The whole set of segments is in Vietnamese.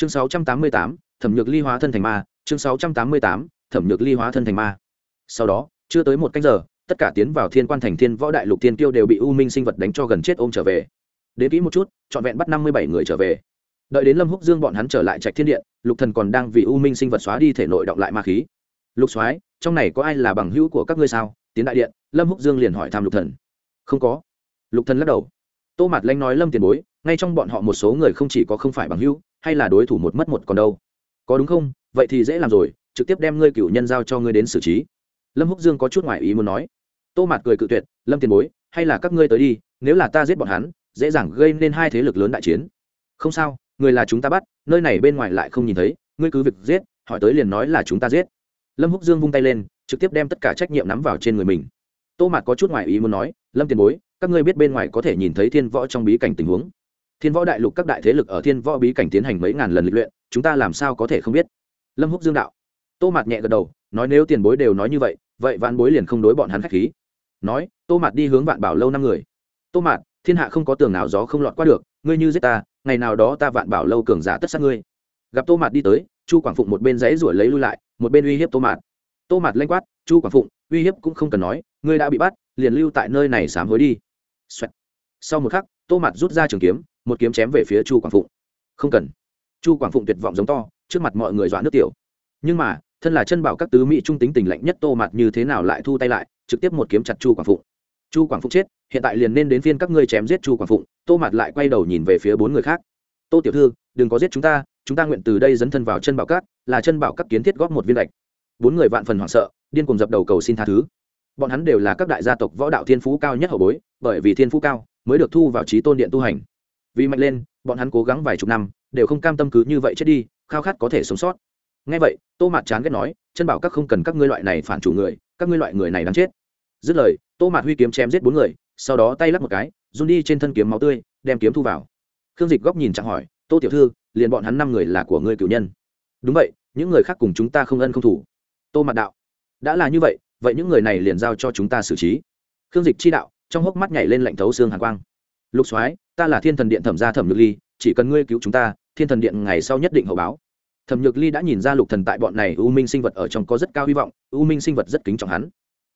chương 688, thẩm nhược ly hóa thân thành ma. Chương 688, thẩm nhược ly hóa thân thành ma. Sau đó chưa tới một canh giờ tất cả tiến vào thiên quan thành thiên võ đại lục thiên tiêu đều bị u minh sinh vật đánh cho gần chết ôm trở về. Đến kỹ một chút trọn vẹn bắt năm mươi bảy người trở về. Đợi đến lâm húc dương bọn hắn trở lại trạch thiên điện lục thần còn đang vì u minh sinh vật xóa đi thể nội động lại ma khí. Lục soái trong này có ai là bằng hữu của các ngươi sao? Tiến đại điện lâm húc dương liền hỏi thăm lục thần. Không có. Lục thần lắc đầu. Tô mạt lanh nói lâm tiền bối ngay trong bọn họ một số người không chỉ có không phải bằng hữu, hay là đối thủ một mất một còn đâu. Có đúng không? Vậy thì dễ làm rồi, trực tiếp đem ngươi cựu nhân giao cho ngươi đến xử trí. Lâm húc dương có chút ngoại ý muốn nói. Tô mạt cười cự tuyệt, lâm tiền bối, hay là các ngươi tới đi, nếu là ta giết bọn hắn, dễ dàng gây nên hai thế lực lớn đại chiến. Không sao, người là chúng ta bắt, nơi này bên ngoài lại không nhìn thấy, ngươi cứ việc giết, hỏi tới liền nói là chúng ta giết. Lâm húc dương vung tay lên, trực tiếp đem tất cả trách nhiệm nắm vào trên người mình. Tô mạt có chút ngoại ý muốn nói, lâm tiền bối, các ngươi biết bên ngoài có thể nhìn thấy thiên võ trong bí cảnh tình huống thiên võ đại lục các đại thế lực ở thiên võ bí cảnh tiến hành mấy ngàn lần lịch luyện, chúng ta làm sao có thể không biết? Lâm húc dương đạo. Tô mạt nhẹ gật đầu, nói nếu tiền bối đều nói như vậy vậy vạn bối liền không đối bọn hắn khách khí. Nói, tô mạt đi hướng vạn bảo lâu năm người. Tô mạt, thiên hạ không có tường nào gió không lọt qua được, ngươi như giết ta, ngày nào đó ta vạn bảo lâu cường giả tất sát ngươi. Gặp tô mạt đi tới, chu quảng phụng một bên dãy ruổi lấy lui lại, một bên uy hiếp tô mạt. Tô mạt lanh quát, chu quảng phụng, uy hiếp cũng không cần nói, ngươi đã bị bắt, liền lưu tại nơi này sám hối đi. Xoẹt. sau một khắc, tô mạt rút ra trường kiếm một kiếm chém về phía chu quảng phụng. Không cần. Chu quảng phụng tuyệt vọng giống to, trước mặt mọi người dọa nước tiểu. Nhưng mà, thân là chân bảo các tứ mỹ trung tính tình lạnh nhất tô mặt như thế nào lại thu tay lại, trực tiếp một kiếm chặt chu quảng phụng. Chu quảng phụng chết, hiện tại liền nên đến phiên các ngươi chém giết chu quảng phụng, tô mặt lại quay đầu nhìn về phía bốn người khác. Tô tiểu thư, đừng có giết chúng ta chúng ta nguyện từ đây dấn thân vào chân bảo các, là chân bảo các kiến thiết góp một viên lệch. Bốn người vạn phần hoảng sợ, điên cùng dập đầu cầu xin tha thứ. Bọn hắn đều là các đại gia tộc võ đạo thiên phú cao nhất hậu bối, bởi vì thiên phú cao, mới được thu vào trí tôn điện tu hành vì mạnh lên, bọn hắn cố gắng vài chục năm, đều không cam tâm cứ như vậy chết đi, khao khát có thể sống sót. Ngay vậy, tô mạt chán ghét nói, chân bảo các không cần các ngươi loại này phản chủ người, các ngươi loại người này đáng chết. Dứt lời, tô mạt huy kiếm chém giết bốn người, sau đó tay lắc một cái, run đi trên thân kiếm máu tươi, đem kiếm thu vào. Khương dịch góc nhìn chẳng hỏi, tô tiểu thư, liền bọn hắn năm người là của ngươi cử nhân? Đúng vậy, những người khác cùng chúng ta không ân không thủ. Tô mạt đạo, đã là như vậy vậy những người này liền giao cho chúng ta xử trí. Khương dịch chi đạo, trong hốc mắt nhảy lên lạnh thấu xương hàn quang lục soái, ta là thiên thần điện thẩm gia thẩm nhược ly, chỉ cần ngươi cứu chúng ta, thiên thần điện ngày sau nhất định hậu báo. Thẩm nhược ly đã nhìn ra lục thần tại bọn này u minh sinh vật ở trong có rất cao hy vọng, u minh sinh vật rất kính trọng hắn.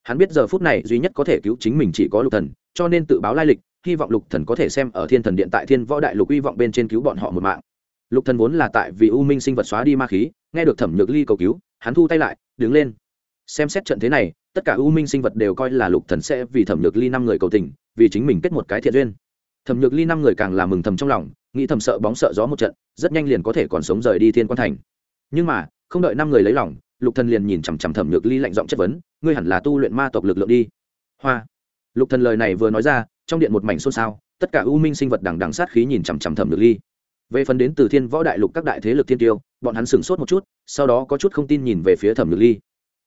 Hắn biết giờ phút này duy nhất có thể cứu chính mình chỉ có lục thần, cho nên tự báo lai lịch, hy vọng lục thần có thể xem ở thiên thần điện tại thiên võ đại lục hy vọng bên trên cứu bọn họ một mạng. Lục thần vốn là tại vì u minh sinh vật xóa đi ma khí, nghe được thẩm nhược ly cầu cứu, hắn thu tay lại, đứng lên. Xem xét trận thế này, tất cả u minh sinh vật đều coi là lục thần sẽ vì thẩm nhược ly năm người cầu tình, vì chính mình kết một cái thiện duyên thẩm nhược ly năm người càng là mừng thầm trong lòng, nghĩ thầm sợ bóng sợ gió một trận, rất nhanh liền có thể còn sống rời đi thiên quan thành. Nhưng mà, không đợi năm người lấy lòng, lục thần liền nhìn chằm chằm thẩm nhược ly lạnh giọng chất vấn, ngươi hẳn là tu luyện ma tộc lực lượng đi. Hoa. Lục thần lời này vừa nói ra, trong điện một mảnh xôn xao, tất cả ưu minh sinh vật đằng đằng sát khí nhìn chằm chằm thẩm nhược ly. Về phần đến từ thiên võ đại lục các đại thế lực thiên tiêu, bọn hắn sửng sốt một chút, sau đó có chút không tin nhìn về phía thẩm nhược ly.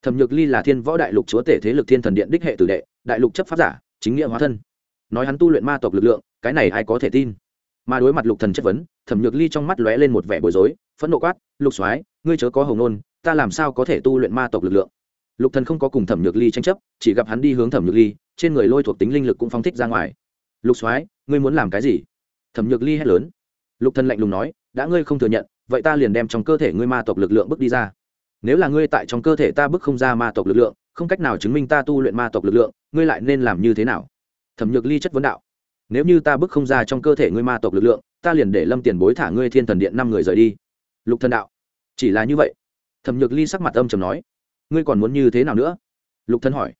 Thẩm nhược ly là thiên võ đại lục chúa tể thế lực thiên thần điện đích hệ tử đệ, đại lục chấp pháp giả, chính nghĩa hóa thân nói hắn tu luyện ma tộc lực lượng, cái này ai có thể tin? Mà đối mặt lục thần chất vấn, thẩm nhược ly trong mắt lóe lên một vẻ bối rối, phẫn nộ quát, lục soái, ngươi chớ có hồng nôn ta làm sao có thể tu luyện ma tộc lực lượng? Lục thần không có cùng thẩm nhược ly tranh chấp, chỉ gặp hắn đi hướng thẩm nhược ly, trên người lôi thuộc tính linh lực cũng phóng thích ra ngoài. Lục soái, ngươi muốn làm cái gì? Thẩm nhược ly hét lớn. Lục thần lạnh lùng nói, đã ngươi không thừa nhận, vậy ta liền đem trong cơ thể ngươi ma tộc lực lượng bước đi ra. Nếu là ngươi tại trong cơ thể ta bước không ra ma tộc lực lượng, không cách nào chứng minh ta tu luyện ma tộc lực lượng, ngươi lại nên làm như thế nào? Thẩm nhược ly chất vấn đạo. Nếu như ta bước không ra trong cơ thể ngươi ma tộc lực lượng, ta liền để lâm tiền bối thả ngươi thiên thần điện năm người rời đi. Lục thần đạo. Chỉ là như vậy. Thẩm nhược ly sắc mặt âm trầm nói. Ngươi còn muốn như thế nào nữa? Lục thần hỏi.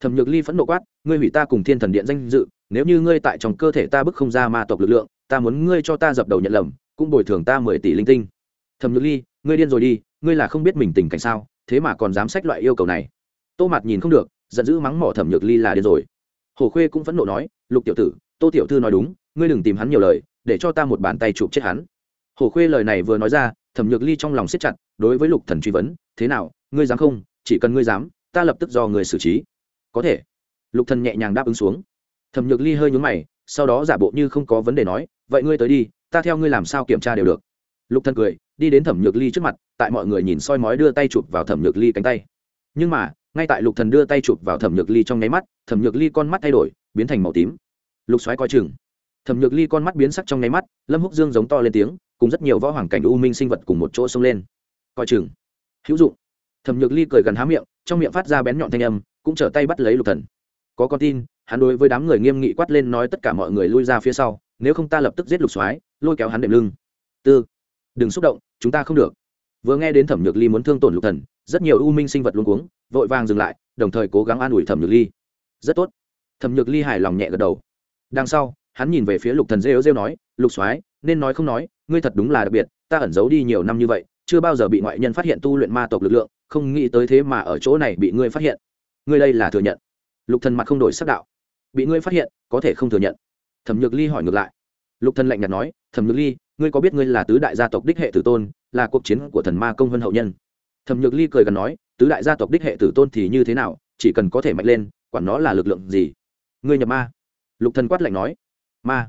Thẩm nhược ly phẫn nộ quát, ngươi hủy ta cùng thiên thần điện danh dự, nếu như ngươi tại trong cơ thể ta bức không ra ma tộc lực lượng, ta muốn ngươi cho ta dập đầu nhận lầm, cũng bồi thường ta mười tỷ linh tinh. Thẩm nhược ly, ngươi điên rồi đi, ngươi là không biết mình tình cảnh sao, thế mà còn dám sách loại yêu cầu này. Tô Mạt nhìn không được, giận dữ mắng mỏ thẩm nhược ly là điên rồi hồ khuê cũng phẫn nộ nói, lục tiểu tử, tô tiểu thư nói đúng, ngươi đừng tìm hắn nhiều lời, để cho ta một bàn tay chụp chết hắn. Hồ khuê lời này vừa nói ra, thẩm nhược ly trong lòng siết chặt, đối với lục thần truy vấn, thế nào, ngươi dám không? Chỉ cần ngươi dám, ta lập tức do người xử trí. Có thể. Lục thần nhẹ nhàng đáp ứng xuống. Thẩm nhược ly hơi nhướng mày, sau đó giả bộ như không có vấn đề nói, vậy ngươi tới đi, ta theo ngươi làm sao kiểm tra đều được. Lục thần cười, đi đến thẩm nhược ly trước mặt, tại mọi người nhìn soi mói đưa tay chụp vào thẩm nhược ly cánh tay. Nhưng mà ngay tại lục thần đưa tay chụp vào thẩm nhược ly trong nháy mắt, thẩm nhược ly con mắt thay đổi, biến thành màu tím. Lục xoáy coi chừng. Thẩm nhược ly con mắt biến sắc trong nháy mắt, lâm húc dương giống to lên tiếng, cùng rất nhiều võ hoàng cảnh u minh sinh vật cùng một chỗ xông lên. Coi chừng. Hữu dụng. Thẩm nhược ly cười gần há miệng, trong miệng phát ra bén nhọn thanh âm, cũng trở tay bắt lấy lục thần. Có con tin, hắn đối với đám người nghiêm nghị quát lên nói tất cả mọi người lui ra phía sau, nếu không ta lập tức giết lục soái, lôi kéo hắn đệm lưng. Tư. Đừng xúc động, chúng ta không được. Vừa nghe đến thẩm nhược ly muốn thương tổn lục thần, rất nhiều u minh sinh vật luống cuống vội vàng dừng lại, đồng thời cố gắng an ủi thẩm nhược ly. Rất tốt. Thẩm nhược ly hài lòng nhẹ gật đầu. Đằng sau, hắn nhìn về phía lục thần rêu rêu nói, lục soái, nên nói không nói, ngươi thật đúng là đặc biệt, ta ẩn giấu đi nhiều năm như vậy, chưa bao giờ bị ngoại nhân phát hiện tu luyện ma tộc lực lượng, không nghĩ tới thế mà ở chỗ này bị ngươi phát hiện. Ngươi đây là thừa nhận. Lục thần mặt không đổi sắc đạo. Bị ngươi phát hiện, có thể không thừa nhận. Thẩm nhược ly hỏi ngược lại. Lục thần lạnh nhạt nói, thẩm nhược ly, ngươi có biết ngươi là tứ đại gia tộc đích hệ tử tôn, là cuộc chiến của thần ma công vân hậu nhân? Thẩm nhược ly cười gần nói tứ đại gia tộc đích hệ tử tôn thì như thế nào, chỉ cần có thể mạnh lên, quản nó là lực lượng gì? Ngươi nhập ma. Lục thần quát lạnh nói. Ma.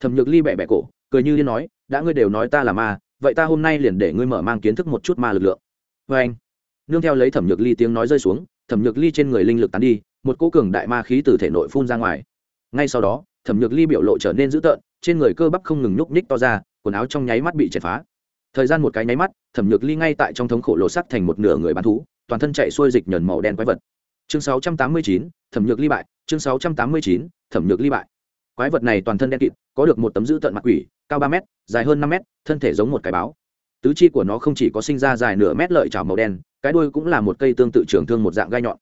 Thẩm nhược ly bẻ bẻ cổ, cười như điên nói, đã ngươi đều nói ta là ma, vậy ta hôm nay liền để ngươi mở mang kiến thức một chút ma lực lượng. Với anh. Nương theo lấy thẩm nhược ly tiếng nói rơi xuống, thẩm nhược ly trên người linh lực tán đi, một cỗ cường đại ma khí từ thể nội phun ra ngoài. Ngay sau đó, thẩm nhược ly biểu lộ trở nên dữ tợn, trên người cơ bắp không ngừng nhúc nhích to ra, quần áo trong nháy mắt bị chảy phá. Thời gian một cái nháy mắt, thẩm nhược ly ngay tại trong thống khổ lộ sắc thành một nửa người bán thú toàn thân chạy xuôi dịch nhờn màu đen quái vật. Chương 689, thẩm nhược ly bại. Chương 689, thẩm nhược ly bại. Quái vật này toàn thân đen kịt có được một tấm dữ tận mặt quỷ cao ba mét dài hơn năm mét thân thể giống một cái báo. Tứ chi của nó không chỉ có sinh ra dài nửa mét lợi chảo màu đen cái đuôi cũng là một cây tương tự trường thương một dạng gai nhọn.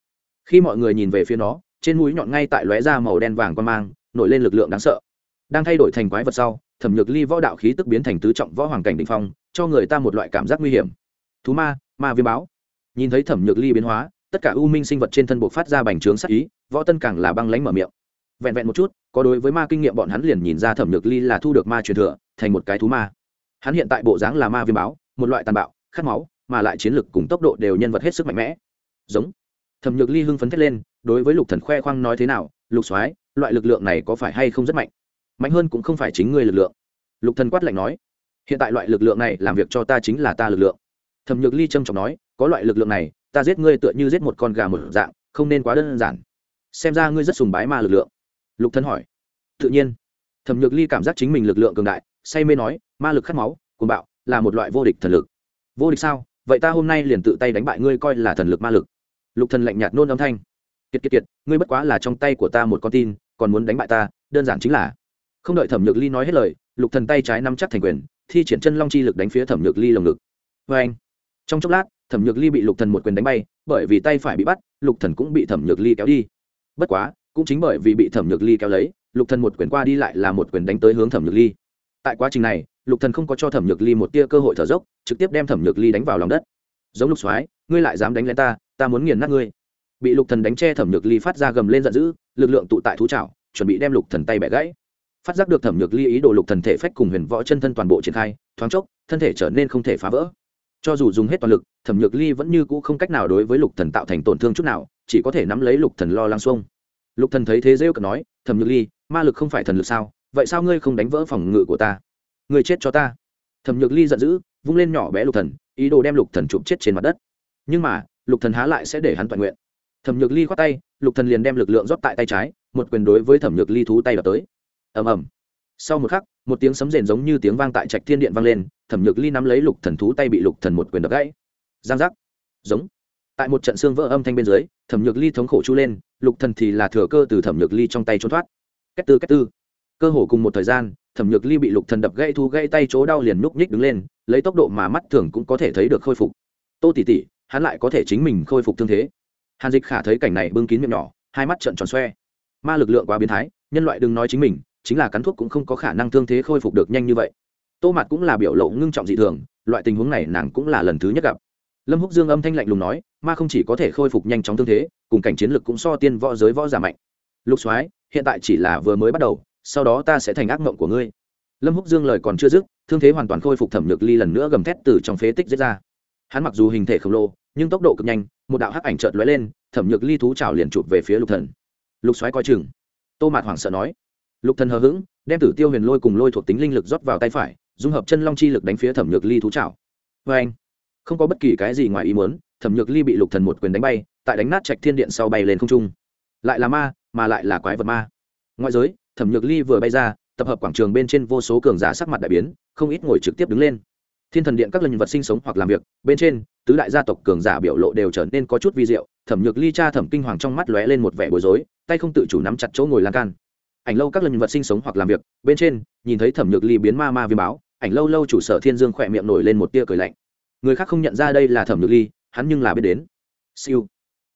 Khi mọi người nhìn về phía nó trên mũi nhọn ngay tại lóe ra màu đen vàng quan mang nổi lên lực lượng đáng sợ. Đang thay đổi thành quái vật sau thẩm nhược ly võ đạo khí tức biến thành tứ trọng võ hoàng cảnh định phong cho người ta một loại cảm giác nguy hiểm. Thú ma ma viêm báo nhìn thấy thẩm nhược ly biến hóa, tất cả u minh sinh vật trên thân buộc phát ra bành trướng sắc ý, võ tân càng là băng lánh mở miệng. Vẹn vẹn một chút, có đối với ma kinh nghiệm bọn hắn liền nhìn ra thẩm nhược ly là thu được ma truyền thừa, thành một cái thú ma. Hắn hiện tại bộ dáng là ma viêm báo, một loại tàn bạo, khát máu, mà lại chiến lực cùng tốc độ đều nhân vật hết sức mạnh mẽ. Giống. Thẩm nhược ly hưng phấn thét lên, đối với lục thần khoe khoang nói thế nào, lục soái, loại lực lượng này có phải hay không rất mạnh? Mạnh hơn cũng không phải chính ngươi lực lượng. Lục thần quát lạnh nói, hiện tại loại lực lượng này làm việc cho ta chính là ta lực lượng thẩm nhược ly trâm trọng nói, có loại lực lượng này, ta giết ngươi tựa như giết một con gà một dạng, không nên quá đơn giản. Xem ra ngươi rất sùng bái ma lực lượng. Lục thần hỏi. Tự nhiên. Thẩm nhược ly cảm giác chính mình lực lượng cường đại, say mê nói, ma lực khát máu, cuồng bạo, là một loại vô địch thần lực. Vô địch sao? Vậy ta hôm nay liền tự tay đánh bại ngươi coi là thần lực ma lực. Lục thần lạnh nhạt nôn âm thanh. Kiệt kiệt kiệt, ngươi bất quá là trong tay của ta một con tin, còn muốn đánh bại ta, đơn giản chính là. Không đợi thẩm nhược ly nói hết lời, lục thần tay trái nắm chắc thành quyền, thi triển chân long chi lực đánh phía thẩm nhược ly lồng ngực. Vê anh trong chốc lát, thẩm nhược ly bị lục thần một quyền đánh bay, bởi vì tay phải bị bắt, lục thần cũng bị thẩm nhược ly kéo đi. Bất quá, cũng chính bởi vì bị thẩm nhược ly kéo lấy, lục thần một quyền qua đi lại là một quyền đánh tới hướng thẩm nhược ly. Tại quá trình này, lục thần không có cho thẩm nhược ly một tia cơ hội thở dốc, trực tiếp đem thẩm nhược ly đánh vào lòng đất. Giống lục soái, ngươi lại dám đánh lên ta ta muốn nghiền nát ngươi. Bị lục thần đánh che, thẩm nhược ly phát ra gầm lên giận dữ, lực lượng tụ tại thú trảo chuẩn bị đem lục thần tay bẻ gãy. Phát giác được thẩm nhược ly ý đồ lục thần thể phách cùng huyền võ chân thân toàn bộ triển khai, thoáng chốc, thân thể trở nên không thể phá vỡ cho dù dùng hết toàn lực, thẩm nhược ly vẫn như cũ không cách nào đối với lục thần tạo thành tổn thương chút nào, chỉ có thể nắm lấy lục thần lo lăng xuông. Lục thần thấy thế rêu cần nói, thẩm nhược ly, ma lực không phải thần lực sao? Vậy sao ngươi không đánh vỡ phòng ngự của ta? Ngươi chết cho ta. Thẩm nhược ly giận dữ, vung lên nhỏ bé lục thần, ý đồ đem lục thần chụp chết trên mặt đất. Nhưng mà, lục thần há lại sẽ để hắn toàn nguyện. Thẩm nhược ly khoát tay, lục thần liền đem lực lượng rót tại tay trái, một quyền đối với thẩm nhược ly thú tay đập tới. Ầm ầm. Sau một khắc, một tiếng sấm rền giống như tiếng vang tại trạch thiên điện vang lên thẩm nhược ly nắm lấy lục thần thú tay bị lục thần một quyền đập gãy. Giang giác. Giống. Tại một trận xương vỡ âm thanh bên dưới, thẩm nhược ly thống khổ chu lên, lục thần thì là thừa cơ từ thẩm nhược ly trong tay trốn thoát. Cách tư cách tư. Cơ hồ cùng một thời gian, thẩm nhược ly bị lục thần đập gãy thu gãy tay chỗ đau liền núp nhích đứng lên, lấy tốc độ mà mắt thường cũng có thể thấy được khôi phục. Tô tỷ tỷ, hắn lại có thể chính mình khôi phục thương thế. Hàn dịch khả thấy cảnh này bưng kín miệng nhỏ, hai mắt trợn tròn xoe. Ma lực lượng quá biến thái, nhân loại đừng nói chính mình, chính là cắn thuốc cũng không có khả năng thương thế khôi phục được nhanh như vậy tô Mạt cũng là biểu lộ ngưng trọng dị thường, loại tình huống này nàng cũng là lần thứ nhất gặp. Lâm húc dương âm thanh lạnh lùng nói, ma không chỉ có thể khôi phục nhanh chóng thương thế, cùng cảnh chiến lực cũng so tiên võ giới võ giả mạnh. Lục soái, hiện tại chỉ là vừa mới bắt đầu, sau đó ta sẽ thành ác mộng của ngươi. Lâm húc dương lời còn chưa dứt, thương thế hoàn toàn khôi phục thẩm nhược ly lần nữa gầm thét từ trong phế tích giết ra. Hắn mặc dù hình thể khổng lồ, nhưng tốc độ cực nhanh, một đạo hắc ảnh chợt lóe lên, thẩm nhược ly thú trào liền chụp về phía lục thần. Lục soái coi chừng. Tô mạt hoảng sợ nói, lục thần hờ hững, đem tử tiêu huyền lôi cùng lôi thuộc tính linh lực rót vào tay phải dung hợp chân long chi lực đánh phía thẩm nhược ly thú chảo. vê anh, không có bất kỳ cái gì ngoài ý muốn, thẩm nhược ly bị lục thần một quyền đánh bay, tại đánh nát trạch thiên điện sau bay lên không trung. Lại là ma, mà lại là quái vật ma. Ngoại giới, thẩm nhược ly vừa bay ra, tập hợp quảng trường bên trên vô số cường giả sắc mặt đại biến, không ít ngồi trực tiếp đứng lên. Thiên thần điện các lần vật sinh sống hoặc làm việc, bên trên, tứ đại gia tộc cường giả biểu lộ đều trở nên có chút vi diệu, thẩm nhược ly cha thẩm kinh hoàng trong mắt lóe lên một vẻ bối rối, tay không tự chủ nắm chặt chỗ ngồi lan can. Ảnh lâu các lần vật sinh sống hoặc làm việc, bên trên, nhìn thấy thẩm nhược ly biến ma ma viêm báo ảnh lâu lâu chủ sở thiên dương khỏe miệng nổi lên một tia cười lạnh. Người khác không nhận ra đây là thẩm nhược ly, hắn nhưng là biết đến. Siêu.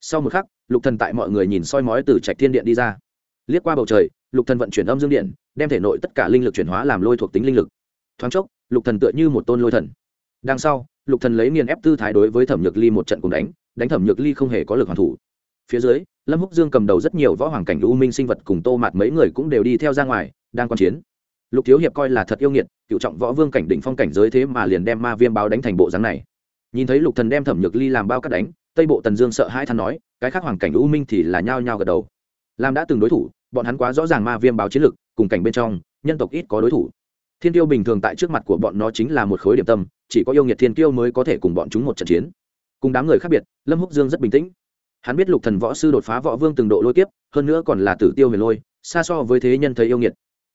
Sau một khắc, lục thần tại mọi người nhìn soi mói từ trạch thiên điện đi ra. Liếc qua bầu trời, lục thần vận chuyển âm dương điện, đem thể nội tất cả linh lực chuyển hóa làm lôi thuộc tính linh lực. Thoáng chốc, lục thần tựa như một tôn lôi thần. Đằng sau, lục thần lấy nghiền ép tư thái đối với thẩm nhược ly một trận cùng đánh đánh thẩm nhược ly không hề có lực hoàn thủ. Phía dưới, lâm húc dương cầm đầu rất nhiều võ hoàng cảnh u minh sinh vật cùng tô mạt mấy người cũng đều đi theo ra ngoài, đang quan chiến lục thiếu hiệp coi là thật yêu nghiệt, cựu trọng võ vương cảnh đỉnh phong cảnh giới thế mà liền đem ma viêm báo đánh thành bộ dáng này. Nhìn thấy lục thần đem thẩm nhược ly làm bao cắt đánh, tây bộ tần dương sợ hai than nói, cái khác hoàng cảnh u minh thì là nhao nhao gật đầu. Làm đã từng đối thủ, bọn hắn quá rõ ràng ma viêm báo chiến lực cùng cảnh bên trong, nhân tộc ít có đối thủ. Thiên tiêu bình thường tại trước mặt của bọn nó chính là một khối điểm tâm, chỉ có yêu nghiệt thiên tiêu mới có thể cùng bọn chúng một trận chiến. Cùng đám người khác biệt, lâm húc dương rất bình tĩnh. Hắn biết lục thần võ sư đột phá võ vương từng độ lôi kiếp, hơn nữa còn là tử tiêu huyền lôi, xa so với thế nhân thấy yêu nghiệt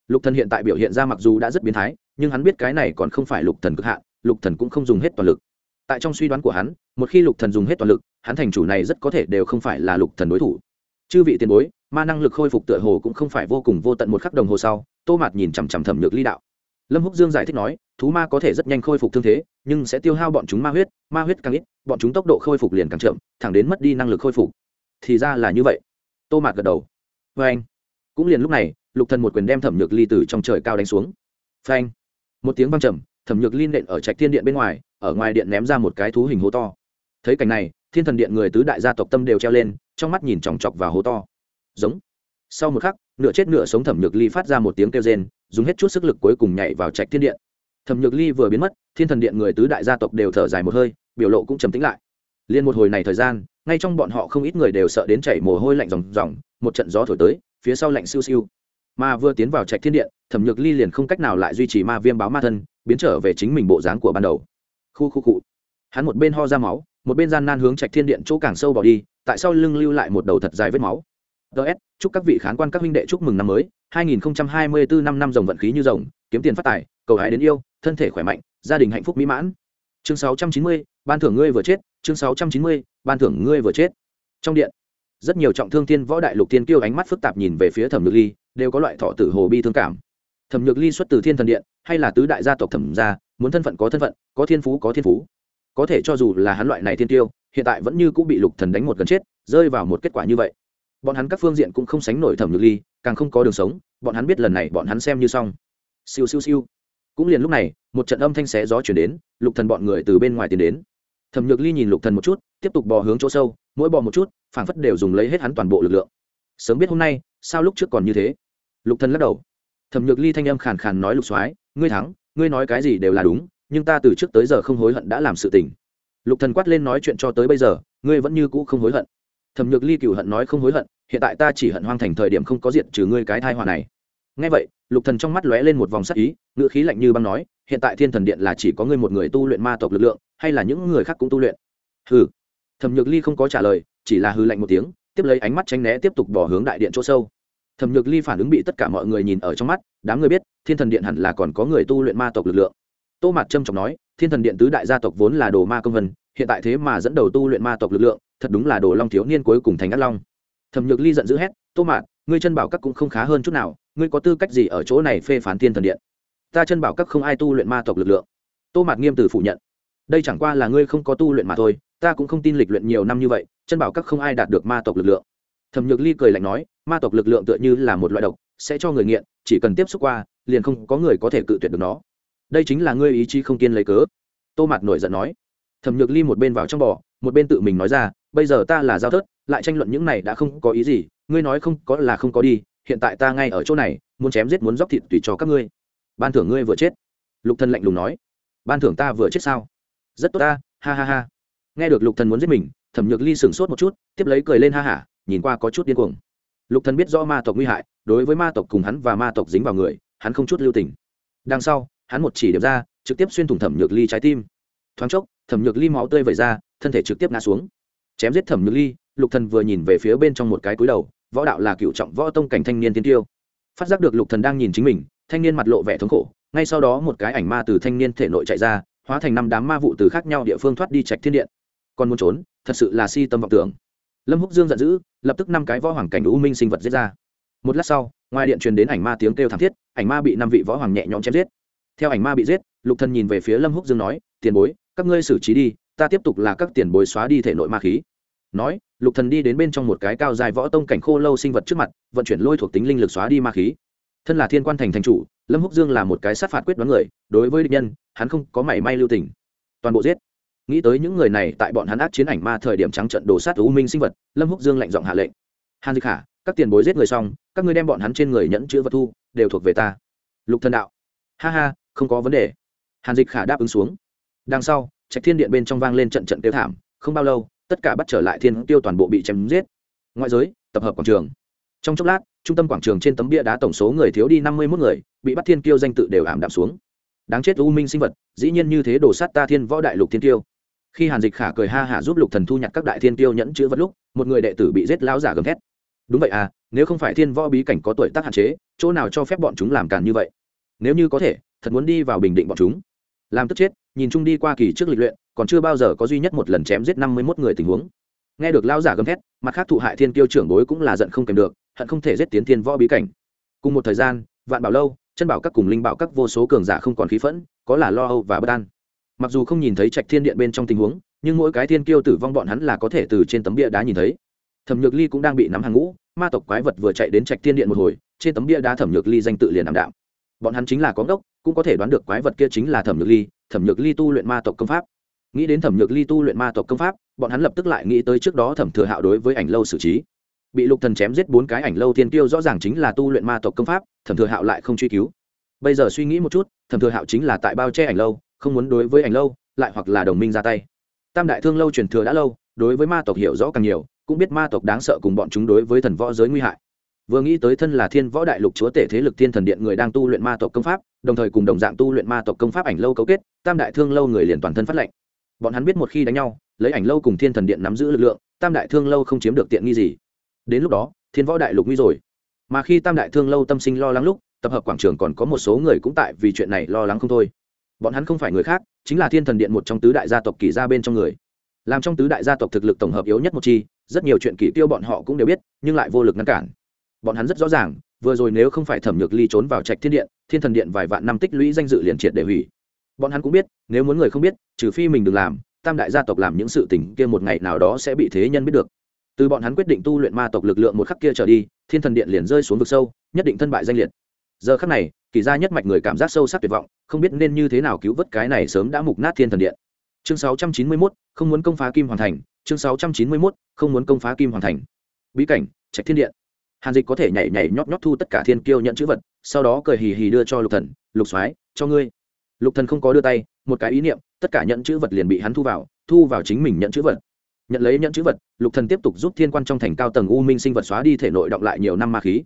lục thần hiện tại biểu hiện ra mặc dù đã rất biến thái, nhưng hắn biết cái này còn không phải lục thần cực hạn, lục thần cũng không dùng hết toàn lực. Tại trong suy đoán của hắn, một khi lục thần dùng hết toàn lực, hắn thành chủ này rất có thể đều không phải là lục thần đối thủ. Chư vị tiền bối, ma năng lực khôi phục tựa hồ cũng không phải vô cùng vô tận một khắc đồng hồ sau, tô mạt nhìn chằm chằm thẩm nhược ly đạo. Lâm húc dương giải thích nói, thú ma có thể rất nhanh khôi phục thương thế, nhưng sẽ tiêu hao bọn chúng ma huyết ma huyết càng ít, bọn chúng tốc độ khôi phục liền càng chậm, thẳng đến mất đi năng lực khôi phục. Thì ra là như vậy. Tô mạt gật đầu. Vê anh cũng liền lúc này, lục thần một quyền đem thẩm nhược ly từ trong trời cao đánh xuống. Phanh! Một tiếng vang trầm, thẩm nhược ly nện ở trạch thiên điện bên ngoài, ở ngoài điện ném ra một cái thú hình hố to. Thấy cảnh này, thiên thần điện người tứ đại gia tộc tâm đều treo lên, trong mắt nhìn chòng chọc vào hố to. Giống! Sau một khắc, nửa chết nửa sống thẩm nhược ly phát ra một tiếng kêu rên, dùng hết chút sức lực cuối cùng nhảy vào trạch thiên điện. Thẩm nhược ly vừa biến mất, thiên thần điện người tứ đại gia tộc đều thở dài một hơi, biểu lộ cũng trầm tĩnh lại. Liên một hồi này thời gian, ngay trong bọn họ không ít người đều sợ đến chảy mồ hôi lạnh ròng ròng, một trận gió thổi tới phía sau lạnh siêu siêu. Mà vừa tiến vào trạch thiên điện thẩm nhược ly liền không cách nào lại duy trì ma viêm báo ma thân biến trở về chính mình bộ dáng của ban đầu. Khu khu cụ hắn một bên ho ra máu một bên gian nan hướng trạch thiên điện chỗ càng sâu bỏ đi tại sao lưng lưu lại một đầu thật dài vết máu. Ts chúc các vị khán quan các huynh đệ chúc mừng năm mới 2024 năm năm rồng vận khí như rồng kiếm tiền phát tài cầu hãy đến yêu thân thể khỏe mạnh gia đình hạnh phúc mỹ mãn. Chương 690, ban thưởng ngươi vừa chết chương 690, ban thưởng ngươi vừa chết. Trong điện rất nhiều trọng thương thiên võ đại lục tiên kiêu ánh mắt phức tạp nhìn về phía thẩm nhược ly, đều có loại thọ tử hồ bi thương cảm. Thẩm nhược ly xuất từ thiên thần điện, hay là tứ đại gia tộc thẩm gia, muốn thân phận có thân phận, có thiên phú có thiên phú. Có thể cho dù là hắn loại này thiên tiêu hiện tại vẫn như cũng bị lục thần đánh một gần chết, rơi vào một kết quả như vậy. Bọn hắn các phương diện cũng không sánh nổi thẩm nhược ly, càng không có đường sống, bọn hắn biết lần này bọn hắn xem như xong. Siêu siêu siêu. Cũng liền lúc này, một trận âm thanh xé gió chuyển đến, lục thần bọn người từ bên ngoài tiến đến. Thẩm nhược ly nhìn lục thần một chút, tiếp tục bò hướng chỗ sâu mỗi bò một chút, phảng phất đều dùng lấy hết hắn toàn bộ lực lượng. Sớm biết hôm nay, sao lúc trước còn như thế? Lục thần lắc đầu. Thẩm nhược ly thanh âm khàn khàn nói lục soái, ngươi thắng, ngươi nói cái gì đều là đúng, nhưng ta từ trước tới giờ không hối hận đã làm sự tình. Lục thần quát lên nói chuyện cho tới bây giờ, ngươi vẫn như cũ không hối hận. Thẩm nhược ly cửu hận nói không hối hận, hiện tại ta chỉ hận hoang thành thời điểm không có diện trừ ngươi cái thai họa này. Ngay vậy, lục thần trong mắt lóe lên một vòng sắc ý, ngữ khí lạnh như băng nói, hiện tại thiên thần điện là chỉ có ngươi một người tu luyện ma tộc lực lượng, hay là những người khác cũng tu luyện? Hừ thẩm nhược ly không có trả lời, chỉ là hừ lạnh một tiếng, tiếp lấy ánh mắt tránh né tiếp tục bỏ hướng đại điện chỗ sâu. Thẩm nhược ly phản ứng bị tất cả mọi người nhìn ở trong mắt, đám người biết, thiên thần điện hẳn là còn có người tu luyện ma tộc lực lượng. Tô mạt trâm trọng nói, thiên thần điện tứ đại gia tộc vốn là đồ ma công vân, hiện tại thế mà dẫn đầu tu luyện ma tộc lực lượng, thật đúng là đồ long thiếu niên cuối cùng thành ác long. Thẩm nhược ly giận dữ hét, tô mạt, ngươi chân bảo các cũng không khá hơn chút nào, ngươi có tư cách gì ở chỗ này phê phán thiên thần điện? Ta chân bảo các không ai tu luyện ma tộc lực lượng. Tô mạt nghiêm từ phủ nhận, đây chẳng qua là ngươi không có tu luyện mà thôi ta cũng không tin lịch luyện nhiều năm như vậy, chân bảo các không ai đạt được ma tộc lực lượng. Thẩm nhược ly cười lạnh nói, ma tộc lực lượng tựa như là một loại độc, sẽ cho người nghiện, chỉ cần tiếp xúc qua, liền không có người có thể cự tuyệt được nó. Đây chính là ngươi ý chí không kiên lấy cớ. Tô mạt nổi giận nói. Thẩm nhược ly một bên vào trong bò, một bên tự mình nói ra, bây giờ ta là giao thớt lại tranh luận những này đã không có ý gì, ngươi nói không có là không có đi, hiện tại ta ngay ở chỗ này, muốn chém giết muốn dóc thịt tùy cho các ngươi. Ban thưởng ngươi vừa chết. Lục Thân lạnh lùng nói. Ban thưởng ta vừa chết sao? Rất tốt ta, ha ha ha nghe được lục thần muốn giết mình, thẩm nhược ly sửng sốt một chút, tiếp lấy cười lên ha hả, nhìn qua có chút điên cuồng. Lục thần biết rõ ma tộc nguy hại, đối với ma tộc cùng hắn và ma tộc dính vào người, hắn không chút lưu tình. Đằng sau, hắn một chỉ điểm ra, trực tiếp xuyên thủng thẩm nhược ly trái tim. Thoáng chốc, thẩm nhược ly máu tươi vẩy ra, thân thể trực tiếp ngã xuống. Chém giết thẩm nhược ly, lục thần vừa nhìn về phía bên trong một cái cúi đầu, võ đạo là cựu trọng võ tông cảnh thanh niên tiên tiêu. Phát giác được lục thần đang nhìn chính mình, thanh niên mặt lộ vẻ thống khổ, ngay sau đó một cái ảnh ma từ thanh niên thể nội chạy ra, hóa thành năm đám ma vụ từ khác nhau địa phương thoát đi trạch thiên điện còn muốn trốn, thật sự là si tâm vọng tưởng. Lâm húc dương giận dữ, lập tức năm cái võ hoàng cảnh u minh sinh vật giết ra. Một lát sau, ngoài điện truyền đến ảnh ma tiếng kêu thảm thiết, ảnh ma bị năm vị võ hoàng nhẹ nhõm chém giết. Theo ảnh ma bị giết, lục thần nhìn về phía lâm húc dương nói, tiền bối, các ngươi xử trí đi, ta tiếp tục là các tiền bối xóa đi thể nội ma khí. Nói, lục thần đi đến bên trong một cái cao dài võ tông cảnh khô lâu sinh vật trước mặt, vận chuyển lôi thuộc tính linh lực xóa đi ma khí. Thân là thiên quan thành thành chủ, lâm húc dương là một cái sát phạt quyết đoán người, đối với địch nhân, hắn không có mảy may lưu tình. Toàn bộ giết nghĩ tới những người này, tại bọn hắn ác chiến ảnh ma thời điểm trắng trận đổ sát u minh sinh vật, lâm húc dương lạnh giọng hạ lệnh. Hàn dịch khả, các tiền bối giết người xong, các ngươi đem bọn hắn trên người nhẫn chữ vật thu, đều thuộc về ta. Lục thần đạo. Ha ha, không có vấn đề. Hàn dịch khả đáp ứng xuống. Đằng sau, trạch thiên điện bên trong vang lên trận trận tiêu thảm, không bao lâu, tất cả bắt trở lại thiên tiêu toàn bộ bị chém giết. Ngoại giới, tập hợp quảng trường. Trong chốc lát, trung tâm quảng trường trên tấm bia đá tổng số người thiếu đi năm mươi mốt người, bị bắt thiên kiêu danh tự đều ảm đạm xuống. Đáng chết u minh sinh vật, dĩ nhiên như thế đổ sát ta thiên võ đại lục thiên kiêu khi hàn dịch khả cười ha hả giúp lục thần thu nhặt các đại thiên tiêu nhẫn chữ vật lúc, một người đệ tử bị giết lão giả gầm thét. Đúng vậy à nếu không phải thiên võ bí cảnh có tuổi tác hạn chế, chỗ nào cho phép bọn chúng làm càn như vậy? Nếu như có thể, thật muốn đi vào bình định bọn chúng. Làm tức chết, nhìn chung đi qua kỳ trước lịch luyện, còn chưa bao giờ có duy nhất một lần chém giết năm mươi mốt người tình huống. Nghe được lão giả gầm thét, mặt khác thụ hại thiên kiêu trưởng bối cũng là giận không kèm được, hận không thể giết tiến thiên võ bí cảnh. Cùng một thời gian, vạn bảo lâu, chân bảo các cùng linh bảo các vô số cường giả không còn khí phẫn, có là lo âu và bất an mặc dù không nhìn thấy trạch thiên điện bên trong tình huống nhưng mỗi cái thiên kiêu tử vong bọn hắn là có thể từ trên tấm bia đá nhìn thấy. Thẩm nhược ly cũng đang bị nắm hàng ngũ ma tộc quái vật vừa chạy đến trạch thiên điện một hồi trên tấm bia đá thẩm nhược ly danh tự liền ảm đạm. Bọn hắn chính là có gốc, cũng có thể đoán được quái vật kia chính là thẩm nhược ly thẩm nhược ly tu luyện ma tộc công pháp. Nghĩ đến thẩm nhược ly tu luyện ma tộc công pháp bọn hắn lập tức lại nghĩ tới trước đó thẩm thừa hạo đối với ảnh lâu xử trí. Bị lục thần chém giết bốn cái ảnh lâu thiên tiêu rõ ràng chính là tu luyện ma tộc công pháp thẩm thừa hạo lại không truy cứu. Bây giờ suy nghĩ một chút thẩm thừa hạo chính là tại bao che ảnh lâu không muốn đối với ảnh lâu, lại hoặc là đồng minh ra tay. Tam đại thương lâu truyền thừa đã lâu, đối với ma tộc hiểu rõ càng nhiều, cũng biết ma tộc đáng sợ cùng bọn chúng đối với thần võ giới nguy hại. Vừa nghĩ tới thân là thiên võ đại lục chúa tể thế lực thiên thần điện người đang tu luyện ma tộc công pháp, đồng thời cùng đồng dạng tu luyện ma tộc công pháp ảnh lâu cấu kết, tam đại thương lâu người liền toàn thân phát lệnh. Bọn hắn biết một khi đánh nhau, lấy ảnh lâu cùng thiên thần điện nắm giữ lực lượng, tam đại thương lâu không chiếm được tiện nghi gì. Đến lúc đó, thiên võ đại lục nguy rồi. Mà khi tam đại thương lâu tâm sinh lo lắng lúc, tập hợp quảng trường còn có một số người cũng tại vì chuyện này lo lắng không thôi bọn hắn không phải người khác, chính là thiên thần điện một trong tứ đại gia tộc kỳ gia bên trong người. Làm trong tứ đại gia tộc thực lực tổng hợp yếu nhất một chi, rất nhiều chuyện kỷ tiêu bọn họ cũng đều biết, nhưng lại vô lực ngăn cản. Bọn hắn rất rõ ràng, vừa rồi nếu không phải thẩm nhược ly trốn vào trạch thiên điện, thiên thần điện vài vạn năm tích lũy danh dự liền triệt để hủy. Bọn hắn cũng biết, nếu muốn người không biết, trừ phi mình đừng làm, tam đại gia tộc làm những sự tình kia một ngày nào đó sẽ bị thế nhân biết được. Từ bọn hắn quyết định tu luyện ma tộc lực lượng một khắc kia trở đi, thiên thần điện liền rơi xuống vực sâu, nhất định thân bại danh liệt giờ khắc này kỳ gia nhất mạch người cảm giác sâu sắc tuyệt vọng không biết nên như thế nào cứu vớt cái này sớm đã mục nát thiên thần điện. Chương 691, không muốn công phá kim hoàn thành. Chương 691, không muốn công phá kim hoàn thành. Bí cảnh trạch thiên điện. Hàn dịch có thể nhảy nhảy nhót nhót thu tất cả thiên kiêu nhận chữ vật sau đó cười hì hì đưa cho lục thần lục soái cho ngươi. Lục thần không có đưa tay một cái ý niệm tất cả nhận chữ vật liền bị hắn thu vào thu vào chính mình nhận chữ vật. Nhận lấy nhận chữ vật lục thần tiếp tục giúp thiên quan trong thành cao tầng u minh sinh vật xóa đi thể nội động lại nhiều năm ma khí.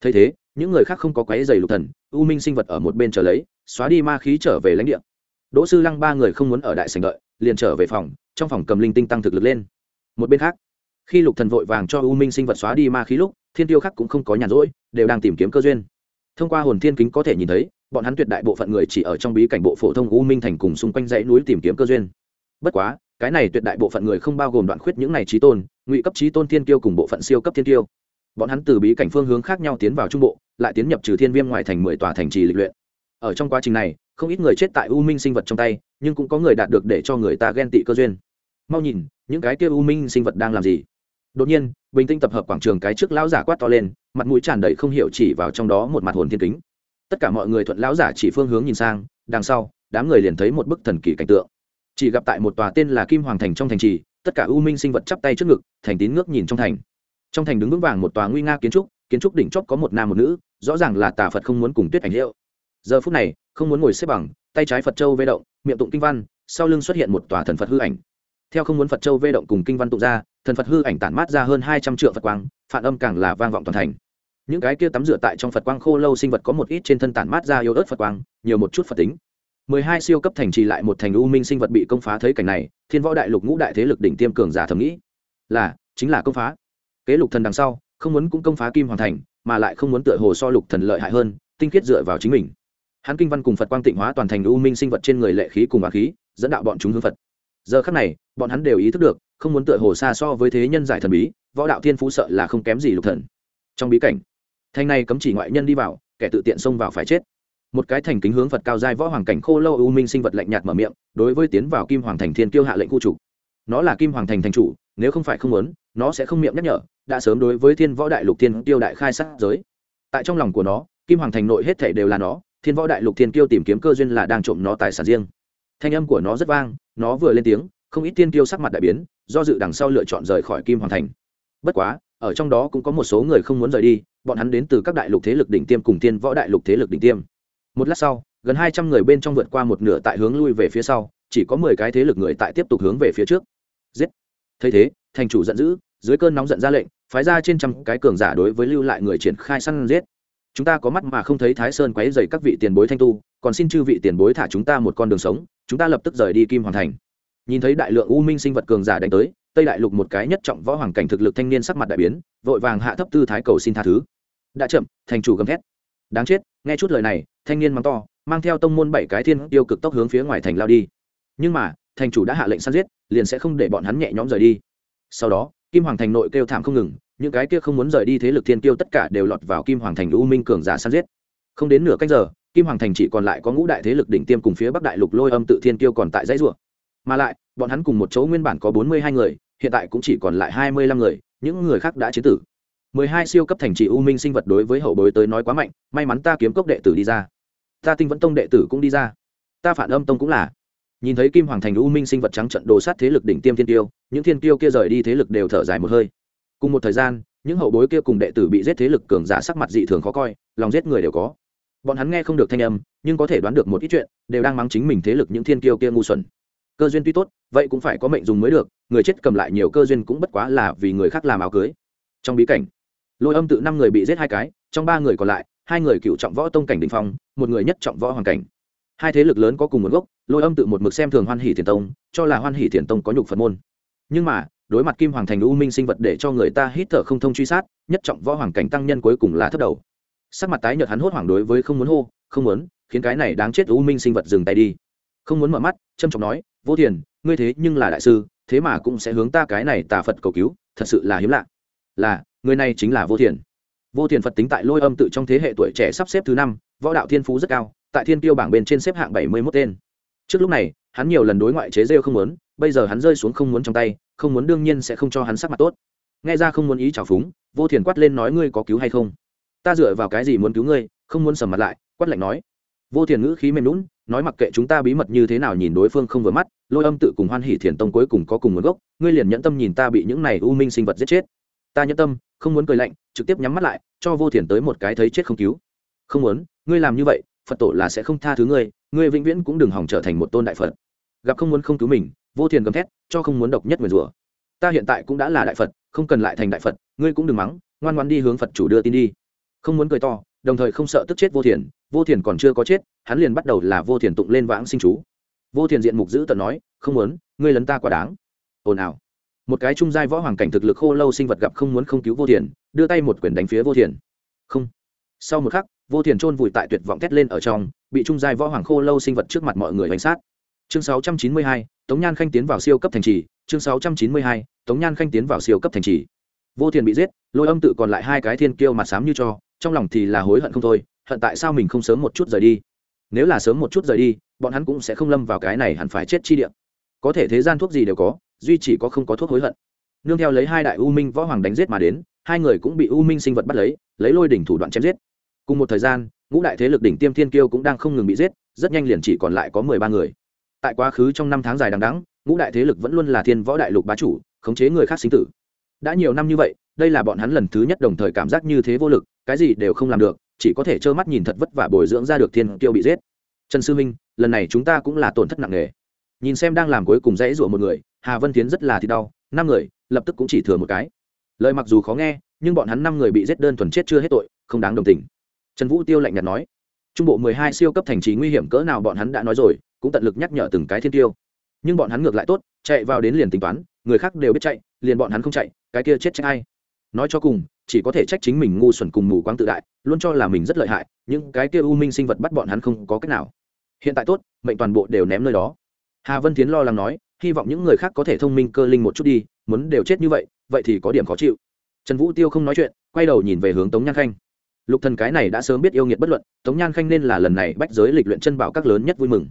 Thấy thế những người khác không có quấy dày lục thần, u minh sinh vật ở một bên chờ lấy, xóa đi ma khí trở về lãnh địa. Đỗ sư lăng ba người không muốn ở đại sảnh đợi, liền trở về phòng, trong phòng cầm linh tinh tăng thực lực lên. Một bên khác, khi lục thần vội vàng cho u minh sinh vật xóa đi ma khí lúc, thiên tiêu khác cũng không có nhàn rỗi, đều đang tìm kiếm cơ duyên. Thông qua hồn thiên kính có thể nhìn thấy, bọn hắn tuyệt đại bộ phận người chỉ ở trong bí cảnh bộ phổ thông u minh thành cùng xung quanh dãy núi tìm kiếm cơ duyên. Bất quá, cái này tuyệt đại bộ phận người không bao gồm đoạn khuyết những này trí tôn, ngụy cấp trí tôn thiên tiêu cùng bộ phận siêu cấp thiên tiêu bọn hắn từ bí cảnh phương hướng khác nhau tiến vào trung bộ, lại tiến nhập trừ thiên viêm ngoài thành mười tòa thành trì lịch luyện. Ở trong quá trình này, không ít người chết tại u minh sinh vật trong tay, nhưng cũng có người đạt được để cho người ta ghen tị cơ duyên. Mau nhìn, những cái kia u minh sinh vật đang làm gì? Đột nhiên, bình tinh tập hợp quảng trường cái trước lão giả quát to lên, mặt mũi tràn đầy không hiểu chỉ vào trong đó một mặt hồn thiên kính. Tất cả mọi người thuận lão giả chỉ phương hướng nhìn sang, đằng sau, đám người liền thấy một bức thần kỳ cảnh tượng. Chỉ gặp tại một tòa tên là kim hoàng thành trong thành trì, tất cả u minh sinh vật chắp tay trước ngực, thành tín ngước nhìn trong thành trong thành đứng vững vàng một tòa nguy nga kiến trúc kiến trúc đỉnh chóp có một nam một nữ, rõ ràng là tà phật không muốn cùng tuyết ảnh hiệu. Giờ phút này, không muốn ngồi xếp bằng, tay trái phật châu vê động, miệng tụng kinh văn, sau lưng xuất hiện một tòa thần phật hư ảnh. Theo không muốn phật châu vê động cùng kinh văn tụng ra, thần phật hư ảnh tản mát ra hơn hai trăm triệu phật quang, phản âm càng là vang vọng toàn thành. Những cái kia tắm rửa tại trong phật quang khô lâu sinh vật có một ít trên thân tản mát ra yếu ớt phật quang, nhiều một chút phật tính. Mười hai siêu cấp thành trì lại một thành u minh sinh vật bị công phá thấy cảnh này, thiên võ đại lục ngũ đại thế lực đỉnh tiêm cường giả thầm nghĩ, là, chính là công phá kế lục thần đằng sau, không muốn cũng công phá kim hoàn thành, mà lại không muốn tựa hồ so lục thần lợi hại hơn, tinh khiết dựa vào chính mình. Hắn kinh văn cùng phật quang tịnh hóa toàn thành u minh sinh vật trên người lệ khí cùng bà khí, dẫn đạo bọn chúng hướng phật. Giờ khắc này, bọn hắn đều ý thức được, không muốn tựa hồ xa so với thế nhân giải thần bí, võ đạo thiên phú sợ là không kém gì lục thần. Trong bí cảnh, thành này cấm chỉ ngoại nhân đi vào, kẻ tự tiện xông vào phải chết. Một cái thành kính hướng phật cao giai võ hoàng cảnh khô lâu u minh sinh vật lạnh nhạt mở miệng, đối với tiến vào kim hoàng thành thiên kiêu hạ lệnh khu chủ nó là kim hoàng thành thành chủ, nếu không phải không muốn, nó sẽ không miệng nhắc nhở, đã sớm đối với thiên võ đại lục thiên tiêu đại khai sát giới. Tại trong lòng của nó, kim hoàng thành nội hết thể đều là nó, thiên võ đại lục thiên tiêu tìm kiếm cơ duyên là đang trộm nó tài sản riêng. Thanh âm của nó rất vang, nó vừa lên tiếng, không ít thiên tiêu sắc mặt đại biến, do dự đằng sau lựa chọn rời khỏi kim hoàng thành. Bất quá, ở trong đó cũng có một số người không muốn rời đi, bọn hắn đến từ các đại lục thế lực đỉnh tiêm cùng thiên võ đại lục thế lực đỉnh tiêm. Một lát sau, gần hai trăm người bên trong vượt qua một nửa tại hướng lui về phía sau, chỉ có mười cái thế lực người tại tiếp tục hướng về phía trước giết. Thấy thế, thành chủ giận dữ, dưới cơn nóng giận ra lệnh, phái ra trên trăm cái cường giả đối với lưu lại người triển khai săn giết. Chúng ta có mắt mà không thấy thái sơn quấy dày các vị tiền bối thanh tu, còn xin chư vị tiền bối thả chúng ta một con đường sống, chúng ta lập tức rời đi kim hoàn thành. Nhìn thấy đại lượng u minh sinh vật cường giả đánh tới, tây đại lục một cái nhất trọng võ hoàng cảnh thực lực thanh niên sắc mặt đại biến, vội vàng hạ thấp tư thái cầu xin tha thứ. Đã chậm, thành chủ gầm thét. Đáng chết, nghe chút lời này, thanh niên mắng to, mang theo tông môn bảy cái thiên tiêu cực tốc hướng phía ngoài thành lao đi. Nhưng mà, thành chủ đã hạ lệnh săn giết liền sẽ không để bọn hắn nhẹ nhõm rời đi. Sau đó, kim hoàng thành nội kêu thảm không ngừng, những cái kia không muốn rời đi thế lực thiên tiêu tất cả đều lọt vào kim hoàng thành u minh cường giả săn giết. Không đến nửa cách giờ, kim hoàng thành chỉ còn lại có ngũ đại thế lực đỉnh tiêm cùng phía bắc đại lục lôi âm tự thiên tiêu còn tại dãy rùa mà lại, bọn hắn cùng một chỗ nguyên bản có bốn mươi hai người, hiện tại cũng chỉ còn lại hai mươi lăm người, những người khác đã chết tử. mười hai siêu cấp thành trì u minh sinh vật đối với hậu bối tới nói quá mạnh, may mắn ta kiếm cốc đệ tử đi ra. Ta tinh vẫn tông đệ tử cũng đi ra. Ta phản âm tông cũng là nhìn thấy kim hoàng thành u minh sinh vật trắng trận đồ sát thế lực đỉnh tiêm thiên tiêu, những thiên tiêu kia rời đi thế lực đều thở dài một hơi. Cùng một thời gian, những hậu bối kia cùng đệ tử bị giết thế lực cường giả sắc mặt dị thường khó coi, lòng giết người đều có. Bọn hắn nghe không được thanh âm, nhưng có thể đoán được một ít chuyện, đều đang mắng chính mình thế lực những thiên tiêu kia ngu xuẩn. Cơ duyên tuy tốt, vậy cũng phải có mệnh dùng mới được, người chết cầm lại nhiều cơ duyên cũng bất quá là vì người khác làm áo cưới. Trong bí cảnh, lôi âm tự năm người bị giết hai cái, trong ba người còn lại, hai người cựu trọng võ tông cảnh đình phong, một người nhất trọng võ hoàng cảnh hai thế lực lớn có cùng một gốc, lôi âm tự một mực xem thường hoan hỷ thiền tông, cho là hoan hỷ thiền tông có nhục phật môn. Nhưng mà, đối mặt kim hoàng thành u minh sinh vật để cho người ta hít thở không thông truy sát, nhất trọng võ hoàng cảnh tăng nhân cuối cùng là thất đầu. Sắc mặt tái nhợt hắn hốt hoảng đối với không muốn hô, không muốn, khiến cái này đáng chết u minh sinh vật dừng tay đi. Không muốn mở mắt trâm trọng nói, vô thiền, ngươi thế nhưng là đại sư, thế mà cũng sẽ hướng ta cái này tà phật cầu cứu, thật sự là hiếm lạ. Là, người này chính là vô thiền. Vô thiền phật tính tại lôi âm tự trong thế hệ tuổi trẻ sắp xếp thứ năm, võ đạo thiên phú rất cao tại thiên tiêu bảng bên trên xếp hạng bảy mươi mốt tên. Trước lúc này, hắn nhiều lần đối ngoại chế rêu không muốn, bây giờ hắn rơi xuống không muốn trong tay, không muốn đương nhiên sẽ không cho hắn sắc mặt tốt. Nghe ra không muốn ý trào phúng, vô thiền quát lên nói ngươi có cứu hay không? Ta dựa vào cái gì muốn cứu ngươi, không muốn sầm mặt lại, quát lạnh nói. Vô thiền ngữ khí mềm lún nói mặc kệ chúng ta bí mật như thế nào nhìn đối phương không vừa mắt, lôi âm tự cùng hoan hỉ thiền tông cuối cùng có cùng nguồn gốc, ngươi liền nhẫn tâm nhìn ta bị những này u minh sinh vật giết chết. Ta nhẫn tâm, không muốn cười lạnh, trực tiếp nhắm mắt lại, cho vô thiền tới một cái thấy chết không cứu. Không muốn, ngươi làm như vậy phật tổ là sẽ không tha thứ ngươi ngươi vĩnh viễn cũng đừng hỏng trở thành một tôn đại phật. Gặp không muốn không cứu mình, vô thiền gầm thét, cho không muốn độc nhất nguyền rủa. Ta hiện tại cũng đã là đại phật, không cần lại thành đại phật, ngươi cũng đừng mắng, ngoan ngoan đi hướng phật chủ đưa tin đi. Không muốn cười to, đồng thời không sợ tức chết vô thiền vô thiền còn chưa có chết, hắn liền bắt đầu là vô thiền tụng lên vãng sinh chú. Vô thiền diện mục giữ tận nói, không muốn, ngươi lấn ta quá đáng. Ồn ào. Một cái trung giai võ hoàng cảnh thực lực khô lâu sinh vật gặp không muốn không cứu vô thiền, đưa tay một quyển đánh phía vô thiền. Không. Sau một khắc vô thiền chôn vùi tại tuyệt vọng thét lên ở trong bị trung giai võ hoàng khô lâu sinh vật trước mặt mọi người bánh sát. Chương 692, tống nhan khanh tiến vào siêu cấp thành trì. Chương 692, tống nhan khanh tiến vào siêu cấp thành trì. Vô thiền bị giết lôi âm tự còn lại hai cái thiên kiêu mặt xám như cho trong lòng thì là hối hận không thôi hận tại sao mình không sớm một chút rời đi. Nếu là sớm một chút rời đi bọn hắn cũng sẽ không lâm vào cái này hẳn phải chết chi điện có thể thế gian thuốc gì đều có duy chỉ có không có thuốc hối hận. Nương theo lấy hai đại u minh võ hoàng đánh giết mà đến hai người cũng bị u minh sinh vật bắt lấy lấy lôi đỉnh thủ đoạn chém giết cùng một thời gian, ngũ đại thế lực đỉnh tiêm thiên kiêu cũng đang không ngừng bị giết, rất nhanh liền chỉ còn lại có mười ba người. Tại quá khứ trong năm tháng dài đằng đẵng, ngũ đại thế lực vẫn luôn là thiên võ đại lục bá chủ, khống chế người khác sinh tử. Đã nhiều năm như vậy, đây là bọn hắn lần thứ nhất đồng thời cảm giác như thế vô lực, cái gì đều không làm được, chỉ có thể trơ mắt nhìn thật vất vả bồi dưỡng ra được thiên kiêu bị giết. Trần sư minh, lần này chúng ta cũng là tổn thất nặng nề. Nhìn xem đang làm cuối cùng dãy rủa một người, hà vân tiến rất là thì đau, năm người, lập tức cũng chỉ thừa một cái. Lời mặc dù khó nghe, nhưng bọn hắn năm người bị giết đơn thuần chết chưa hết tội, không đáng đồng tình trần vũ tiêu lạnh nhạt nói, trung bộ mười hai siêu cấp thành trì nguy hiểm cỡ nào bọn hắn đã nói rồi, cũng tận lực nhắc nhở từng cái thiên tiêu. Nhưng bọn hắn ngược lại tốt, chạy vào đến liền tính toán, người khác đều biết chạy, liền bọn hắn không chạy, cái kia chết trách ai. Nói cho cùng, chỉ có thể trách chính mình ngu xuẩn cùng mù quáng tự đại, luôn cho là mình rất lợi hại, những cái kia u minh sinh vật bắt bọn hắn không có cách nào. Hiện tại tốt, mệnh toàn bộ đều ném nơi đó. Hà vân tiến lo lắng nói, hy vọng những người khác có thể thông minh cơ linh một chút đi, muốn đều chết như vậy vậy thì có điểm khó chịu. Trần vũ tiêu không nói chuyện, quay đầu nhìn về hướng tống nhan khanh lục thần cái này đã sớm biết yêu nghiệt bất luận, tống nhan khanh nên là lần này bách giới lịch luyện chân bảo các lớn nhất vui mừng.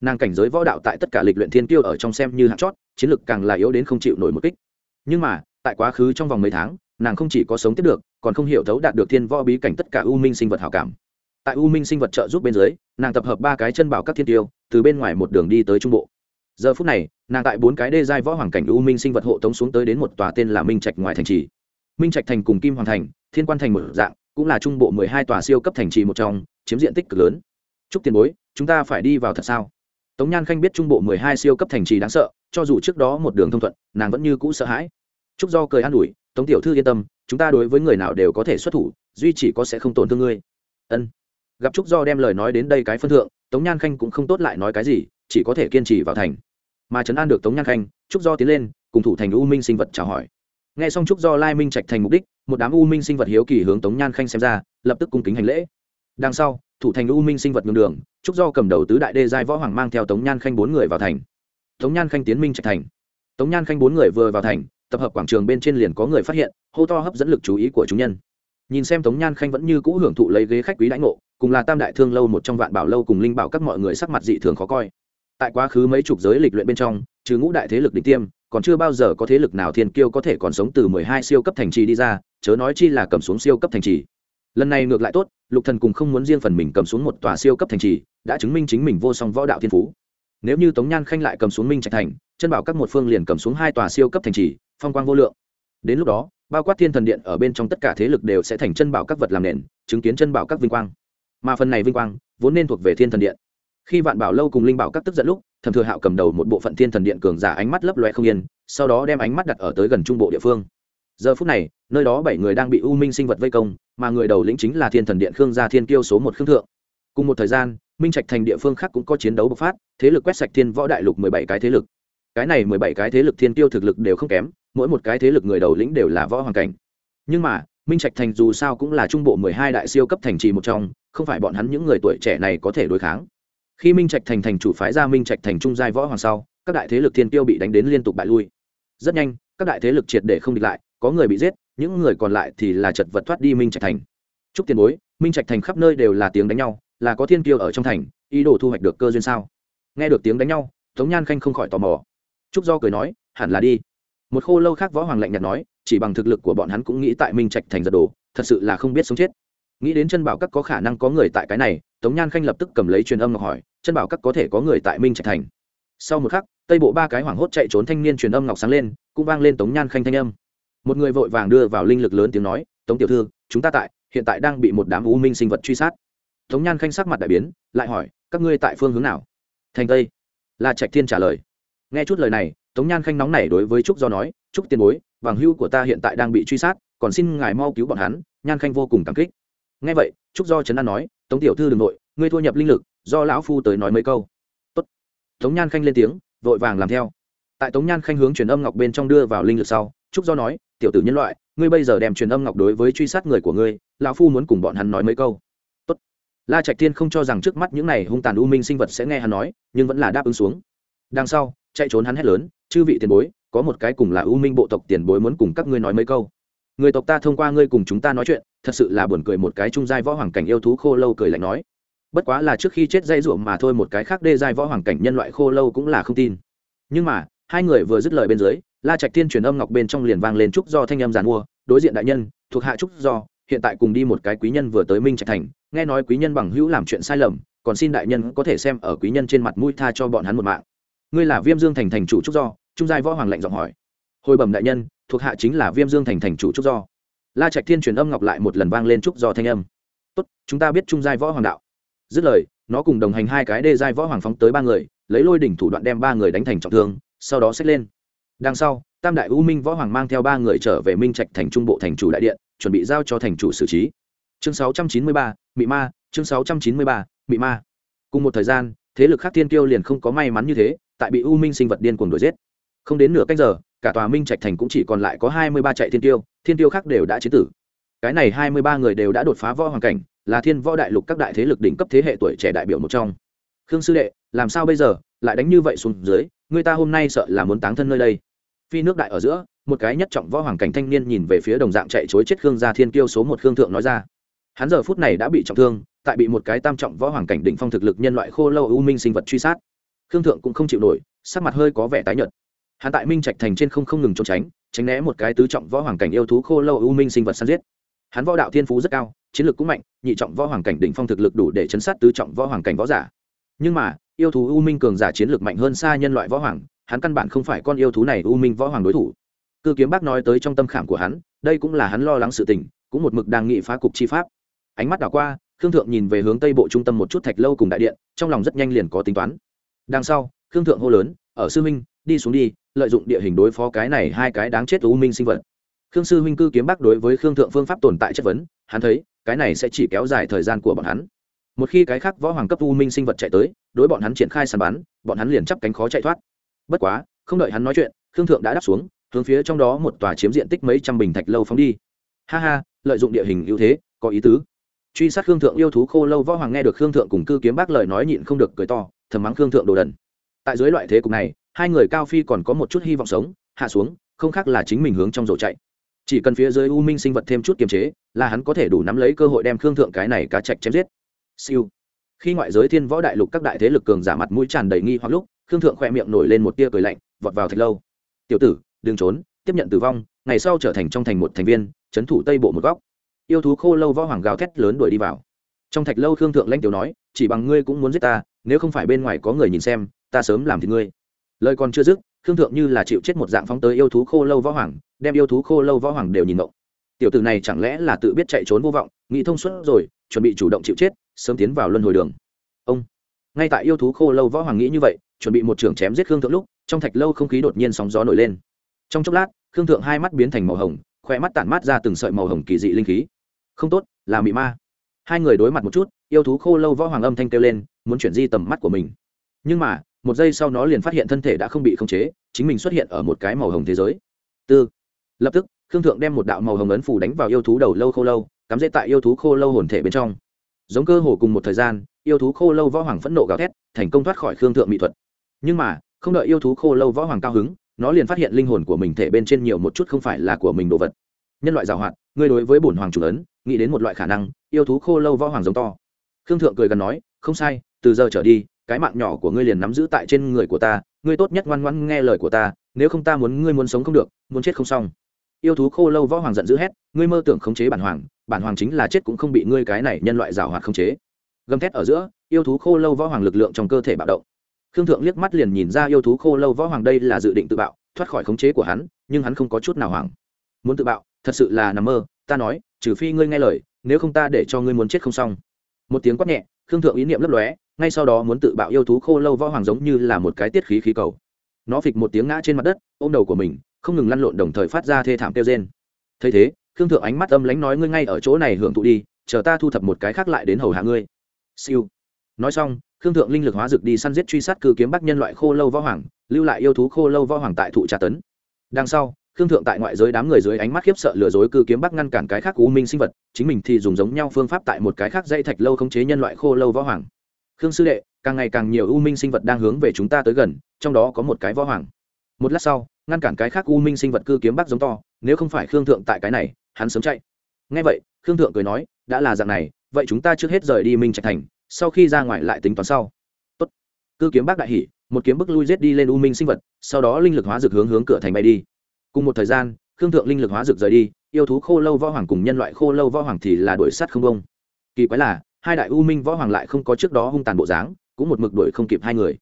Nàng cảnh giới võ đạo tại tất cả lịch luyện thiên tiêu ở trong xem như hạt chót, chiến lực càng là yếu đến không chịu nổi một kích. Nhưng mà, tại quá khứ trong vòng mấy tháng, nàng không chỉ có sống tiếp được, còn không hiểu thấu đạt được thiên võ bí cảnh tất cả u minh sinh vật hảo cảm. Tại u minh sinh vật trợ giúp bên dưới, nàng tập hợp ba cái chân bảo các thiên tiêu từ bên ngoài một đường đi tới trung bộ. Giờ phút này, nàng tại bốn cái đê giai võ hoàng cảnh u minh sinh vật hộ tống xuống tới đến một tòa tên là minh trạch ngoài thành trì. Minh trạch thành cùng kim hoàng thành, thiên quan thành một dạng cũng là trung bộ mười hai tòa siêu cấp thành trì một trong, chiếm diện tích cực lớn. Chúc tiền bối, chúng ta phải đi vào thật sao? Tống nhan khanh biết trung bộ mười hai siêu cấp thành trì đáng sợ, cho dù trước đó một đường thông thuận, nàng vẫn như cũ sợ hãi. Trúc do cười an ủi, tống tiểu thư yên tâm, chúng ta đối với người nào đều có thể xuất thủ, duy chỉ có sẽ không tổn thương ngươi. Ân. Gặp trúc do đem lời nói đến đây cái phân thượng, tống nhan khanh cũng không tốt lại nói cái gì, chỉ có thể kiên trì vào thành. Mà trấn an được tống nhan khanh trúc do tiến lên, cùng thủ thành u minh sinh vật chào hỏi. N g h e xong trúc do lai minh trạch thành mục đích một đám u minh sinh vật hiếu kỳ hướng tống nhan khanh xem ra, lập tức cung kính hành lễ. Đằng sau, thủ thành u minh sinh vật ngừng đường, trúc do cầm đầu tứ đại đê giai võ hoàng mang theo tống nhan khanh bốn người vào thành. Tống nhan khanh tiến minh trạch thành. Tống nhan khanh bốn người vừa vào thành, tập hợp quảng trường bên trên liền có người phát hiện, hô to hấp dẫn lực chú ý của chúng nhân. Nhìn xem tống nhan khanh vẫn như cũ hưởng thụ lấy ghế khách quý đãi ngộ, cùng là tam đại thương lâu một trong vạn bảo lâu cùng linh bảo các mọi người sắc mặt dị thường khó coi tại quá khứ mấy chục giới lịch luyện bên trong, trừ ngũ đại thế lực đỉnh tiêm, còn chưa bao giờ có thế lực nào thiên kiêu có thể còn sống từ mười hai siêu cấp thành trì đi ra, chớ nói chi là cầm xuống siêu cấp thành trì. Lần này ngược lại tốt, lục thần cùng không muốn riêng phần mình cầm xuống một tòa siêu cấp thành trì, đã chứng minh chính mình vô song võ đạo thiên phú. Nếu như tống nhan khanh lại cầm xuống minh trạch thành, chân bảo các một phương liền cầm xuống hai tòa siêu cấp thành trì, phong quang vô lượng. Đến lúc đó, bao quát thiên thần điện ở bên trong tất cả thế lực đều sẽ thành chân bảo các vật làm nền, chứng kiến chân bảo các vinh quang. Mà phần này vinh quang, vốn nên thuộc về thiên thần điện khi vạn bảo lâu cùng linh bảo các tức giận lúc, thẩm thừa hạo cầm đầu một bộ phận thiên thần điện cường giả ánh mắt lấp loe không yên, sau đó đem ánh mắt đặt ở tới gần trung bộ địa phương. Giờ phút này, nơi đó bảy người đang bị u minh sinh vật vây công, mà người đầu lĩnh chính là thiên thần điện khương gia thiên kiêu số một khương thượng. Cùng một thời gian, minh trạch thành địa phương khác cũng có chiến đấu bộc phát, thế lực quét sạch thiên võ đại lục mười bảy cái thế lực. Cái này mười bảy cái thế lực thiên kiêu thực lực đều không kém, mỗi một cái thế lực người đầu lĩnh đều là võ hoàng cảnh. Nhưng mà, minh trạch thành dù sao cũng là trung bộ mười hai đại siêu cấp thành trì một trong, không phải bọn hắn những người tuổi trẻ này có thể đối kháng khi minh trạch thành thành chủ phái ra minh trạch thành trung giai võ hoàng sau, các đại thế lực thiên tiêu bị đánh đến liên tục bại lui. Rất nhanh, các đại thế lực triệt để không địch lại, có người bị giết, những người còn lại thì là chật vật thoát đi minh trạch thành. Chúc tiền bối, minh trạch thành khắp nơi đều là tiếng đánh nhau, là có thiên tiêu ở trong thành, ý đồ thu hoạch được cơ duyên sao? Nghe được tiếng đánh nhau, tống nhan khanh không khỏi tò mò. Trúc do cười nói, hẳn là đi. Một khô lâu khác võ hoàng lạnh nhạt nói, chỉ bằng thực lực của bọn hắn cũng nghĩ tại minh trạch thành giật đồ thật sự là không biết sống chết. Nghĩ đến chân bảo các có khả năng có người tại cái này tống nhan khanh lập tức cầm lấy truyền âm ngọc hỏi, chân bảo các có thể có người tại minh trạch thành? Sau một khắc, tây bộ ba cái hoảng hốt chạy trốn thanh niên truyền âm ngọc sáng lên, cũng vang lên tống nhan khanh thanh âm. Một người vội vàng đưa vào linh lực lớn tiếng nói, tống tiểu thư, chúng ta tại, hiện tại đang bị một đám u minh sinh vật truy sát. Tống nhan khanh sắc mặt đại biến, lại hỏi, các ngươi tại phương hướng nào? Thành tây. Là trạch thiên trả lời. Nghe chút lời này, tống nhan khanh nóng nảy đối với trúc do nói, trúc tiền bối vàng hưu của ta hiện tại đang bị truy sát, còn xin ngài mau cứu bọn hắn, nhan khanh vô cùng cảm kích. Nghe vậy, trúc do trấn an nói tống tiểu thư đ ừ n g nội, ngươi thua nhập linh lực, do lão phu tới nói mấy câu. Tốt. tống nhan khanh lên tiếng, vội vàng làm theo. Tại tống nhan khanh hướng truyền âm ngọc bên trong đưa vào linh lực sau, trúc do nói, tiểu tử nhân loại, ngươi bây giờ đem truyền âm ngọc đối với truy sát người của ngươi, lão phu muốn cùng bọn hắn nói mấy câu. Tốt. la trạch Thiên không cho rằng trước mắt những này hung tàn u minh sinh vật sẽ nghe hắn nói, nhưng vẫn là đáp ứng xuống. Đằng sau, chạy trốn hắn hét lớn, chư vị tiền bối, có một cái cùng là u minh bộ tộc tiền bối muốn cùng các ngươi nói mấy câu người tộc ta thông qua ngươi cùng chúng ta nói chuyện, thật sự là buồn cười một cái trung giai võ hoàng cảnh yêu thú khô lâu cười lạnh nói. Bất quá là trước khi chết dây ruộng mà thôi một cái khác đê giai võ hoàng cảnh nhân loại khô lâu cũng là không tin. Nhưng mà, hai người vừa dứt lời bên dưới, la trạch thiên truyền âm ngọc bên trong liền vang lên trúc do thanh âm giàn mua, đối diện đại nhân, thuộc hạ trúc do, hiện tại cùng đi một cái quý nhân vừa tới minh trạch thành, nghe nói quý nhân bằng hữu làm chuyện sai lầm, còn xin đại nhân có thể xem ở quý nhân trên mặt mũi tha cho bọn hắn một mạng. Ngươi là viêm dương thành thành chủ trúc do, trung giai võ hoàng lạnh giọng hỏi. Hồi bẩm đại nhân thuộc hạ chính là viêm dương thành thành chủ trúc do. La trạch thiên truyền âm ngọc lại một lần vang lên trúc do thanh âm. Tốt chúng ta biết trung giai võ hoàng đạo. Dứt lời nó cùng đồng hành hai cái đê giai võ hoàng phóng tới ba người lấy lôi đỉnh thủ đoạn đem ba người đánh thành trọng thương sau đó xếp lên. Đằng sau tam đại u minh võ hoàng mang theo ba người trở về minh trạch thành trung bộ thành chủ đại điện chuẩn bị giao cho thành chủ xử trí. Chương 693, mị ma chương 693, mị ma. Cùng một thời gian thế lực khác tiên tiêu liền không có may mắn như thế tại bị u minh sinh vật điên cuồng đuổi giết. Không đến nửa cách giờ cả tòa minh trạch thành cũng chỉ còn lại có hai mươi ba chạy thiên tiêu thiên tiêu khác đều đã chế tử. Cái này hai mươi ba người đều đã đột phá võ hoàng cảnh, là thiên võ đại lục các đại thế lực đỉnh cấp thế hệ tuổi trẻ đại biểu một trong. Khương sư đệ, làm sao bây giờ? Lại đánh như vậy xuống dưới, người ta hôm nay sợ là muốn táng thân nơi đây. Phi nước đại ở giữa, một cái nhất trọng võ hoàng cảnh thanh niên nhìn về phía đồng dạng chạy chối chết khương gia thiên kiêu số một khương thượng nói ra. Hắn giờ phút này đã bị trọng thương, tại bị một cái tam trọng võ hoàng cảnh đỉnh phong thực lực nhân loại khô lâu u minh sinh vật truy sát. Khương thượng cũng không chịu nổi, sắc mặt hơi có vẻ tái nhợt hắn tại minh trạch thành trên không không ngừng trốn tránh tránh né một cái tứ trọng võ hoàng cảnh yêu thú khô lâu u minh sinh vật săn giết. Hắn võ đạo thiên phú rất cao, chiến lược cũng mạnh, nhị trọng võ hoàng cảnh đỉnh phong thực lực đủ để chấn sát tứ trọng võ hoàng cảnh võ giả. Nhưng mà, yêu thú u minh cường giả chiến lược mạnh hơn xa nhân loại võ hoàng, hắn căn bản không phải con yêu thú này u minh võ hoàng đối thủ. Cư kiếm bác nói tới trong tâm khảm của hắn, đây cũng là hắn lo lắng sự tình, cũng một mực đang nghị phá cục chi pháp. Ánh mắt đảo qua, khương thượng nhìn về hướng tây bộ trung tâm một chút thạch lâu cùng đại điện, trong lòng rất nhanh liền có tính toán. Đằng sau, khương thượng hô lớn, ở sư minh đi xuống đi, lợi dụng địa hình đối phó cái này hai cái đáng chết u minh sinh vật. Khương sư huynh cư kiếm bác đối với khương thượng phương pháp tồn tại chất vấn, hắn thấy, cái này sẽ chỉ kéo dài thời gian của bọn hắn. Một khi cái khác võ hoàng cấp u minh sinh vật chạy tới, đối bọn hắn triển khai sàn bắn, bọn hắn liền chắp cánh khó chạy thoát. Bất quá, không đợi hắn nói chuyện, khương thượng đã đáp xuống, hướng phía trong đó một tòa chiếm diện tích mấy trăm bình thạch lâu phóng đi. Ha ha, lợi dụng địa hình ưu thế, có ý tứ. Truy sát khương thượng yêu thú khô lâu võ hoàng nghe được khương thượng cùng cư kiếm bác lời nói nhịn không được cười to, thầm mắng khương thượng đồ đần. Tại dưới loại thế cục này hai người cao phi còn có một chút hy vọng sống, hạ xuống, không khác là chính mình hướng trong rổ chạy. Chỉ cần phía dưới u minh sinh vật thêm chút kiềm chế, là hắn có thể đủ nắm lấy cơ hội đem khương thượng cái này cá chạch chém giết. Siêu. Khi ngoại giới thiên võ đại lục các đại thế lực cường giả mặt mũi tràn đầy nghi hoặc lúc, khương thượng khoe miệng nổi lên một tia cười lạnh, vọt vào thạch lâu. Tiểu tử, đừng trốn, tiếp nhận tử vong, ngày sau trở thành trong thành một thành viên, trấn thủ tây bộ một góc. Yêu thú khô lâu võ hoàng gào thét lớn đuổi đi vào. Trong thạch lâu khương thượng lãnh tiểu nói, chỉ bằng ngươi cũng muốn giết ta, nếu không phải bên ngoài có người nhìn xem, ta sớm làm thì ngươi lời còn chưa dứt, khương thượng như là chịu chết một dạng phóng tới yêu thú khô lâu võ hoàng, đem yêu thú khô lâu võ hoàng đều nhìn ngộng. Tiểu tử này chẳng lẽ là tự biết chạy trốn vô vọng, nghĩ thông suốt rồi, chuẩn bị chủ động chịu chết, sớm tiến vào luân hồi đường. Ông, ngay tại yêu thú khô lâu võ hoàng nghĩ như vậy, chuẩn bị một trường chém giết khương thượng lúc, trong thạch lâu không khí đột nhiên sóng gió nổi lên. Trong chốc lát, khương thượng hai mắt biến thành màu hồng, khoe mắt tản mát ra từng sợi màu hồng kỳ dị linh khí. Không tốt, là mị ma. Hai người đối mặt một chút, yêu thú khô lâu võ hoàng âm thanh kêu lên, muốn chuyển di tầm mắt của mình. Nhưng mà một giây sau nó liền phát hiện thân thể đã không bị khống chế, chính mình xuất hiện ở một cái màu hồng thế giới. Tư. Lập tức, khương thượng đem một đạo màu hồng ấn phủ đánh vào yêu thú đầu lâu khô lâu, cắm dễ tại yêu thú khô lâu hồn thể bên trong. Giống cơ hồ cùng một thời gian, yêu thú khô lâu võ hoàng phẫn nộ gào thét, thành công thoát khỏi khương thượng mỹ thuật. Nhưng mà, không đợi yêu thú khô lâu võ hoàng cao hứng, nó liền phát hiện linh hồn của mình thể bên trên nhiều một chút không phải là của mình đồ vật. Nhân loại giàu hạn ngươi đối với bổn hoàng chủ ấn, nghĩ đến một loại khả năng, yêu thú khô lâu võ hoàng giống to. Khương thượng cười gần nói, không sai, từ giờ trở đi cái mạng nhỏ của ngươi liền nắm giữ tại trên người của ta, ngươi tốt nhất ngoan ngoãn nghe lời của ta, nếu không ta muốn ngươi muốn sống không được, muốn chết không xong. Yêu thú khô lâu võ hoàng giận dữ hét, ngươi mơ tưởng khống chế bản hoàng bản hoàng chính là chết cũng không bị ngươi cái này nhân loại rào hoạt khống chế. Gầm thét ở giữa, yêu thú khô lâu võ hoàng lực lượng trong cơ thể bạo động. Khương thượng liếc mắt liền nhìn ra yêu thú khô lâu võ hoàng đây là dự định tự bạo, thoát khỏi khống chế của hắn, nhưng hắn không có chút nào hoảng. Muốn tự bạo, thật sự là nằm mơ, ta nói, trừ phi ngươi nghe lời, nếu không ta để cho ngươi muốn chết không xong. Một tiếng quát nhẹ khương thượng ý niệm lấp lóe, ngay sau đó muốn tự bạo yêu thú khô lâu võ hoàng giống như là một cái tiết khí khí cầu. Nó phịch một tiếng ngã trên mặt đất, ôm đầu của mình, không ngừng lăn lộn đồng thời phát ra thê thảm kêu trên thấy thế, khương thượng ánh mắt âm lánh nói ngươi ngay ở chỗ này hưởng thụ đi, chờ ta thu thập một cái khác lại đến hầu hạ ngươi. Siêu. Nói xong, khương thượng linh lực hóa rực đi săn giết truy sát cư kiếm bắc nhân loại khô lâu võ hoàng, lưu lại yêu thú khô lâu võ hoàng tại thụ trà tấn. Đằng sau khương thượng tại ngoại giới đám người dưới ánh mắt khiếp sợ lừa dối cư kiếm bắc ngăn cản cái khác u minh sinh vật, chính mình thì dùng giống nhau phương pháp tại một cái khác dây thạch lâu khống chế nhân loại khô lâu võ hoàng. Khương sư đệ, càng ngày càng nhiều u minh sinh vật đang hướng về chúng ta tới gần, trong đó có một cái võ hoàng. Một lát sau, ngăn cản cái khác u minh sinh vật cư kiếm bắc giống to, nếu không phải khương thượng tại cái này, hắn sớm chạy. Ngay vậy, khương thượng cười nói, đã là dạng này, vậy chúng ta trước hết rời đi minh trạch thành, sau khi ra ngoài lại tính toán sau. Tốt. cư kiếm bác đại hỉ, một kiếm bức lui giết đi lên u minh sinh vật, sau đó linh lực hóa dược hướng hướng cửa thành bay đi cùng một thời gian, khương thượng linh lực hóa dược rời đi, yêu thú khô lâu võ hoàng cùng nhân loại khô lâu võ hoàng thì là đuổi sát không công kỳ quái là, hai đại u minh võ hoàng lại không có trước đó hung tàn bộ dáng, cũng một mực đuổi không kịp hai người.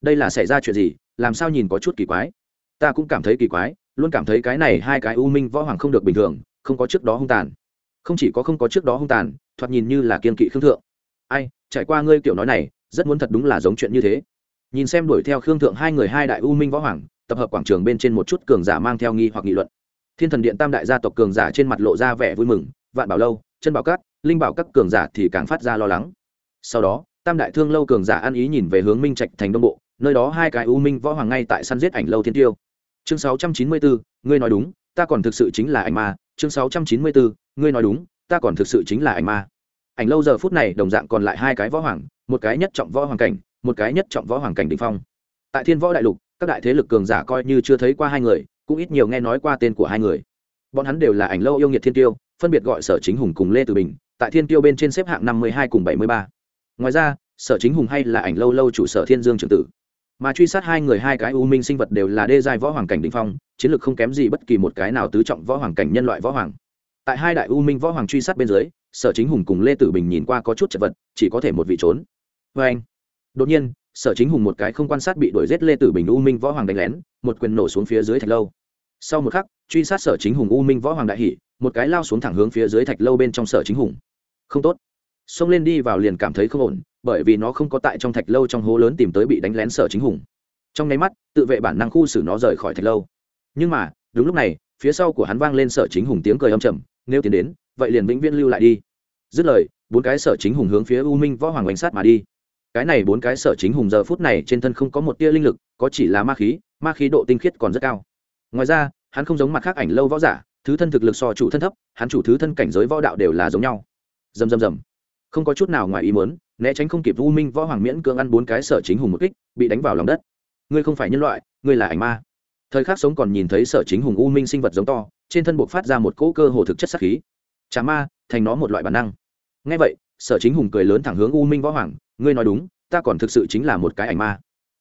Đây là xảy ra chuyện gì, làm sao nhìn có chút kỳ quái? Ta cũng cảm thấy kỳ quái, luôn cảm thấy cái này hai cái u minh võ hoàng không được bình thường, không có trước đó hung tàn. Không chỉ có không có trước đó hung tàn, thoạt nhìn như là kiên kỵ khương thượng. Ai, trải qua ngươi kiểu nói này, rất muốn thật đúng là giống chuyện như thế. Nhìn xem đuổi theo khương thượng hai người hai đại u minh võ hoàng tập hợp quảng trường bên trên một chút cường giả mang theo nghi hoặc nghị luận. Thiên thần điện tam đại gia tộc cường giả trên mặt lộ ra vẻ vui mừng, vạn bảo lâu, chân bảo cát, linh bảo các cường giả thì càng phát ra lo lắng. Sau đó, tam đại thương lâu cường giả ăn ý nhìn về hướng minh trạch thành đông bộ, nơi đó hai cái u minh võ hoàng ngay tại săn giết ảnh lâu thiên tiêu. Chương sáu trăm chín mươi bốn ngươi nói đúng, ta còn thực sự chính là ảnh ma. Chương sáu trăm chín mươi bốn ngươi nói đúng, ta còn thực sự chính là ảnh ma. Ảnh lâu giờ phút này đồng dạng còn lại hai cái võ hoàng, một cái nhất trọng võ hoàng cảnh, một cái nhất trọng võ hoàng cảnh đ ỉ n h phong. Tại thiên võ đại lục các đại thế lực cường giả coi như chưa thấy qua hai người, cũng ít nhiều nghe nói qua tên của hai người. Bọn hắn đều là ảnh lâu yêu nghiệt thiên tiêu, phân biệt gọi sở chính hùng cùng lê tử bình, tại thiên tiêu bên trên xếp hạng năm mươi hai cùng bảy mươi ba. Ngoài ra, sở chính hùng hay là ảnh lâu lâu chủ sở thiên dương trưởng tử. Mà truy sát hai người hai cái u minh sinh vật đều là đê giai võ hoàng cảnh đình phong, chiến lược không kém gì bất kỳ một cái nào tứ trọng võ hoàng cảnh nhân loại võ hoàng. Tại hai đại u minh võ hoàng truy sát bên dưới, sở chính hùng cùng lê tử bình nhìn qua có chút chật vật, chỉ có thể một vị trốn. Vê anh đột nhiên sở chính hùng một cái không quan sát bị đuổi giết lê tử bình u minh võ hoàng đánh lén, một quyền nổ xuống phía dưới thạch lâu. Sau một khắc, truy sát sở chính hùng u minh võ hoàng đại hỷ một cái lao xuống thẳng hướng phía dưới thạch lâu bên trong sở chính hùng. Không tốt. Xông lên đi vào liền cảm thấy không ổn, bởi vì nó không có tại trong thạch lâu trong hố lớn tìm tới bị đánh lén sở chính hùng. Trong nháy mắt, tự vệ bản năng khu xử nó rời khỏi thạch lâu. Nhưng mà, đúng lúc này, phía sau của hắn vang lên sở chính hùng tiếng cười âm trầm, nếu tiến đến, vậy liền vĩnh viễn lưu lại đi. Dứt lời, bốn cái sở chính hùng hướng phía u minh võ hoàng bánh sát mà đi cái này bốn cái sở chính hùng giờ phút này trên thân không có một tia linh lực, có chỉ là ma khí ma khí độ tinh khiết còn rất cao. Ngoài ra, hắn không giống mặt khác ảnh lâu võ giả, thứ thân thực lực so chủ thân thấp, hắn chủ thứ thân cảnh giới võ đạo đều là giống nhau. Dầm dầm dầm không có chút nào ngoài ý muốn, né tránh không kịp u minh võ hoàng miễn cưỡng ăn bốn cái sở chính hùng một kích, bị đánh vào lòng đất. Ngươi không phải nhân loại, ngươi là ảnh ma. Thời khắc sống còn nhìn thấy sở chính hùng u minh sinh vật giống to, trên thân buộc phát ra một cỗ cơ hồ thực chất sắc khí. Chả ma, thành nó một loại bản năng. Ngay vậy sở chính hùng cười lớn thẳng hướng u minh võ hoàng, ngươi nói đúng, ta còn thực sự chính là một cái ảnh ma.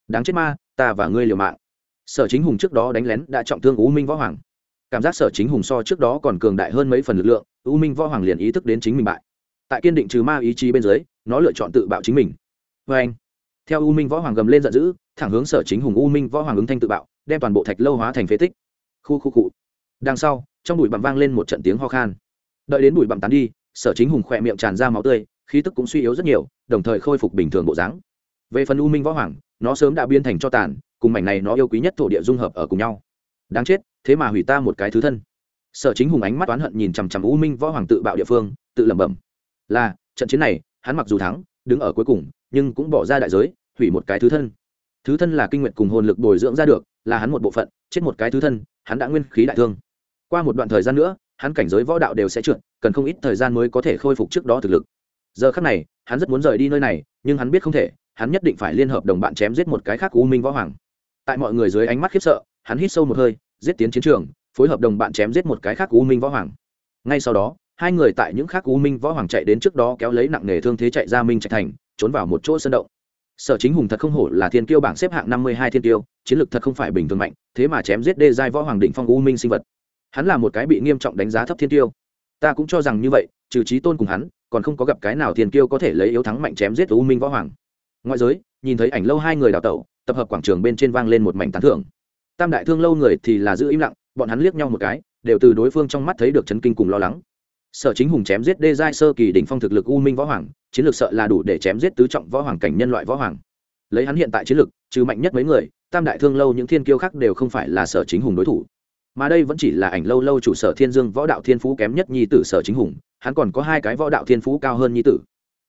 Đáng chết ma, ta và ngươi liều mạng. Sở chính hùng trước đó đánh lén đã trọng thương u minh võ hoàng. Cảm giác sở chính hùng so trước đó còn cường đại hơn mấy phần lực lượng, u minh võ hoàng liền ý thức đến chính mình bại. Tại kiên định trừ ma ý chí bên dưới, nó lựa chọn tự bạo chính mình. Vê anh, theo u minh võ hoàng gầm lên giận dữ, thẳng hướng sở chính hùng u minh võ hoàng ứng thanh tự bạo, đem toàn bộ thạch lâu hóa thành phế tích. Khu khu cụ đằng sau, trong bụi bặm vang lên một trận tiếng ho khan. Đợi đến bụi bặm tán đi sở chính hùng khỏe miệng tràn ra máu tươi, khí tức cũng suy yếu rất nhiều, đồng thời khôi phục bình thường bộ dáng. Về phần u minh võ hoàng, nó sớm đã biến thành cho tàn, cùng mảnh này nó yêu quý nhất thổ địa dung hợp ở cùng nhau. Đáng chết, thế mà hủy ta một cái thứ thân. Sở chính hùng ánh mắt oán hận nhìn chằm chằm u minh võ hoàng tự bạo địa phương, tự lẩm bẩm. Là, trận chiến này, hắn mặc dù thắng, đứng ở cuối cùng, nhưng cũng bỏ ra đại giới, hủy một cái thứ thân. Thứ thân là kinh nguyện cùng hồn lực bồi dưỡng ra được, là hắn một bộ phận, chết một cái thứ thân, hắn đã nguyên khí đại thương. Qua một đoạn thời gian nữa, hắn cảnh giới võ đạo đều sẽ trượt cần không ít thời gian mới có thể khôi phục trước đó thực lực. Giờ khắc này, hắn rất muốn rời đi nơi này, nhưng hắn biết không thể, hắn nhất định phải liên hợp đồng bạn chém giết một cái khác u minh võ hoàng. Tại mọi người dưới ánh mắt khiếp sợ, hắn hít sâu một hơi, giết tiến chiến trường, phối hợp đồng bạn chém giết một cái khác u minh võ hoàng. Ngay sau đó, hai người tại những khác u minh võ hoàng chạy đến trước đó kéo lấy nặng nghề thương thế chạy ra minh trạch thành, trốn vào một chỗ sân động. Sở chính hùng thật không hổ là thiên tiêu bảng xếp hạng năm mươi hai thiên tiêu chiến lược thật không phải bình thường mạnh, thế mà chém giết đê giai võ hoàng định phong u minh sinh vật. Hắn là một cái bị nghiêm trọng đánh giá thấp thiên tiêu ta cũng cho rằng như vậy, trừ trí tôn cùng hắn, còn không có gặp cái nào thiên kiêu có thể lấy yếu thắng mạnh chém giết u minh võ hoàng. Ngoại giới, nhìn thấy ảnh lâu hai người đào tẩu, tập hợp quảng trường bên trên vang lên một mảnh tán thưởng. Tam đại thương lâu người thì là giữ im lặng, bọn hắn liếc nhau một cái, đều từ đối phương trong mắt thấy được chấn kinh cùng lo lắng. Sở chính hùng chém giết đê giai sơ kỳ đỉnh phong thực lực u minh võ hoàng, chiến lược sợ là đủ để chém giết tứ trọng võ hoàng cảnh nhân loại võ hoàng. Lấy hắn hiện tại chiến lược, trừ mạnh nhất mấy người, tam đại thương lâu những thiên kiêu khác đều không phải là sở chính hùng đối thủ mà đây vẫn chỉ là ảnh lâu lâu chủ sở thiên dương võ đạo thiên phú kém nhất nhi tử sở chính hùng, hắn còn có hai cái võ đạo thiên phú cao hơn nhi tử.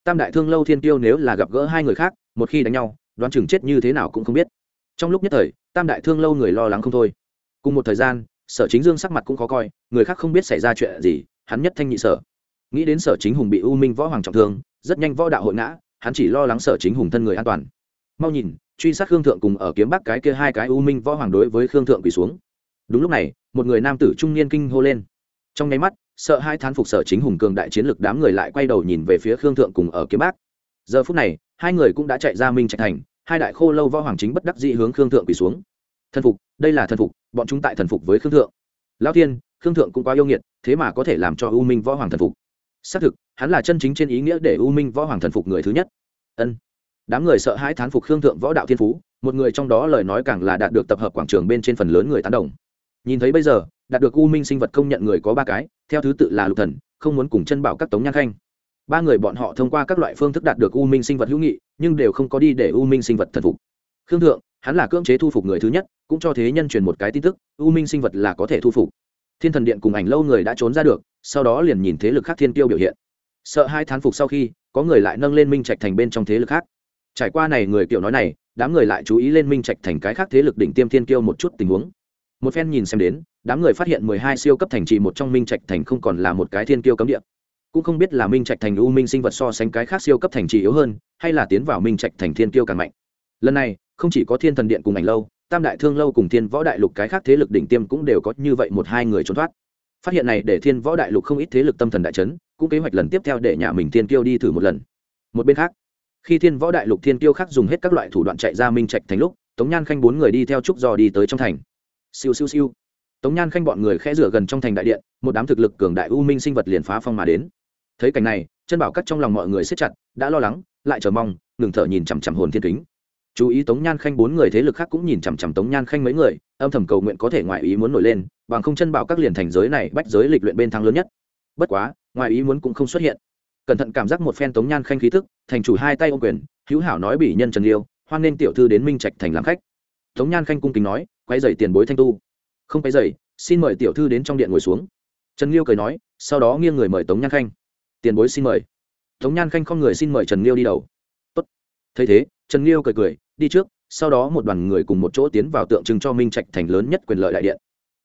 Tam đại thương lâu thiên Tiêu nếu là gặp gỡ hai người khác, một khi đánh nhau, đoán chừng chết như thế nào cũng không biết. Trong lúc nhất thời, tam đại thương lâu người lo lắng không thôi. Cùng một thời gian, sở chính dương sắc mặt cũng khó coi, người khác không biết xảy ra chuyện gì, hắn nhất thanh nhị sở. Nghĩ đến sở chính hùng bị u minh võ hoàng trọng thương, rất nhanh võ đạo hội ngã, hắn chỉ lo lắng sở chính hùng thân người an toàn. Mau nhìn, truy sát khương thượng cùng ở kiếm bắc cái kia hai cái u minh võ hoàng đối với khương thượng quỳ xuống đúng lúc này, một người nam tử trung niên kinh hô lên. Trong nháy mắt, sợ hai thán phục sở chính hùng cường đại chiến lực đám người lại quay đầu nhìn về phía khương thượng cùng ở kiếm bác. giờ phút này, hai người cũng đã chạy ra minh trạch thành, hai đại khô lâu võ hoàng chính bất đắc dĩ hướng khương thượng quỳ xuống. Thần phục, đây là thần phục, bọn chúng tại thần phục với khương thượng. Lao thiên, khương thượng cũng quá yêu nghiệt, thế mà có thể làm cho u minh võ hoàng thần phục. Xác thực, hắn là chân chính trên ý nghĩa để u minh võ hoàng thần phục người thứ nhất. Ân. Đám người sợ hãi thán phục khương thượng võ đạo thiên phú, một người trong đó lời nói càng là đạt được tập hợp quảng trường bên trên phần lớn người tán đồng nhìn thấy bây giờ, đạt được u minh sinh vật công nhận người có ba cái, theo thứ tự là lục thần, không muốn cùng chân bảo các tống nhan khanh. Ba người bọn họ thông qua các loại phương thức đạt được u minh sinh vật hữu nghị, nhưng đều không có đi để u minh sinh vật thần phục. Khương thượng, hắn là cưỡng chế thu phục người thứ nhất, cũng cho thế nhân truyền một cái tin tức, u minh sinh vật là có thể thu phục. Thiên thần điện cùng ảnh lâu người đã trốn ra được, sau đó liền nhìn thế lực khác thiên tiêu biểu hiện. Sợ hai thán phục sau khi, có người lại nâng lên minh trạch thành bên trong thế lực khác. Trải qua này người kiểu nói này, đám người lại chú ý lên minh trạch thành cái khác thế lực đỉnh tiêm thiên kiêu một chút tình huống một phen nhìn xem đến, đám người phát hiện mười hai siêu cấp thành trì một trong minh trạch thành không còn là một cái thiên kiêu cấm địa. Cũng không biết là minh trạch thành u minh sinh vật so sánh cái khác siêu cấp thành trì yếu hơn, hay là tiến vào minh trạch thành thiên kiêu càng mạnh. Lần này, không chỉ có thiên thần điện cùng ảnh lâu, tam đại thương lâu cùng thiên võ đại lục cái khác thế lực đỉnh tiêm cũng đều có như vậy một hai người trốn thoát. Phát hiện này để thiên võ đại lục không ít thế lực tâm thần đại chấn, cũng kế hoạch lần tiếp theo để nhà mình thiên kiêu đi thử một lần. Một bên khác, khi thiên võ đại lục thiên kiêu khác dùng hết các loại thủ đoạn chạy ra minh trạch thành lúc, tống nhan khanh bốn người đi theo trúc dò đi tới trong thành siêu siêu siêu. Tống nhan khanh bọn người khẽ rửa gần trong thành đại điện, một đám thực lực cường đại u minh sinh vật liền phá phong mà đến. Thấy cảnh này, chân bảo cắt trong lòng mọi người siết chặt, đã lo lắng, lại chờ mong, ngừng thở nhìn chằm chằm hồn thiên kính. Chú ý tống nhan khanh bốn người thế lực khác cũng nhìn chằm chằm tống nhan khanh mấy người, âm thầm cầu nguyện có thể ngoại ý muốn nổi lên, bằng không chân bảo các liền thành giới này bách giới lịch luyện bên thắng lớn nhất. Bất quá, ngoại ý muốn cũng không xuất hiện. Cẩn thận cảm giác một phen tống nhan khanh khí thức, thành chủ hai tay ô quyền, hữu hảo nói bị nhân trần liêu, hoan nên tiểu thư đến minh trạch thành làm khách. Tống nhan khanh cung kính nói quay dày tiền bối thanh tu. Không quay dày xin mời tiểu thư đến trong điện ngồi xuống. Trần liêu cười nói sau đó nghiêng người mời tống nhan khanh. Tiền bối xin mời. Tống nhan khanh không người xin mời trần liêu đi đầu. Tốt. thấy thế trần liêu cười cười đi trước sau đó một đoàn người cùng một chỗ tiến vào tượng trưng cho minh trạch thành lớn nhất quyền lợi đại điện.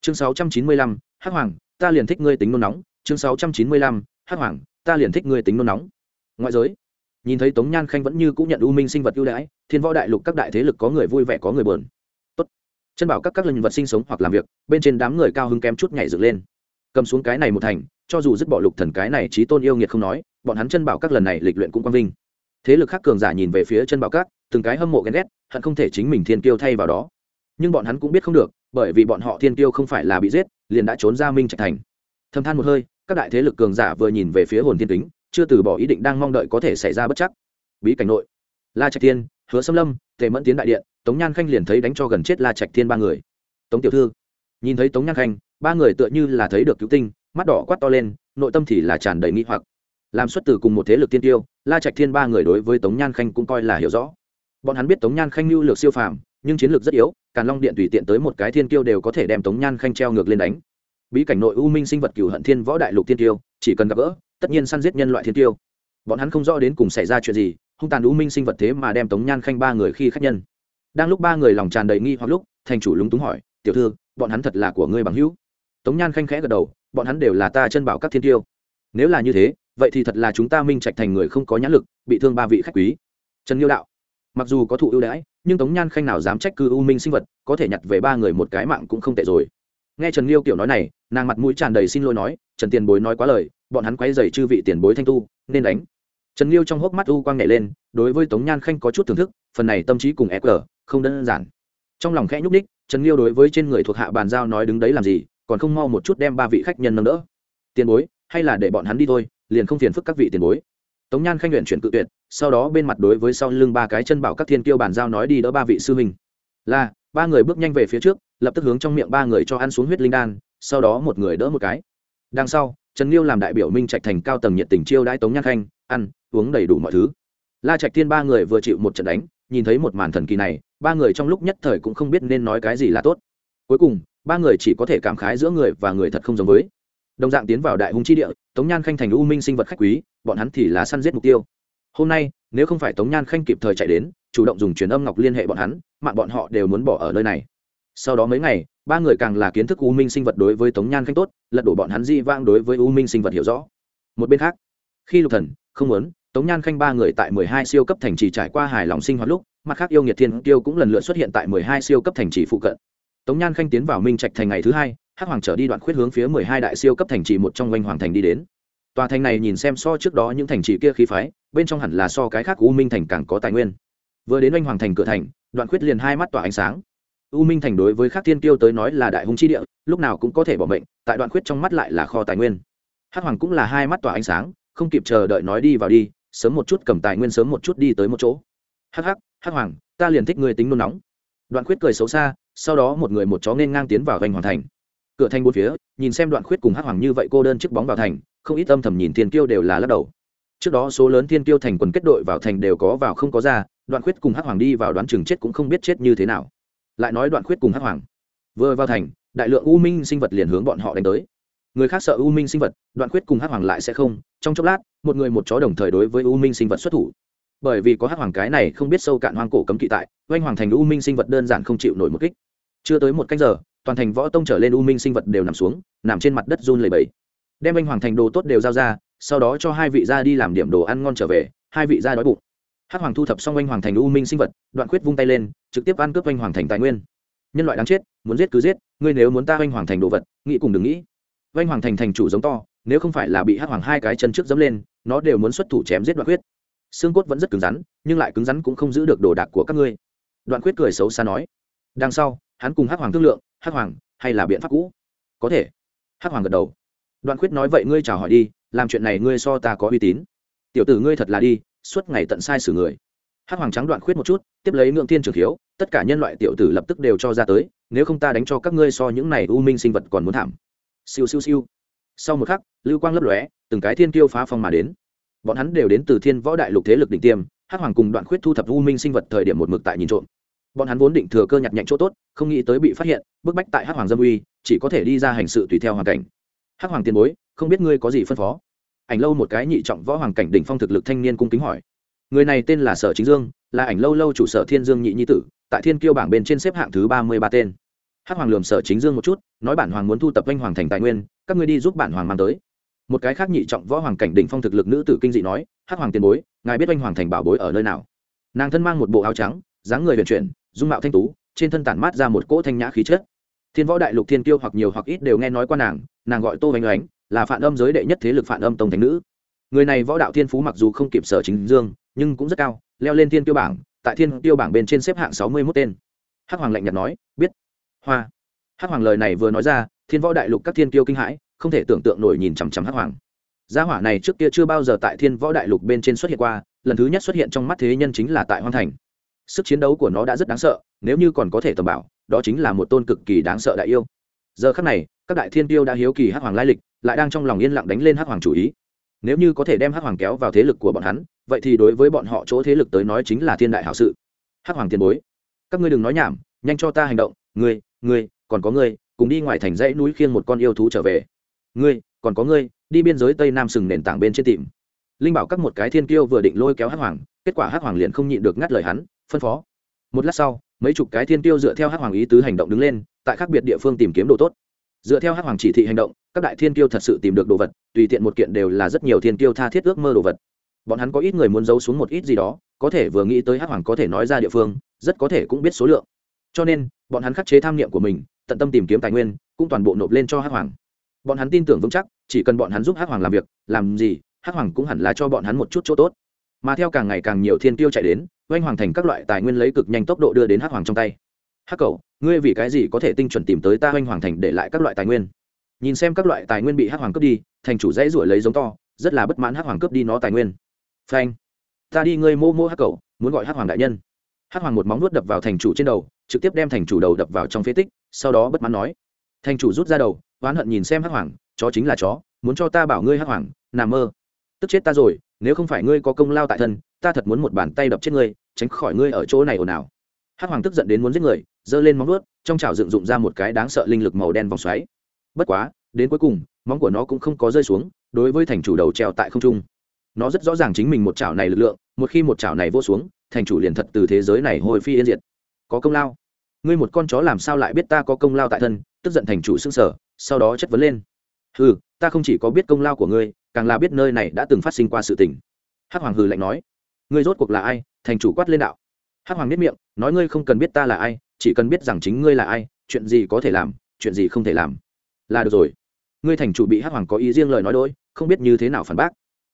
Chương 695, hắc hoàng ta liền thích ngươi tính nôn nóng. Chương 695, hắc hoàng ta liền thích ngươi tính nôn nóng. Ngoại giới nhìn thấy tống nhan khanh vẫn như cũng nhận u minh sinh vật ưu đãi thiên võ đại lục các đại thế lực có người vui vẻ có người buồn chân bảo các các lần vật sinh sống hoặc làm việc, bên trên đám người cao hưng kém chút nhảy dựng lên. Cầm xuống cái này một thành, cho dù dứt bỏ lục thần cái này trí tôn yêu nghiệt không nói, bọn hắn chân bảo các lần này lịch luyện cũng quang vinh. Thế lực khác cường giả nhìn về phía chân bảo các, từng cái hâm mộ ghen ghét, hận không thể chính mình thiên kiêu thay vào đó. Nhưng bọn hắn cũng biết không được, bởi vì bọn họ thiên kiêu không phải là bị giết, liền đã trốn ra minh trạch thành. Thâm than một hơi, các đại thế lực cường giả vừa nhìn về phía hồn thiên kính, chưa từ bỏ ý định đang mong đợi có thể xảy ra bất chắc. Bí cảnh nội, la trạch thiên hứa xâm lâm, tề mẫn tiến đại điện, tống nhan khanh liền thấy đánh cho gần chết la trạch thiên ba người. Tống tiểu thư, nhìn thấy tống nhan khanh, ba người tựa như là thấy được cứu tinh, mắt đỏ quát to lên, nội tâm thì là tràn đầy nghi hoặc. Làm xuất từ cùng một thế lực tiên tiêu, la trạch thiên ba người đối với tống nhan khanh cũng coi là hiểu rõ. Bọn hắn biết tống nhan khanh lưu lược siêu phàm, nhưng chiến lược rất yếu, càn long điện tùy tiện tới một cái thiên tiêu đều có thể đem tống nhan khanh treo ngược lên đánh. Bí cảnh nội u minh sinh vật cửu hận thiên võ đại lục thiên tiêu, chỉ cần gặp gỡ, tất nhiên săn giết nhân loại thiên tiêu. Bọn hắn không rõ đến cùng xảy ra chuyện gì hung tàn u minh sinh vật thế mà đem tống nhan khanh ba người khi khách nhân đang lúc ba người lòng tràn đầy nghi hoặc lúc thành chủ lúng túng hỏi tiểu thư bọn hắn thật là của ngươi bằng hữu tống nhan khanh khẽ gật đầu bọn hắn đều là ta chân bảo các thiên tiêu nếu là như thế vậy thì thật là chúng ta minh trạch thành người không có nhãn lực bị thương ba vị khách quý trần liêu đạo mặc dù có thụ ưu đãi nhưng tống nhan khanh nào dám trách cư u minh sinh vật có thể nhặt về ba người một cái mạng cũng không tệ rồi nghe trần liêu kiểu nói này nàng mặt mũi tràn đầy xin lỗi nói trần tiền bối nói quá lời bọn hắn quay dày chư vị tiền bối thanh tu nên đánh trần liêu trong hốc mắt u quang nhảy lên, đối với tống nhan khanh có chút thưởng thức, phần này tâm trí cùng e cờ không đơn giản. Trong lòng khẽ nhúc ních trần liêu đối với trên người thuộc hạ bàn giao nói đứng đấy làm gì, còn không mau một chút đem ba vị khách nhân nâng đỡ. Tiền bối, hay là để bọn hắn đi thôi, liền không phiền phức các vị tiền bối. Tống nhan khanh luyện chuyển cự tuyệt, sau đó bên mặt đối với sau lưng ba cái chân bảo các thiên kiêu bàn giao nói đi đỡ ba vị sư huynh. Là, ba người bước nhanh về phía trước, lập tức hướng trong miệng ba người cho ăn xuống huyết linh đan, sau đó một người đỡ một cái. Đằng sau, trần liêu làm đại biểu minh trạch thành cao tầng nhiệt tình chiêu đãi tống nhan khanh ăn, uống đầy đủ mọi thứ. La trạch thiên ba người vừa chịu một trận đánh, nhìn thấy một màn thần kỳ này, ba người trong lúc nhất thời cũng không biết nên nói cái gì là tốt. Cuối cùng, ba người chỉ có thể cảm khái giữa người và người thật không giống với. Đồng dạng tiến vào đại hung chi địa, tống nhan khanh thành u minh sinh vật khách quý, bọn hắn thì là săn giết mục tiêu. Hôm nay, nếu không phải tống nhan khanh kịp thời chạy đến, chủ động dùng truyền âm ngọc liên hệ bọn hắn, mạng bọn họ đều muốn bỏ ở nơi này. Sau đó mấy ngày, ba người càng là kiến thức u minh sinh vật đối với tống nhan khanh tốt, lật đổ bọn hắn di vang đối với u minh sinh vật hiểu rõ. Một bên khác, khi lục thần không muốn, tống nhan khanh ba người tại mười hai siêu cấp thành trì trải qua hài lòng sinh hoạt lúc, mặt khác yêu nghiệt thiên tiêu cũng lần lượt xuất hiện tại mười hai siêu cấp thành trì phụ cận. Tống nhan khanh tiến vào minh trạch thành ngày thứ hai, hắc hoàng trở đi đoạn khuyết hướng phía mười hai đại siêu cấp thành trì một trong oanh hoàng thành đi đến. Tòa thành này nhìn xem so trước đó những thành trì kia khí phái, bên trong hẳn là so cái khác u minh thành càng có tài nguyên. Vừa đến oanh hoàng thành cửa thành, đoạn khuyết liền hai mắt tỏa ánh sáng. U minh thành đối với các thiên tiêu tới nói là đại hung chi địa, lúc nào cũng có thể bỏ mệnh, tại đoạn khuyết trong mắt lại là kho tài nguyên. Hắc hoàng cũng là hai mắt tỏa ánh sáng không kịp chờ đợi nói đi vào đi, sớm một chút cầm tài nguyên sớm một chút đi tới một chỗ. Hắc hắc hắc hoàng, ta liền thích người tính nôn nóng. Đoạn khuyết cười xấu xa, sau đó một người một chó nên ngang tiến vào gành hoàn thành. Cửa thành bốn phía, nhìn xem đoạn khuyết cùng hắc hoàng như vậy cô đơn chiếc bóng vào thành, không ít âm thầm nhìn thiên kiêu đều là lắc đầu. Trước đó số lớn thiên kiêu thành quần kết đội vào thành đều có vào không có ra, đoạn khuyết cùng hắc hoàng đi vào đoán chừng chết cũng không biết chết như thế nào. Lại nói đoạn khuyết cùng hắc hoàng, vừa vào thành, đại lượng u minh sinh vật liền hướng bọn họ đánh tới người khác sợ u minh sinh vật, đoạn khuyết cùng hắc hoàng lại sẽ không. Trong chốc lát, một người một chó đồng thời đối với u minh sinh vật xuất thủ. Bởi vì có hắc hoàng cái này không biết sâu cạn hoang cổ cấm kỵ tại, oanh hoàng thành u minh sinh vật đơn giản không chịu nổi một kích. Chưa tới một cách giờ, toàn thành võ tông trở lên u minh sinh vật đều nằm xuống, nằm trên mặt đất run lầy bẫy đem anh hoàng thành đồ tốt đều giao ra, sau đó cho hai vị ra đi làm điểm đồ ăn ngon trở về, hai vị ra đói bụng. Hắc hoàng thu thập xong anh hoàng thành u minh sinh vật, đoạn khuyết vung tay lên, trực tiếp ăn cướp anh hoàng thành tài nguyên. Nhân loại đáng chết, muốn giết cứ giết, ngươi nếu muốn ta anh hoàng thành đồ vật, nghĩ cùng đừng nghĩ anh hoàng thành thành chủ giống to, nếu không phải là bị hắc hoàng hai cái chân trước dẫm lên, nó đều muốn xuất thủ chém giết đoạn khuyết. Xương cốt vẫn rất cứng rắn, nhưng lại cứng rắn cũng không giữ được đồ đạc của các ngươi. Đoạn khuyết cười xấu xa nói, đằng sau, hắn cùng hắc hoàng thương lượng, hắc hoàng, hay là biện pháp cũ? Có thể. Hắc hoàng gật đầu. Đoạn khuyết nói, vậy ngươi chào hỏi đi, làm chuyện này ngươi so ta có uy tín. Tiểu tử ngươi thật là đi, suốt ngày tận sai xử người. Hắc hoàng trắng đoạn khuyết một chút, tiếp lấy ngưỡng thiên trường thiếu, tất cả nhân loại tiểu tử lập tức đều cho ra tới, nếu không ta đánh cho các ngươi so những này u minh sinh vật còn muốn thảm siêu siêu siêu. Sau một khắc, lưu quang lấp lóe, từng cái thiên tiêu phá phong mà đến. Bọn hắn đều đến từ thiên võ đại lục thế lực đỉnh tiêm, hắc hoàng cùng đoạn khuyết thu thập u minh sinh vật thời điểm một mực tại nhìn trộm. Bọn hắn vốn định thừa cơ nhặt nhạnh chỗ tốt, không nghĩ tới bị phát hiện, bức bách tại hắc hoàng dâm uy, chỉ có thể đi ra hành sự tùy theo hoàn cảnh. Hắc hoàng tiền bối, không biết ngươi có gì phân phó? Ảnh lâu một cái nhị trọng võ hoàng cảnh đỉnh phong thực lực thanh niên cung kính hỏi. Người này tên là sở chính dương, là ảnh lâu lâu chủ sở thiên dương nhị nhi tử, tại thiên kiêu bảng bên trên xếp hạng thứ ba mươi ba tên hắc hoàng lườm sở chính dương một chút, nói bản hoàng muốn thu tập anh hoàng thành tài nguyên, các ngươi đi giúp bản hoàng mang tới. Một cái khác nhị trọng võ hoàng cảnh đỉnh phong thực lực nữ tử kinh dị nói, hắc hoàng tiền bối, ngài biết anh hoàng thành bảo bối ở nơi nào? Nàng thân mang một bộ áo trắng, dáng người vận chuyển, dung mạo thanh tú, trên thân tản mát ra một cỗ thanh nhã khí chất. Thiên võ đại lục thiên kiêu hoặc nhiều hoặc ít đều nghe nói qua nàng nàng gọi tô oanh oánh là phản âm giới đệ nhất thế lực phản âm tông thành nữ. Người này võ đạo thiên phú mặc dù không kịp sở chính dương, nhưng cũng rất cao, leo lên thiên tiêu bảng, tại thiên tiêu bảng bên trên xếp hạng sáu mươi mốt tên. Hắc hoàng lạnh nhạt nói, biết hoa. Hắc hoàng lời này vừa nói ra, thiên võ đại lục các thiên tiêu kinh hãi, không thể tưởng tượng nổi nhìn chằm chằm hắc hoàng. Gia hỏa này trước kia chưa bao giờ tại thiên võ đại lục bên trên xuất hiện qua, lần thứ nhất xuất hiện trong mắt thế nhân chính là tại hoang thành. Sức chiến đấu của nó đã rất đáng sợ, nếu như còn có thể tầm bảo, đó chính là một tôn cực kỳ đáng sợ đại yêu. Giờ khắc này, các đại thiên tiêu đã hiếu kỳ hắc hoàng lai lịch, lại đang trong lòng yên lặng đánh lên hắc hoàng chủ ý. Nếu như có thể đem hắc hoàng kéo vào thế lực của bọn hắn, vậy thì đối với bọn họ chỗ thế lực tới nói chính là thiên đại hảo sự. Hắc hoàng tiền bối, các ngươi đừng nói nhảm, nhanh cho ta hành động, ngươi ngươi, còn có ngươi, cùng đi ngoài thành dãy núi khiêng một con yêu thú trở về. Ngươi, còn có ngươi, đi biên giới tây nam sừng nền tảng bên trên tìm. Linh bảo các một cái thiên kiêu vừa định lôi kéo hắc hoàng, kết quả hắc hoàng liền không nhịn được ngắt lời hắn, phân phó. Một lát sau, mấy chục cái thiên kiêu dựa theo hắc hoàng ý tứ hành động đứng lên, tại khác biệt địa phương tìm kiếm đồ tốt. Dựa theo hắc hoàng chỉ thị hành động, các đại thiên kiêu thật sự tìm được đồ vật, tùy tiện một kiện đều là rất nhiều thiên kiêu tha thiết ước mơ đồ vật. Bọn hắn có ít người muốn giấu xuống một ít gì đó, có thể vừa nghĩ tới hắc hoàng có thể nói ra địa phương, rất có thể cũng biết số lượng cho nên, bọn hắn khắc chế tham niệm của mình, tận tâm tìm kiếm tài nguyên, cũng toàn bộ nộp lên cho hắc hoàng. Bọn hắn tin tưởng vững chắc, chỉ cần bọn hắn giúp hắc hoàng làm việc, làm gì, hắc hoàng cũng hẳn là cho bọn hắn một chút chỗ tốt. Mà theo càng ngày càng nhiều thiên tiêu chạy đến, oanh hoàng thành các loại tài nguyên lấy cực nhanh tốc độ đưa đến hắc hoàng trong tay. Hắc cầu ngươi vì cái gì có thể tinh chuẩn tìm tới ta oanh hoàng thành để lại các loại tài nguyên? Nhìn xem các loại tài nguyên bị hắc hoàng cướp đi, thành chủ dãy ruổi lấy giống to, rất là bất mãn hắc hoàng cướp đi nó tài nguyên. Phanh, ta đi ngươi mô mô hắc cầu muốn gọi hắc hoàng đại nhân. Hắc hoàng một móng nuốt đập vào thành chủ trên đầu trực tiếp đem thành chủ đầu đập vào trong phế tích sau đó bất mãn nói thành chủ rút ra đầu oán hận nhìn xem hắc hoàng chó chính là chó muốn cho ta bảo ngươi hắc hoàng nằm mơ. Tức chết ta rồi nếu không phải ngươi có công lao tại thân ta thật muốn một bàn tay đập chết ngươi tránh khỏi ngươi ở chỗ này ồn ào. Hắc hoàng tức giận đến muốn giết người giơ lên móng vuốt, trong chảo dựng dụng ra một cái đáng sợ linh lực màu đen vòng xoáy. Bất quá đến cuối cùng móng của nó cũng không có rơi xuống đối với thành chủ đầu treo tại không trung. Nó rất rõ ràng chính mình một chảo này lực lượng một khi một chảo này vô xuống thành chủ liền thật từ thế giới này hồi phi yên diệt có công lao. Ngươi một con chó làm sao lại biết ta có công lao tại thân, tức giận thành chủ xưng sở, sau đó chất vấn lên. Hừ, ta không chỉ có biết công lao của ngươi, càng là biết nơi này đã từng phát sinh qua sự tình. Hắc hoàng hừ lạnh nói. Ngươi rốt cuộc là ai? Thành chủ quát lên đạo. Hắc hoàng biết miệng, nói ngươi không cần biết ta là ai, chỉ cần biết rằng chính ngươi là ai, chuyện gì có thể làm, chuyện gì không thể làm. Là được rồi. Ngươi thành chủ bị hắc hoàng có ý riêng lời nói đôi, không biết như thế nào phản bác.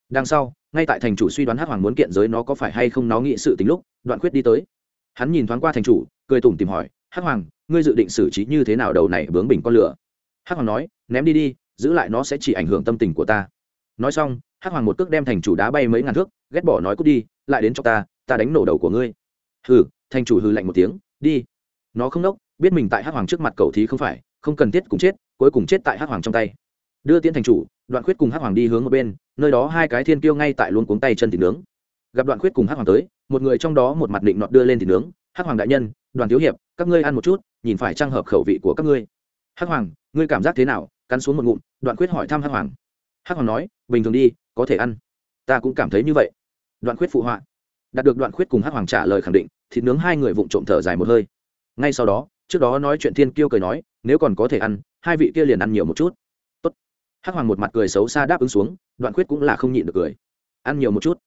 Đằng sau, ngay tại thành chủ suy đoán hắc hoàng muốn kiện giới nó có phải hay không nó nghĩ sự tính lúc, đoạn khuyết đi tới hắn nhìn thoáng qua thành chủ, cười tủm tìm hỏi, hắc hoàng, ngươi dự định xử trí như thế nào đầu này bướng bình con lửa? Hắc hoàng nói, ném đi đi, giữ lại nó sẽ chỉ ảnh hưởng tâm tình của ta. Nói xong, hắc hoàng một cước đem thành chủ đá bay mấy ngàn thước, ghét bỏ nói cút đi, lại đến cho ta ta đánh nổ đầu của ngươi. Hừ, thành chủ hừ lạnh một tiếng, đi. Nó không nốc, biết mình tại hắc hoàng trước mặt cầu thí không phải, không cần thiết cũng chết, cuối cùng chết tại hắc hoàng trong tay. Đưa tiến thành chủ, đoạn khuyết cùng hắc hoàng đi hướng một bên, nơi đó hai cái thiên kiêu ngay tại luôn cuống tay chân thịt nướng. Gặp đoạn khuyết cùng hắc hoàng tới một người trong đó một mặt định nọt đưa lên thịt nướng. Hắc hoàng đại nhân, đoàn thiếu hiệp, các ngươi ăn một chút, nhìn phải trang hợp khẩu vị của các ngươi. Hắc hoàng, ngươi cảm giác thế nào? Cắn xuống một ngụm, đoạn quyết hỏi thăm hắc hoàng. Hắc hoàng nói, bình thường đi, có thể ăn. Ta cũng cảm thấy như vậy. Đoạn quyết phụ họa. Đạt được đoạn quyết cùng hắc hoàng trả lời khẳng định, thịt nướng hai người vụng trộm thở dài một hơi. Ngay sau đó, trước đó nói chuyện thiên kiêu cười nói, nếu còn có thể ăn, hai vị kia liền ăn nhiều một chút. Tốt. hắc hoàng một mặt cười xấu xa đáp ứng xuống, đoạn quyết cũng là không nhịn được cười. Ăn nhiều một chút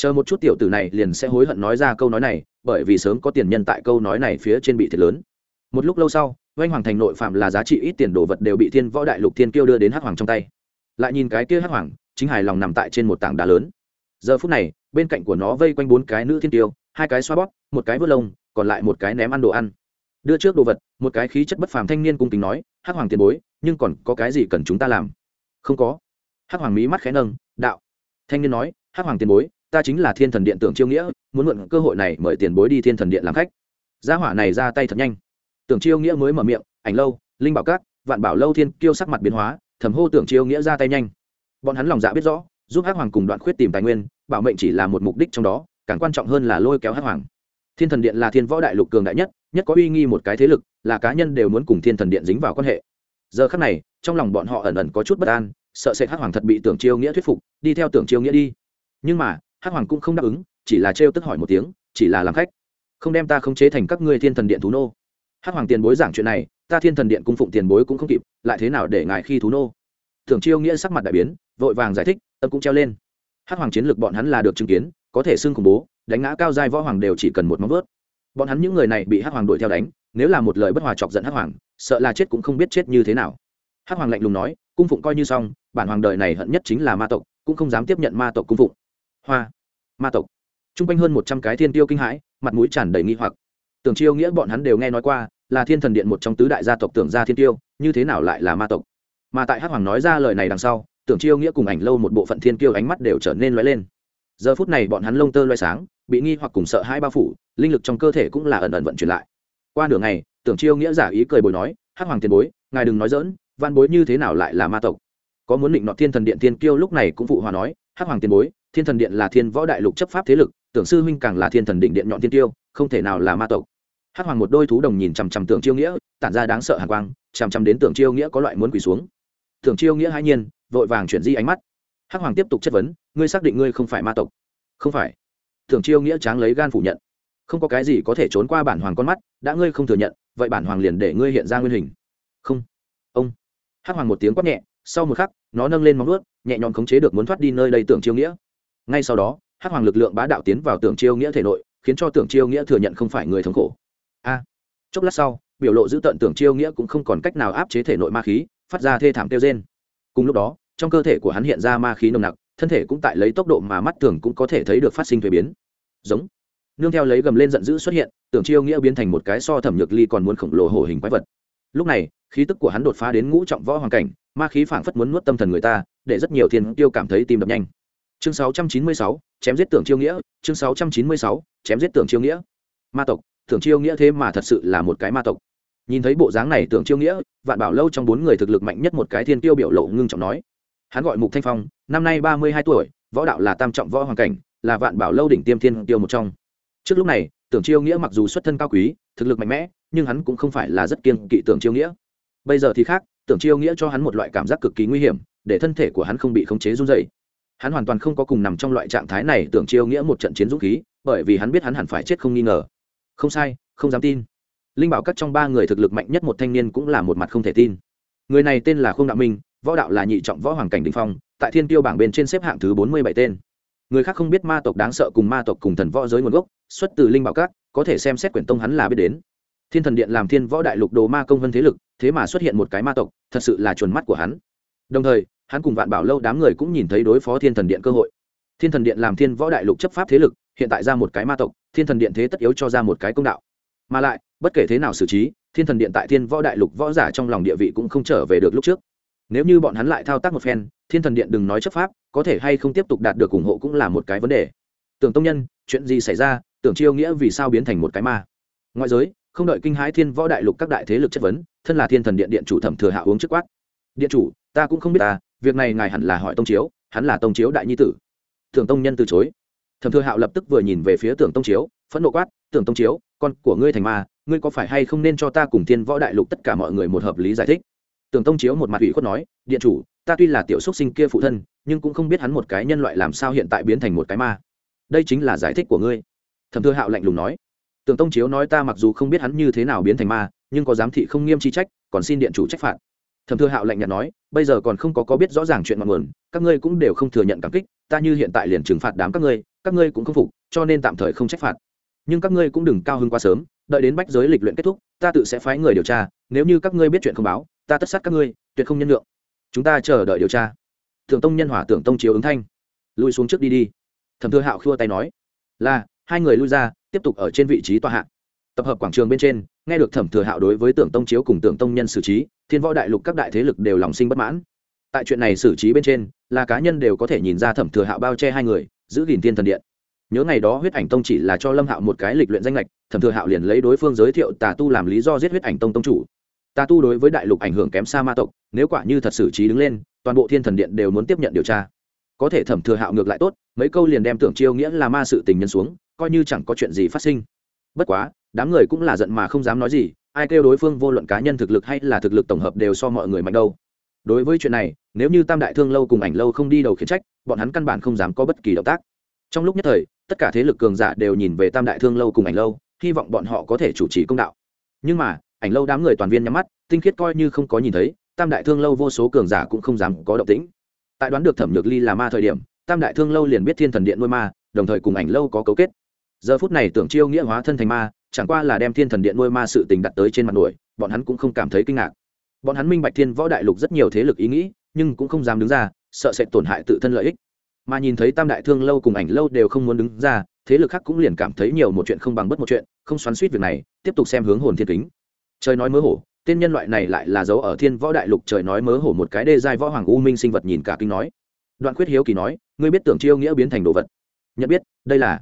chờ một chút tiểu tử này liền sẽ hối hận nói ra câu nói này, bởi vì sớm có tiền nhân tại câu nói này phía trên bị thiệt lớn. Một lúc lâu sau oanh hoàng thành nội phạm là giá trị ít tiền đồ vật đều bị thiên võ đại lục thiên kiêu đưa đến hắc hoàng trong tay. Lại nhìn cái kia hắc hoàng, chính hài lòng nằm tại trên một tảng đá lớn. Giờ phút này, bên cạnh của nó vây quanh bốn cái nữ thiên tiêu hai cái xoa bóp, một cái vớt lông, còn lại một cái ném ăn đồ ăn. Đưa trước đồ vật, một cái khí chất bất phàm thanh niên cung kính nói, hắc hoàng tiền bối, nhưng còn có cái gì cần chúng ta làm? Không có. Hắc hoàng mỹ mắt khẽ nâng, đạo. Thanh niên nói, hắc hoàng tiền bối ta chính là thiên thần điện tưởng chiêu nghĩa, muốn mượn cơ hội này mời tiền bối đi thiên thần điện làm khách. Gia hỏa này ra tay thật nhanh. Tưởng chiêu nghĩa mới mở miệng, ảnh lâu, linh bảo cát vạn bảo lâu thiên, kiêu sắc mặt biến hóa, thầm hô tưởng chiêu nghĩa ra tay nhanh. Bọn hắn lòng dạ biết rõ, giúp hắc hoàng cùng đoạn khuyết tìm tài nguyên, bảo mệnh chỉ là một mục đích trong đó, càng quan trọng hơn là lôi kéo hắc hoàng. Thiên thần điện là thiên võ đại lục cường đại nhất nhất có uy nghi một cái thế lực, là cá nhân đều muốn cùng thiên thần điện dính vào quan hệ. Giờ khắc này, trong lòng bọn họ ẩn ẩn có chút bất an, sợ sẽ hắc hoàng thật bị tưởng chiêu nghĩa thuyết phục, đi theo tưởng chiêu nghĩa đi. Nhưng mà hắc hoàng cũng không đáp ứng, chỉ là trêu tức hỏi một tiếng, chỉ là làm khách. Không đem ta khống chế thành các ngươi thiên thần điện thú nô. Hắc hoàng tiền bối giảng chuyện này, ta thiên thần điện cung phụng tiền bối cũng không kịp, lại thế nào để ngài khi thú nô? Thường chiêu nghĩa sắc mặt đại biến, vội vàng giải thích, tâm cũng treo lên. Hắc hoàng chiến lược bọn hắn là được chứng kiến, có thể xưng khủng bố, đánh ngã cao giai võ hoàng đều chỉ cần một móng vớt bọn hắn những người này bị hắc hoàng đuổi theo đánh, nếu là một lời bất hòa chọc giận hắc hoàng, sợ là chết cũng không biết chết như thế nào. Hắc hoàng lạnh lùng nói, cung phụng coi như xong, bản hoàng đời này hận nhất chính là ma tộc, cũng không dám tiếp nhận ma tộc cung phụng hoa, ma tộc. T r u n g quanh hơn một trăm cái thiên tiêu kinh hãi, mặt mũi tràn đầy nghi hoặc. Tưởng chiêu nghĩa bọn hắn đều nghe nói qua, là thiên thần điện một trong tứ đại gia tộc tưởng gia thiên tiêu, như thế nào lại là ma tộc? Mà tại hắc hoàng nói ra lời này đằng sau, tưởng chiêu nghĩa cùng ảnh lâu một bộ phận thiên kiêu ánh mắt đều trở nên loay lên. Giờ phút này bọn hắn lông tơ loay sáng, bị nghi hoặc cùng sợ hai bao phủ, linh lực trong cơ thể cũng là ẩn ẩn vận chuyển lại. Qua nửa ngày, tưởng chiêu nghĩa giả ý cười bồi nói, hắc hoàng tiền bối, ngài đừng nói dỡn văn bối như thế nào lại là ma tộc? Có muốn định nọ thiên thần điện thiên kiêu lúc này cũng phụ hòa nói, hắc hoàng tiền bối thiên thần điện là thiên võ đại lục chấp pháp thế lực, tưởng sư huynh càng là thiên thần định điện nhọn thiên tiêu, không thể nào là ma tộc. Hắc hoàng một đôi thú đồng nhìn chằm chằm tưởng chiêu nghĩa, tản ra đáng sợ hàn quang, chằm chằm đến tưởng chiêu nghĩa có loại muốn quỳ xuống. Tưởng chiêu nghĩa hai nhiên, vội vàng chuyển di ánh mắt. Hắc hoàng tiếp tục chất vấn, ngươi xác định ngươi không phải ma tộc? Không phải. Tưởng chiêu nghĩa tráng lấy gan phủ nhận. Không có cái gì có thể trốn qua bản hoàng con mắt, đã ngươi không thừa nhận, vậy bản hoàng liền để ngươi hiện ra nguyên hình. Không. Ông. Hắc hoàng một tiếng quát nhẹ, sau một khắc, nó nâng lên móng vuốt, nhẹ nhõm khống chế được muốn thoát đi nơi đây tưởng chiêu nghĩa ngay sau đó, hắc hoàng lực lượng bá đạo tiến vào tưởng chiêu nghĩa thể nội, khiến cho tưởng chiêu nghĩa thừa nhận không phải người thống khổ. A! Chốc lát sau, biểu lộ giữ tận tưởng chiêu nghĩa cũng không còn cách nào áp chế thể nội ma khí, phát ra thê thảm tiêu trên cùng lúc đó, trong cơ thể của hắn hiện ra ma khí nồng nặc, thân thể cũng tại lấy tốc độ mà mắt thường cũng có thể thấy được phát sinh thuế biến. Giống. Nương theo lấy gầm lên giận dữ xuất hiện, tưởng chiêu nghĩa biến thành một cái so thẩm nhược ly còn muốn khổng lồ hổ hình quái vật. Lúc này, khí tức của hắn đột phá đến ngũ trọng võ hoàng cảnh, ma khí phảng phất muốn nuốt tâm thần người ta, để rất nhiều thiên tiêu cảm thấy tim đập nhanh chương 696, chém giết tưởng chiêu nghĩa chương 696, chém giết tưởng chiêu nghĩa. Ma tộc tưởng chiêu nghĩa thế mà thật sự là một cái ma tộc. Nhìn thấy bộ dáng này tưởng chiêu nghĩa vạn bảo lâu trong bốn người thực lực mạnh nhất một cái thiên tiêu biểu lộ ngưng trọng nói. Hắn gọi mục thanh phong năm nay ba mươi hai tuổi võ đạo là tam trọng võ hoàng cảnh là vạn bảo lâu đỉnh tiêm thiên tiêu một trong. Trước lúc này tưởng chiêu nghĩa mặc dù xuất thân cao quý thực lực mạnh mẽ nhưng hắn cũng không phải là rất kiên kỵ tưởng chiêu nghĩa. Bây giờ thì khác tưởng chiêu nghĩa cho hắn một loại cảm giác cực kỳ nguy hiểm để thân thể của hắn không bị khống chế run dày hắn hoàn toàn không có cùng nằm trong loại trạng thái này tưởng chiêu nghĩa một trận chiến dũng khí, bởi vì hắn biết hắn hẳn phải chết không nghi ngờ. Không sai, không dám tin. Linh bảo các trong ba người thực lực mạnh nhất một thanh niên cũng là một mặt không thể tin. Người này tên là khương đạo minh, võ đạo là nhị trọng võ hoàng cảnh đình phong, tại thiên tiêu bảng bên trên xếp hạng thứ bốn mươi bảy tên. Người khác không biết ma tộc đáng sợ cùng ma tộc cùng thần võ giới nguồn gốc, xuất từ linh bảo các, có thể xem xét quyển tông hắn là biết đến. Thiên thần điện làm thiên võ đại lục đồ ma công vân thế lực, thế mà xuất hiện một cái ma tộc, thật sự là chuồn mắt của hắn. Đồng thời hắn cùng vạn bảo lâu đám người cũng nhìn thấy đối phó thiên thần điện cơ hội. Thiên thần điện làm thiên võ đại lục chấp pháp thế lực, hiện tại ra một cái ma tộc, thiên thần điện thế tất yếu cho ra một cái công đạo. Mà lại, bất kể thế nào xử trí, thiên thần điện tại thiên võ đại lục võ giả trong lòng địa vị cũng không trở về được lúc trước. Nếu như bọn hắn lại thao tác một phen, thiên thần điện đừng nói chấp pháp, có thể hay không tiếp tục đạt được ủng hộ cũng là một cái vấn đề. Tưởng tông nhân, chuyện gì xảy ra? Tưởng chiêu nghĩa vì sao biến thành một cái ma? Ngoại giới, không đợi kinh hãi thiên võ đại lục các đại thế lực chất vấn, thân là thiên thần điện điện chủ thẩm thừa hạ uống trước quát. Điện chủ, ta cũng không biết ta việc này ngài hẳn là hỏi tông chiếu, hắn là tông chiếu đại nhi tử. Tưởng tông nhân từ chối. Thẩm thừa hạo lập tức vừa nhìn về phía tưởng tông chiếu, phẫn nộ quát tưởng tông chiếu, con của ngươi thành ma, ngươi có phải hay không nên cho ta cùng thiên võ đại lục tất cả mọi người một hợp lý giải thích? Tưởng tông chiếu một mặt ủy khuất nói, điện chủ, ta tuy là tiểu xúc sinh kia phụ thân, nhưng cũng không biết hắn một cái nhân loại làm sao hiện tại biến thành một cái ma. Đây chính là giải thích của ngươi. Thẩm thừa hạo lạnh lùng nói. Tưởng tông chiếu nói, ta mặc dù không biết hắn như thế nào biến thành ma, nhưng có giám thị không nghiêm chi trách, còn xin điện chủ trách phạt thẩm thừa hạo lạnh nhạt nói, bây giờ còn không có có biết rõ ràng chuyện ngọn nguồn, các ngươi cũng đều không thừa nhận cảm kích, ta như hiện tại liền trừng phạt đám các ngươi các ngươi cũng không phục, cho nên tạm thời không trách phạt. Nhưng các ngươi cũng đừng cao hơn quá sớm, đợi đến bách giới lịch luyện kết thúc, ta tự sẽ phái người điều tra, nếu như các ngươi biết chuyện không báo, ta tất sát các ngươi, tuyệt không nhân lượng chúng ta chờ đợi điều tra. Tưởng tông nhân hỏa tưởng tông chiếu ứng thanh, lui xuống trước đi đi. Thẩm thừa hạo khua tay nói, là, hai người lui ra, tiếp tục ở trên vị trí tòa hạ. Tập hợp quảng trường bên trên nghe được thẩm thừa hạo đối với tưởng tông chiếu cùng tưởng tông nhân xử trí, thiên võ đại lục các đại thế lực đều lòng sinh bất mãn. Tại chuyện này xử trí bên trên, là cá nhân đều có thể nhìn ra thẩm thừa hạo bao che hai người, giữ gìn thiên thần điện. Nhớ ngày đó huyết ảnh tông chỉ là cho lâm hạo một cái lịch luyện danh lệch thẩm thừa hạo liền lấy đối phương giới thiệu tà tu làm lý do giết huyết ảnh tông tông chủ. Tà tu đối với đại lục ảnh hưởng kém xa ma tộc, nếu quả như thật xử trí đứng lên, toàn bộ thiên thần điện đều muốn tiếp nhận điều tra. Có thể thẩm thừa hạo ngược lại tốt, mấy câu liền đem tưởng chiêu nghĩa là ma sự tình nhân xuống, coi như chẳng có chuyện gì phát sinh. Bất quá đám người cũng là giận mà không dám nói gì, ai kêu đối phương vô luận cá nhân thực lực hay là thực lực tổng hợp đều so mọi người mạnh đâu. Đối với chuyện này, nếu như tam đại thương lâu cùng ảnh lâu không đi đầu khiển trách, bọn hắn căn bản không dám có bất kỳ động tác. Trong lúc nhất thời, tất cả thế lực cường giả đều nhìn về tam đại thương lâu cùng ảnh lâu, hy vọng bọn họ có thể chủ trì công đạo. Nhưng mà, ảnh lâu đám người toàn viên nhắm mắt, tinh khiết coi như không có nhìn thấy, tam đại thương lâu vô số cường giả cũng không dám có động tĩnh. Tại đoán được thẩm nhược ly là ma thời điểm, tam đại thương lâu liền biết thiên thần điện nuôi ma, đồng thời cùng ảnh lâu có cấu kết. Giờ phút này tưởng chiêu nghĩa hóa thân thành ma chẳng qua là đem thiên thần điện nuôi ma sự tình đặt tới trên mặt nổi, bọn hắn cũng không cảm thấy kinh ngạc. Bọn hắn minh bạch thiên võ đại lục rất nhiều thế lực ý nghĩ, nhưng cũng không dám đứng ra, sợ sẽ tổn hại tự thân lợi ích. Mà nhìn thấy tam đại thương lâu cùng ảnh lâu đều không muốn đứng ra, thế lực khác cũng liền cảm thấy nhiều một chuyện không bằng bất một chuyện, không xoắn suýt việc này, tiếp tục xem hướng hồn thiên kính. Trời nói mớ hổ tên nhân loại này lại là dấu ở thiên võ đại lục trời nói mớ hổ một cái đê giai võ hoàng u minh sinh vật nhìn cả kinh nói. Đoạn quyết hiếu kỳ nói, ngươi biết tưởng chiêu nghĩa biến thành đồ vật? Nhận biết, đây là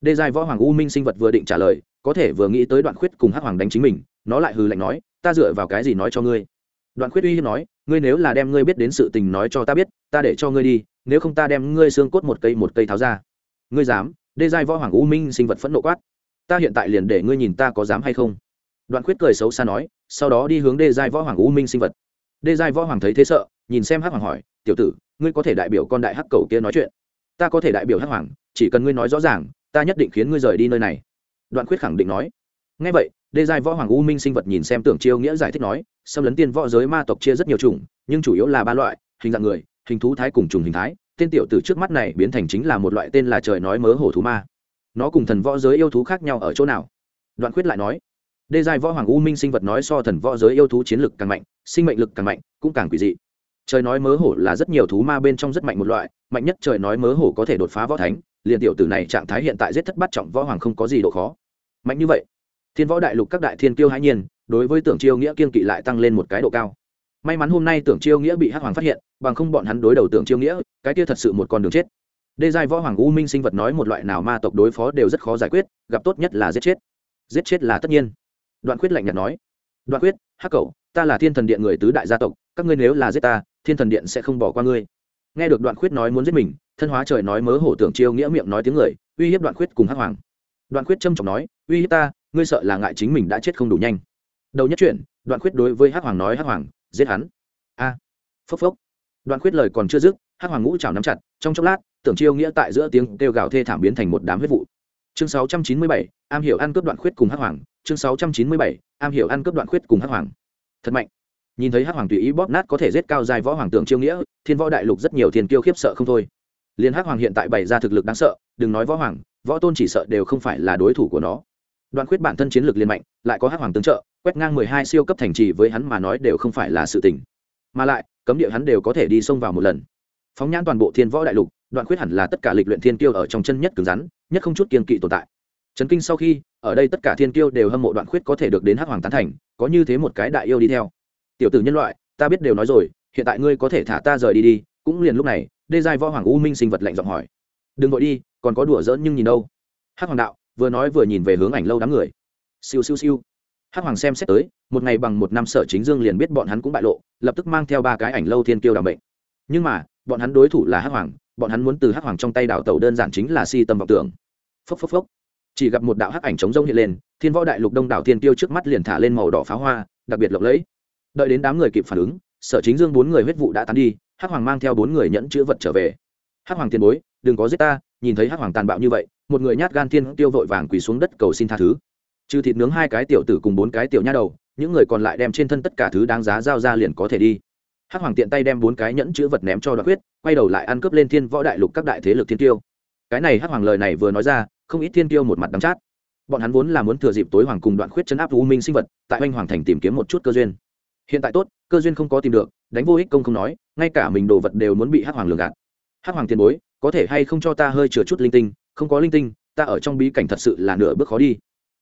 đê giai võ hoàng u minh sinh vật vừa định trả lời có thể vừa nghĩ tới đoạn khuyết cùng hắc hoàng đánh chính mình, nó lại hừ lạnh nói, ta dựa vào cái gì nói cho ngươi? Đoạn khuyết uy hiếp nói, ngươi nếu là đem ngươi biết đến sự tình nói cho ta biết, ta để cho ngươi đi, nếu không ta đem ngươi xương cốt một cây một cây tháo ra. Ngươi dám? Đê giai võ hoàng u minh sinh vật phẫn nộ quát. Ta hiện tại liền để ngươi nhìn ta có dám hay không? Đoạn khuyết cười xấu xa nói, sau đó đi hướng đê giai võ hoàng u minh sinh vật. Đê giai võ hoàng thấy thế sợ, nhìn xem hắc hoàng hỏi, tiểu tử, ngươi có thể đại biểu con đại hắc cầu kia nói chuyện? Ta có thể đại biểu hắc hoàng, chỉ cần ngươi nói rõ ràng, ta nhất định khiến ngươi rời đi nơi này đoạn khuyết khẳng định nói. Ngay vậy, đê giai võ hoàng u minh sinh vật nhìn xem tưởng chiêu nghĩa giải thích nói, xâm lấn tiên võ giới ma tộc chia rất nhiều chủng, nhưng chủ yếu là ba loại, hình dạng người, hình thú thái cùng trùng hình thái. Tên tiểu tử trước mắt này biến thành chính là một loại tên là trời nói mớ hổ thú ma. Nó cùng thần võ giới yêu thú khác nhau ở chỗ nào? Đoạn khuyết lại nói. Đê giai võ hoàng u minh sinh vật nói so thần võ giới yêu thú chiến lực càng mạnh, sinh mệnh lực càng mạnh, cũng càng quỷ dị. Trời nói mớ hổ là rất nhiều thú ma bên trong rất mạnh một loại, mạnh nhất trời nói mớ hổ có thể đột phá võ thánh, liền tiểu tử này trạng thái hiện tại giết thất bắt trọng võ hoàng không có gì độ khó mạnh như vậy, thiên võ đại lục các đại thiên kiêu hãi nhiên, đối với tưởng chiêu nghĩa kiên kỵ lại tăng lên một cái độ cao. May mắn hôm nay tưởng chiêu nghĩa bị hắc hoàng phát hiện, bằng không bọn hắn đối đầu tưởng chiêu nghĩa, cái kia thật sự một con đường chết. Đê giai võ hoàng u minh sinh vật nói một loại nào ma tộc đối phó đều rất khó giải quyết, gặp tốt nhất là giết chết. Giết chết là tất nhiên. Đoạn quyết lạnh nhạt nói. Đoạn quyết, hắc cậu ta là thiên thần điện người tứ đại gia tộc, các ngươi nếu là giết ta, thiên thần điện sẽ không bỏ qua ngươi. Nghe được đoạn quyết nói muốn giết mình, thân hóa trời nói mớ hổ tưởng chiêu nghĩa miệng nói tiếng người, uy hiếp đoạn quyết cùng hắc hoàng đoạn khuyết trâm trọng nói uy hiếp ta ngươi sợ là ngại chính mình đã chết không đủ nhanh. Đầu nhất chuyện đoạn khuyết đối với hắc hoàng nói hắc hoàng giết hắn. A phốc phốc. Đoạn khuyết lời còn chưa dứt hắc hoàng ngũ chảo nắm chặt trong chốc lát tưởng chiêu nghĩa tại giữa tiếng kêu gào thê thảm biến thành một đám huyết vụ. Chương 697, am hiểu ăn cướp đoạn khuyết cùng hắc hoàng. Chương 697, am hiểu ăn cướp đoạn khuyết cùng hắc hoàng. Thật mạnh. Nhìn thấy hắc hoàng tùy ý bóp nát có thể giết cao dài võ hoàng tưởng chiêu nghĩa thiên võ đại lục rất nhiều thiên kiêu khiếp sợ không thôi. Liên hắc hoàng hiện tại bày ra thực lực đáng sợ đừng nói võ hoàng võ tôn chỉ sợ đều không phải là đối thủ của nó. Đoạn khuyết bản thân chiến lược liên mạnh, lại có hắc hoàng tương trợ, quét ngang mười hai siêu cấp thành trì với hắn mà nói đều không phải là sự tình. Mà lại, cấm địa hắn đều có thể đi xông vào một lần. Phóng nhãn toàn bộ thiên võ đại lục, đoạn khuyết hẳn là tất cả lịch luyện thiên tiêu ở trong chân nhất cứng rắn, nhất không chút kiên kỵ tồn tại. Trấn kinh sau khi, ở đây tất cả thiên tiêu đều hâm mộ đoạn khuyết có thể được đến hắc hoàng tán thành, có như thế một cái đại yêu đi theo. Tiểu tử nhân loại, ta biết đều nói rồi, hiện tại ngươi có thể thả ta rời đi đi, cũng liền lúc này, đê giai võ hoàng u minh sinh vật lạnh giọng hỏi. Đừng vội đi còn có đùa giỡn nhưng nhìn đâu. Hắc hoàng đạo vừa nói vừa nhìn về hướng ảnh lâu đám người. Siêu siêu siêu. Hắc hoàng xem xét tới, một ngày bằng một năm sở chính dương liền biết bọn hắn cũng bại lộ, lập tức mang theo ba cái ảnh lâu thiên kiêu đảm bệnh nhưng mà, bọn hắn đối thủ là hắc hoàng, bọn hắn muốn từ hắc hoàng trong tay đảo tàu đơn giản chính là si tâm vọng tưởng. Phốc phốc phốc. Chỉ gặp một đạo hắc ảnh chống rông hiện lên, thiên võ đại lục đông đảo thiên tiêu trước mắt liền thả lên màu đỏ pháo hoa, đặc biệt lộng lẫy. Đợi đến đám người kịp phản ứng, sở chính dương bốn người huyết vụ đã tán đi, hắc hoàng mang theo bốn người nhẫn chữ vật trở về. Hắc hoàng tiền bối, đừng có giết ta nhìn thấy hắc hoàng tàn bạo như vậy, một người nhát gan thiên tiêu vội vàng quỳ xuống đất cầu xin tha thứ. Trừ thịt nướng hai cái tiểu tử cùng bốn cái tiểu nha đầu, những người còn lại đem trên thân tất cả thứ đáng giá giao ra liền có thể đi. Hắc hoàng tiện tay đem bốn cái nhẫn chữ vật ném cho đoạn quyết, quay đầu lại ăn cướp lên thiên võ đại lục các đại thế lực thiên tiêu. Cái này hắc hoàng lời này vừa nói ra, không ít thiên tiêu một mặt đắng chát. Bọn hắn vốn là muốn thừa dịp tối hoàng cùng đoạn khuyết chấn áp u minh sinh vật, tại oanh hoàng thành tìm kiếm một chút cơ duyên. Hiện tại tốt, cơ duyên không có tìm được, đánh vô ích công không nói, ngay cả mình đồ vật đều muốn bị hắc hoàng lường gạt. Hắc hoàng tiền bối có thể hay không cho ta hơi chừa chút linh tinh, không có linh tinh, ta ở trong bí cảnh thật sự là nửa bước khó đi.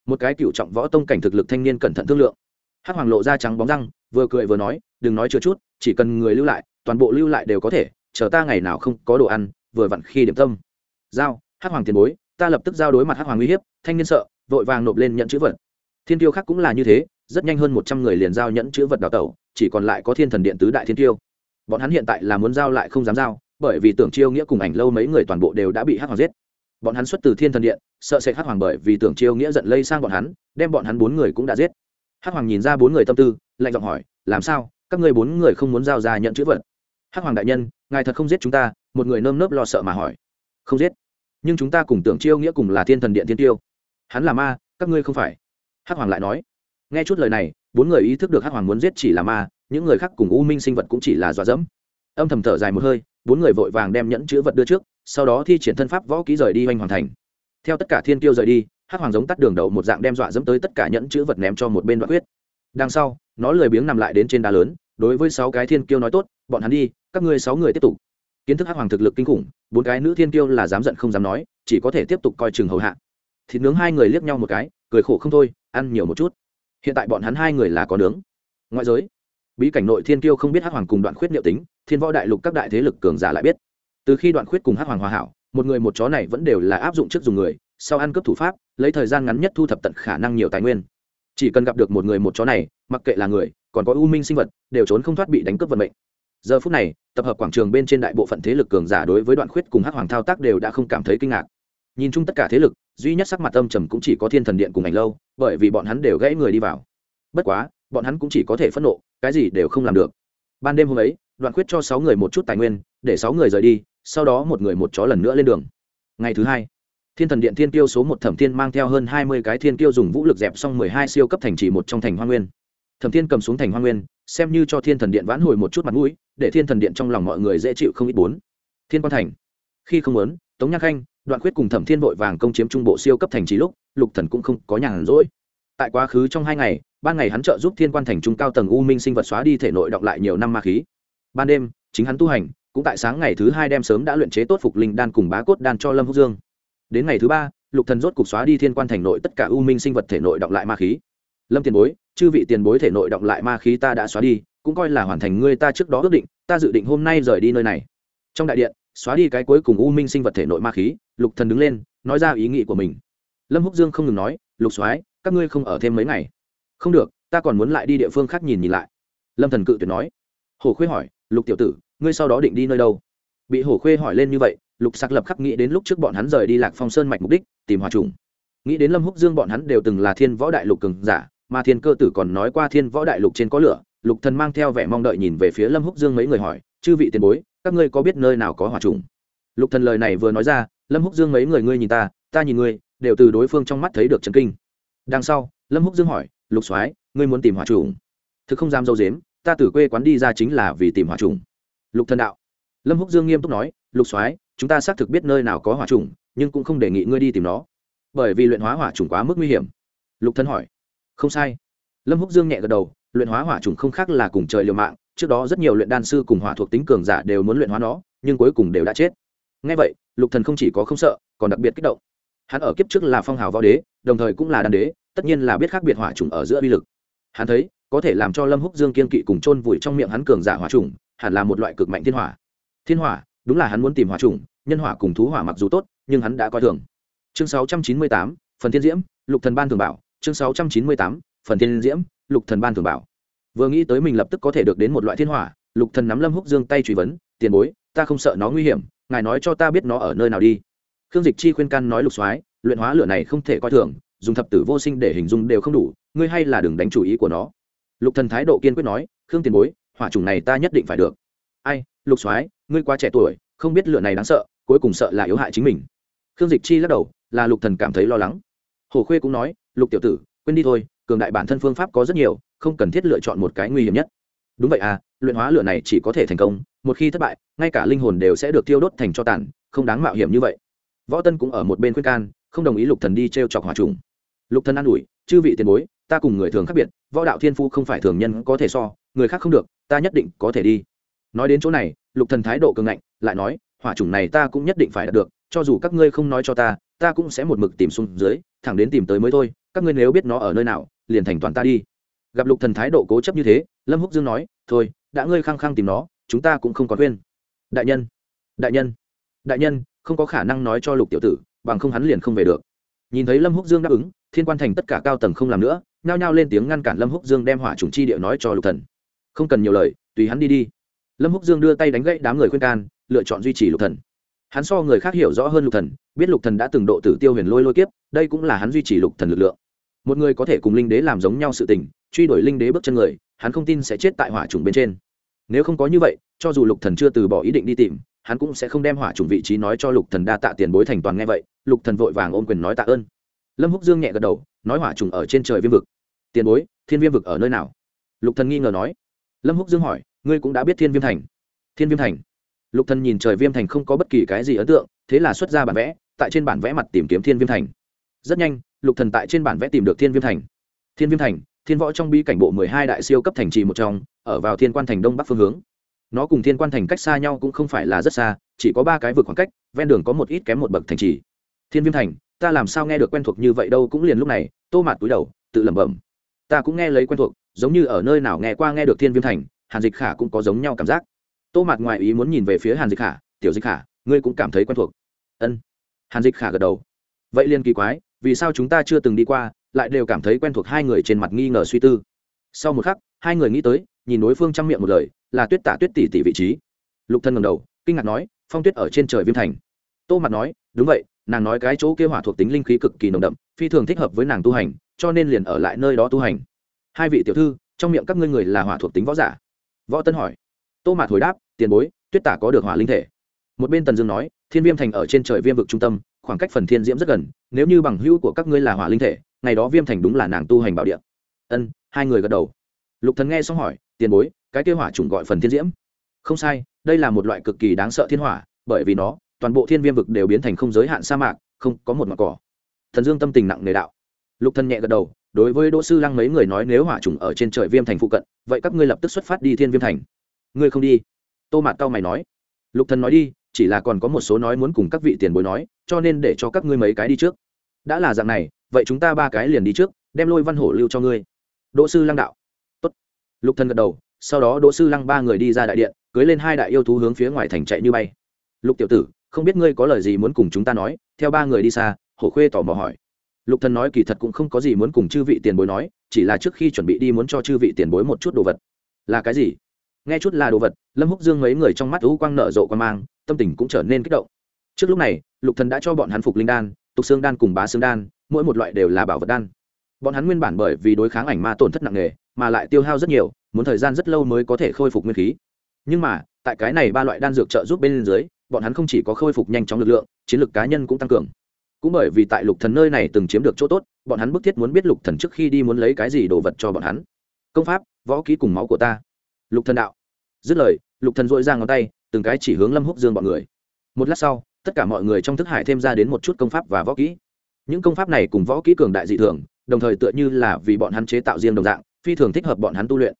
Một cái cựu trọng võ tông cảnh thực lực thanh niên cẩn thận thương lượng. Hắc hoàng lộ ra trắng bóng răng, vừa cười vừa nói, đừng nói chừa chút, chỉ cần người lưu lại, toàn bộ lưu lại đều có thể, chờ ta ngày nào không có đồ ăn, vừa vặn khi điểm tâm. Giao, hắc hoàng tiền bối, ta lập tức giao đối mặt hắc hoàng uy hiếp, thanh niên sợ, vội vàng nộp lên nhận chữ vật. Thiên tiêu khác cũng là như thế, rất nhanh hơn một trăm người liền giao nhẫn chữ vật đào tẩu, chỉ còn lại có thiên thần điện tứ đại thiên tiêu. Bọn hắn hiện tại là muốn giao lại không dám giao bởi vì tưởng chiêu nghĩa cùng ảnh lâu mấy người toàn bộ đều đã bị hắc hoàng giết. Bọn hắn xuất từ thiên thần điện, sợ sẽ hắc hoàng bởi vì tưởng chiêu nghĩa giận lây sang bọn hắn, đem bọn hắn bốn người cũng đã giết. Hắc hoàng nhìn ra bốn người tâm tư, lạnh giọng hỏi, làm sao? Các ngươi bốn người không muốn giao ra nhận chữ vật? Hắc hoàng đại nhân, ngài thật không giết chúng ta? Một người nơm nớp lo sợ mà hỏi. Không giết, nhưng chúng ta cùng tưởng chiêu nghĩa cùng là thiên thần điện thiên tiêu. Hắn là ma, các ngươi không phải. Hắc hoàng lại nói. Nghe chút lời này, bốn người ý thức được hắc hoàng muốn giết chỉ là ma, những người khác cùng u minh sinh vật cũng chỉ là dọa dẫm. Âm thầm thở dài một hơi bốn người vội vàng đem nhẫn chữ vật đưa trước, sau đó thi triển thân pháp võ ký rời đi oanh hoàn thành. Theo tất cả thiên tiêu rời đi, hắc hoàng giống tắt đường đầu một dạng đem dọa dẫm tới tất cả nhẫn chữ vật ném cho một bên đoạn huyết đằng sau, nó lười biếng nằm lại đến trên đá lớn, đối với sáu cái thiên kiêu nói tốt, bọn hắn đi, các ngươi sáu người tiếp tục. Kiến thức hắc hoàng thực lực kinh khủng, bốn cái nữ thiên kiêu là dám giận không dám nói, chỉ có thể tiếp tục coi chừng hầu hạ. Thịt nướng hai người liếc nhau một cái, cười khổ không thôi, ăn nhiều một chút. Hiện tại bọn hắn hai người là có nướng. Ngoại giới bí cảnh nội thiên kiêu không biết hắc hoàng cùng đoạn khuyết liệu tính, thiên võ đại lục các đại thế lực cường giả lại biết. Từ khi đoạn khuyết cùng hắc hoàng hòa hảo, một người một chó này vẫn đều là áp dụng trước dùng người, sau ăn cướp thủ pháp, lấy thời gian ngắn nhất thu thập tận khả năng nhiều tài nguyên. Chỉ cần gặp được một người một chó này, mặc kệ là người, còn có u minh sinh vật, đều trốn không thoát bị đánh cướp vận mệnh. Giờ phút này, tập hợp quảng trường bên trên đại bộ phận thế lực cường giả đối với đoạn khuyết cùng hắc hoàng thao tác đều đã không cảm thấy kinh ngạc. Nhìn chung tất cả thế lực, duy nhất sắc mặt âm trầm cũng chỉ có thiên thần điện cùng ảnh lâu, bởi vì bọn hắn đều gãy người đi vào. Bất quá, bọn hắn cũng chỉ có thể phẫn nộ cái gì đều không làm được. Ban đêm hôm ấy, đoạn khuyết cho sáu người một chút tài nguyên, để sáu người rời đi, sau đó một người một chó lần nữa lên đường. Ngày thứ hai, thiên thần điện thiên tiêu số một thẩm thiên mang theo hơn hai mươi cái thiên tiêu dùng vũ lực dẹp xong mười hai siêu cấp thành trì một trong thành hoa nguyên. Thẩm thiên cầm xuống thành hoa nguyên, xem như cho thiên thần điện vãn hồi một chút mặt mũi, để thiên thần điện trong lòng mọi người dễ chịu không ít bốn. Thiên quan thành. Khi không muốn, tống nhạc khanh, đoạn khuyết cùng thẩm thiên vội vàng công chiếm trung bộ siêu cấp thành trì lúc, lục thần cũng không có nhàn rỗi. Tại quá khứ trong hai ngày ban ngày hắn trợ giúp thiên quan thành trung cao tầng u minh sinh vật xóa đi thể nội đọng lại nhiều năm ma khí. Ban đêm, chính hắn tu hành, cũng tại sáng ngày thứ hai đem sớm đã luyện chế tốt phục linh đan cùng bá cốt đan cho lâm húc dương. Đến ngày thứ ba, lục thần rốt cục xóa đi thiên quan thành nội tất cả u minh sinh vật thể nội đọng lại ma khí. Lâm tiền bối, chư vị tiền bối thể nội đọng lại ma khí ta đã xóa đi, cũng coi là hoàn thành ngươi ta trước đó ước định, ta dự định hôm nay rời đi nơi này. Trong đại điện, xóa đi cái cuối cùng u minh sinh vật thể nội ma khí, lục thần đứng lên, nói ra ý nghĩ của mình. Lâm húc dương không ngừng nói, lục soái, các ngươi không ở thêm mấy ngày không được, ta còn muốn lại đi địa phương khác nhìn nhìn lại. Lâm thần cự tuyệt nói. Hồ khuê hỏi, lục tiểu tử, ngươi sau đó định đi nơi đâu? Bị hồ khuê hỏi lên như vậy, lục sạc lập khắc nghĩ đến lúc trước bọn hắn rời đi lạc phong sơn mạch mục đích, tìm hòa trùng. Nghĩ đến lâm húc dương bọn hắn đều từng là thiên võ đại lục cường giả, mà thiên cơ tử còn nói qua thiên võ đại lục trên có lửa, lục thần mang theo vẻ mong đợi nhìn về phía lâm húc dương mấy người hỏi, chư vị tiền bối, các ngươi có biết nơi nào có hỏa trùng? Lục thần lời này vừa nói ra, lâm húc dương mấy người ngươi nhìn ta ta nhìn ngươi, đều từ đối phương trong mắt thấy được chấn kinh. Đằng sau, lâm húc dương hỏi lục soái, ngươi muốn tìm hỏa trùng. Thực không dám dâu dếm, ta từ quê quán đi ra chính là vì tìm hỏa trùng. Lục thần đạo. Lâm húc dương nghiêm túc nói, lục soái, chúng ta xác thực biết nơi nào có hỏa trùng, nhưng cũng không đề nghị ngươi đi tìm nó. Bởi vì luyện hóa hỏa trùng quá mức nguy hiểm. Lục thần hỏi. Không sai. Lâm húc dương nhẹ gật đầu, luyện hóa hỏa trùng không khác là cùng trời liều mạng, trước đó rất nhiều luyện đan sư cùng hỏa thuộc tính cường giả đều muốn luyện hóa nó, nhưng cuối cùng đều đã chết. Ngay vậy, lục thần không chỉ có không sợ, còn đặc biệt kích động. Hắn ở kiếp trước là phong hào võ đế, đồng thời cũng là đan đế tất nhiên là biết khác biệt hỏa trùng ở giữa uy lực. Hắn thấy có thể làm cho lâm húc dương kiên kỵ cùng chôn vùi trong miệng hắn cường giả hỏa trùng hẳn là một loại cực mạnh thiên hỏa. Thiên hỏa đúng là hắn muốn tìm hỏa trùng nhân hỏa cùng thú hỏa mặc dù tốt nhưng hắn đã coi thường. Chương 698, phần thiên diễm lục thần ban thường bảo. Chương 698, phần thiên diễm lục thần ban thường bảo. Vừa nghĩ tới mình lập tức có thể được đến một loại thiên hỏa lục thần nắm lâm húc dương tay truy vấn tiền bối ta không sợ nó nguy hiểm ngài nói cho ta biết nó ở nơi nào đi. Khương dịch chi khuyên can nói lục soái luyện hóa lửa này không thể coi thường dùng thập tử vô sinh để hình dung đều không đủ, ngươi hay là đừng đánh chủ ý của nó. Lục thần thái độ kiên quyết nói, khương tiền bối, hỏa trùng này ta nhất định phải được. Ai, lục soái, ngươi quá trẻ tuổi, không biết lửa này đáng sợ, cuối cùng sợ là yếu hại chính mình. Khương dịch chi lắc đầu, là lục thần cảm thấy lo lắng. Hồ khuê cũng nói, lục tiểu tử, quên đi thôi, cường đại bản thân phương pháp có rất nhiều, không cần thiết lựa chọn một cái nguy hiểm nhất. Đúng vậy à luyện hóa lửa này chỉ có thể thành công, một khi thất bại, ngay cả linh hồn đều sẽ được tiêu đốt thành cho tàn, không đáng mạo hiểm như vậy. Võ tân cũng ở một bên khuyên can, không đồng ý lục thần đi t r e o chọc hỏa trùng lục thần an ủi, chư vị tiền bối, ta cùng người thường khác biệt, võ đạo thiên phu không phải thường nhân có thể so, người khác không được, ta nhất định có thể đi. Nói đến chỗ này, lục thần thái độ cường ngạnh, lại nói, hỏa trùng này ta cũng nhất định phải đạt được, cho dù các ngươi không nói cho ta ta cũng sẽ một mực tìm xuống dưới, thẳng đến tìm tới mới thôi, các ngươi nếu biết nó ở nơi nào, liền thành toàn ta đi. Gặp lục thần thái độ cố chấp như thế, lâm húc dương nói, thôi, đã ngươi khăng khăng tìm nó, chúng ta cũng không có khuyên. Đại nhân đại nhân đại nhân, không có khả năng nói cho lục tiểu tử, bằng không hắn liền không về được nhìn thấy lâm húc dương đáp ứng, thiên quan thành tất cả cao tầng không làm nữa, nhao nhao lên tiếng ngăn cản lâm húc dương đem hỏa trùng chi địa nói cho lục thần. Không cần nhiều lời, tùy hắn đi đi. Lâm húc dương đưa tay đánh gãy đám người khuyên can, lựa chọn duy trì lục thần. Hắn so người khác hiểu rõ hơn lục thần, biết lục thần đã từng độ tử tiêu huyền lôi lôi kiếp, đây cũng là hắn duy trì lục thần lực lượng. Một người có thể cùng linh đế làm giống nhau sự tình, truy đuổi linh đế bước chân người, hắn không tin sẽ chết tại hỏa trùng bên trên. Nếu không có như vậy, cho dù lục thần chưa từ bỏ ý định đi tìm hắn cũng sẽ không đem hỏa trùng vị trí nói cho lục thần đa tạ tiền bối thành toàn nghe vậy, lục thần vội vàng ôm quyền nói tạ ơn. Lâm húc dương nhẹ gật đầu, nói hỏa trùng ở trên trời viêm vực. Tiền bối, thiên viêm vực ở nơi nào? Lục thần nghi ngờ nói. Lâm húc dương hỏi, ngươi cũng đã biết thiên viêm thành. Thiên viêm thành. Lục thần nhìn trời viêm thành không có bất kỳ cái gì ấn tượng, thế là xuất ra bản vẽ, tại trên bản vẽ mặt tìm kiếm thiên viêm thành. Rất nhanh, lục thần tại trên bản vẽ tìm được thiên viêm thành. Thiên viêm thành, thiên võ trong bi cảnh bộ mười hai đại siêu cấp thành trì một trong, ở vào thiên quan thành đông bắc phương hướng nó cùng thiên quan thành cách xa nhau cũng không phải là rất xa, chỉ có ba cái vực khoảng cách, ven đường có một ít kém một bậc thành trì. Thiên viêm thành, ta làm sao nghe được quen thuộc như vậy đâu cũng liền lúc này, tô mạt túi đầu, tự lẩm bẩm. Ta cũng nghe lấy quen thuộc, giống như ở nơi nào nghe qua nghe được thiên viêm thành, hàn dịch khả cũng có giống nhau cảm giác. Tô mạt ngoài ý muốn nhìn về phía hàn dịch khả, tiểu dịch khả, ngươi cũng cảm thấy quen thuộc. Ân. Hàn dịch khả gật đầu. Vậy liền kỳ quái, vì sao chúng ta chưa từng đi qua, lại đều cảm thấy quen thuộc hai người trên mặt nghi ngờ suy tư. Sau một khắc, hai người nghĩ tới, nhìn đối phương chăm miệng một lời là tuyết tả tuyết tỷ tỷ vị trí. Lục thân ngầm đầu, kinh ngạc nói, phong tuyết ở trên trời viêm thành. Tô mặt nói, đúng vậy, nàng nói cái chỗ kia hỏa thuộc tính linh khí cực kỳ nồng đậm, phi thường thích hợp với nàng tu hành, cho nên liền ở lại nơi đó tu hành. Hai vị tiểu thư, trong miệng các ngươi người là hỏa thuộc tính võ giả? Võ tân hỏi. Tô mạt hồi đáp, tiền bối, tuyết tả có được hỏa linh thể. Một bên tần dương nói, thiên viêm thành ở trên trời viêm vực trung tâm, khoảng cách phần thiên diễm rất gần, nếu như bằng hữu của các ngươi là hỏa linh thể, ngày đó viêm thành đúng là nàng tu hành bảo địa. Ân, hai người gật đầu. Lục thần nghe xong hỏi, tiền bối cái kia hỏa trùng gọi phần thiên diễm. Không sai, đây là một loại cực kỳ đáng sợ thiên hỏa, bởi vì nó, toàn bộ thiên viêm vực đều biến thành không giới hạn sa mạc, không có một mặt cỏ. Thần dương tâm tình nặng nề đạo. Lục thần nhẹ gật đầu, đối với đỗ sư lăng mấy người nói nếu hỏa trùng ở trên trời viêm thành phụ cận, vậy các ngươi lập tức xuất phát đi thiên viêm thành. Ngươi không đi? Tô mạt cao mày nói. Lục thần nói đi, chỉ là còn có một số nói muốn cùng các vị tiền bối nói, cho nên để cho các ngươi mấy cái đi trước. Đã là dạng này, vậy chúng ta ba cái liền đi trước, đem lôi văn hổ lưu cho ngươi. Đỗ sư lăng đạo. Tốt. lục thần gật đầu sau đó đỗ sư lăng ba người đi ra đại điện, cưới lên hai đại yêu thú hướng phía ngoài thành chạy như bay. Lục tiểu tử, không biết ngươi có lời gì muốn cùng chúng ta nói? Theo ba người đi xa, hổ khuê tỏ mò hỏi. Lục thần nói kỳ thật cũng không có gì muốn cùng chư vị tiền bối nói, chỉ là trước khi chuẩn bị đi muốn cho chư vị tiền bối một chút đồ vật. Là cái gì? Nghe chút là đồ vật. Lâm húc dương mấy người trong mắt u quang nở rộ quan mang, tâm tình cũng trở nên kích động. Trước lúc này, lục thần đã cho bọn hắn phục linh đan, tục xương đan cùng bá xương đan, mỗi một loại đều là bảo vật đan. Bọn hắn nguyên bản bởi vì đối kháng ảnh ma tổn thất nặng nề mà lại tiêu hao rất nhiều, muốn thời gian rất lâu mới có thể khôi phục nguyên khí. Nhưng mà, tại cái này ba loại đan dược trợ giúp bên dưới, bọn hắn không chỉ có khôi phục nhanh chóng lực lượng, chiến lược cá nhân cũng tăng cường. Cũng bởi vì tại lục thần nơi này từng chiếm được chỗ tốt, bọn hắn bức thiết muốn biết lục thần trước khi đi muốn lấy cái gì đồ vật cho bọn hắn. Công pháp, võ kỹ cùng máu của ta. Lục thần đạo. Dứt lời, lục thần dội ra ngón tay, từng cái chỉ hướng lâm húc dương bọn người. Một lát sau, tất cả mọi người trong thức hải thêm ra đến một chút công pháp và võ kỹ. Những công pháp này cùng võ kỹ cường đại dị thường, đồng thời tựa như là vì bọn hắn chế tạo riêng đồng dạng phi thường thích hợp bọn hắn tu luyện.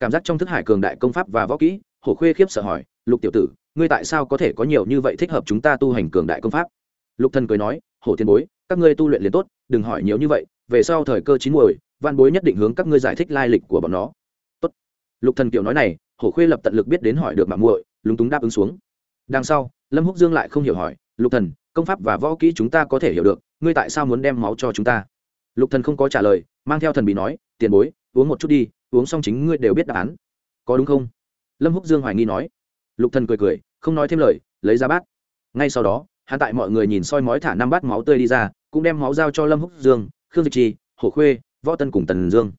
Cảm giác trong thức hải cường đại công pháp và võ kỹ, hổ khuê khiếp sợ hỏi, lục tiểu tử, ngươi tại sao có thể có nhiều như vậy thích hợp chúng ta tu hành cường đại công pháp? Lục thần cười nói, hổ thiên bối, các ngươi tu luyện liền tốt, đừng hỏi nhiều như vậy, về sau thời cơ chín muồi, văn bối nhất định hướng các ngươi giải thích lai lịch của bọn nó. Tốt. Lục thần kiểu nói này, hổ khuê lập tận lực biết đến hỏi được mà muội, lúng túng đáp ứng xuống. Đằng sau, lâm húc dương lại không hiểu hỏi, lục thần, công pháp và võ kỹ chúng ta có thể hiểu được, ngươi tại sao muốn đem máu cho chúng ta? Lục thần không có trả lời, mang theo thần bí nói, tiền bối uống một chút đi, uống xong chính ngươi đều biết đáp án. Có đúng không? Lâm húc dương hoài nghi nói. Lục thần cười cười, không nói thêm lời, lấy ra bát. Ngay sau đó, hắn tại mọi người nhìn soi mói thả năm bát máu tươi đi ra, cũng đem máu giao cho lâm húc dương, khương dịch trì hồ khuê, võ tân cùng tần dương.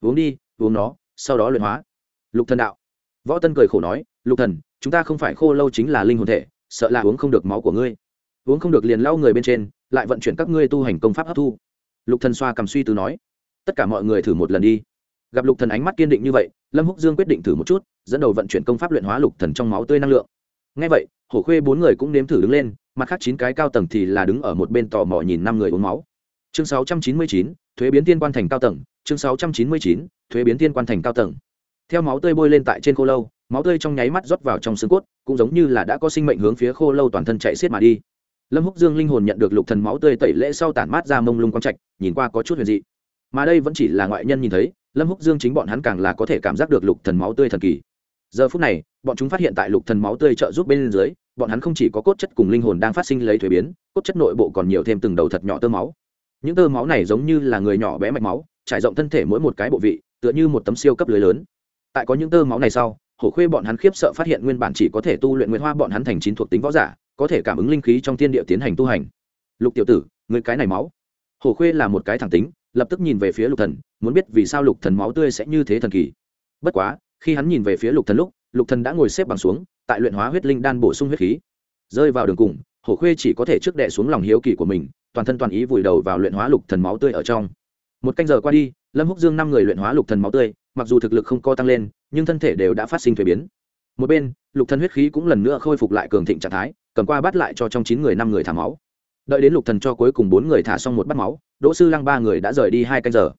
Uống đi, uống nó, sau đó luyện hóa. Lục thần đạo. Võ tân cười khổ nói, lục thần, chúng ta không phải khô lâu chính là linh hồn thể, sợ là uống không được máu của ngươi. Uống không được liền lau người bên trên, lại vận chuyển các ngươi tu hành công pháp hấp thu. Lục thần xoa cầm suy tư nói. Tất cả mọi người thử một lần đi gặp lục thần ánh mắt kiên định như vậy lâm húc dương quyết định thử một chút dẫn đầu vận chuyển công pháp luyện hóa lục thần trong máu tươi năng lượng. Ngay vậy hổ khuê bốn người cũng nếm thử đứng lên mặt khác chín cái cao tầng thì là đứng ở một bên tò mò nhìn năm người uống máu. Chương 699, thuế biến tiên quan thành cao tầng chương 699, thuế biến tiên quan thành cao tầng. Theo máu tươi bôi lên tại trên khô lâu máu tươi trong nháy mắt rót vào trong xương cốt cũng giống như là đã có sinh mệnh hướng phía khô lâu toàn thân chạy xiết mà đi. Lâm húc dương linh hồn nhận được lục thần máu tươi tẩy lễ sau tản mát ra mông lung quang trạch nhìn qua có chút huyền dị mà đây vẫn chỉ là ngoại nhân nhìn thấy, lâm húc dương chính bọn hắn càng là có thể cảm giác được lục thần máu tươi thần kỳ. Giờ phút này, bọn chúng phát hiện tại lục thần máu tươi trợ giúp bên dưới, bọn hắn không chỉ có cốt chất cùng linh hồn đang phát sinh lấy thuế biến, cốt chất nội bộ còn nhiều thêm từng đầu thật nhỏ tơ máu. Những tơ máu này giống như là người nhỏ bé mạch máu, trải rộng thân thể mỗi một cái bộ vị, tựa như một tấm siêu cấp lưới lớn. Tại có những tơ máu này sau, hổ khuê bọn hắn khiếp sợ phát hiện nguyên bản chỉ có thể tu luyện nguyên hoa bọn hắn thành chín thuộc tính võ giả, có thể cảm ứng linh khí trong thiên địa tiến hành tu hành. Lục tiểu tử, người cái này máu? Hổ khuê là một cái thẳng tính lập tức nhìn về phía lục thần, muốn biết vì sao lục thần máu tươi sẽ như thế thần kỳ. Bất quá, khi hắn nhìn về phía lục thần lúc, lục thần đã ngồi xếp bằng xuống, tại luyện hóa huyết linh đan bổ sung huyết khí. Rơi vào đường cùng, hổ khuê chỉ có thể trước đệ xuống lòng hiếu kỳ của mình, toàn thân toàn ý vùi đầu vào luyện hóa lục thần máu tươi ở trong. Một canh giờ qua đi, lâm húc dương năm người luyện hóa lục thần máu tươi, mặc dù thực lực không co tăng lên, nhưng thân thể đều đã phát sinh thuế biến. Một bên, lục thần huyết khí cũng lần nữa khôi phục lại cường thịnh trạng thái, cầm qua bắt lại cho trong chín người năm người thả máu đợi đến lục thần cho cuối cùng bốn người thả xong một bát máu, đỗ sư lăng ba người đã rời đi hai canh giờ.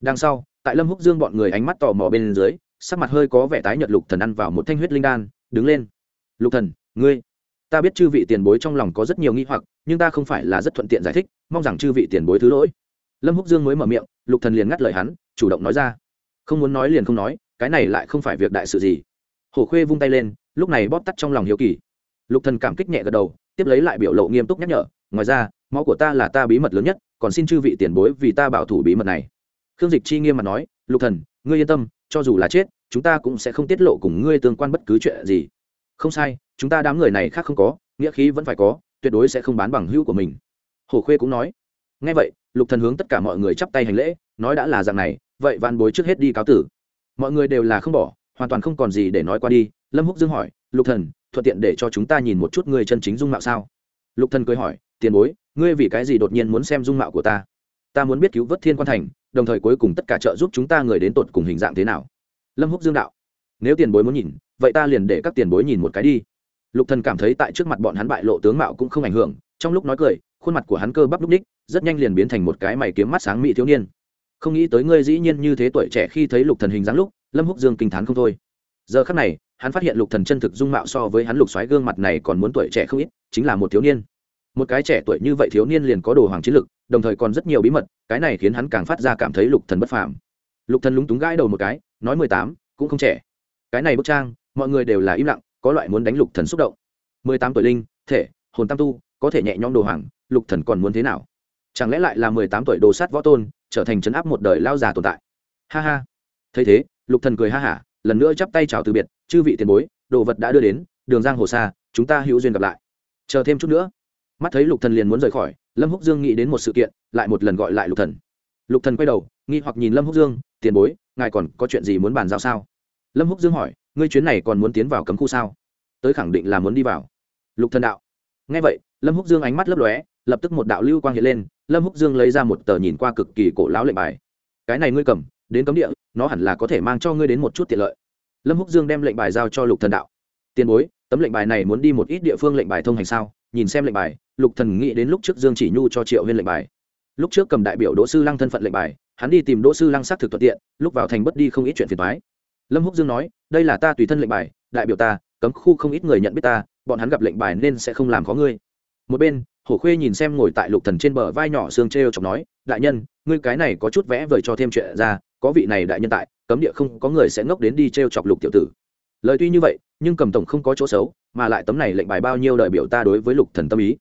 Đằng sau, tại lâm húc dương bọn người ánh mắt tò mò bên dưới, sắc mặt hơi có vẻ tái nhợt lục thần ăn vào một thanh huyết linh đan, đứng lên. Lục thần, ngươi, ta biết chư vị tiền bối trong lòng có rất nhiều nghi hoặc, nhưng ta không phải là rất thuận tiện giải thích, mong rằng chư vị tiền bối thứ lỗi. Lâm húc dương mới mở miệng, lục thần liền ngắt lời hắn, chủ động nói ra. Không muốn nói liền không nói, cái này lại không phải việc đại sự gì. Hổ khuê vung tay lên, lúc này bóp tắt trong lòng hiếu kỳ. Lục thần cảm kích nhẹ gật đầu, tiếp lấy lại biểu lộ nghiêm túc nhắc nhở ngoài ra, máu của ta là ta bí mật lớn nhất, còn xin chư vị tiền bối vì ta bảo thủ bí mật này. Khương dịch chi nghiêm mặt nói, lục thần, ngươi yên tâm, cho dù là chết, chúng ta cũng sẽ không tiết lộ cùng ngươi tương quan bất cứ chuyện gì. Không sai, chúng ta đám người này khác không có, nghĩa khí vẫn phải có, tuyệt đối sẽ không bán bằng hữu của mình. Hồ khuê cũng nói. Ngay vậy, lục thần hướng tất cả mọi người chắp tay hành lễ, nói đã là dạng này, vậy van bối trước hết đi cáo tử. Mọi người đều là không bỏ, hoàn toàn không còn gì để nói qua đi. Lâm húc dương hỏi, lục thần, thuận tiện để cho chúng ta nhìn một chút ngươi chân chính dung mạo sao? Lục thần cười hỏi tiền bối, ngươi vì cái gì đột nhiên muốn xem dung mạo của ta? Ta muốn biết cứu vớt thiên quan thành, đồng thời cuối cùng tất cả trợ giúp chúng ta người đến tột cùng hình dạng thế nào. Lâm húc dương đạo. Nếu tiền bối muốn nhìn, vậy ta liền để các tiền bối nhìn một cái đi. Lục thần cảm thấy tại trước mặt bọn hắn bại lộ tướng mạo cũng không ảnh hưởng, trong lúc nói cười, khuôn mặt của hắn cơ bắp lúc ních, rất nhanh liền biến thành một cái mày kiếm mắt sáng mỹ thiếu niên. Không nghĩ tới ngươi dĩ nhiên như thế tuổi trẻ khi thấy lục thần hình dáng lúc, lâm húc dương kinh thán không thôi. Giờ khắc này, hắn phát hiện lục thần chân thực dung mạo so với hắn lục xoáy gương mặt này còn muốn tuổi trẻ không ít, chính là một thiếu niên một cái trẻ tuổi như vậy thiếu niên liền có đồ hoàng chiến lực, đồng thời còn rất nhiều bí mật, cái này khiến hắn càng phát ra cảm thấy lục thần bất phàm. Lục thần lúng túng gãi đầu một cái, nói mười tám, cũng không trẻ. Cái này bức trang, mọi người đều là im lặng, có loại muốn đánh lục thần xúc động. mười tám tuổi linh, thể, hồn tam tu, có thể nhẹ nhõm đồ hoàng, lục thần còn muốn thế nào? Chẳng lẽ lại là mười tám tuổi đồ sát võ tôn, trở thành chấn áp một đời lao già tồn tại? Ha ha. Thấy thế, lục thần cười ha hả, lần nữa chắp tay chào từ biệt, chư vị tiền bối, đồ vật đã đưa đến, đường giang hồ xa, chúng ta hữu duyên gặp lại. Chờ thêm chút nữa mắt thấy lục thần liền muốn rời khỏi, lâm húc dương nghĩ đến một sự kiện, lại một lần gọi lại lục thần. Lục thần quay đầu, nghi hoặc nhìn lâm húc dương, tiền bối, ngài còn có chuyện gì muốn bàn giao sao? Lâm húc dương hỏi, ngươi chuyến này còn muốn tiến vào cấm khu sao? Tới khẳng định là muốn đi vào. Lục thần đạo. Nghe vậy, lâm húc dương ánh mắt lấp lóe, lập tức một đạo lưu quang hiện lên, lâm húc dương lấy ra một tờ nhìn qua cực kỳ cổ lão lệnh bài. Cái này ngươi cầm, đến cấm địa, nó hẳn là có thể mang cho ngươi đến một chút tiện lợi. Lâm húc dương đem lệnh bài giao cho lục thần đạo. Tiền bối, tấm lệnh bài này muốn đi một ít địa phương lệnh bài thông hành sao? Nhìn xem lệnh bài lục thần nghĩ đến lúc trước dương chỉ nhu cho triệu huyên lệnh bài. Lúc trước cầm đại biểu đỗ sư lăng thân phận lệnh bài, hắn đi tìm đỗ sư lăng xác thực thuận tiện, lúc vào thành bất đi không ít chuyện phiền toái. Lâm húc dương nói, đây là ta tùy thân lệnh bài, đại biểu ta, cấm khu không ít người nhận biết ta, bọn hắn gặp lệnh bài nên sẽ không làm khó ngươi. Một bên, hổ khuê nhìn xem ngồi tại lục thần trên bờ vai nhỏ xương treo chọc nói, đại nhân, ngươi cái này có chút vẽ vời cho thêm chuyện ra, có vị này đại nhân tại, cấm địa không có người sẽ ngốc đến đi treo chọc lục tiểu tử. Lời tuy như vậy, nhưng cầm tổng không có chỗ xấu, mà lại tấm này lệnh bài bao nhiêu đại biểu ta đối với lục thần tâm ý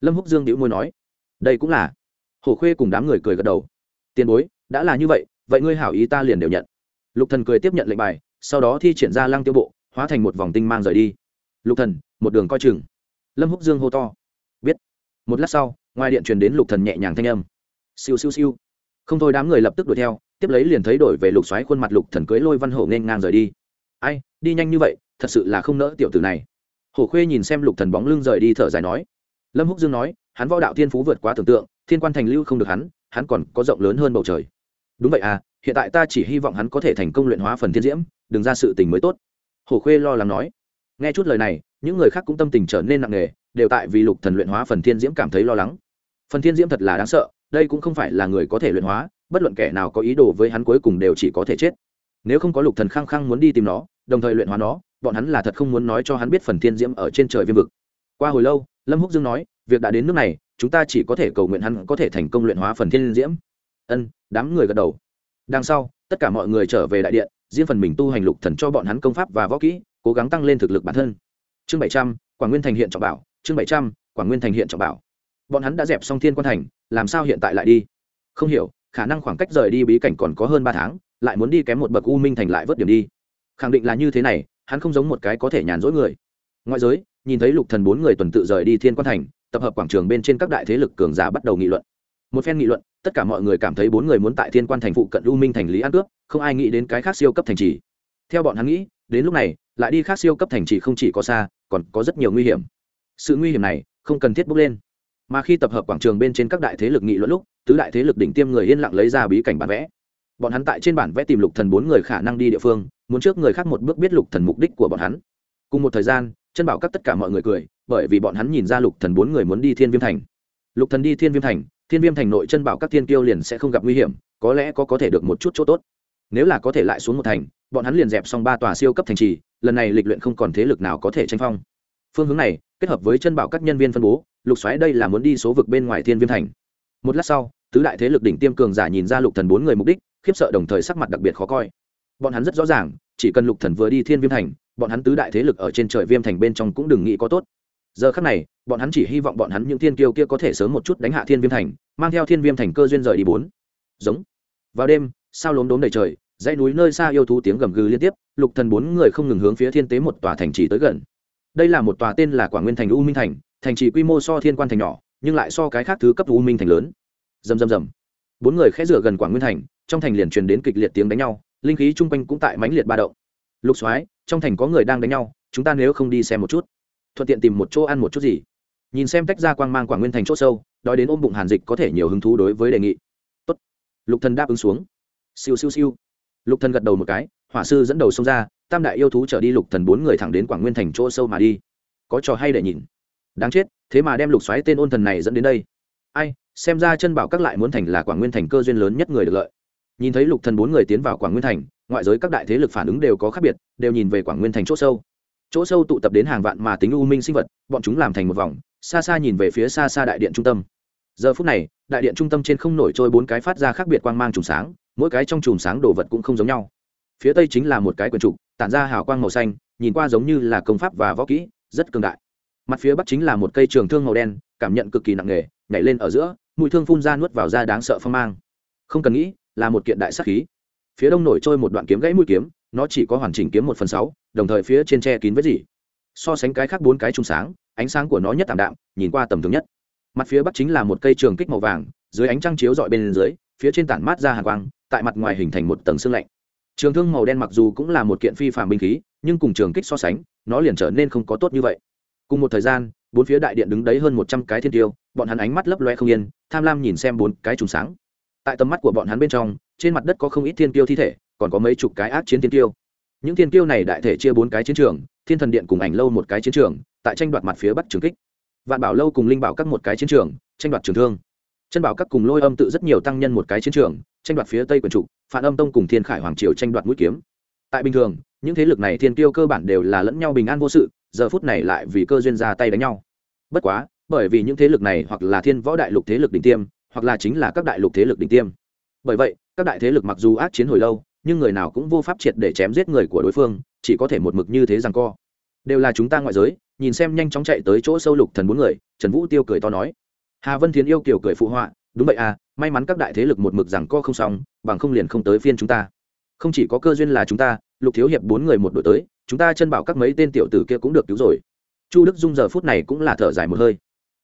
lâm húc dương đĩu môi nói, đây cũng là. Hổ khuê cùng đám người cười gật đầu. Tiền bối, đã là như vậy vậy ngươi hảo ý ta liền đều nhận. Lục thần cười tiếp nhận lệnh bài, sau đó thi triển ra lăng tiêu bộ, hóa thành một vòng tinh mang rời đi. Lục thần, một đường coi chừng. Lâm húc dương hô to. Biết. Một lát sau, ngoài điện truyền đến lục thần nhẹ nhàng thanh âm. Siêu siêu siêu. Không thôi đám người lập tức đuổi theo, tiếp lấy liền thấy đổi về lục xoáy khuôn mặt lục thần cưới lôi văn hổ nên ngang rời đi. Ai, đi nhanh như vậy, thật sự là không nỡ tiểu tử này. Hổ khuê nhìn xem lục thần bóng lưng rời đi thở dài nói lâm húc dương nói, hắn võ đạo thiên phú vượt quá tưởng tượng, thiên quan thành lưu không được hắn hắn còn có rộng lớn hơn bầu trời. Đúng vậy à hiện tại ta chỉ hy vọng hắn có thể thành công luyện hóa phần thiên diễm, đừng ra sự tình mới tốt. Hồ khuê lo lắng nói. Nghe chút lời này, những người khác cũng tâm tình trở nên nặng nề, đều tại vì lục thần luyện hóa phần thiên diễm cảm thấy lo lắng. Phần thiên diễm thật là đáng sợ, đây cũng không phải là người có thể luyện hóa, bất luận kẻ nào có ý đồ với hắn cuối cùng đều chỉ có thể chết. Nếu không có lục thần khăng khăng muốn đi tìm nó, đồng thời luyện hóa nó, bọn hắn là thật không muốn nói cho hắn biết phần thiên diễm ở trên trời viêm vực qua hồi lâu, lâm húc dương nói, việc đã đến nước này, chúng ta chỉ có thể cầu nguyện hắn có thể thành công luyện hóa phần thiên diễm. Ân, đám người gật đầu. Đằng sau, tất cả mọi người trở về đại điện, riêng phần mình tu hành lục thần cho bọn hắn công pháp và võ kỹ, cố gắng tăng lên thực lực bản thân. Chương bảy trăm, quảng nguyên thành hiện trọng bảo, chương bảy trăm, quảng nguyên thành hiện trọng bảo. Bọn hắn đã dẹp xong thiên quan thành, làm sao hiện tại lại đi? Không hiểu, khả năng khoảng cách rời đi bí cảnh còn có hơn ba tháng, lại muốn đi kém một bậc u minh thành lại vớt điểm đi. Khẳng định là như thế này, hắn không giống một cái có thể nhàn rỗi người ngoại giới, nhìn thấy lục thần bốn người tuần tự rời đi thiên quan thành, tập hợp quảng trường bên trên các đại thế lực cường giả bắt đầu nghị luận. Một phen nghị luận, tất cả mọi người cảm thấy bốn người muốn tại thiên quan thành phụ cận u minh thành lý an cướp không ai nghĩ đến cái khác siêu cấp thành trì. Theo bọn hắn nghĩ, đến lúc này, lại đi khác siêu cấp thành trì không chỉ có xa, còn có rất nhiều nguy hiểm. Sự nguy hiểm này, không cần thiết bước lên. Mà khi tập hợp quảng trường bên trên các đại thế lực nghị luận lúc, tứ đại thế lực đỉnh tiêm người yên lặng lấy ra bí cảnh bản vẽ. Bọn hắn tại trên bản vẽ tìm lục thần bốn người khả năng đi địa phương, muốn trước người khác một bước biết lục thần mục đích của bọn hắn. Cùng một thời gian chân bảo các tất cả mọi người cười, bởi vì bọn hắn nhìn ra lục thần bốn người muốn đi thiên viêm thành. Lục thần đi thiên viêm thành, thiên viêm thành nội chân bảo các thiên kiêu liền sẽ không gặp nguy hiểm, có lẽ có có thể được một chút chỗ tốt. Nếu là có thể lại xuống một thành, bọn hắn liền dẹp xong ba tòa siêu cấp thành trì, lần này lịch luyện không còn thế lực nào có thể tranh phong. Phương hướng này, kết hợp với chân bảo các nhân viên phân bố, lục xoáy đây là muốn đi số vực bên ngoài thiên viêm thành. Một lát sau, tứ đại thế lực đỉnh tiêm cường giả nhìn ra lục thần bốn người mục đích, khiếp sợ đồng thời sắc mặt đặc biệt khó coi. Bọn hắn rất rõ ràng, chỉ cần lục thần vừa đi thiên viêm thành bọn hắn tứ đại thế lực ở trên trời viêm thành bên trong cũng đừng nghĩ có tốt. Giờ khắc này, bọn hắn chỉ hy vọng bọn hắn những thiên kiêu kia có thể sớm một chút đánh hạ thiên viêm thành, mang theo thiên viêm thành cơ duyên rời đi bốn. Giống. Vào đêm, sao lốm đốm đầy trời, dãy núi nơi xa yêu thú tiếng gầm gừ liên tiếp, lục thần bốn người không ngừng hướng phía thiên tế một tòa thành trì tới gần. Đây là một tòa tên là quảng nguyên thành u minh thành thành trì quy mô so thiên quan thành nhỏ, nhưng lại so cái khác thứ cấp u minh thành lớn. Rầm rầm rầm. Bốn người khẽ rửa gần quảng nguyên thành, trong thành liền truyền đến kịch liệt tiếng đánh nhau, linh khí chung quanh cũng tại mãnh liệt ba động. Lục soái trong thành có người đang đánh nhau, chúng ta nếu không đi xem một chút. Thuận tiện tìm một chỗ ăn một chút gì. Nhìn xem tách ra quang mang quảng nguyên thành chỗ sâu, đói đến ôm bụng hàn dịch có thể nhiều hứng thú đối với đề nghị. Tốt. lục thần đáp ứng xuống. Siêu siêu siêu. Lục thần gật đầu một cái, hỏa sư dẫn đầu xông ra, tam đại yêu thú trở đi lục thần bốn người thẳng đến quảng nguyên thành chỗ sâu mà đi. Có trò hay để nhìn. Đáng chết, thế mà đem lục xoáy tên ôn thần này dẫn đến đây. Ai, xem ra chân bảo các lại muốn thành là quảng nguyên thành cơ duyên lớn nhất người được lợi. Nhìn thấy lục thần bốn người tiến vào quảng nguyên thành ngoại giới các đại thế lực phản ứng đều có khác biệt, đều nhìn về quảng nguyên thành chỗ sâu. Chỗ sâu tụ tập đến hàng vạn mà tính u minh sinh vật, bọn chúng làm thành một vòng, xa xa nhìn về phía xa xa đại điện trung tâm. Giờ phút này, đại điện trung tâm trên không nổi trôi bốn cái phát ra khác biệt quang mang chùm sáng, mỗi cái trong chùm sáng đồ vật cũng không giống nhau. Phía tây chính là một cái quần trục, tản ra hào quang màu xanh, nhìn qua giống như là công pháp và võ kỹ, rất cường đại. Mặt phía bắc chính là một cây trường thương màu đen, cảm nhận cực kỳ nặng nề, nhảy lên ở giữa, mũi thương phun ra nuốt vào da đáng sợ phong mang. Không cần nghĩ, là một kiện đại sắc khí phía đông nổi trôi một đoạn kiếm gãy mũi kiếm, nó chỉ có hoàn chỉnh kiếm một phần sáu, đồng thời phía trên tre kín với gì. So sánh cái khác bốn cái chung sáng, ánh sáng của nó nhất tạm đạm, nhìn qua tầm thường nhất. Mặt phía bắc chính là một cây trường kích màu vàng, dưới ánh trăng chiếu dọi bên dưới, phía trên tản mát ra hàng quang, tại mặt ngoài hình thành một tầng xương lạnh. Trường thương màu đen mặc dù cũng là một kiện phi phạm binh khí, nhưng cùng trường kích so sánh, nó liền trở nên không có tốt như vậy. Cùng một thời gian, bốn phía đại điện đứng đấy hơn một trăm cái thiên tiêu, bọn hắn ánh mắt lấp loe không yên, tham lam nhìn xem bốn cái trùng sáng tại tầm mắt của bọn hắn bên trong, trên mặt đất có không ít thiên tiêu thi thể, còn có mấy chục cái ác chiến thiên tiêu những thiên tiêu này đại thể chia bốn cái chiến trường, thiên thần điện cùng ảnh lâu một cái chiến trường, tại tranh đoạt mặt phía bắc trường kích. Vạn bảo lâu cùng linh bảo các một cái chiến trường, tranh đoạt trường thương. Chân bảo các cùng lôi âm tự rất nhiều tăng nhân một cái chiến trường, tranh đoạt phía tây quần trụ. phản âm tông cùng thiên khải hoàng triều tranh đoạt mũi kiếm. Tại bình thường, những thế lực này thiên tiêu cơ bản đều là lẫn nhau bình an vô sự, giờ phút này lại vì cơ duyên ra tay đánh nhau. Bất quá, bởi vì những thế lực này hoặc là thiên võ đại lục thế lực đỉnh tiêm hoặc là chính là các đại lục thế lực đỉnh tiêm. Bởi vậy, các đại thế lực mặc dù ác chiến hồi lâu, nhưng người nào cũng vô pháp triệt để chém giết người của đối phương, chỉ có thể một mực như thế rằng co. Đều là chúng ta ngoại giới, nhìn xem nhanh chóng chạy tới chỗ sâu lục thần bốn người, trần vũ tiêu cười to nói. Hà vân thiến yêu kiểu cười phụ họa, đúng vậy à may mắn các đại thế lực một mực rằng co không xong, bằng không liền không tới phiên chúng ta. Không chỉ có cơ duyên là chúng ta, lục thiếu hiệp bốn người một đội tới, chúng ta chân bảo các mấy tên tiểu tử kia cũng được cứu rồi. Chu đức dung giờ phút này cũng là thở dài một hơi.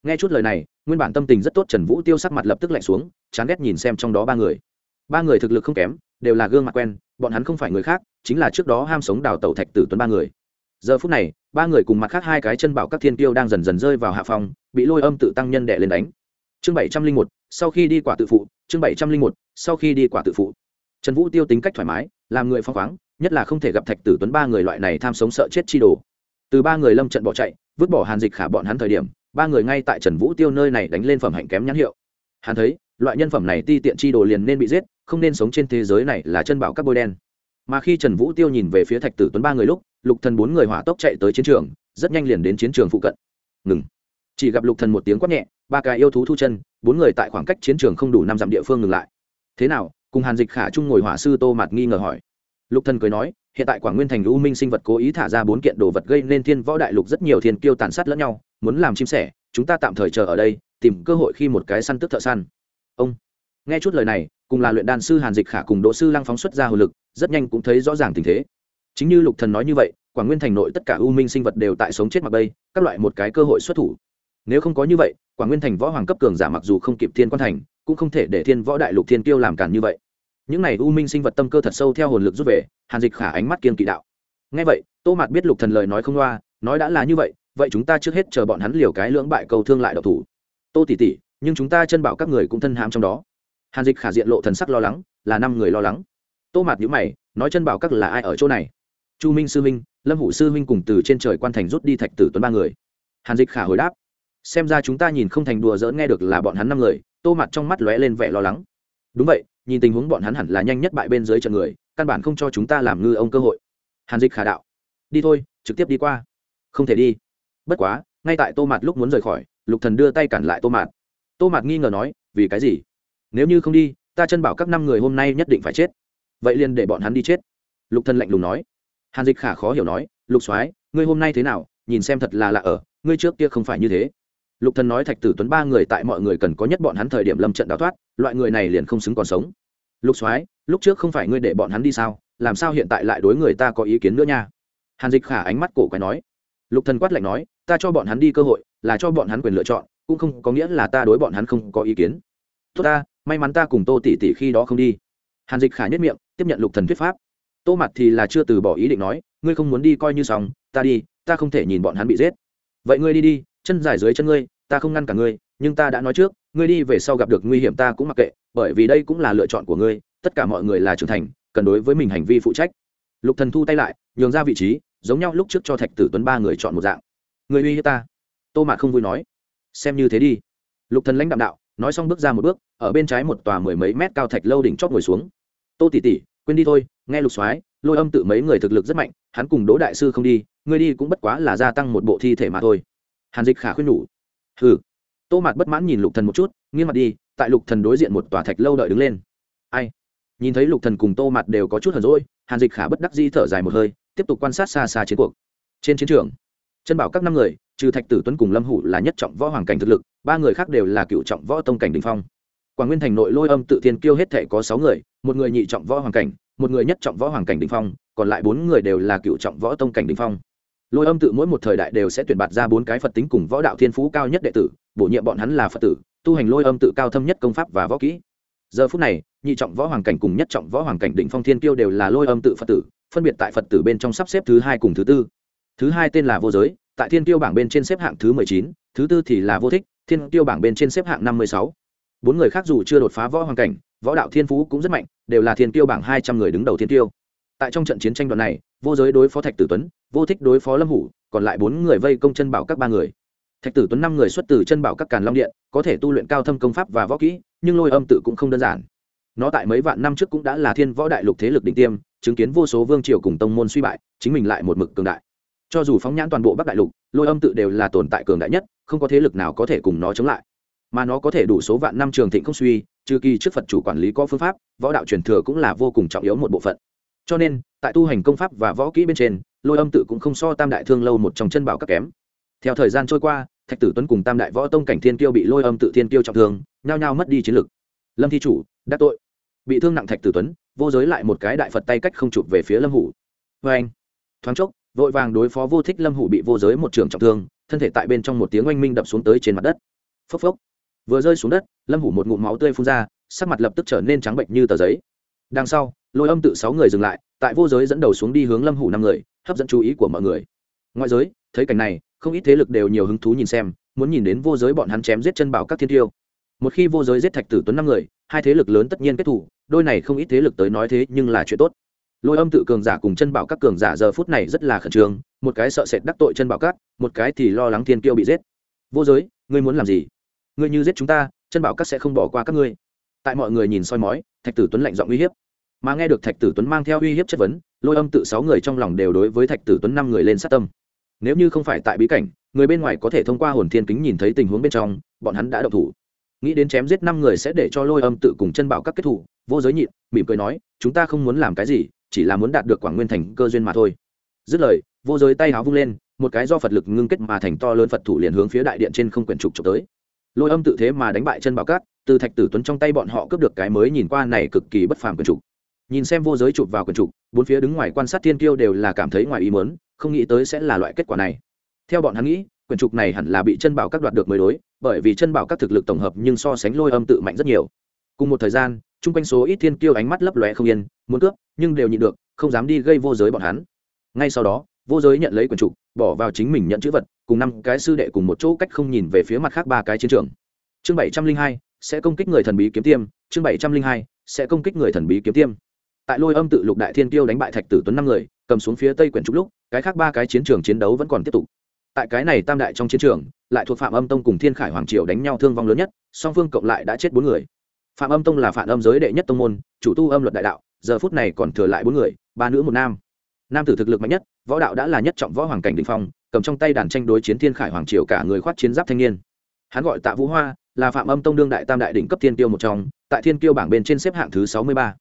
Nghe chút lời này nguyên bản tâm tình rất tốt trần vũ tiêu sắc mặt lập tức lạnh xuống, chán ghét nhìn xem trong đó ba người. Ba người thực lực không kém, đều là gương mặt quen, bọn hắn không phải người khác, chính là trước đó ham sống đào tẩu thạch tử tuấn ba người. Giờ phút này, ba người cùng mặt khác hai cái chân bảo các thiên tiêu đang dần dần rơi vào hạ phòng bị lôi âm tự tăng nhân đệ lên đánh. Chương bảy trăm linh một, sau khi đi quả tự phụ, chương bảy trăm linh một, sau khi đi quả tự phụ. Trần vũ tiêu tính cách thoải mái, làm người phong khoáng, nhất là không thể gặp thạch tử tuấn ba người loại này tham sống sợ chết chi đồ. Từ ba người lâm trận bỏ chạy, vứt bỏ hàn dịch khả bọn hắn thời điểm ba người ngay tại trần vũ tiêu nơi này đánh lên phẩm hạnh kém nhãn hiệu. Hắn thấy, loại nhân phẩm này ti tiện chi đồ liền nên bị giết, không nên sống trên thế giới này là chân bảo các bôi đen. Mà khi trần vũ tiêu nhìn về phía thạch tử tuấn ba người lúc, lục thần bốn người hỏa tốc chạy tới chiến trường, rất nhanh liền đến chiến trường phụ cận. Ngừng. Chỉ gặp lục thần một tiếng quát nhẹ, ba cái yêu thú thu chân, bốn người tại khoảng cách chiến trường không đủ năm dặm địa phương ngừng lại. Thế nào? Cùng hàn dịch khả trung ngồi hỏa sư tô mạt nghi ngờ hỏi. Lục thần cười nói, hiện tại quảng nguyên thành u minh sinh vật cố ý thả ra bốn kiện đồ vật gây nên thiên võ đại lục rất nhiều thiên kiêu tàn sát lẫn nhau muốn làm chim sẻ, chúng ta tạm thời chờ ở đây, tìm cơ hội khi một cái săn tức thợ săn. Ông nghe chút lời này, cùng là luyện đan sư hàn dịch khả cùng đỗ sư lăng phóng xuất ra hồ lực, rất nhanh cũng thấy rõ ràng tình thế. Chính như lục thần nói như vậy quảng nguyên thành nội tất cả u minh sinh vật đều tại sống chết mặc bây các loại một cái cơ hội xuất thủ. Nếu không có như vậy quảng nguyên thành võ hoàng cấp cường giả mặc dù không kịp thiên quan thành, cũng không thể để thiên võ đại lục thiên tiêu làm cản như vậy. Những này u minh sinh vật tâm cơ thật sâu theo hồn lực rút về, hàn dịch khả ánh mắt kiên kỵ đạo. Nghe vậy, tô mạt biết lục thần lời nói không loa, nói đã là như vậy vậy chúng ta trước hết chờ bọn hắn liều cái lưỡng bại cầu thương lại độc thủ. Tô tỷ tỷ, nhưng chúng ta chân bảo các người cũng thân hãm trong đó. Hàn dịch khả diện lộ thần sắc lo lắng, là năm người lo lắng. Tô mạt nhíu mày, nói chân bảo các là ai ở chỗ này? Chu minh sư minh lâm hủ sư minh cùng từ trên trời quan thành rút đi thạch tử tuấn ba người. Hàn dịch khả hồi đáp, xem ra chúng ta nhìn không thành đùa dỡ nghe được là bọn hắn năm người, tô mặt trong mắt lóe lên vẻ lo lắng. Đúng vậy, nhìn tình huống bọn hắn hẳn là nhanh nhất bại bên dưới trận người, căn bản không cho chúng ta làm ngư ông cơ hội. Hàn dịch khả đạo, đi thôi, trực tiếp đi qua. Không thể đi bất quá, ngay tại tô mạt lúc muốn rời khỏi, lục thần đưa tay cản lại tô mạt. Tô mạt nghi ngờ nói, vì cái gì? Nếu như không đi, ta chân bảo các năm người hôm nay nhất định phải chết. Vậy liền để bọn hắn đi chết. Lục thần lạnh lùng nói. Hàn dịch khả khó hiểu nói, lục soái, ngươi hôm nay thế nào? Nhìn xem thật là lạ ở, ngươi trước kia không phải như thế. Lục thần nói thạch tử tuấn ba người tại mọi người cần có nhất bọn hắn thời điểm lâm trận đào thoát, loại người này liền không xứng còn sống. Lục soái, lúc trước không phải ngươi để bọn hắn đi sao? Làm sao hiện tại lại đối người ta có ý kiến nữa nha? Hàn dịch khả ánh mắt cổ quái nói. Lục thần quát lạnh nói ta cho bọn hắn đi cơ hội, là cho bọn hắn quyền lựa chọn, cũng không có nghĩa là ta đối bọn hắn không có ý kiến. Tốt ta, may mắn ta cùng tô tỷ tỷ khi đó không đi. Hàn dịch khả nhất miệng, tiếp nhận lục thần thuyết pháp. Tô mặt thì là chưa từ bỏ ý định nói, ngươi không muốn đi coi như xong, ta đi, ta không thể nhìn bọn hắn bị giết. Vậy ngươi đi đi, chân dài dưới chân ngươi, ta không ngăn cả ngươi, nhưng ta đã nói trước, ngươi đi về sau gặp được nguy hiểm ta cũng mặc kệ, bởi vì đây cũng là lựa chọn của ngươi, tất cả mọi người là trưởng thành, cần đối với mình hành vi phụ trách. Lục thần thu tay lại, nhường ra vị trí, giống nhau lúc trước cho thạch tử tuấn ba người chọn một dạng người uy hiếp ta. Tô mạt không vui nói. Xem như thế đi. Lục thần lãnh đạm đạo, nói xong bước ra một bước, ở bên trái một tòa mười mấy mét cao thạch lâu đỉnh chót ngồi xuống. Tô tỷ tỷ, quên đi thôi, nghe lục soái, lôi âm tự mấy người thực lực rất mạnh, hắn cùng đỗ đại sư không đi ngươi đi cũng bất quá là gia tăng một bộ thi thể mà thôi. Hàn dịch khả khuyên nhủ. Hừ. Tô mạt bất mãn nhìn lục thần một chút nghiêng mặt đi, tại lục thần đối diện một tòa thạch lâu đợi đứng lên. Ai? Nhìn thấy lục thần cùng tô mạt đều có chút hờn rỗi hàn dịch khả bất đắc dĩ thở dài một hơi, tiếp tục quan sát xa xa chiến cuộc. Trên chiến trường chân bảo các năm người, trừ thạch tử tuấn cùng lâm hủ là nhất trọng võ hoàng cảnh thực lực, ba người khác đều là cựu trọng võ tông cảnh đình phong. Quảng nguyên thành nội lôi âm tự thiên kiêu hết thể có sáu người, một người nhị trọng võ hoàng cảnh, một người nhất trọng võ hoàng cảnh đình phong, còn lại bốn người đều là cựu trọng võ tông cảnh đình phong. Lôi âm tự mỗi một thời đại đều sẽ tuyển bạt ra bốn cái phật tính cùng võ đạo thiên phú cao nhất đệ tử, bổ nhiệm bọn hắn là phật tử, tu hành lôi âm tự cao thâm nhất công pháp và võ kỹ. Giờ phút này, nhị trọng võ hoàng cảnh cùng nhất trọng võ hoàng cảnh đỉnh phong thiên kiêu đều là lôi âm tự phật tử, phân biệt tại phật tử bên trong sắp xếp thứ hai cùng thứ tư thứ hai tên là vô giới, tại thiên tiêu bảng bên trên xếp hạng thứ mười chín, thứ tư thì là vô thích, thiên tiêu bảng bên trên xếp hạng năm mươi sáu. Bốn người khác dù chưa đột phá võ hoàng cảnh, võ đạo thiên phú cũng rất mạnh, đều là thiên tiêu bảng hai trăm người đứng đầu thiên tiêu. tại trong trận chiến tranh đoạn này, vô giới đối phó thạch tử tuấn, vô thích đối phó lâm hủ, còn lại bốn người vây công chân bảo các ba người. Thạch tử tuấn năm người xuất từ chân bảo các càn long điện, có thể tu luyện cao thâm công pháp và võ kỹ, nhưng lôi âm tự cũng không đơn giản. Nó tại mấy vạn năm trước cũng đã là thiên võ đại lục thế lực đỉnh tiêm, chứng kiến vô số vương triều cùng tông môn suy bại, chính mình lại một mực cường đại cho dù phóng nhãn toàn bộ bắc đại lục, lôi âm tự đều là tồn tại cường đại nhất, không có thế lực nào có thể cùng nó chống lại. Mà nó có thể đủ số vạn năm trường thịnh không suy, trừ kỳ trước phật chủ quản lý có phương pháp, võ đạo truyền thừa cũng là vô cùng trọng yếu một bộ phận. Cho nên, tại tu hành công pháp và võ kỹ bên trên, lôi âm tự cũng không so tam đại thương lâu một trong chân bảo các kém. Theo thời gian trôi qua, thạch tử tuấn cùng tam đại võ tông cảnh thiên tiêu bị lôi âm tự thiên tiêu trọng thương, nhao nhao mất đi chiến lực. Lâm thi chủ đắc tội. Bị thương nặng thạch tử tuấn, vô giới lại một cái đại phật tay cách không chụp về phía lâm hủ. Vê anh. Thoáng chốc vội vàng đối phó vô thích lâm hủ bị vô giới một trường trọng thương, thân thể tại bên trong một tiếng oanh minh đập xuống tới trên mặt đất. Phốc phốc. Vừa rơi xuống đất, lâm hủ một ngụm máu tươi phun ra, sắc mặt lập tức trở nên trắng bệnh như tờ giấy. Đằng sau, lôi âm tự sáu người dừng lại, tại vô giới dẫn đầu xuống đi hướng lâm hủ năm người, hấp dẫn chú ý của mọi người. Ngoại giới, thấy cảnh này, không ít thế lực đều nhiều hứng thú nhìn xem, muốn nhìn đến vô giới bọn hắn chém giết chân bảo các thiên tiêu. Một khi vô giới giết thạch tử tuấn năm người, hai thế lực lớn tất nhiên kết thủ, đôi này không ít thế lực tới nói thế nhưng là chuyện tốt lôi âm tự cường giả cùng chân bảo các cường giả giờ phút này rất là khẩn trương, một cái sợ sệt đắc tội chân bảo các, một cái thì lo lắng thiên kiêu bị giết. Vô giới, ngươi muốn làm gì? Ngươi như giết chúng ta, chân bảo các sẽ không bỏ qua các ngươi. Tại mọi người nhìn soi mói, thạch tử tuấn lạnh giọng uy hiếp. Mà nghe được thạch tử tuấn mang theo uy hiếp chất vấn, lôi âm tự sáu người trong lòng đều đối với thạch tử tuấn năm người lên sát tâm. Nếu như không phải tại bí cảnh, người bên ngoài có thể thông qua hồn thiên kính nhìn thấy tình huống bên trong, bọn hắn đã độc thủ. Nghĩ đến chém giết năm người sẽ để cho lôi âm tự cùng chân bảo các kết thủ vô giới nhịn, mỉm cười nói, chúng ta không muốn làm cái gì, chỉ là muốn đạt được quảng nguyên thành cơ duyên mà thôi. Dứt lời, vô giới tay háo vung lên, một cái do phật lực ngưng kết mà thành to lớn phật thủ liền hướng phía đại điện trên không quyển trục trục tới. Lôi âm tự thế mà đánh bại chân bảo cát, từ thạch tử tuấn trong tay bọn họ cướp được cái mới nhìn qua này cực kỳ bất phàm quyển trục. Nhìn xem vô giới chụp vào quyển trục, bốn phía đứng ngoài quan sát thiên kiêu đều là cảm thấy ngoài ý mớn không nghĩ tới sẽ là loại kết quả này. Theo bọn hắn nghĩ, quyển trục này hẳn là bị chân bảo các đoạt được mới đối, bởi vì chân bảo các thực lực tổng hợp nhưng so sánh lôi âm tự mạnh rất nhiều. Cùng một thời gian chung quanh số ít thiên kiêu ánh mắt lấp lóe không yên, muốn cướp, nhưng đều nhịn được, không dám đi gây vô giới bọn hắn. Ngay sau đó, vô giới nhận lấy quần trục bỏ vào chính mình nhận chữ vật, cùng năm cái sư đệ cùng một chỗ cách không nhìn về phía mặt khác ba cái chiến trường. Chương bảy trăm linh hai, sẽ công kích người thần bí kiếm tiêm, chương bảy trăm linh hai, sẽ công kích người thần bí kiếm tiêm. Tại lôi âm tự lục đại thiên tiêu đánh bại thạch tử tuấn năm người, cầm xuống phía tây quyển trục lúc, cái khác ba cái chiến trường chiến đấu vẫn còn tiếp tục. Tại cái này tam đại trong chiến trường, lại thuộc phạm âm tông cùng thiên khải hoàng triều đánh nhau thương vong lớn nhất, song phương cộng lại đã chết bốn người phạm âm tông là phạm âm giới đệ nhất tông môn, chủ tu âm luật đại đạo, giờ phút này còn thừa lại bốn người, ba nữ một nam. Nam tử thực lực mạnh nhất, võ đạo đã là nhất trọng võ hoàng cảnh đình phong, cầm trong tay đàn tranh đối chiến thiên khải hoàng triều cả người khoát chiến giáp thanh niên. Hắn gọi tạ vũ hoa, là phạm âm tông đương đại tam đại đỉnh cấp thiên tiêu một trong, tại thiên kiêu bảng bên trên xếp hạng thứ sáu mươi ba.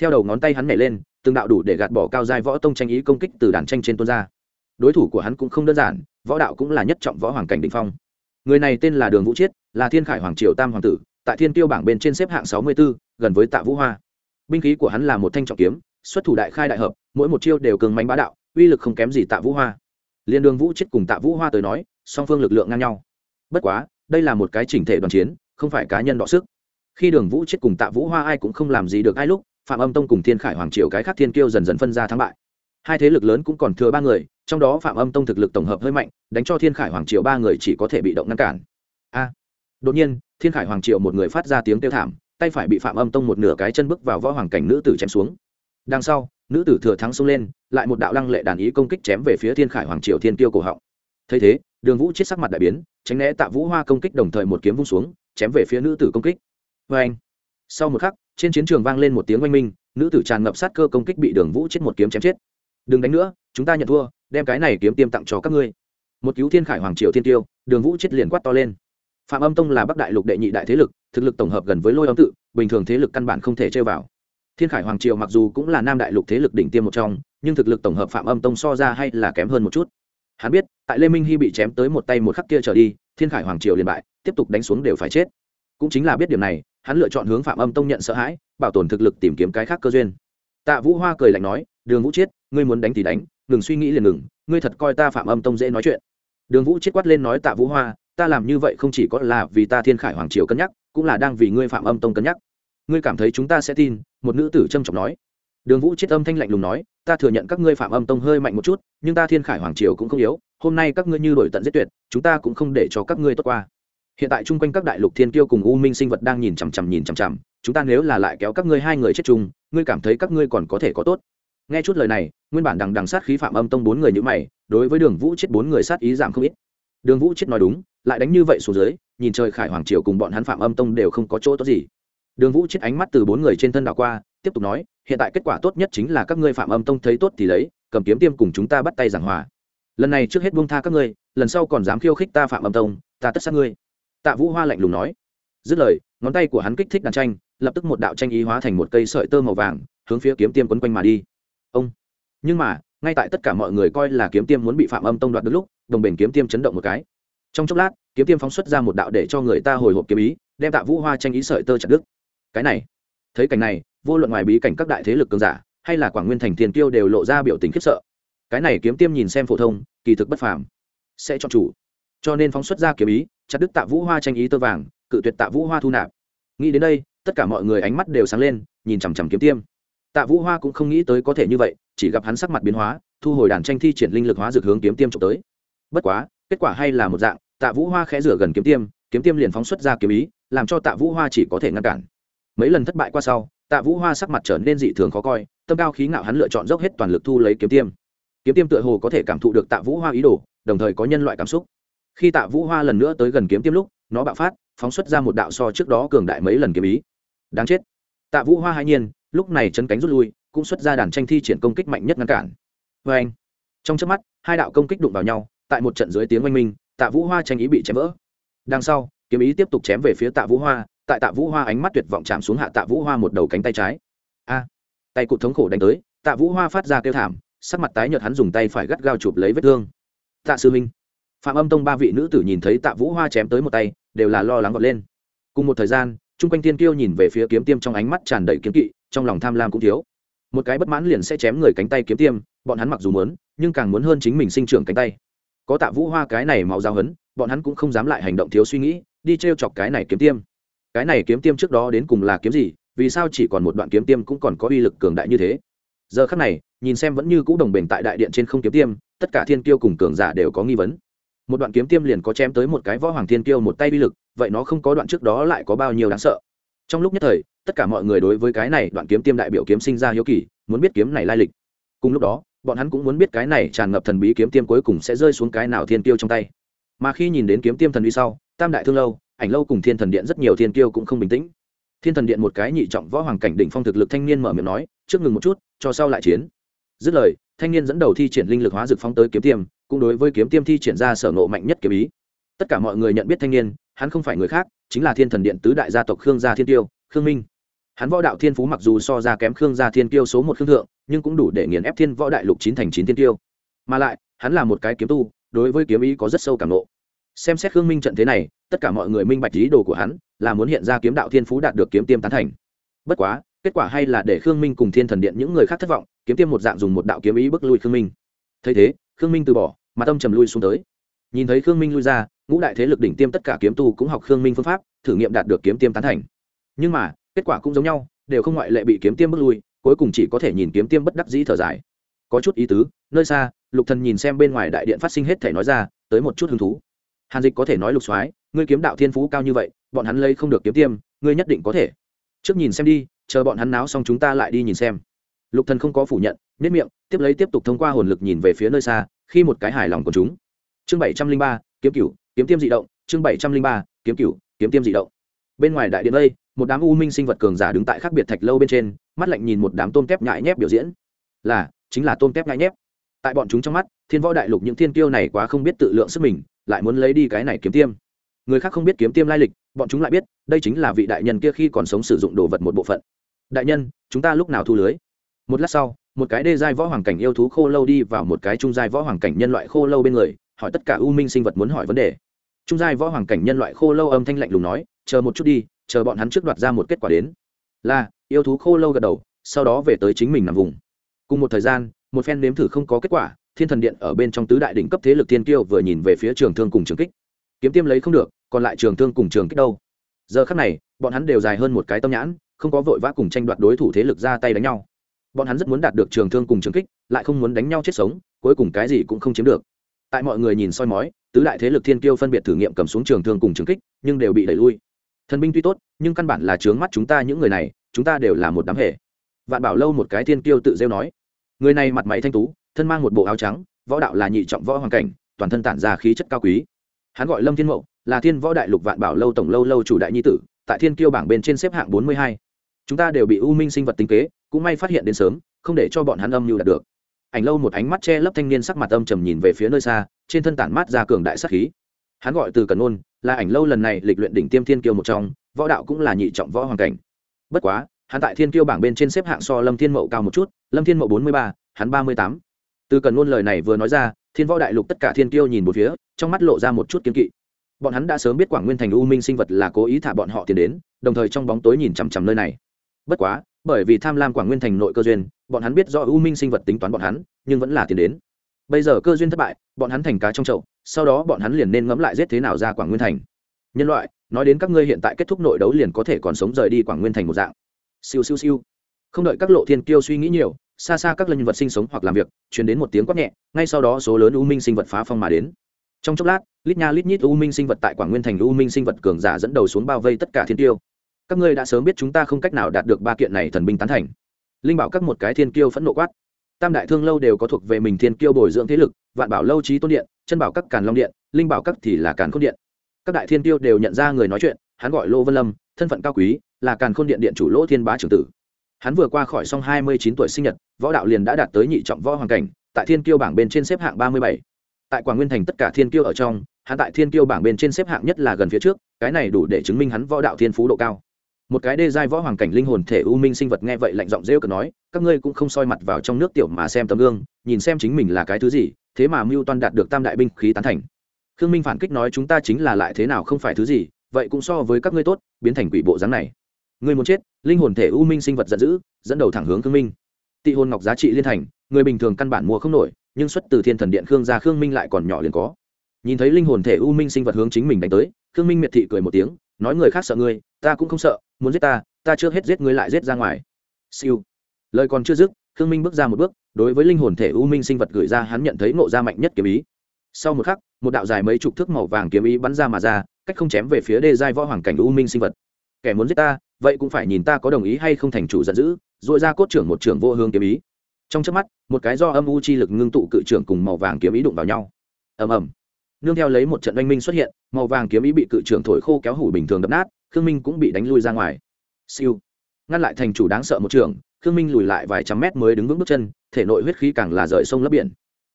Theo đầu ngón tay hắn nhảy lên, từng đạo đủ để gạt bỏ cao giai võ tông tranh ý công kích từ đàn tranh trên tuôn ra. Đối thủ của hắn cũng không đơn giản, võ đạo cũng là nhất trọng võ hoàng cảnh đình phong. Người này tên là đường vũ chiết, là thiên khải hoàng triều tam hoàng tử tại thiên tiêu bảng bên trên xếp hạng sáu mươi b ố gần với tạ vũ hoa. Binh khí của hắn là một thanh trọng kiếm, xuất thủ đại khai đại hợp, mỗi một chiêu đều cường mãnh bá đạo, uy lực không kém gì tạ vũ hoa. Liên đường vũ chết cùng tạ vũ hoa tới nói, song phương lực lượng ngang nhau. Bất quá, đây là một cái chỉnh thể đoàn chiến, không phải cá nhân đọ sức. Khi đường vũ chết cùng tạ vũ hoa ai cũng không làm gì được ai lúc, phạm âm tông cùng thiên khải hoàng triều cái khác thiên kiêu dần dần phân ra thắng bại. Hai thế lực lớn cũng còn thừa ba người, trong đó phạm âm tông thực lực tổng hợp hơi mạnh, đánh cho thiên khải hoàng triều ba người chỉ có thể bị động ngăn cản. A! Đột nhiên thiên khải hoàng Triệu một người phát ra tiếng kêu thảm, tay phải bị phạm âm tông một nửa cái chân bước vào võ hoàng cảnh nữ tử chém xuống. Đằng sau, nữ tử thừa thắng xông lên, lại một đạo lăng lệ đàn ý công kích chém về phía thiên khải hoàng triều thiên tiêu cổ họng. Thấy thế, đường vũ chết sắc mặt đại biến, tránh né tạ vũ hoa công kích đồng thời một kiếm vung xuống, chém về phía nữ tử công kích. Vê anh, sau một khắc, trên chiến trường vang lên một tiếng oanh minh, nữ tử tràn ngập sát cơ công kích bị đường vũ chết một kiếm chém chết. Đừng đánh nữa, chúng ta nhận thua, đem cái này kiếm tiêm tặng cho các ngươi. Một cứu thiên khải hoàng triều thiên tiêu đường vũ chết liền quát to lên phạm âm tông là bắc đại lục đệ nhị đại thế lực, thực lực tổng hợp gần với lôi âm tự, bình thường thế lực căn bản không thể chơi vào. Thiên khải hoàng triều mặc dù cũng là nam đại lục thế lực đỉnh tiêm một trong, nhưng thực lực tổng hợp phạm âm tông so ra hay là kém hơn một chút. Hắn biết, tại lê minh hy bị chém tới một tay một khắc kia trở đi, thiên khải hoàng triều liền bại, tiếp tục đánh xuống đều phải chết. Cũng chính là biết điểm này, hắn lựa chọn hướng phạm âm tông nhận sợ hãi, bảo tồn thực lực tìm kiếm cái khác cơ duyên. Tạ vũ hoa cười lạnh nói, đường vũ chiết ngươi muốn đánh thì đánh, ngừng suy nghĩ liền ngừng, ngươi thật coi ta phạm âm tông dễ nói chuyện. Đường vũ chiết quát lên nói tạ vũ hoa ta làm như vậy không chỉ có là vì ta thiên khải hoàng triều cân nhắc, cũng là đang vì ngươi phạm âm tông cân nhắc. Ngươi cảm thấy chúng ta sẽ tin, một nữ tử trâm trọng nói. Đường vũ chết âm thanh lạnh lùng nói, ta thừa nhận các ngươi phạm âm tông hơi mạnh một chút, nhưng ta thiên khải hoàng triều cũng không yếu, hôm nay các ngươi như đổi tận giết tuyệt, chúng ta cũng không để cho các ngươi tốt qua. Hiện tại chung quanh các đại lục thiên kiêu cùng u minh sinh vật đang nhìn chằm chằm nhìn chằm chằm, chúng ta nếu là lại kéo các ngươi hai người chết chung, ngươi cảm thấy các ngươi còn có thể có tốt. Nghe chút lời này, nguyên bản đằng đằng sát khí phạm âm tông bốn người như mày, đối với đường vũ chết bốn người sát ý giảm không ít. Đường vũ chết nói đúng lại đánh như vậy xuống dưới, nhìn trời khải hoàng triều cùng bọn hắn phạm âm tông đều không có chỗ tốt gì. Đường vũ chết ánh mắt từ bốn người trên thân đảo qua, tiếp tục nói, hiện tại kết quả tốt nhất chính là các ngươi phạm âm tông thấy tốt thì lấy, cầm kiếm tiêm cùng chúng ta bắt tay giảng hòa. Lần này trước hết buông tha các ngươi, lần sau còn dám khiêu khích ta phạm âm tông, ta tất sát ngươi. Tạ vũ hoa lạnh lùng nói. Dứt lời, ngón tay của hắn kích thích đàn tranh, lập tức một đạo tranh ý hóa thành một cây sợi tơ màu vàng, hướng phía kiếm tiêm quấn quanh mà đi. Ông. Nhưng mà, ngay tại tất cả mọi người coi là kiếm tiêm muốn bị phạm âm tông đoạt được lúc, đồng bền kiếm tiêm chấn động một cái trong chốc lát, kiếm tiêm phóng xuất ra một đạo để cho người ta hồi hộp kiếm ý, đem tạ vũ hoa tranh ý sợi tơ chặt đứt. Cái này, thấy cảnh này, vô luận ngoài bí cảnh các đại thế lực cường giả, hay là quảng nguyên thành thiên tiêu đều lộ ra biểu tình khiếp sợ. Cái này kiếm tiêm nhìn xem phổ thông, kỳ thực bất phàm. Sẽ cho chủ. Cho nên phóng xuất ra kiếm ý, chặt đứt tạ vũ hoa tranh ý tơ vàng, cự tuyệt tạ vũ hoa thu nạp. Nghĩ đến đây, tất cả mọi người ánh mắt đều sáng lên, nhìn chằm chằm kiếm tiêm. Tạ vũ hoa cũng không nghĩ tới có thể như vậy, chỉ gặp hắn sắc mặt biến hóa, thu hồi đàn tranh thi triển linh lực hóa dược hướng kiếm tiêm trộm tới. Bất quá kết quả hay là một dạng, tạ vũ hoa khẽ rửa gần kiếm tiêm kiếm tiêm liền phóng xuất ra kiếm ý, làm cho tạ vũ hoa chỉ có thể ngăn cản. Mấy lần thất bại qua sau, tạ vũ hoa sắc mặt trở nên dị thường khó coi, tâm cao khí ngạo hắn lựa chọn dốc hết toàn lực thu lấy kiếm tiêm. Kiếm tiêm tựa hồ có thể cảm thụ được tạ vũ hoa ý đồ, đồng thời có nhân loại cảm xúc. Khi tạ vũ hoa lần nữa tới gần kiếm tiêm lúc, nó bạo phát, phóng xuất ra một đạo so trước đó cường đại mấy lần kiếm ý. Đáng chết. Tạ vũ hoa hai nhiên, lúc này chân cánh rút lui, cũng xuất ra đàn tranh thi triển công kích mạnh nhất ngăn cản. Vê anh trong trước mắt, hai đạo công kích đụng vào nhau tại một trận dưới tiếng oanh minh, tạ vũ hoa tranh ý bị chém vỡ. Đằng sau, kiếm ý tiếp tục chém về phía tạ vũ hoa, tại tạ vũ hoa ánh mắt tuyệt vọng chạm xuống hạ tạ vũ hoa một đầu cánh tay trái. A! Tay cụt thống khổ đánh tới, tạ vũ hoa phát ra kêu thảm, sắc mặt tái nhợt hắn dùng tay phải gắt gao chụp lấy vết thương. Tạ sư minh! Phạm âm tông ba vị nữ tử nhìn thấy tạ vũ hoa chém tới một tay, đều là lo lắng gọt lên. Cùng một thời gian, chung quanh tiên kiêu nhìn về phía kiếm tiêm trong ánh mắt tràn đầy kiếm kỵ, trong lòng tham lam cũng thiếu. Một cái bất mãn liền sẽ chém người cánh tay kiếm tiêm, bọn hắn mặc dù muốn, nhưng càng muốn hơn chính mình sinh trưởng cánh tay có tạ vũ hoa cái này mạo giao hấn, bọn hắn cũng không dám lại hành động thiếu suy nghĩ, đi t r e o chọc cái này kiếm tiêm. Cái này kiếm tiêm trước đó đến cùng là kiếm gì, vì sao chỉ còn một đoạn kiếm tiêm cũng còn có uy lực cường đại như thế? Giờ khắc này, nhìn xem vẫn như cũ đồng bền tại đại điện trên không kiếm tiêm, tất cả thiên tiêu cùng cường giả đều có nghi vấn. Một đoạn kiếm tiêm liền có chém tới một cái võ hoàng thiên tiêu một tay uy lực, vậy nó không có đoạn trước đó lại có bao nhiêu đáng sợ? Trong lúc nhất thời, tất cả mọi người đối với cái này đoạn kiếm tiêm đại biểu kiếm sinh ra hiếu kỳ, muốn biết kiếm này lai lịch. Cùng lúc đó bọn hắn cũng muốn biết cái này tràn ngập thần bí kiếm tiêm cuối cùng sẽ rơi xuống cái nào thiên tiêu trong tay. Mà khi nhìn đến kiếm tiêm thần uy sau, tam đại thương lâu, ảnh lâu cùng thiên thần điện rất nhiều thiên tiêu cũng không bình tĩnh. Thiên thần điện một cái nhị trọng võ hoàng cảnh đỉnh phong thực lực thanh niên mở miệng nói, trước ngừng một chút, cho sau lại chiến. Dứt lời, thanh niên dẫn đầu thi triển linh lực hóa dực phóng tới kiếm tiêm, cũng đối với kiếm tiêm thi triển ra sở nộ mạnh nhất kiếm ý. Tất cả mọi người nhận biết thanh niên, hắn không phải người khác, chính là thiên thần điện tứ đại gia tộc khương gia thiên tiêu, khương minh. Hắn võ đạo thiên phú mặc dù so ra kém khương gia thiên tiêu số một khương thượng nhưng cũng đủ để nghiền ép thiên võ đại lục chín thành chín thiên tiêu. Mà lại, hắn là một cái kiếm tu, đối với kiếm ý có rất sâu cảm lộ xem xét khương minh trận thế này, tất cả mọi người minh bạch ý đồ của hắn, là muốn hiện ra kiếm đạo thiên phú đạt được kiếm tiêm tán thành. Bất quá, kết quả hay là để khương minh cùng thiên thần điện những người khác thất vọng, kiếm tiêm một dạng dùng một đạo kiếm ý bước lui khương minh. Thấy thế, khương minh từ bỏ, mà tâm trầm lui xuống tới. Nhìn thấy khương minh lui ra, ngũ đại thế lực đỉnh tiêm tất cả kiếm tu cũng học khương minh phương pháp, thử nghiệm đạt được kiếm tiêm tán thành. Nhưng mà, kết quả cũng giống nhau, đều không ngoại lệ bị kiếm tiêm bước lui cuối cùng chỉ có thể nhìn kiếm tiêm bất đắc dĩ thở dài. Có chút ý tứ, nơi xa, lục thần nhìn xem bên ngoài đại điện phát sinh hết thể nói ra, tới một chút hứng thú. Hàn dịch có thể nói lục soái, ngươi kiếm đạo thiên phú cao như vậy, bọn hắn lấy không được kiếm tiêm, ngươi nhất định có thể. Trước nhìn xem đi, chờ bọn hắn náo xong chúng ta lại đi nhìn xem. Lục thần không có phủ nhận nếp miệng, tiếp lấy tiếp tục thông qua hồn lực nhìn về phía nơi xa, khi một cái hài lòng của chúng. Chương bảy trăm linh ba, kiếm cửu, kiếm tiêm dị động, chương bảy trăm linh ba, kiếm cửu, kiếm tiêm dị động. Bên ngoài đại điện đây một đám u minh sinh vật cường giả đứng tại khác biệt thạch lâu bên trên, mắt lạnh nhìn một đám tôm tép nhại nhép biểu diễn. Là, chính là tôm tép nhại nhép. Tại bọn chúng trong mắt, thiên võ đại lục những thiên tiêu này quá không biết tự lượng sức mình, lại muốn lấy đi cái này kiếm tiêm. Người khác không biết kiếm tiêm lai lịch, bọn chúng lại biết, đây chính là vị đại nhân kia khi còn sống sử dụng đồ vật một bộ phận. Đại nhân, chúng ta lúc nào thu lưới? Một lát sau, một cái đê giai võ hoàng cảnh yêu thú khô lâu đi vào một cái trung giai võ hoàng cảnh nhân loại khô lâu bên người, hỏi tất cả u minh sinh vật muốn hỏi vấn đề. Trung giai võ hoàng cảnh nhân loại khô lâu âm thanh lạnh lùng nói, chờ một chút đi chờ bọn hắn trước đoạt ra một kết quả đến. Là, yêu thú khô lâu gật đầu, sau đó về tới chính mình nằm vùng. Cùng một thời gian, một phen nếm thử không có kết quả, thiên thần điện ở bên trong tứ đại đỉnh cấp thế lực thiên kiêu vừa nhìn về phía trường thương cùng trường kích. Kiếm tiêm lấy không được, còn lại trường thương cùng trường kích đâu? Giờ khắc này, bọn hắn đều dài hơn một cái tâm nhãn, không có vội vã cùng tranh đoạt đối thủ thế lực ra tay đánh nhau. Bọn hắn rất muốn đạt được trường thương cùng trường kích, lại không muốn đánh nhau chết sống, cuối cùng cái gì cũng không chiếm được. Tại mọi người nhìn soi mói, tứ đại thế lực thiên kiêu phân biệt thử nghiệm cầm xuống trường thương cùng trường kích, nhưng đều bị đẩy lui thần binh tuy tốt, nhưng căn bản là trướng mắt chúng ta những người này, chúng ta đều là một đám hệ vạn bảo lâu một cái thiên kiêu tự rêu nói. Người này mặt mày thanh tú, thân mang một bộ áo trắng, võ đạo là nhị trọng võ hoàng cảnh, toàn thân tản ra khí chất cao quý. Hắn gọi lâm thiên mậu, là thiên võ đại lục vạn bảo lâu tổng lâu lâu chủ đại nhi tử, tại thiên kiêu bảng bên trên xếp hạng bốn mươi hai. Chúng ta đều bị u minh sinh vật tính kế, cũng may phát hiện đến sớm, không để cho bọn hắn âm mưu đạt được. Ảnh lâu một ánh mắt che lấp thanh niên sắc mặt âm trầm nhìn về phía nơi xa, trên thân tản mát ra cường đại sắc khí. Hắn gọi từ cần ôn là ảnh lâu lần này lịch luyện đỉnh tiêm thiên kiêu một trong, võ đạo cũng là nhị trọng võ hoàng cảnh. Bất quá, hắn tại thiên kiêu bảng bên trên xếp hạng so lâm thiên mậu cao một chút, lâm thiên mậu bốn mươi ba, hắn ba mươi tám. Từ cần ngôn lời này vừa nói ra, thiên võ đại lục tất cả thiên kiêu nhìn một phía, trong mắt lộ ra một chút kiên kỵ. Bọn hắn đã sớm biết quảng nguyên thành u minh sinh vật là cố ý thả bọn họ tiền đến, đồng thời trong bóng tối nhìn chằm chằm nơi này. Bất quá, bởi vì tham lam quảng nguyên thành nội cơ duyên, bọn hắn biết do u minh sinh vật tính toán bọn hắn, nhưng vẫn là tiền đến bây giờ cơ duyên thất bại, bọn hắn thành cá trong chậu, sau đó bọn hắn liền nên ngẫm lại giết thế nào ra quảng nguyên thành. Nhân loại, nói đến các ngươi hiện tại kết thúc nội đấu liền có thể còn sống rời đi quảng nguyên thành một dạng. Siêu siêu siêu. Không đợi các lộ thiên kiêu suy nghĩ nhiều, xa xa các lân vật sinh sống hoặc làm việc chuyển đến một tiếng quát nhẹ, ngay sau đó số lớn u minh sinh vật phá phong mà đến. Trong chốc lát, lít nha lít nhít u minh sinh vật tại quảng nguyên thành u minh sinh vật cường giả dẫn đầu xuống bao vây tất cả thiên tiêu các ngươi đã sớm biết chúng ta không cách nào đạt được ba kiện này thần binh tán thành. Linh bảo các một cái thiên kiêu phẫn nộ quát tam đại thương lâu đều có thuộc về mình thiên kiêu bồi dưỡng thế lực, vạn bảo lâu trí tôn điện, chân bảo các càn long điện, linh bảo các thì là càn khôn điện. Các đại thiên tiêu đều nhận ra người nói chuyện, hắn gọi lô vân lâm, thân phận cao quý, là càn khôn điện điện chủ lỗ thiên bá trưởng tử. Hắn vừa qua khỏi xong hai mươi chín tuổi sinh nhật, võ đạo liền đã đạt tới nhị trọng võ hoàng cảnh, tại thiên kiêu bảng bên trên xếp hạng ba mươi bảy. Tại quảng nguyên thành tất cả thiên kiêu ở trong, hắn tại thiên kiêu bảng bên trên xếp hạng nhất là gần phía trước, cái này đủ để chứng minh hắn võ đạo thiên phú độ cao một cái đê giai võ hoàng cảnh linh hồn thể u minh sinh vật nghe vậy lạnh giọng rêu cực nói, các ngươi cũng không soi mặt vào trong nước tiểu mà xem tấm gương, nhìn xem chính mình là cái thứ gì, thế mà mưu toan đạt được tam đại binh khí tán thành. Khương minh phản kích nói chúng ta chính là lại thế nào không phải thứ gì, vậy cũng so với các ngươi tốt, biến thành quỷ bộ dáng này. Người muốn chết, linh hồn thể u minh sinh vật giận dữ, dẫn đầu thẳng hướng khương minh. Tị hồn ngọc giá trị liên thành, người bình thường căn bản mua không nổi, nhưng xuất từ thiên thần điện khương gia khương minh lại còn nhỏ liền có. Nhìn thấy linh hồn thể u minh sinh vật hướng chính mình đánh tới, khương minh miệt thị cười một tiếng, nói người khác sợ ngươi ta cũng không sợ, muốn giết ta ta trước hết giết ngươi lại giết ra ngoài. Siêu. Lời còn chưa dứt, khương minh bước ra một bước, đối với linh hồn thể u minh sinh vật gửi ra hắn nhận thấy nộ ra mạnh nhất kiếm ý. Sau một khắc, một đạo dài mấy chục thước màu vàng kiếm ý bắn ra mà ra, cách không chém về phía đê giai võ hoàng cảnh u minh sinh vật. Kẻ muốn giết ta, vậy cũng phải nhìn ta có đồng ý hay không thành chủ giận dữ dội ra cốt trưởng một trưởng vô hương kiếm ý. Trong trước mắt, một cái do âm u chi lực ngưng tụ cự trưởng cùng màu vàng kiếm ý đụng vào nhau. Ầm ầm. Nương theo lấy một trận oanh minh xuất hiện, màu vàng kiếm ý bị cự trưởng thổi khô kéo hủ bình thường đập nát khương minh cũng bị đánh lui ra ngoài. Siêu. Ngăn lại thành chủ đáng sợ một trường, khương minh lùi lại vài trăm mét mới đứng vững bước chân, thể nội huyết khí càng là rời sông lấp biển.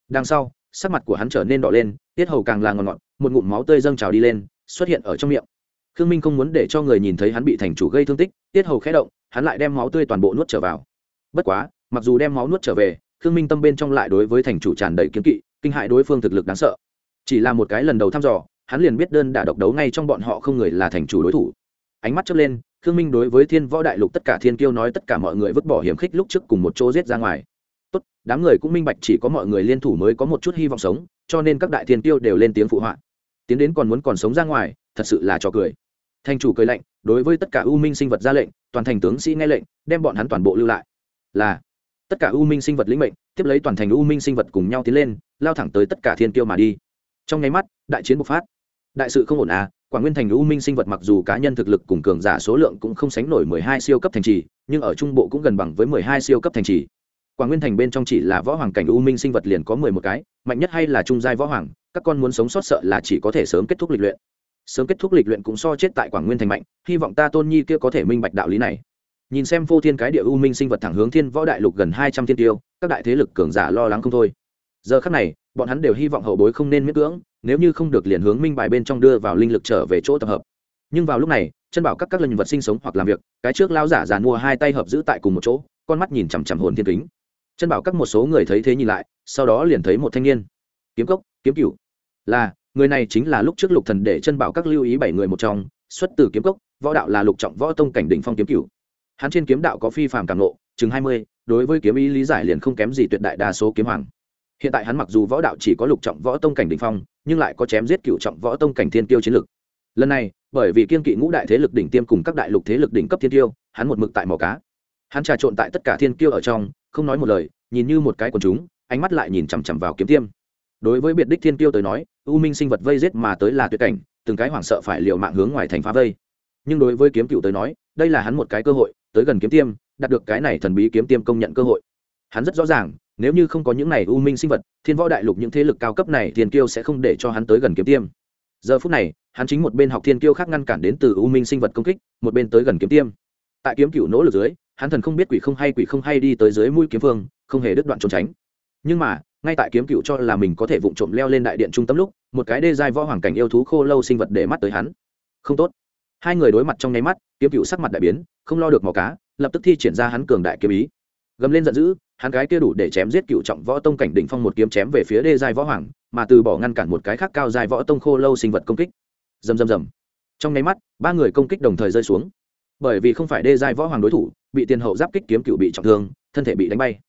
Đằng sau, sắc mặt của hắn trở nên đỏ lên, tiết hầu càng là ngọt ngọt, một ngụm máu tươi dâng trào đi lên, xuất hiện ở trong miệng. Khương minh không muốn để cho người nhìn thấy hắn bị thành chủ gây thương tích, tiết hầu khẽ động, hắn lại đem máu tươi toàn bộ nuốt trở vào. Bất quá, mặc dù đem máu nuốt trở về, khương minh tâm bên trong lại đối với thành chủ tràn đầy kiếm kỵ, kinh hại đối phương thực lực đáng sợ. Chỉ là một cái lần đầu thăm dò, hắn liền biết đơn đả độc đấu ngay trong bọn họ không người là thành chủ đối thủ ánh mắt chớp lên, khương minh đối với thiên võ đại lục tất cả thiên kiêu nói tất cả mọi người vứt bỏ hiểm khích lúc trước cùng một chỗ giết ra ngoài. Tốt, đám người cũng minh bạch chỉ có mọi người liên thủ mới có một chút hy vọng sống, cho nên các đại thiên kiêu đều lên tiếng phụ họa. Tiến đến còn muốn còn sống ra ngoài, thật sự là trò cười. Thành chủ cười lạnh, đối với tất cả u minh sinh vật ra lệnh, toàn thành tướng sĩ nghe lệnh, đem bọn hắn toàn bộ lưu lại. Là, tất cả u minh sinh vật lĩnh mệnh, tiếp lấy toàn thành u minh sinh vật cùng nhau tiến lên, lao thẳng tới tất cả thiên kiêu mà đi. Trong nháy mắt, đại chiến bộc phát. Đại sự không ổn à quảng nguyên thành u minh sinh vật mặc dù cá nhân thực lực cùng cường giả số lượng cũng không sánh nổi mười hai siêu cấp thành trì, nhưng ở trung bộ cũng gần bằng với mười hai siêu cấp thành trì. Quảng nguyên thành bên trong chỉ là võ hoàng cảnh u minh sinh vật liền có mười một cái, mạnh nhất hay là trung giai võ hoàng, các con muốn sống sót sợ là chỉ có thể sớm kết thúc lịch luyện. Sớm kết thúc lịch luyện cũng so chết tại quảng nguyên thành mạnh, hy vọng ta tôn nhi kia có thể minh bạch đạo lý này. Nhìn xem vô thiên cái địa u minh sinh vật thẳng hướng thiên võ đại lục gần hai trăm thiên tiêu, các đại thế lực cường giả lo lắng không thôi. Giờ khắc này, bọn hắn đều hy vọng hậu bối không nên miễn cưỡng nếu như không được liền hướng minh bài bên trong đưa vào linh lực trở về chỗ tập hợp. Nhưng vào lúc này, chân bảo các các lần vật sinh sống hoặc làm việc, cái trước lao giả giàn mua hai tay hợp giữ tại cùng một chỗ, con mắt nhìn chằm chằm hồn thiên kính. Chân bảo các một số người thấy thế nhìn lại, sau đó liền thấy một thanh niên. Kiếm cốc, kiếm cửu. Là, người này chính là lúc trước lục thần để chân bảo các lưu ý bảy người một trong, xuất từ kiếm cốc, võ đạo là lục trọng võ tông cảnh đỉnh phong kiếm cửu. Hắn trên kiếm đạo có phi phàm cảm nộ chừng hai mươi, đối với kiếm ý lý giải liền không kém gì tuyệt đại đa số kiếm hoàng. Hiện tại hắn mặc dù võ đạo chỉ có lục trọng võ tông cảnh đỉnh phong nhưng lại có chém giết cựu trọng võ tông cảnh thiên tiêu chiến lực. Lần này, bởi vì kiên kỵ ngũ đại thế lực đỉnh tiêm cùng các đại lục thế lực đỉnh cấp thiên tiêu, hắn một mực tại mỏ cá. Hắn trà trộn tại tất cả thiên tiêu ở trong, không nói một lời, nhìn như một cái quần chúng, ánh mắt lại nhìn chằm chằm vào kiếm tiêm. Đối với biệt đích thiên tiêu tới nói, u minh sinh vật vây giết mà tới là tuyệt cảnh, từng cái hoảng sợ phải liều mạng hướng ngoài thành phá vây. Nhưng đối với kiếm cựu tới nói, đây là hắn một cái cơ hội, tới gần kiếm tiêm, đạt được cái này thần bí kiếm tiêm công nhận cơ hội. Hắn rất rõ ràng nếu như không có những này u minh sinh vật, thiên võ đại lục những thế lực cao cấp này thiên kiêu sẽ không để cho hắn tới gần kiếm tiêm. Giờ phút này, hắn chính một bên học thiên kiêu khác ngăn cản đến từ u minh sinh vật công kích, một bên tới gần kiếm tiêm. Tại kiếm cựu nỗ lực dưới, hắn thần không biết quỷ không hay quỷ không hay đi tới dưới mũi kiếm phương không hề đứt đoạn trốn tránh. Nhưng mà, ngay tại kiếm cựu cho là mình có thể vụng trộm leo lên đại điện trung tâm lúc, một cái đê giai võ hoàng cảnh yêu thú khô lâu sinh vật để mắt tới hắn. Không tốt. Hai người đối mặt trong nháy mắt, kiếm cựu sắc mặt đại biến, không lo được màu cá, lập tức thi triển ra hắn cường đại kiếm ý. Gầm lên giận dữ hắn gái kia đủ để chém giết cựu trọng võ tông cảnh đỉnh phong một kiếm chém về phía đê giai võ hoàng, mà từ bỏ ngăn cản một cái khác cao giai võ tông khô lâu sinh vật công kích. Dầm dầm dầm trong nháy mắt, ba người công kích đồng thời rơi xuống. Bởi vì không phải đê giai võ hoàng đối thủ, bị tiền hậu giáp kích kiếm cựu bị trọng thương, thân thể bị đánh bay.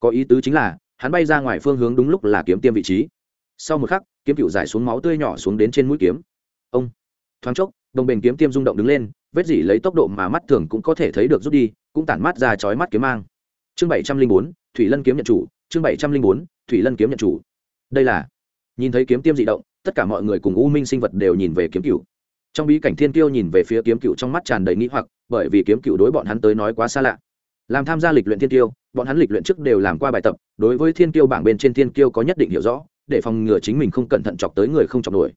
Có ý tứ chính là, hắn bay ra ngoài phương hướng đúng lúc là kiếm tiêm vị trí. Sau một khắc, kiếm cựu giải xuống máu tươi nhỏ xuống đến trên mũi kiếm. Ông. Thoáng chốc, đồng bền kiếm tiêm rung động đứng lên, vết dỉ lấy tốc độ mà mắt thường cũng có thể thấy được rút đi, cũng tản mát ra chói mắt kiếm mang chương bảy trăm linh bốn, thủy lân kiếm nhận chủ, chương bảy trăm linh bốn, thủy lân kiếm nhận chủ. Đây là, nhìn thấy kiếm tiêm dị động, tất cả mọi người cùng u minh sinh vật đều nhìn về kiếm cựu trong bí cảnh thiên kiêu nhìn về phía kiếm cựu trong mắt tràn đầy nghĩ hoặc, bởi vì kiếm cựu đối bọn hắn tới nói quá xa lạ. Làm tham gia lịch luyện thiên kiêu, bọn hắn lịch luyện trước đều làm qua bài tập, đối với thiên kiêu bảng bên trên thiên kiêu có nhất định hiểu rõ, để phòng ngừa chính mình không cẩn thận chọc tới người không chọc nổi.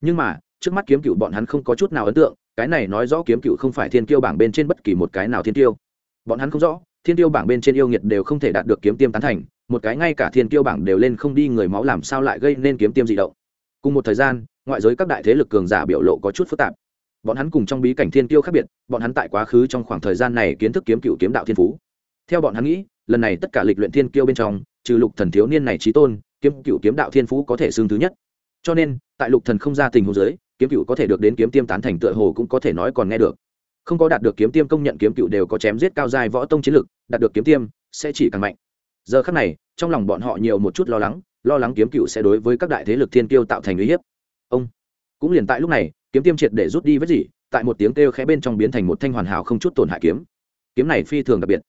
Nhưng mà, trước mắt kiếm cựu bọn hắn không có chút nào ấn tượng, cái này nói rõ kiếm cựu không phải thiên kiêu bảng bên trên bất kỳ một cái nào thiên kiêu. Bọn hắn không rõ thiên tiêu bảng bên trên yêu nghiệt đều không thể đạt được kiếm tiêm tán thành, một cái ngay cả thiên tiêu bảng đều lên không đi người máu làm sao lại gây nên kiếm tiêm dị động. Cùng một thời gian, ngoại giới các đại thế lực cường giả biểu lộ có chút phức tạp. Bọn hắn cùng trong bí cảnh thiên tiêu khác biệt, bọn hắn tại quá khứ trong khoảng thời gian này kiến thức kiếm cựu kiếm đạo thiên phú. Theo bọn hắn nghĩ, lần này tất cả lịch luyện thiên kiêu bên trong, trừ lục thần thiếu niên này trí tôn, kiếm cựu kiếm đạo thiên phú có thể xương thứ nhất. Cho nên, tại lục thần không ra tình huống giới kiếm cựu có thể được đến kiếm tiêm tán thành tựa hồ cũng có thể nói còn nghe được không có đạt được kiếm tiêm công nhận kiếm cựu đều có chém giết cao dài võ tông chiến lực, đạt được kiếm tiêm sẽ chỉ càng mạnh. Giờ khắc này, trong lòng bọn họ nhiều một chút lo lắng lo lắng kiếm cựu sẽ đối với các đại thế lực thiên kiêu tạo thành uy hiếp. Ông cũng liền tại lúc này, kiếm tiêm triệt để rút đi với gì, tại một tiếng kêu khẽ bên trong biến thành một thanh hoàn hảo không chút tổn hại kiếm. Kiếm này phi thường đặc biệt.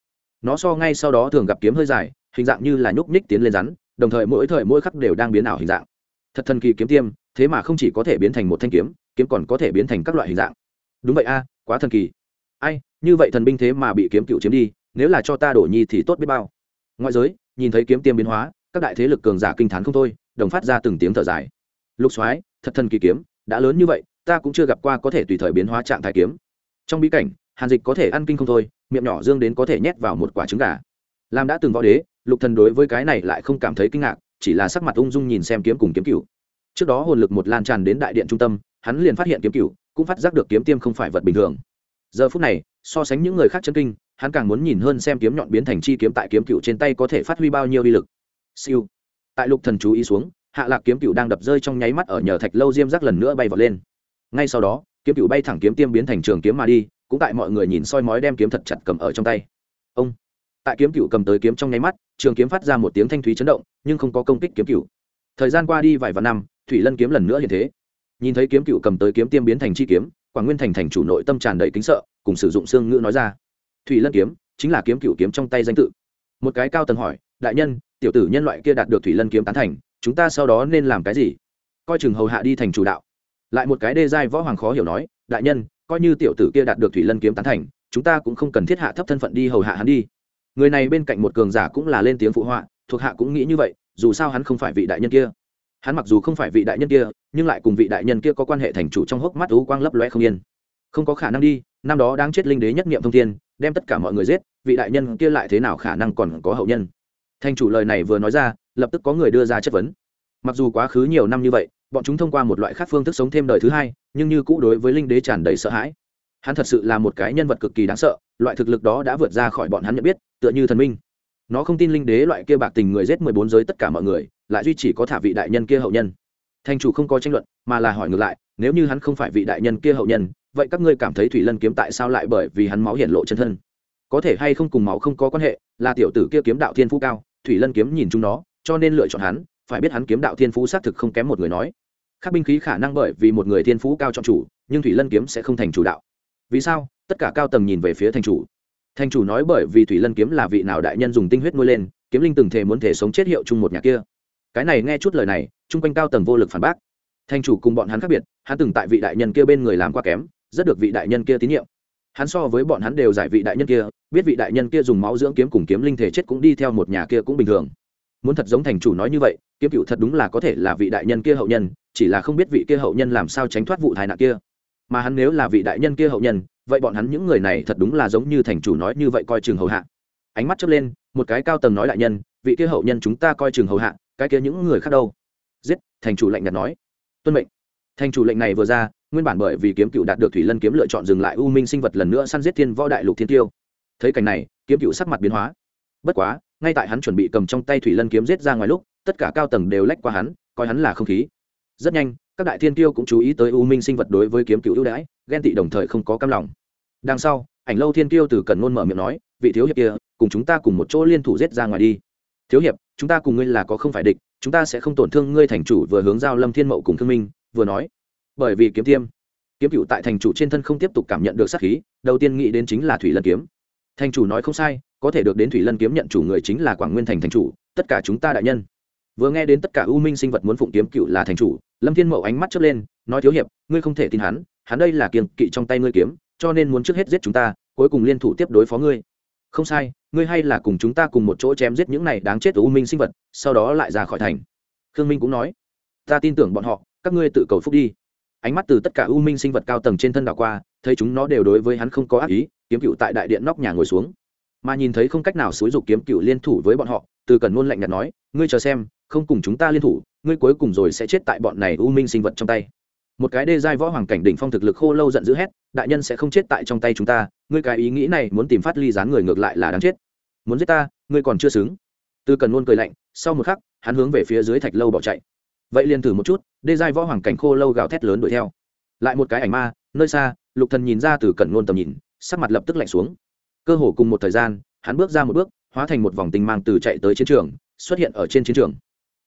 Nó so ngay sau đó thường gặp kiếm hơi dài, hình dạng như là nhúc nhích tiến lên rắn, đồng thời mỗi thời mỗi khắc đều đang biến ảo hình dạng. Thật thần kỳ kiếm tiêm, thế mà không chỉ có thể biến thành một thanh kiếm kiếm còn có thể biến thành các loại hình dạng. Đúng vậy a quá thần kỳ. Ai, như vậy thần binh thế mà bị kiếm cựu chiếm đi, nếu là cho ta đổ nhi thì tốt biết bao. Ngoại giới, nhìn thấy kiếm tiêm biến hóa, các đại thế lực cường giả kinh t h á n không thôi, đồng phát ra từng tiếng thở dài. Lục soái, thật thần kỳ kiếm, đã lớn như vậy, ta cũng chưa gặp qua có thể tùy thời biến hóa trạng thái kiếm. Trong bí cảnh, hàn dịch có thể ăn kinh không thôi, miệng nhỏ dương đến có thể nhét vào một quả trứng gà. Làm đã từng võ đế, lục thần đối với cái này lại không cảm thấy kinh ngạc, chỉ là sắc mặt ung dung nhìn xem kiếm cùng kiếm cựu. Trước đó hồn lực một lan tràn đến đại điện trung tâm, hắn liền phát hiện kiếm cựu cũng phát giác được kiếm tiêm không phải vật bình thường. Giờ phút này, so sánh những người khác chân kinh, hắn càng muốn nhìn hơn xem kiếm nhọn biến thành chi kiếm tại kiếm cựu trên tay có thể phát huy bao nhiêu uy lực. Siêu. Tại lục thần chú ý xuống, hạ lạc kiếm cựu đang đập rơi trong nháy mắt ở nhờ thạch lâu diêm rắc lần nữa bay vọt lên. Ngay sau đó, kiếm cựu bay thẳng kiếm tiêm biến thành trường kiếm mà đi, cũng tại mọi người nhìn soi mói đem kiếm thật chặt cầm ở trong tay. Ông. Tại kiếm cựu cầm tới kiếm trong nháy mắt, trường kiếm phát ra một tiếng thanh thúy chấn động, nhưng không có công kích kiếm cựu. Thời gian qua đi vài vạn năm, thủy lân kiếm lần nữa hiện thế nhìn thấy kiếm cựu cầm tới kiếm tiêm biến thành chi kiếm, quảng nguyên thành thành chủ nội tâm tràn đầy kính sợ, cùng sử dụng xương ngữ nói ra. Thủy lân kiếm, chính là kiếm cựu kiếm trong tay danh tự. Một cái cao tầng hỏi, đại nhân, tiểu tử nhân loại kia đạt được thủy lân kiếm tán thành, chúng ta sau đó nên làm cái gì? Coi chừng hầu hạ đi thành chủ đạo. Lại một cái đê giai võ hoàng khó hiểu nói, đại nhân, coi như tiểu tử kia đạt được thủy lân kiếm tán thành, chúng ta cũng không cần thiết hạ thấp thân phận đi hầu hạ hắn đi. Người này bên cạnh một cường giả cũng là lên tiếng phụ họa, thuộc hạ cũng nghĩ như vậy, dù sao hắn không phải vị đại nhân kia hắn mặc dù không phải vị đại nhân kia, nhưng lại cùng vị đại nhân kia có quan hệ thành chủ trong hốc mắt ú quang lấp loe không yên. Không có khả năng đi, năm đó đang chết linh đế nhất nghiệm thông thiên, đem tất cả mọi người giết, vị đại nhân kia lại thế nào khả năng còn có hậu nhân? Thành chủ lời này vừa nói ra, lập tức có người đưa ra chất vấn. Mặc dù quá khứ nhiều năm như vậy, bọn chúng thông qua một loại khác phương thức sống thêm đời thứ hai, nhưng như cũ đối với linh đế tràn đầy sợ hãi. Hắn thật sự là một cái nhân vật cực kỳ đáng sợ, loại thực lực đó đã vượt ra khỏi bọn hắn nhận biết, tựa như thần minh. Nó không tin linh đế loại kia bạc tình người giết mười bốn giới tất cả mọi người lại duy chỉ có thả vị đại nhân kia hậu nhân. Thành chủ không có tranh luận, mà là hỏi ngược lại, nếu như hắn không phải vị đại nhân kia hậu nhân, vậy các ngươi cảm thấy thủy lân kiếm tại sao lại bởi vì hắn máu hiển lộ chân thân? Có thể hay không cùng máu không có quan hệ, là tiểu tử kia kiếm đạo thiên phú cao, thủy lân kiếm nhìn chúng nó, cho nên lựa chọn hắn, phải biết hắn kiếm đạo thiên phú xác thực không kém một người nói. Các binh khí khả năng bởi vì một người thiên phú cao chọn chủ, nhưng thủy lân kiếm sẽ không thành chủ đạo. Vì sao? Tất cả cao tầng nhìn về phía thành chủ. Thành chủ nói bởi vì thủy lân kiếm là vị nào đại nhân dùng tinh huyết nuôi lên, kiếm linh từng thể muốn thể sống chết hiệu chung một nhà kia cái này nghe chút lời này, chung quanh cao tầng vô lực phản bác. Thành chủ cùng bọn hắn khác biệt, hắn từng tại vị đại nhân kia bên người làm qua kém, rất được vị đại nhân kia tín nhiệm. Hắn so với bọn hắn đều giải vị đại nhân kia, biết vị đại nhân kia dùng máu dưỡng kiếm cùng kiếm linh thể chết cũng đi theo một nhà kia cũng bình thường. Muốn thật giống thành chủ nói như vậy, kiếm cựu thật đúng là có thể là vị đại nhân kia hậu nhân, chỉ là không biết vị kia hậu nhân làm sao tránh thoát vụ tai nạn kia. Mà hắn nếu là vị đại nhân kia hậu nhân, vậy bọn hắn những người này thật đúng là giống như thành chủ nói như vậy coi chừng hầu hạ. Ánh mắt chớp lên, một cái cao tầng nói đại nhân, vị kia hậu nhân chúng ta coi chừng hầu hạ cái kia những người khác đâu? Giết, thành chủ lệnh nhạt nói. Tuân mệnh. Thành chủ lệnh này vừa ra, nguyên bản bởi vì kiếm cựu đạt được thủy lân kiếm lựa chọn dừng lại u minh sinh vật lần nữa săn giết thiên võ đại lục thiên tiêu. Thấy cảnh này, kiếm cựu sắc mặt biến hóa. Bất quá, ngay tại hắn chuẩn bị cầm trong tay thủy lân kiếm giết ra ngoài lúc, tất cả cao tầng đều lách qua hắn, coi hắn là không khí. Rất nhanh, các đại thiên tiêu cũng chú ý tới u minh sinh vật đối với kiếm cựu ưu đãi, ghen tị đồng thời không có cam lòng. Đằng sau, ảnh lâu thiên tiêu từ cần ngôn mở miệng nói, vị thiếu hiệp kia, cùng chúng ta cùng một chỗ liên thủ giết ra ngoài đi. Thiếu hiệp chúng ta cùng ngươi là có không phải địch, chúng ta sẽ không tổn thương ngươi thành chủ vừa hướng giao lâm thiên mậu cùng thương minh, vừa nói. Bởi vì kiếm tiêm, kiếm cựu tại thành chủ trên thân không tiếp tục cảm nhận được sát khí, đầu tiên nghĩ đến chính là thủy lân kiếm. Thành chủ nói không sai, có thể được đến thủy lân kiếm nhận chủ người chính là quảng nguyên thành thành chủ, tất cả chúng ta đại nhân. Vừa nghe đến tất cả u minh sinh vật muốn phụng kiếm cựu là thành chủ, lâm thiên mậu ánh mắt chớp lên, nói thiếu hiệp, ngươi không thể tin hắn hắn đây là kiềng kỵ trong tay ngươi kiếm, cho nên muốn trước hết giết chúng ta, cuối cùng liên thủ tiếp đối phó ngươi không sai, ngươi hay là cùng chúng ta cùng một chỗ chém giết những này đáng chết u minh sinh vật, sau đó lại ra khỏi thành. Khương minh cũng nói. Ta tin tưởng bọn họ, các ngươi tự cầu phúc đi. Ánh mắt từ tất cả u minh sinh vật cao tầng trên thân đảo qua, thấy chúng nó đều đối với hắn không có ác ý, kiếm cựu tại đại điện nóc nhà ngồi xuống. Mà nhìn thấy không cách nào xúi dục kiếm cựu liên thủ với bọn họ, từ cần ngôn lạnh nhạt nói, ngươi chờ xem, không cùng chúng ta liên thủ, ngươi cuối cùng rồi sẽ chết tại bọn này u minh sinh vật trong tay một cái đê giai võ hoàng cảnh đỉnh phong thực lực khô lâu giận dữ hét, đại nhân sẽ không chết tại trong tay chúng ta, ngươi cái ý nghĩ này muốn tìm phát ly dán người ngược lại là đáng chết. Muốn giết ta, ngươi còn chưa xứng. Từ cần luôn cười lạnh, sau một khắc, hắn hướng về phía dưới thạch lâu bỏ chạy. Vậy liền thử một chút, đê giai võ hoàng cảnh khô lâu gào thét lớn đuổi theo. Lại một cái ảnh ma, nơi xa, lục thần nhìn ra từ cẩn luôn tầm nhìn, sắc mặt lập tức lạnh xuống. Cơ hồ cùng một thời gian, hắn bước ra một bước, hóa thành một vòng tinh mang từ chạy tới chiến trường, xuất hiện ở trên chiến trường.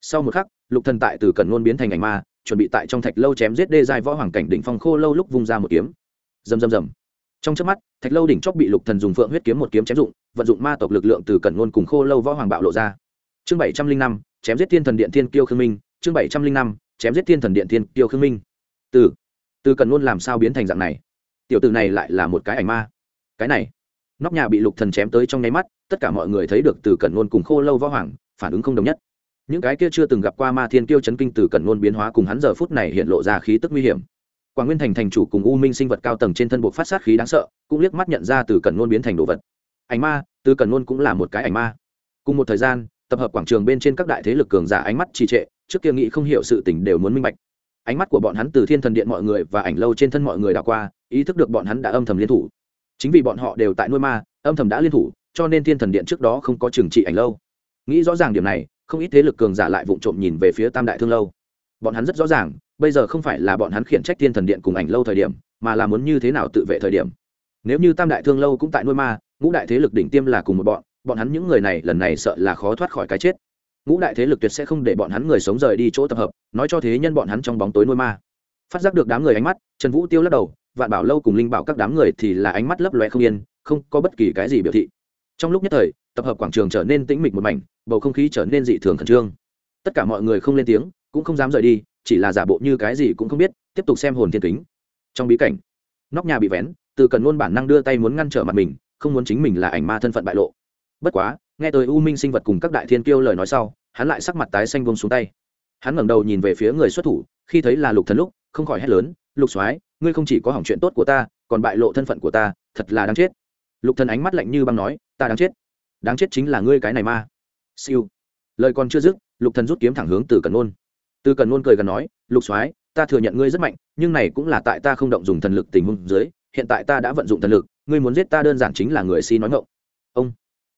Sau một khắc, lục thần tại từ cẩn luôn biến thành ảnh ma chuẩn bị tại trong thạch lâu chém giết đê giai võ hoàng cảnh đỉnh phong khô lâu lúc vung ra một kiếm. Rầm rầm rầm. Trong chớp mắt, thạch lâu đỉnh chóp bị lục thần dùng phượng huyết kiếm một kiếm chém dụng, vận dụng ma tộc lực lượng từ cẩn ngôn cùng khô lâu võ hoàng bạo lộ ra. Chương bảy trăm linh năm, chém giết thiên thần điện thiên kiêu khương minh. Chương bảy trăm linh năm, chém giết thiên thần điện thiên kiêu khương minh. Từ từ cẩn ngôn làm sao biến thành dạng này? Tiểu tử này lại là một cái ảnh ma. Cái này, nóc nhà bị lục thần chém tới trong nháy mắt, tất cả mọi người thấy được từ cẩn ngôn cùng khô lâu võ hoàng, phản ứng không đồng nhất những cái kia chưa từng gặp qua ma thiên kiêu chấn kinh từ cẩn ngôn biến hóa cùng hắn giờ phút này hiện lộ ra khí tức nguy hiểm. Quảng nguyên thành thành chủ cùng u minh sinh vật cao tầng trên thân bộ phát sát khí đáng sợ, cũng liếc mắt nhận ra từ cẩn ngôn biến thành đồ vật. Ảnh ma, từ cẩn ngôn cũng là một cái ảnh ma. Cùng một thời gian, tập hợp quảng trường bên trên các đại thế lực cường giả ánh mắt trì trệ, trước kia nghĩ không hiểu sự tình đều muốn minh bạch. Ánh mắt của bọn hắn từ thiên thần điện mọi người và ảnh lâu trên thân mọi người đảo qua, ý thức được bọn hắn đã âm thầm liên thủ. Chính vì bọn họ đều tại nuôi ma, âm thầm đã liên thủ, cho nên thiên thần điện trước đó không có trừng trị ảnh lâu. Nghĩ rõ ràng điểm này không ít thế lực cường giả lại vụng trộm nhìn về phía tam đại thương lâu. Bọn hắn rất rõ ràng, bây giờ không phải là bọn hắn khiển trách thiên thần điện cùng ảnh lâu thời điểm, mà là muốn như thế nào tự vệ thời điểm. Nếu như tam đại thương lâu cũng tại nuôi ma, ngũ đại thế lực đỉnh tiêm là cùng một bọn bọn hắn những người này lần này sợ là khó thoát khỏi cái chết. Ngũ đại thế lực tuyệt sẽ không để bọn hắn người sống rời đi chỗ tập hợp, nói cho thế nhân bọn hắn trong bóng tối nuôi ma. Phát giác được đám người ánh mắt, trần vũ tiêu lắc đầu, vạn bảo lâu cùng linh bảo các đám người thì là ánh mắt lấp loe không yên, không có bất kỳ cái gì biểu thị trong lúc nhất thời, tập hợp quảng trường trở nên tĩnh mịch một mảnh, bầu không khí trở nên dị thường khẩn trương. Tất cả mọi người không lên tiếng, cũng không dám rời đi, chỉ là giả bộ như cái gì cũng không biết, tiếp tục xem hồn thiên kính. Trong bí cảnh, nóc nhà bị vén, từ cần luôn bản năng đưa tay muốn ngăn trở mặt mình, không muốn chính mình là ảnh ma thân phận bại lộ. Bất quá, nghe tới u minh sinh vật cùng các đại thiên kiêu lời nói sau, hắn lại sắc mặt tái xanh vông xuống tay. Hắn ngẩng đầu nhìn về phía người xuất thủ, khi thấy là lục thần lúc, không khỏi hét lớn, lục soái, ngươi không chỉ có hỏng chuyện tốt của ta, còn bại lộ thân phận của ta, thật là đáng chết lục thần ánh mắt lạnh như băng nói, ta đáng chết. Đáng chết chính là ngươi cái này ma. Siêu. Lời còn chưa dứt, lục thần rút kiếm thẳng hướng từ cần nôn. Từ cần nôn cười gần nói, lục soái, ta thừa nhận ngươi rất mạnh, nhưng này cũng là tại ta không động dùng thần lực tình huống dưới, hiện tại ta đã vận dụng thần lực, ngươi muốn giết ta đơn giản chính là người si nói ngọng. Ông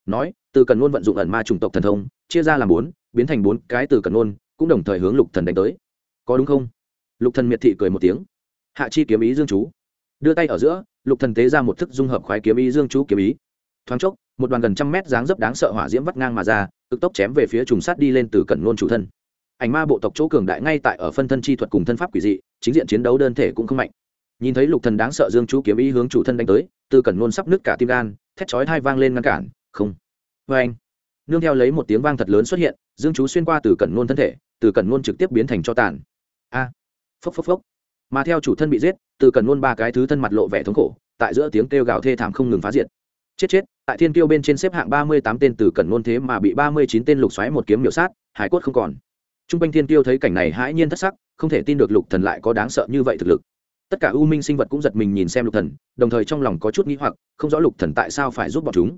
nói, từ cần Nôn vận dụng ẩn ma chủng tộc thần thông, chia ra làm bốn, biến thành bốn cái từ cần Nôn, cũng đồng thời hướng lục thần đánh tới. Có đúng không? Lục thần miệt thị cười một tiếng. Hạ chi kiếm ý dương chú đưa tay ở giữa, lục thần tế ra một thức dung hợp khoái kiếm ý dương chú kiếm ý. Thoáng chốc, một đoàn gần trăm mét dáng dấp đáng sợ hỏa diễm vắt ngang mà ra, cực tốc chém về phía trùng sát đi lên từ cẩn ngôn chủ thân. Ảnh ma bộ tộc chỗ cường đại ngay tại ở phân thân chi thuật cùng thân pháp quỷ dị, chính diện chiến đấu đơn thể cũng không mạnh. Nhìn thấy lục thần đáng sợ dương chú kiếm ý hướng chủ thân đánh tới, từ cẩn ngôn sắp nứt cả tim gan, thét chói hai vang lên ngăn cản, không. Với anh, nương theo lấy một tiếng vang thật lớn xuất hiện, dương chú xuyên qua từ cẩn ngôn thân thể, từ cẩn ngôn trực tiếp biến thành cho tàn. A, phốc phốc phốc mà theo chủ thân bị giết, từ cẩn luôn ba cái thứ thân mặt lộ vẻ thống khổ, tại giữa tiếng kêu gào thê thảm không ngừng phá diệt. Chết chết, tại thiên kiêu bên trên xếp hạng ba mươi tám tên từ cẩn ngôn thế mà bị ba mươi chín tên lục xoáy một kiếm miểu sát, hải cốt không còn. T r u n g quanh thiên kiêu thấy cảnh này hãi nhiên thất sắc, không thể tin được lục thần lại có đáng sợ như vậy thực lực. Tất cả u minh sinh vật cũng giật mình nhìn xem lục thần, đồng thời trong lòng có chút nghĩ hoặc, không rõ lục thần tại sao phải giúp bọn chúng.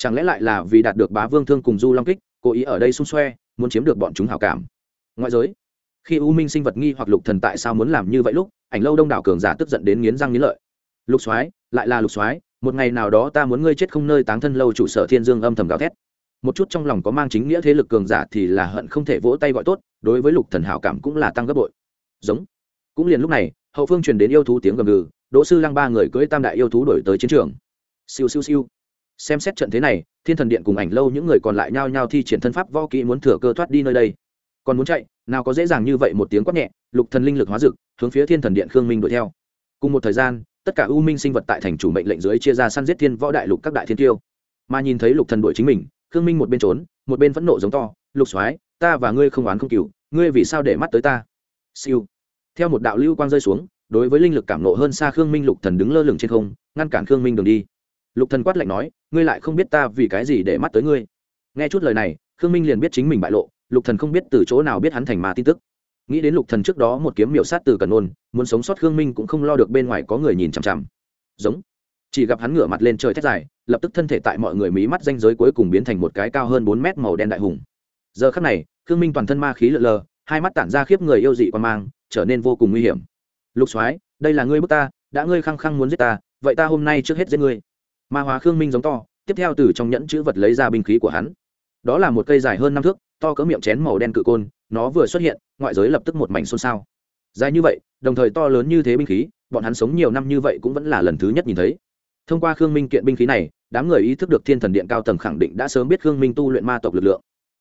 Chẳng lẽ lại là vì đạt được bá vương thương cùng du long kích, cố ý ở đây xung xoe, muốn chiếm được bọn chúng hào cảm? Ngoại giới khi u minh sinh vật nghi hoặc lục thần tại sao muốn làm như vậy lúc, ảnh lâu đông đảo cường giả tức giận đến nghiến răng nghiến lợi. Lục soái, lại là lục soái, một ngày nào đó ta muốn ngươi chết không nơi táng thân lâu trụ sở thiên dương âm thầm gào thét. Một chút trong lòng có mang chính nghĩa thế lực cường giả thì là hận không thể vỗ tay gọi tốt, đối với lục thần hảo cảm cũng là tăng gấp bội. Giống. Cũng liền lúc này, hậu phương truyền đến yêu thú tiếng gầm gừ, đỗ sư lăng ba người cưỡi tam đại yêu thú đổi tới chiến trường. Siêu siêu siêu. Xem xét trận thế này, thiên thần điện cùng ảnh lâu những người còn lại nhao nhao thi triển thân pháp võ kỹ muốn thừa cơ thoát đi nơi đây còn muốn chạy, nào có dễ dàng như vậy một tiếng quát nhẹ, lục thần linh lực hóa dực, hướng phía thiên thần điện khương minh đuổi theo. Cùng một thời gian, tất cả u minh sinh vật tại thành chủ mệnh lệnh dưới chia ra săn giết thiên võ đại lục các đại thiên tiêu. Mà nhìn thấy lục thần đuổi chính mình, khương minh một bên trốn, một bên phẫn nộ giống to, lục soái, ta và ngươi không oán không cừu, ngươi vì sao để mắt tới ta? Siêu. Theo một đạo lưu quang rơi xuống, đối với linh lực cảm nộ hơn xa khương minh lục thần đứng lơ lửng trên không, ngăn cản khương minh đường đi. Lục thần quát lạnh nói, ngươi lại không biết ta vì cái gì để mắt tới ngươi. Nghe chút lời này, khương minh liền biết chính mình bại lộ lục thần không biết từ chỗ nào biết hắn thành ma tin tức. Nghĩ đến lục thần trước đó một kiếm miểu sát từ cần nôn muốn sống sót khương minh cũng không lo được bên ngoài có người nhìn chằm chằm. Giống. Chỉ gặp hắn ngửa mặt lên trời thét dài, lập tức thân thể tại mọi người mí mắt danh giới cuối cùng biến thành một cái cao hơn bốn mét màu đen đại hùng. Giờ khắc này, khương minh toàn thân ma khí lượn lờ, hai mắt tản ra khiếp người yêu dị quan mang, trở nên vô cùng nguy hiểm. Lục soái, đây là ngươi bức ta, đã ngươi khăng khăng muốn giết ta, vậy ta hôm nay trước hết giết ngươi. Ma hóa khương minh giống to, tiếp theo từ trong nhẫn chữ vật lấy ra binh khí của hắn. Đó là một cây dài hơn năm thước to cỡ miệng chén màu đen cự côn, nó vừa xuất hiện, ngoại giới lập tức một mảnh xôn xao. Dài như vậy, đồng thời to lớn như thế binh khí, bọn hắn sống nhiều năm như vậy cũng vẫn là lần thứ nhất nhìn thấy. Thông qua khương minh kiện binh khí này, đám người ý thức được thiên thần điện cao tầng khẳng định đã sớm biết khương minh tu luyện ma tộc lực lượng.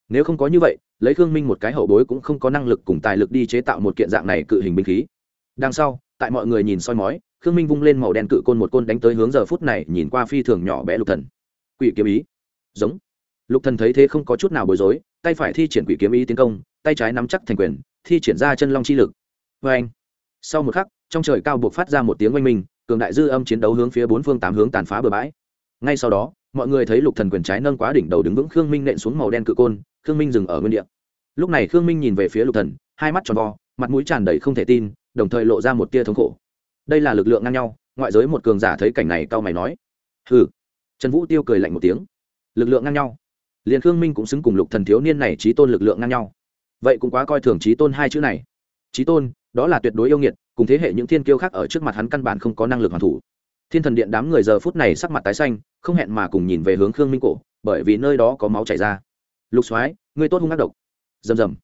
Nếu không có như vậy, lấy khương minh một cái hậu bối cũng không có năng lực cùng tài lực đi chế tạo một kiện dạng này cự hình binh khí. Đằng sau, tại mọi người nhìn soi mói, khương minh vung lên màu đen cự côn một côn đánh tới hướng giờ phút này, nhìn qua phi thường nhỏ bé lục thần. Quỷ kiếm ý. Giống. Lục thần thấy thế không có chút nào bối rối tay phải thi triển quỷ kiếm ý tiến công, tay trái nắm chắc thành quyền, thi triển ra chân long chi lực. Vê anh, sau một khắc, trong trời cao buộc phát ra một tiếng oanh minh, cường đại dư âm chiến đấu hướng phía bốn phương tám hướng tàn phá bừa bãi. Ngay sau đó, mọi người thấy lục thần quyền trái nâng quá đỉnh đầu đứng vững khương minh nện xuống màu đen cự côn, khương minh dừng ở nguyên địa. Lúc này khương minh nhìn về phía lục thần, hai mắt tròn vo, mặt mũi tràn đầy không thể tin, đồng thời lộ ra một tia thống khổ. Đây là lực lượng ngang nhau, ngoại giới một cường giả thấy cảnh này cao mày nói. Hừ. Trần vũ tiêu cười lạnh một tiếng. Lực lượng ngang nhau liền khương minh cũng xứng cùng lục thần thiếu niên này trí tôn lực lượng ngang nhau. Vậy cũng quá coi thường trí tôn hai chữ này. Trí tôn, đó là tuyệt đối yêu nghiệt, cùng thế hệ những thiên kiêu khác ở trước mặt hắn căn bản không có năng lực hoàn thủ. Thiên thần điện đám người giờ phút này sắc mặt tái xanh, không hẹn mà cùng nhìn về hướng khương minh cổ, bởi vì nơi đó có máu chảy ra. Lục soái người tốt hung ác độc. Rầm rầm.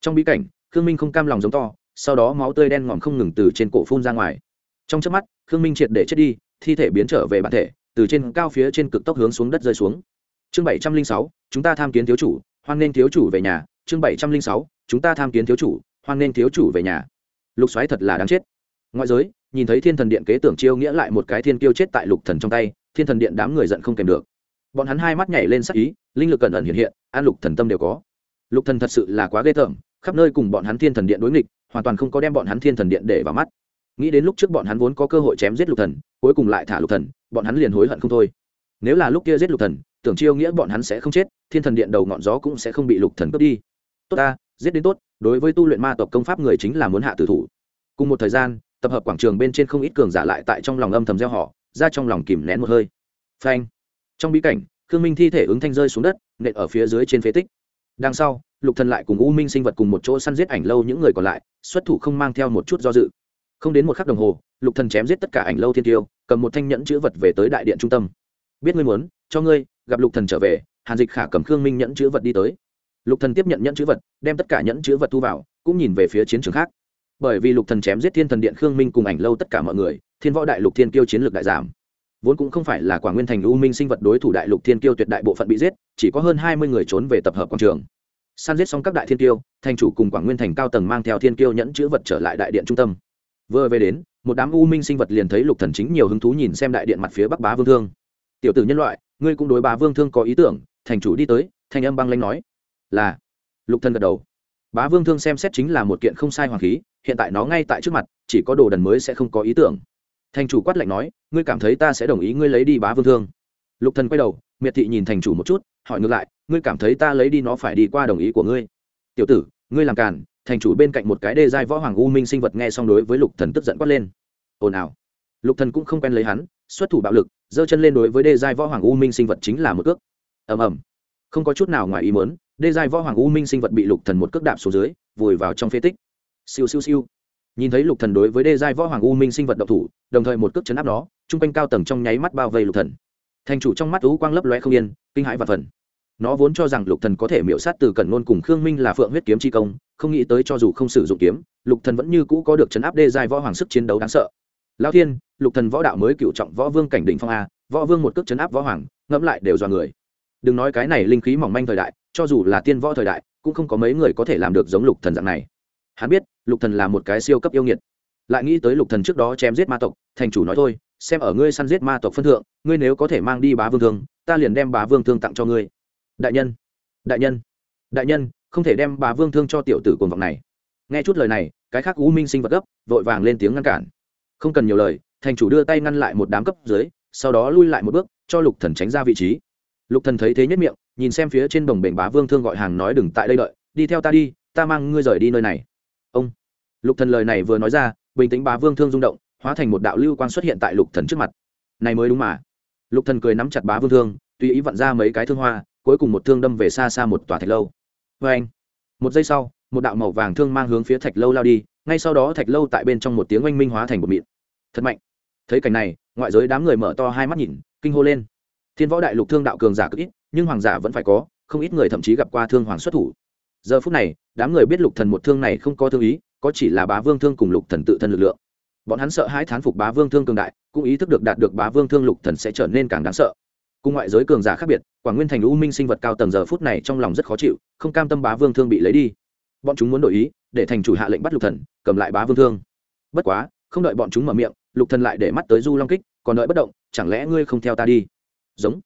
Trong bí cảnh, khương minh không cam lòng giống to, sau đó máu tươi đen ngòm không ngừng từ trên cổ phun ra ngoài. Trong chớp mắt, khương minh triệt để chết đi, thi thể biến trở về bản thể, từ trên cao phía trên cực tốc hướng xuống đất rơi xuống chương bảy trăm linh sáu, chúng ta tham kiến thiếu chủ, hoan nên thiếu chủ về nhà. Chương bảy trăm linh sáu, chúng ta tham kiến thiếu chủ, hoan nên thiếu chủ về nhà. Lục xoáy thật là đáng chết. Ngoại giới, nhìn thấy thiên thần điện kế tưởng chiêu nghĩa lại một cái thiên kiêu chết tại lục thần trong tay, thiên thần điện đám người giận không kèm được. Bọn hắn hai mắt nhảy lên sắc ý, linh lực cẩn ẩn hiện hiện, an lục thần tâm đều có. Lục thần thật sự là quá ghê tởm, khắp nơi cùng bọn hắn thiên thần điện đối nghịch, hoàn toàn không có đem bọn hắn thiên thần điện để vào mắt. Nghĩ đến lúc trước bọn hắn vốn có cơ hội chém giết lục thần, cuối cùng lại thả lục thần, bọn hắn liền hối hận không thôi. Nếu là lúc kia giết lục thần tưởng chiêu nghĩa bọn hắn sẽ không chết, thiên thần điện đầu ngọn gió cũng sẽ không bị lục thần cướp đi. Tốt ta, giết đến tốt, đối với tu luyện ma tộc công pháp người chính là muốn hạ tử thủ. Cùng một thời gian, tập hợp quảng trường bên trên không ít cường giả lại tại trong lòng âm thầm gieo họ, ra trong lòng kìm nén một hơi. Phanh. Trong bí cảnh, khương minh thi thể ứng thanh rơi xuống đất, nện ở phía dưới trên phế tích. Đằng sau, lục thần lại cùng u minh sinh vật cùng một chỗ săn giết ảnh lâu những người còn lại, xuất thủ không mang theo một chút do dự. Không đến một khắc đồng hồ, lục thần chém giết tất cả ảnh lâu thiên tiêu, cầm một thanh nhẫn chữ vật về tới đại điện trung tâm. Biết ngươi muốn, cho ngươi gặp lục thần trở về, hàn dịch khả cầm khương minh nhẫn chữ vật đi tới. Lục thần tiếp nhận nhẫn chữ vật, đem tất cả nhẫn chữ vật thu vào, cũng nhìn về phía chiến trường khác. Bởi vì lục thần chém giết thiên thần điện khương minh cùng ảnh lâu tất cả mọi người, thiên võ đại lục thiên kiêu chiến lược đại giảm. Vốn cũng không phải là quả nguyên thành u minh sinh vật đối thủ đại lục thiên kiêu tuyệt đại bộ phận bị giết, chỉ có hơn hai mươi người trốn về tập hợp quảng trường. Săn giết xong các đại thiên kiêu, thành chủ cùng quảng nguyên thành cao tầng mang theo thiên kiêu nhẫn chữ vật trở lại đại điện trung tâm. Vừa về đến, một đám u minh sinh vật liền thấy lục thần chính nhiều hứng thú nhìn xem đại điện mặt phía bắc bá vương thương. Tiểu tử nhân loại ngươi cũng đối bá vương thương có ý tưởng, thành chủ đi tới, thanh âm băng lanh nói. Là. Lục thần gật đầu. Bá vương thương xem xét chính là một kiện không sai hoàng khí, hiện tại nó ngay tại trước mặt, chỉ có đồ đần mới sẽ không có ý tưởng. Thành chủ quát lạnh nói, ngươi cảm thấy ta sẽ đồng ý ngươi lấy đi bá vương thương. Lục thần quay đầu, miệt thị nhìn thành chủ một chút, hỏi ngược lại, ngươi cảm thấy ta lấy đi nó phải đi qua đồng ý của ngươi? Tiểu tử, ngươi làm càn, thành chủ bên cạnh một cái đê giai võ hoàng u minh sinh vật nghe xong đối với lục thần tức giận quát lên. Ồn ào. Lục thần cũng không quen lấy hắn xuất thủ bạo lực, giơ chân lên đối với đê giai võ hoàng u minh sinh vật chính là một cước. Ầm ầm. Không có chút nào ngoài ý muốn, đê giai võ hoàng u minh sinh vật bị lục thần một cước đạp xuống dưới, vùi vào trong phế tích. Siêu siêu siêu. Nhìn thấy lục thần đối với đê giai võ hoàng u minh sinh vật động thủ, đồng thời một cước chấn áp nó, trung quanh cao tầng trong nháy mắt bao vây lục thần. Thành chủ trong mắt u quang lấp lóe không yên, kinh hãi và phần. Nó vốn cho rằng lục thần có thể miểu sát từ cẩn ngôn cùng khương minh là phượng huyết kiếm chi công, không nghĩ tới cho dù không sử dụng kiếm, lục thần vẫn như cũ có được chấn áp đê giai võ hoàng sức chiến đấu đáng sợ. Lão thiên lục thần võ đạo mới cựu trọng võ vương cảnh đỉnh phong a, võ vương một cước chấn áp võ hoàng, ngẫm lại đều do người. Đừng nói cái này linh khí mỏng manh thời đại, cho dù là tiên võ thời đại, cũng không có mấy người có thể làm được giống lục thần dạng này. Hắn biết, lục thần là một cái siêu cấp yêu nghiệt. Lại nghĩ tới lục thần trước đó chém giết ma tộc, thành chủ nói thôi, xem ở ngươi săn giết ma tộc phân thượng, ngươi nếu có thể mang đi bá vương thương, ta liền đem bá vương thương tặng cho ngươi. Đại nhân đại nhân đại nhân, không thể đem bá vương thương cho tiểu tử cuồng vọng này. Nghe chút lời này, cái khác u minh sinh vật gấp, vội vàng lên tiếng ngăn cản. Không cần nhiều lời thành chủ đưa tay ngăn lại một đám cấp dưới, sau đó lui lại một bước, cho lục thần tránh ra vị trí. Lục thần thấy thế nhất miệng, nhìn xem phía trên đồng bệnh bá vương thương gọi hàng nói đừng tại đây đợi, đi theo ta đi, ta mang ngươi rời đi nơi này. Ông. Lục thần lời này vừa nói ra, bình tĩnh bá vương thương rung động, hóa thành một đạo lưu quang xuất hiện tại lục thần trước mặt. Này mới đúng mà. Lục thần cười nắm chặt bá vương thương, tùy ý vặn ra mấy cái thương hoa, cuối cùng một thương đâm về xa xa một tòa thạch lâu. Vê anh, một giây sau, một đạo màu vàng thương mang hướng phía thạch lâu lao đi, ngay sau đó thạch lâu tại bên trong một tiếng oanh minh hóa thành một mịn. Thật mạnh thấy cảnh này, ngoại giới đám người mở to hai mắt nhìn, kinh hô lên. Thiên võ đại lục thương đạo cường giả cực ít, nhưng hoàng giả vẫn phải có, không ít người thậm chí gặp qua thương hoàng xuất thủ. Giờ phút này, đám người biết lục thần một thương này không có thương ý, có chỉ là bá vương thương cùng lục thần tự thân lực lượng. Bọn hắn sợ hãi thán phục bá vương thương cường đại, cũng ý thức được đạt được bá vương thương lục thần sẽ trở nên càng đáng sợ. Cùng ngoại giới cường giả khác biệt, quảng nguyên thành u minh sinh vật cao tầng giờ phút này trong lòng rất khó chịu, không cam tâm bá vương thương bị lấy đi. Bọn chúng muốn đổi ý, để thành chủ hạ lệnh bắt lục thần, cầm lại bá vương thương. Bất quá, không đợi bọn chúng mở miệng lục thần lại để mắt tới du long kích, còn đợi bất động, chẳng lẽ ngươi không theo ta đi? Giống.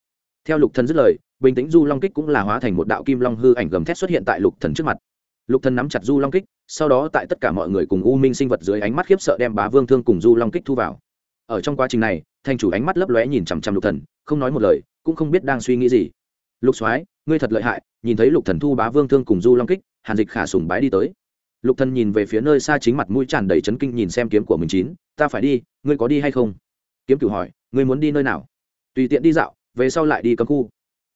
Theo lục thần dứt lời, bình tĩnh du long kích cũng là hóa thành một đạo kim long hư ảnh gầm thét xuất hiện tại lục thần trước mặt. Lục thần nắm chặt du long kích, sau đó tại tất cả mọi người cùng u minh sinh vật dưới ánh mắt khiếp sợ đem bá vương thương cùng du long kích thu vào. Ở trong quá trình này, thành chủ ánh mắt lấp lóe nhìn chằm chằm lục thần, không nói một lời, cũng không biết đang suy nghĩ gì. Lục soái, ngươi thật lợi hại, nhìn thấy lục thần thu bá vương thương cùng du long kích, hàn dịch khả sùng bái đi tới lục thần nhìn về phía nơi xa chính mặt mũi tràn đầy chấn kinh nhìn xem kiếm của mình chín. Ta phải đi, ngươi có đi hay không? Kiếm cửu hỏi, ngươi muốn đi nơi nào? Tùy tiện đi dạo, về sau lại đi cấm khu.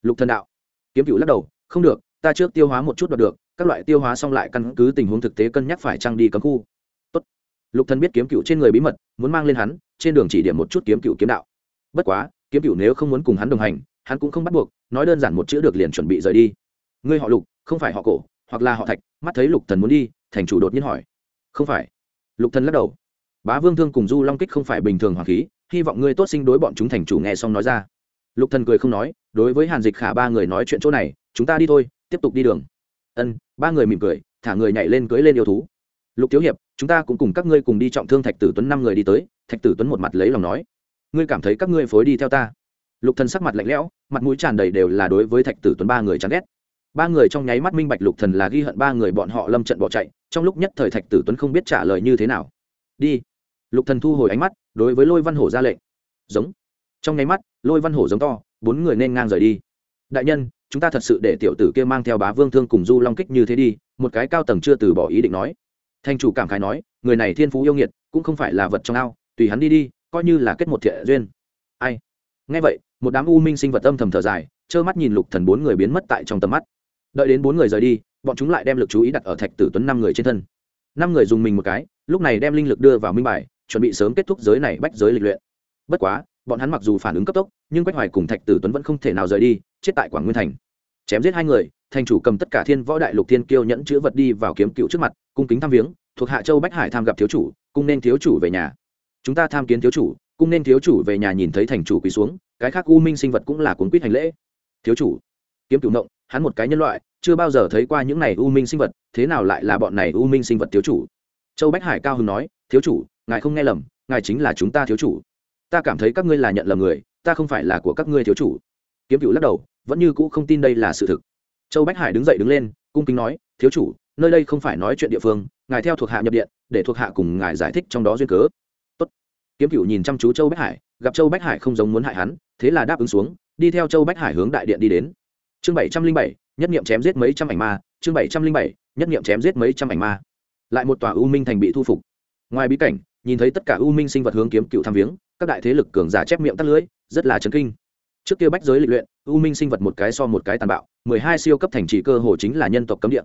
Lục thần đạo. Kiếm cửu lắc đầu, không được, ta trước tiêu hóa một chút đoạt được, các loại tiêu hóa xong lại căn cứ tình huống thực tế cân nhắc phải trăng đi cấm khu. Tốt. lục thần biết kiếm cửu trên người bí mật, muốn mang lên hắn, trên đường chỉ điểm một chút kiếm cửu kiếm đạo. Bất quá, kiếm cửu nếu không muốn cùng hắn đồng hành, hắn cũng không bắt buộc, nói đơn giản một chữ được liền chuẩn bị rời đi. Ngươi họ lục, không phải họ cổ hoặc là họ thạch, mắt thấy lục thần muốn đi, thành chủ đột nhiên hỏi. Không phải. Lục thần lắc đầu. Bá vương thương cùng du long kích không phải bình thường hoàng khí, hy vọng ngươi tốt sinh đối bọn chúng thành chủ nghe xong nói ra. Lục thần cười không nói, đối với hàn dịch khả ba người nói chuyện chỗ này, chúng ta đi thôi, tiếp tục đi đường. Ân, ba người mỉm cười, thả người nhảy lên cưới lên yêu thú. Lục thiếu hiệp, chúng ta cũng cùng các ngươi cùng đi trọng thương thạch tử tuấn năm người đi tới, thạch tử tuấn một mặt lấy lòng nói. Ngươi cảm thấy các ngươi phối đi theo ta. Lục thần sắc mặt lạnh lẽo, mặt mũi tràn đầy đều là đối với thạch tử tuấn ba người chán ghét ba người trong nháy mắt minh bạch lục thần là ghi hận ba người bọn họ lâm trận bỏ chạy, trong lúc nhất thời thạch tử tuấn không biết trả lời như thế nào. Đi. Lục thần thu hồi ánh mắt, đối với lôi văn hổ ra lệnh. Giống. Trong nháy mắt, lôi văn hổ giống to, bốn người nên ngang rời đi. Đại nhân, chúng ta thật sự để tiểu tử kia mang theo bá vương thương cùng du long kích như thế đi, một cái cao tầng chưa từ bỏ ý định nói. Thanh chủ cảm khái nói, người này thiên phú yêu nghiệt, cũng không phải là vật trong ao, tùy hắn đi đi, coi như là kết một thiện duyên. Ai? Nghe vậy, một đám u minh sinh vật âm thầm thở dài, trơ mắt nhìn lục thần bốn người biến mất tại trong tầm mắt đợi đến bốn người rời đi, bọn chúng lại đem lực chú ý đặt ở thạch tử tuấn năm người trên thân. Năm người dùng mình một cái, lúc này đem linh lực đưa vào minh bài, chuẩn bị sớm kết thúc giới này bách giới lịch luyện. Bất quá, bọn hắn mặc dù phản ứng cấp tốc, nhưng quách hoài cùng thạch tử tuấn vẫn không thể nào rời đi, chết tại quảng nguyên thành. Chém giết hai người, thành chủ cầm tất cả thiên võ đại lục thiên kiêu nhẫn chữ vật đi vào kiếm cựu trước mặt, cung kính thăm viếng, thuộc hạ châu bách hải tham gặp thiếu chủ, cung nên thiếu chủ về nhà. Chúng ta tham kiến thiếu chủ, cung nên thiếu chủ về nhà nhìn thấy thành chủ quỳ xuống, cái khác u minh sinh vật cũng là cuốn quýt hành lễ. Thiếu chủ, kiếm cựu nộng hắn một cái nhân loại, chưa bao giờ thấy qua những này u minh sinh vật, thế nào lại là bọn này u minh sinh vật thiếu chủ? Châu bách hải cao hưng nói, thiếu chủ, ngài không nghe lầm, ngài chính là chúng ta thiếu chủ. Ta cảm thấy các ngươi là nhận lầm người, ta không phải là của các ngươi thiếu chủ. Kiếm cựu lắc đầu, vẫn như cũ không tin đây là sự thực. Châu bách hải đứng dậy đứng lên, cung kính nói, thiếu chủ, nơi đây không phải nói chuyện địa phương, ngài theo thuộc hạ nhập điện, để thuộc hạ cùng ngài giải thích trong đó duyên cớ. Tốt. kiếm cựu nhìn chăm chú châu bách hải, gặp châu bách hải không giống muốn hại hắn, thế là đáp ứng xuống, đi theo châu bách hải hướng đại điện đi đến chương bảy trăm linh bảy, nhất nghiệm chém giết mấy trăm ảnh ma. Chương bảy trăm linh bảy, nhất nghiệm chém giết mấy trăm ảnh ma. Lại một tòa u minh thành bị thu phục. Ngoài bí cảnh, nhìn thấy tất cả u minh sinh vật hướng kiếm cựu tham viếng, các đại thế lực cường giả chép miệng tắt lưỡi, rất là chấn kinh. Trước kia bách giới lịch luyện, u minh sinh vật một cái so một cái tàn bạo, mười hai siêu cấp thành trì cơ hồ chính là nhân tộc cấm địa.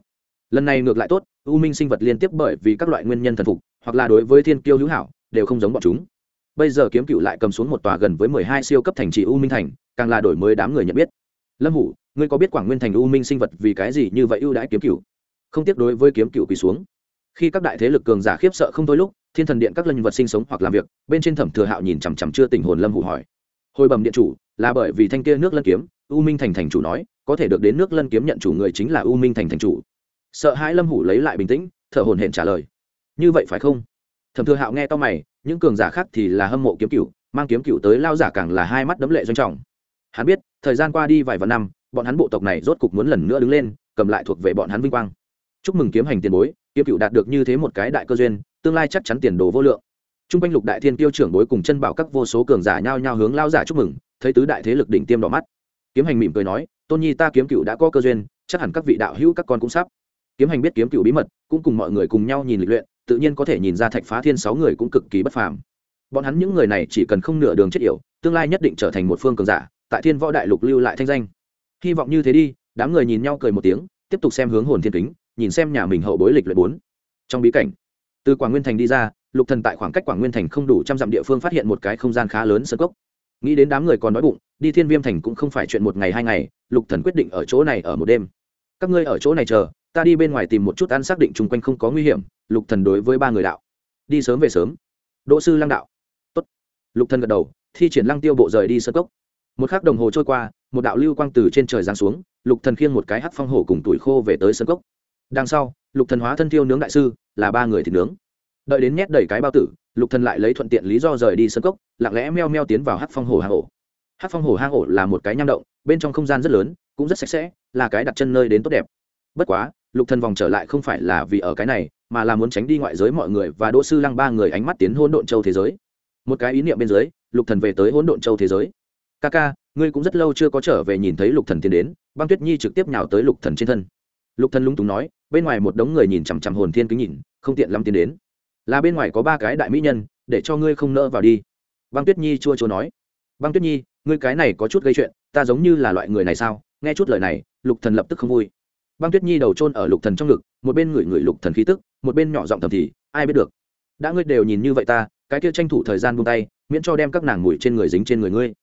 Lần này ngược lại tốt, u minh sinh vật liên tiếp bởi vì các loại nguyên nhân thần phục, hoặc là đối với thiên kiêu hữu hảo, đều không giống bọn chúng. Bây giờ kiếm cựu lại cầm xuống một tòa gần với mười hai siêu cấp thành trì u minh thành, càng là đổi mới đám người nhận biết lâm hủ, ngươi có biết quảng nguyên thành u minh sinh vật vì cái gì như vậy ưu đãi kiếm cựu không tiếp đối với kiếm cựu quỳ xuống. Khi các đại thế lực cường giả khiếp sợ không thôi lúc, thiên thần điện các lân vật sinh sống hoặc làm việc, bên trên thẩm thừa hạo nhìn chằm chằm chưa tình hồn lâm hủ hỏi. Hồi bẩm điện chủ, là bởi vì thanh kia nước lân kiếm, u minh thành thành chủ nói, có thể được đến nước lân kiếm nhận chủ người chính là u minh thành thành chủ. Sợ hãi lâm hủ lấy lại bình tĩnh, thở hồn hển trả lời. Như vậy phải không? Thẩm thừa hạo nghe to mày, những cường giả khác thì là hâm mộ kiếm cựu mang kiếm cựu tới lao giả càng là hai mắt đấm lệ doanh trọng hắn biết, thời gian qua đi vài vạn năm, bọn hắn bộ tộc này rốt cục muốn lần nữa đứng lên, cầm lại thuộc về bọn hắn vinh quang. Chúc mừng kiếm hành tiền bối, kiếm cựu đạt được như thế một cái đại cơ duyên, tương lai chắc chắn tiền đồ vô lượng. T r u n g quanh lục đại thiên tiêu trưởng bối cùng chân bảo các vô số cường giả nhao nhao hướng lao giả chúc mừng, thấy tứ đại thế lực đỉnh tiêm đỏ mắt. Kiếm hành mỉm cười nói, tôn nhi, ta kiếm cựu đã có cơ duyên, chắc hẳn các vị đạo hữu các con cũng sắp. Kiếm hành biết kiếm cựu bí mật, cũng cùng mọi người cùng nhau nhìn lịch luyện, tự nhiên có thể nhìn ra thạch phá thiên sáu người cũng cực kỳ bất phàm. Bọn hắn những người này chỉ cần không nửa đường chết yểu, tương lai nhất định trở thành một phương cường giả tại thiên võ đại lục lưu lại thanh danh. Hy vọng như thế đi, đám người nhìn nhau cười một tiếng, tiếp tục xem hướng hồn thiên kính, nhìn xem nhà mình hậu bối lịch luyện bốn. Trong bí cảnh, từ quảng nguyên thành đi ra, lục thần tại khoảng cách quảng nguyên thành không đủ trăm dặm địa phương phát hiện một cái không gian khá lớn sơ cốc. Nghĩ đến đám người còn đói bụng, đi thiên viêm thành cũng không phải chuyện một ngày hai ngày, lục thần quyết định ở chỗ này ở một đêm. Các ngươi ở chỗ này chờ, ta đi bên ngoài tìm một chút ăn xác định chung quanh không có nguy hiểm, lục thần đối với ba người đạo. Đi sớm về sớm. Đỗ sư lăng đạo. Tốt. Lục thần gật đầu, thi triển lăng tiêu bộ rời đi sơ cốc một khắc đồng hồ trôi qua, một đạo lưu quang từ trên trời giáng xuống, lục thần khiêng một cái hắc phong hổ cùng tuổi khô về tới sân cốc. Đằng sau, lục thần hóa thân thiêu nướng đại sư, là ba người thịt nướng. Đợi đến nhét đầy cái bao tử, lục thần lại lấy thuận tiện lý do rời đi sân cốc, lặng lẽ meo meo tiến vào hắc phong hổ hang ổ. Hắc phong hổ hang ổ là một cái nham động, bên trong không gian rất lớn, cũng rất sạch sẽ, là cái đặt chân nơi đến tốt đẹp. Bất quá, lục thần vòng trở lại không phải là vì ở cái này, mà là muốn tránh đi ngoại giới mọi người và đỗ sư lăng ba người ánh mắt tiến hỗn độn châu thế giới. Một cái ý niệm bên dưới, lục thần về tới hỗn độn châu thế giới ca ca, ngươi cũng rất lâu chưa có trở về nhìn thấy lục thần tiến đến, băng tuyết nhi trực tiếp nhào tới lục thần trên thân. Lục thần lúng túng nói, bên ngoài một đống người nhìn chằm chằm hồn thiên kính nhìn, không tiện lắm tiến đến. Là bên ngoài có ba cái đại mỹ nhân, để cho ngươi không nỡ vào đi. Băng tuyết nhi chua chua nói, băng tuyết nhi, ngươi cái này có chút gây chuyện, ta giống như là loại người này sao? Nghe chút lời này, lục thần lập tức không vui. Băng tuyết nhi đầu trôn ở lục thần trong ngực, một bên ngửi ngửi lục thần khí tức, một bên nhỏ giọng thầm thì, ai biết được. Đã ngươi đều nhìn như vậy ta, cái kia tranh thủ thời gian buông tay, miễn cho đem các nàng mùi trên người dính trên người ngươi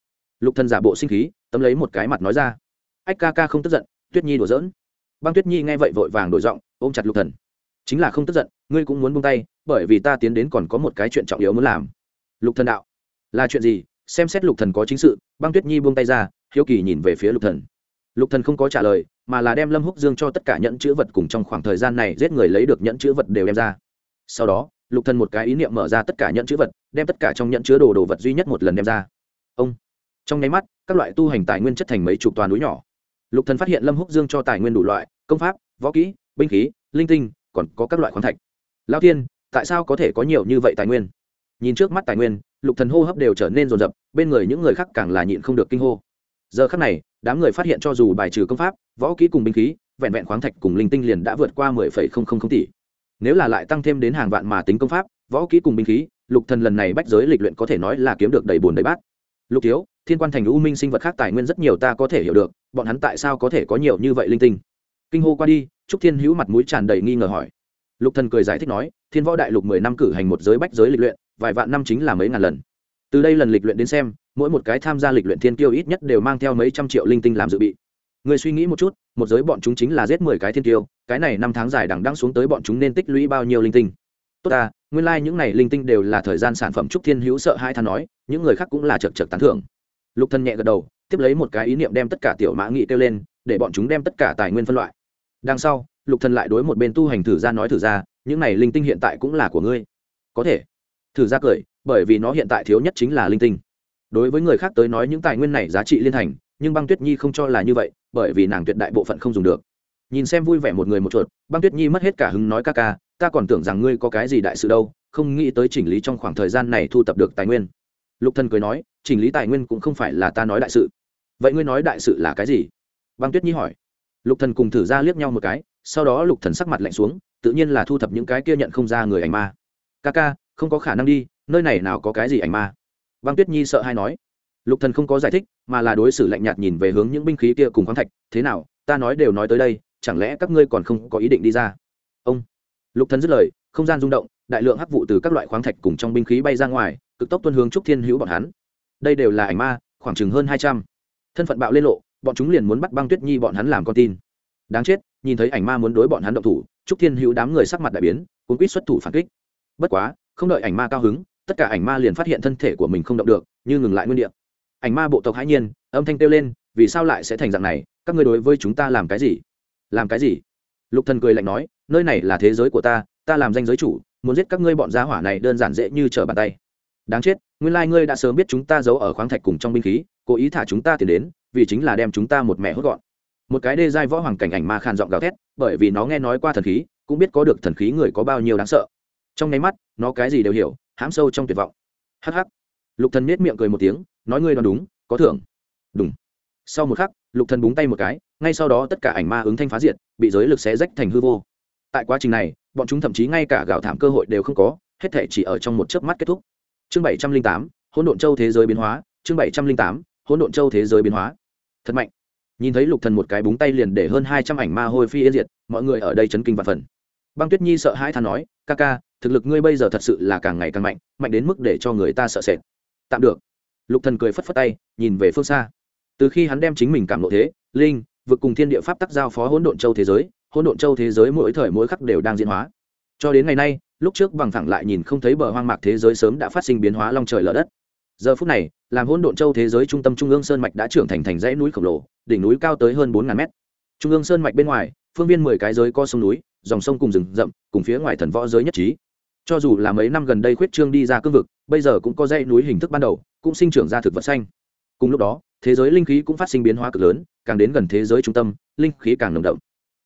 lục thần giả bộ sinh khí, tấm lấy một cái mặt nói ra. Ách ca ca không tức giận, tuyết nhi đùa giỡn. Băng tuyết nhi nghe vậy vội vàng đổi giọng, ôm chặt lục thần. Chính là không tức giận, ngươi cũng muốn buông tay, bởi vì ta tiến đến còn có một cái chuyện trọng yếu muốn làm. Lục thần đạo. Là chuyện gì? Xem xét lục thần có chính sự, băng tuyết nhi buông tay ra, hiếu kỳ nhìn về phía lục thần. Lục thần không có trả lời, mà là đem lâm húc dương cho tất cả nhẫn chữ vật cùng trong khoảng thời gian này giết người lấy được nhẫn chữ vật đều đem ra. Sau đó, lục thần một cái ý niệm mở ra tất cả nhẫn chữ vật, đem tất cả trong nhẫn chứa đồ đồ vật duy nhất một lần đem ra. Ông trong nháy mắt các loại tu hành tài nguyên chất thành mấy chục toàn núi nhỏ. Lục thần phát hiện lâm húc dương cho tài nguyên đủ loại công pháp võ kỹ binh khí linh tinh còn có các loại khoáng thạch. Lao Thiên, tại sao có thể có nhiều như vậy tài nguyên? Nhìn trước mắt tài nguyên lục thần hô hấp đều trở nên rồn rập bên người những người khác càng là nhịn không được kinh hô. Giờ khắc này đám người phát hiện cho dù bài trừ công pháp võ kỹ cùng binh khí vẹn vẹn khoáng thạch cùng linh tinh liền đã vượt qua mười phẩy không không không tỷ. Nếu là lại tăng thêm đến hàng vạn mà tính công pháp võ kỹ cùng binh khí lục thần lần này bách giới lịch luyện có thể nói là kiếm được đầy bùn đầy bát lục thiếu, thiên quan thành u minh sinh vật khác tài nguyên rất nhiều ta có thể hiểu được, bọn hắn tại sao có thể có nhiều như vậy linh tinh? Kinh hô qua đi, trúc thiên hữu mặt mũi tràn đầy nghi ngờ hỏi. Lục thần cười giải thích nói, thiên võ đại lục mười năm cử hành một giới bách giới lịch luyện, vài vạn năm chính là mấy ngàn lần. Từ đây lần lịch luyện đến xem, mỗi một cái tham gia lịch luyện thiên tiêu ít nhất đều mang theo mấy trăm triệu linh tinh làm dự bị. Người suy nghĩ một chút, một giới bọn chúng chính là giết mười cái thiên tiêu cái này năm tháng dài đằng đăng xuống tới bọn chúng nên tích lũy bao nhiêu linh tinh? Tốt ta, nguyên lai những này linh tinh đều là thời gian sản phẩm trúc thiên hữu sợ hai than nói, những người khác cũng là chật chật tán thưởng. Lục thân nhẹ gật đầu, tiếp lấy một cái ý niệm đem tất cả tiểu mã nghị kêu lên, để bọn chúng đem tất cả tài nguyên phân loại. Đằng sau, lục thân lại đối một bên tu hành thử ra nói thử ra, những này linh tinh hiện tại cũng là của ngươi. Có thể. Thử ra cười, bởi vì nó hiện tại thiếu nhất chính là linh tinh. Đối với người khác tới nói những tài nguyên này giá trị liên thành, nhưng băng tuyết nhi không cho là như vậy, bởi vì nàng tuyệt đại bộ phận không dùng được. Nhìn xem vui vẻ một người một chuột, băng tuyết nhi mất hết cả hứng nói ca ca ta còn tưởng rằng ngươi có cái gì đại sự đâu, không nghĩ tới chỉnh lý trong khoảng thời gian này thu tập được tài nguyên. Lục thần cười nói, chỉnh lý tài nguyên cũng không phải là ta nói đại sự. Vậy ngươi nói đại sự là cái gì? Băng tuyết nhi hỏi. Lục thần cùng thử ra liếc nhau một cái, sau đó lục thần sắc mặt lạnh xuống, tự nhiên là thu thập những cái kia nhận không ra người ảnh ma. Ca ca, không có khả năng đi, nơi này nào có cái gì ảnh ma? Băng tuyết nhi sợ hay nói. Lục thần không có giải thích, mà là đối xử lạnh nhạt nhìn về hướng những binh khí kia cùng khoáng thạch. Thế nào, ta nói đều nói tới đây, chẳng lẽ các ngươi còn không có ý định đi ra? Ông lục thần dứt lời, không gian rung động, đại lượng hắc vụ từ các loại khoáng thạch cùng trong binh khí bay ra ngoài, cực tốc tuân hướng trúc thiên hữu bọn hắn. Đây đều là ảnh ma, khoảng chừng hơn hai trăm. Thân phận bạo lên lộ, bọn chúng liền muốn bắt băng tuyết nhi bọn hắn làm con tin. Đáng chết, nhìn thấy ảnh ma muốn đối bọn hắn động thủ, trúc thiên hữu đám người sắc mặt đại biến, cuốn quýt xuất thủ phản kích. Bất quá, không đợi ảnh ma cao hứng, tất cả ảnh ma liền phát hiện thân thể của mình không động được, như ngừng lại nguyên địa. Ảnh ma bộ tộc hãi nhiên, âm thanh kêu lên, vì sao lại sẽ thành dạng này? Các ngươi đối với chúng ta làm cái gì? Làm cái gì? Lục thần cười lạnh nói nơi này là thế giới của ta ta làm danh giới chủ, muốn giết các ngươi bọn gia hỏa này đơn giản dễ như trở bàn tay. Đáng chết, nguyên lai ngươi đã sớm biết chúng ta giấu ở khoáng thạch cùng trong binh khí, cố ý thả chúng ta tiền đến, vì chính là đem chúng ta một mẹ hốt gọn. Một cái đê giai võ hoàng cảnh ảnh ma khàn giọng gào thét, bởi vì nó nghe nói qua thần khí, cũng biết có được thần khí người có bao nhiêu đáng sợ. Trong nháy mắt, nó cái gì đều hiểu, hãm sâu trong tuyệt vọng. Hh lục thần nết miệng cười một tiếng, nói ngươi đoán đúng, có thưởng. Đúng sau một khắc, lục thần búng tay một cái, ngay sau đó tất cả ảnh ma ứng thanh phá diệt, bị giới lực xé rách thành hư vô tại quá trình này, bọn chúng thậm chí ngay cả gạo thảm cơ hội đều không có, hết thể chỉ ở trong một chớp mắt kết thúc. Chương bảy trăm linh tám, hỗn độn châu thế giới biến hóa, chương bảy trăm linh tám, hỗn độn châu thế giới biến hóa. Thật mạnh. Nhìn thấy lục thần một cái búng tay liền để hơn hai trăm ảnh ma hôi phi yên diệt, mọi người ở đây chấn kinh và phần băng tuyết nhi sợ hãi than nói, ca ca, thực lực ngươi bây giờ thật sự là càng ngày càng mạnh mạnh đến mức để cho người ta sợ sệt. Tạm được. Lục thần cười phất phất tay, nhìn về phương xa. Từ khi hắn đem chính mình cảm lộ thế, linh, vực cùng thiên địa pháp tắc giao phó hỗn độn châu thế giới hỗn độn châu thế giới mỗi thời mỗi khắc đều đang diễn hóa. Cho đến ngày nay, lúc trước bằng thẳng lại nhìn không thấy bờ hoang mạc thế giới sớm đã phát sinh biến hóa long trời lở đất. Giờ phút này, làm hỗn độn châu thế giới trung tâm trung ương sơn mạch đã trưởng thành thành dãy núi khổng lồ, đỉnh núi cao tới hơn bốn ngàn mét. Trung ương sơn mạch bên ngoài, phương viên mười cái giới có sông núi, dòng sông cùng rừng rậm, cùng phía ngoài thần võ giới nhất trí. Cho dù là mấy năm gần đây khuyết trương đi ra cương vực, bây giờ cũng có dãy núi hình thức ban đầu, cũng sinh trưởng ra thực vật xanh. Cùng lúc đó, thế giới linh khí cũng phát sinh biến hóa cực lớn, càng đến gần thế giới trung tâm, linh khí càng nồng đậm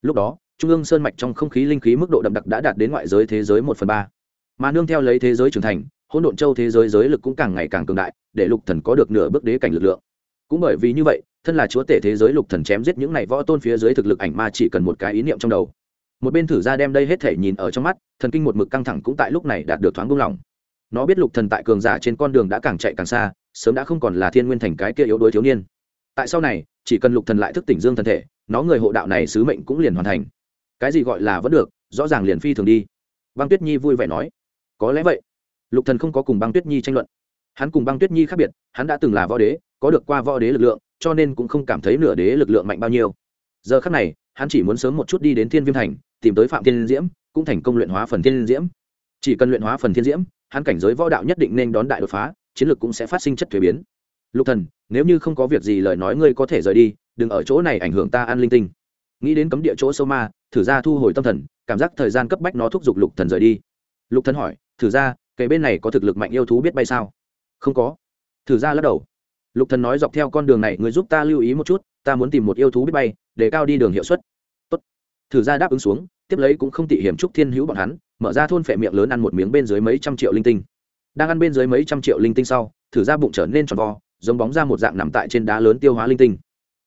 lúc đó, trung ương sơn mạch trong không khí linh khí mức độ đậm đặc đã đạt đến ngoại giới thế giới một phần ba. Mà nương theo lấy thế giới trưởng thành, hỗn độn châu thế giới giới lực cũng càng ngày càng cường đại, để lục thần có được nửa bước đế cảnh lực lượng. Cũng bởi vì như vậy, thân là chúa tể thế giới lục thần chém giết những này võ tôn phía dưới thực lực ảnh ma chỉ cần một cái ý niệm trong đầu. Một bên thử ra đem đây hết thể nhìn ở trong mắt, thần kinh một mực căng thẳng cũng tại lúc này đạt được thoáng buông lỏng. Nó biết lục thần tại cường giả trên con đường đã càng chạy càng xa, sớm đã không còn là thiên nguyên thành cái kia yếu đuối thiếu niên. Tại sau này chỉ cần lục thần lại thức tỉnh dương thần thể, nó người hộ đạo này sứ mệnh cũng liền hoàn thành. Cái gì gọi là vẫn được, rõ ràng liền phi thường đi. Băng tuyết nhi vui vẻ nói. Có lẽ vậy. Lục thần không có cùng băng tuyết nhi tranh luận. Hắn cùng băng tuyết nhi khác biệt, hắn đã từng là võ đế, có được qua võ đế lực lượng, cho nên cũng không cảm thấy nửa đế lực lượng mạnh bao nhiêu. Giờ khắc này, hắn chỉ muốn sớm một chút đi đến thiên viêm thành, tìm tới phạm thiên diễm, cũng thành công luyện hóa phần thiên diễm. Chỉ cần luyện hóa phần thiên diễm, hắn cảnh giới võ đạo nhất định nên đón đại đột phá, chiến lược cũng sẽ phát sinh chất thuế biến lục thần, nếu như không có việc gì lời nói ngươi có thể rời đi, đừng ở chỗ này ảnh hưởng ta an linh tinh. Nghĩ đến cấm địa chỗ sâu ma, thử ra thu hồi tâm thần, cảm giác thời gian cấp bách nó thúc giục lục thần rời đi. Lục thần hỏi, thử ra kể bên này có thực lực mạnh yêu thú biết bay sao? Không có. Thử ra lắc đầu. Lục thần nói dọc theo con đường này người giúp ta lưu ý một chút, ta muốn tìm một yêu thú biết bay, để cao đi đường hiệu suất. Tốt. Thử ra đáp ứng xuống, tiếp lấy cũng không tị hiểm trúc thiên hữu bọn hắn, mở ra thôn phệ miệng lớn ăn một miếng bên dưới mấy trăm triệu linh tinh. Đang ăn bên dưới mấy trăm triệu linh tinh sau, thử ra bụng trở nên tròn vo giống bóng ra một dạng nằm tại trên đá lớn tiêu hóa linh tinh.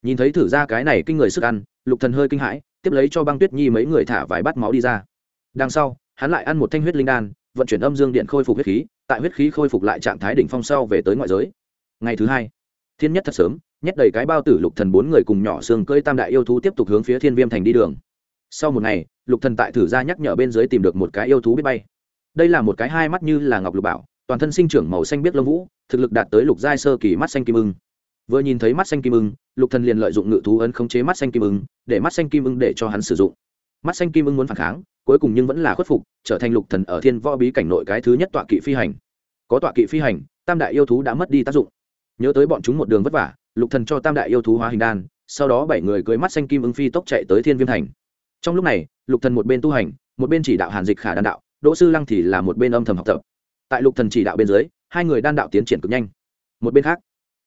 Nhìn thấy thử ra cái này kinh người sức ăn, lục thần hơi kinh hãi, tiếp lấy cho băng tuyết nhi mấy người thả vài bát máu đi ra. Đằng sau, hắn lại ăn một thanh huyết linh đan, vận chuyển âm dương điện khôi phục huyết khí, tại huyết khí khôi phục lại trạng thái đỉnh phong sau về tới ngoại giới. Ngày thứ hai, thiên nhất thật sớm, nhét đầy cái bao tử lục thần bốn người cùng nhỏ xương cưỡi tam đại yêu thú tiếp tục hướng phía thiên viêm thành đi đường. Sau một ngày, lục thần tại thử ra nhắc nhở bên dưới tìm được một cái yêu thú biết bay. Đây là một cái hai mắt như là ngọc lục bảo toàn thân sinh trưởng màu xanh biết lông vũ, thực lực đạt tới lục giai sơ kỳ mắt xanh kim ưng. Vừa nhìn thấy mắt xanh kim ưng, lục thần liền lợi dụng ngự thú ấn khống chế mắt xanh kim ưng, để mắt xanh kim ưng để cho hắn sử dụng. Mắt xanh kim ưng muốn phản kháng, cuối cùng nhưng vẫn là khuất phục, trở thành lục thần ở thiên võ bí cảnh nội cái thứ nhất tọa kỵ phi hành. Có tọa kỵ phi hành, tam đại yêu thú đã mất đi tác dụng. Nhớ tới bọn chúng một đường vất vả, lục thần cho tam đại yêu thú hóa hình đan, sau đó bảy người cưới mắt xanh kim ưng phi tốc chạy tới thiên viêm thành. Trong lúc này, lục thần một bên tu hành, một bên chỉ đạo hàn dịch khả đan đạo, đỗ sư lăng thì là một bên âm thầm học tập tại lục thần chỉ đạo bên dưới, hai người đan đạo tiến triển cực nhanh. Một bên khác,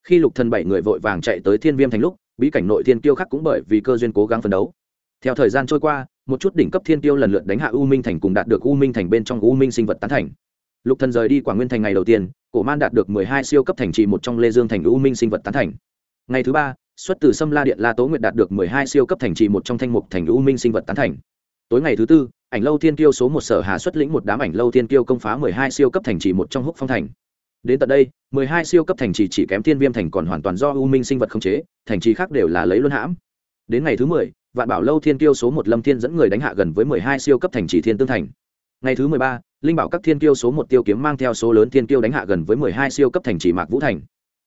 khi lục thần bảy người vội vàng chạy tới thiên viêm thành lúc, bí cảnh nội thiên Tiêu khác cũng bởi vì cơ duyên cố gắng phấn đấu. Theo thời gian trôi qua, một chút đỉnh cấp thiên Tiêu lần lượt đánh hạ u minh thành cùng đạt được u minh thành bên trong u minh sinh vật tán thành. Lục thần rời đi quảng nguyên thành ngày đầu tiên, cổ man đạt được mười hai siêu cấp thành trì một trong lê dương thành u minh sinh vật tán thành. Ngày thứ ba, xuất từ sâm la điện la tố nguyệt đạt được mười hai siêu cấp thành trì một trong thanh mục thành u minh sinh vật tán thành. Tối ngày thứ tư ảnh lâu thiên kiêu số một sở hà xuất lĩnh một đám ảnh lâu thiên kiêu công phá mười hai siêu cấp thành trì một trong húc phong thành. Đến tận đây, mười hai siêu cấp thành trì chỉ kém thiên viêm thành còn hoàn toàn do u minh sinh vật không chế, thành trì khác đều là lấy luân hãm. Đến ngày thứ mười, vạn bảo lâu thiên kiêu số một lâm thiên dẫn người đánh hạ gần với mười hai siêu cấp thành trì thiên tương thành. Ngày thứ mười ba, linh bảo các thiên kiêu số một tiêu kiếm mang theo số lớn thiên kiêu đánh hạ gần với mười hai siêu cấp thành trì mạc vũ thành.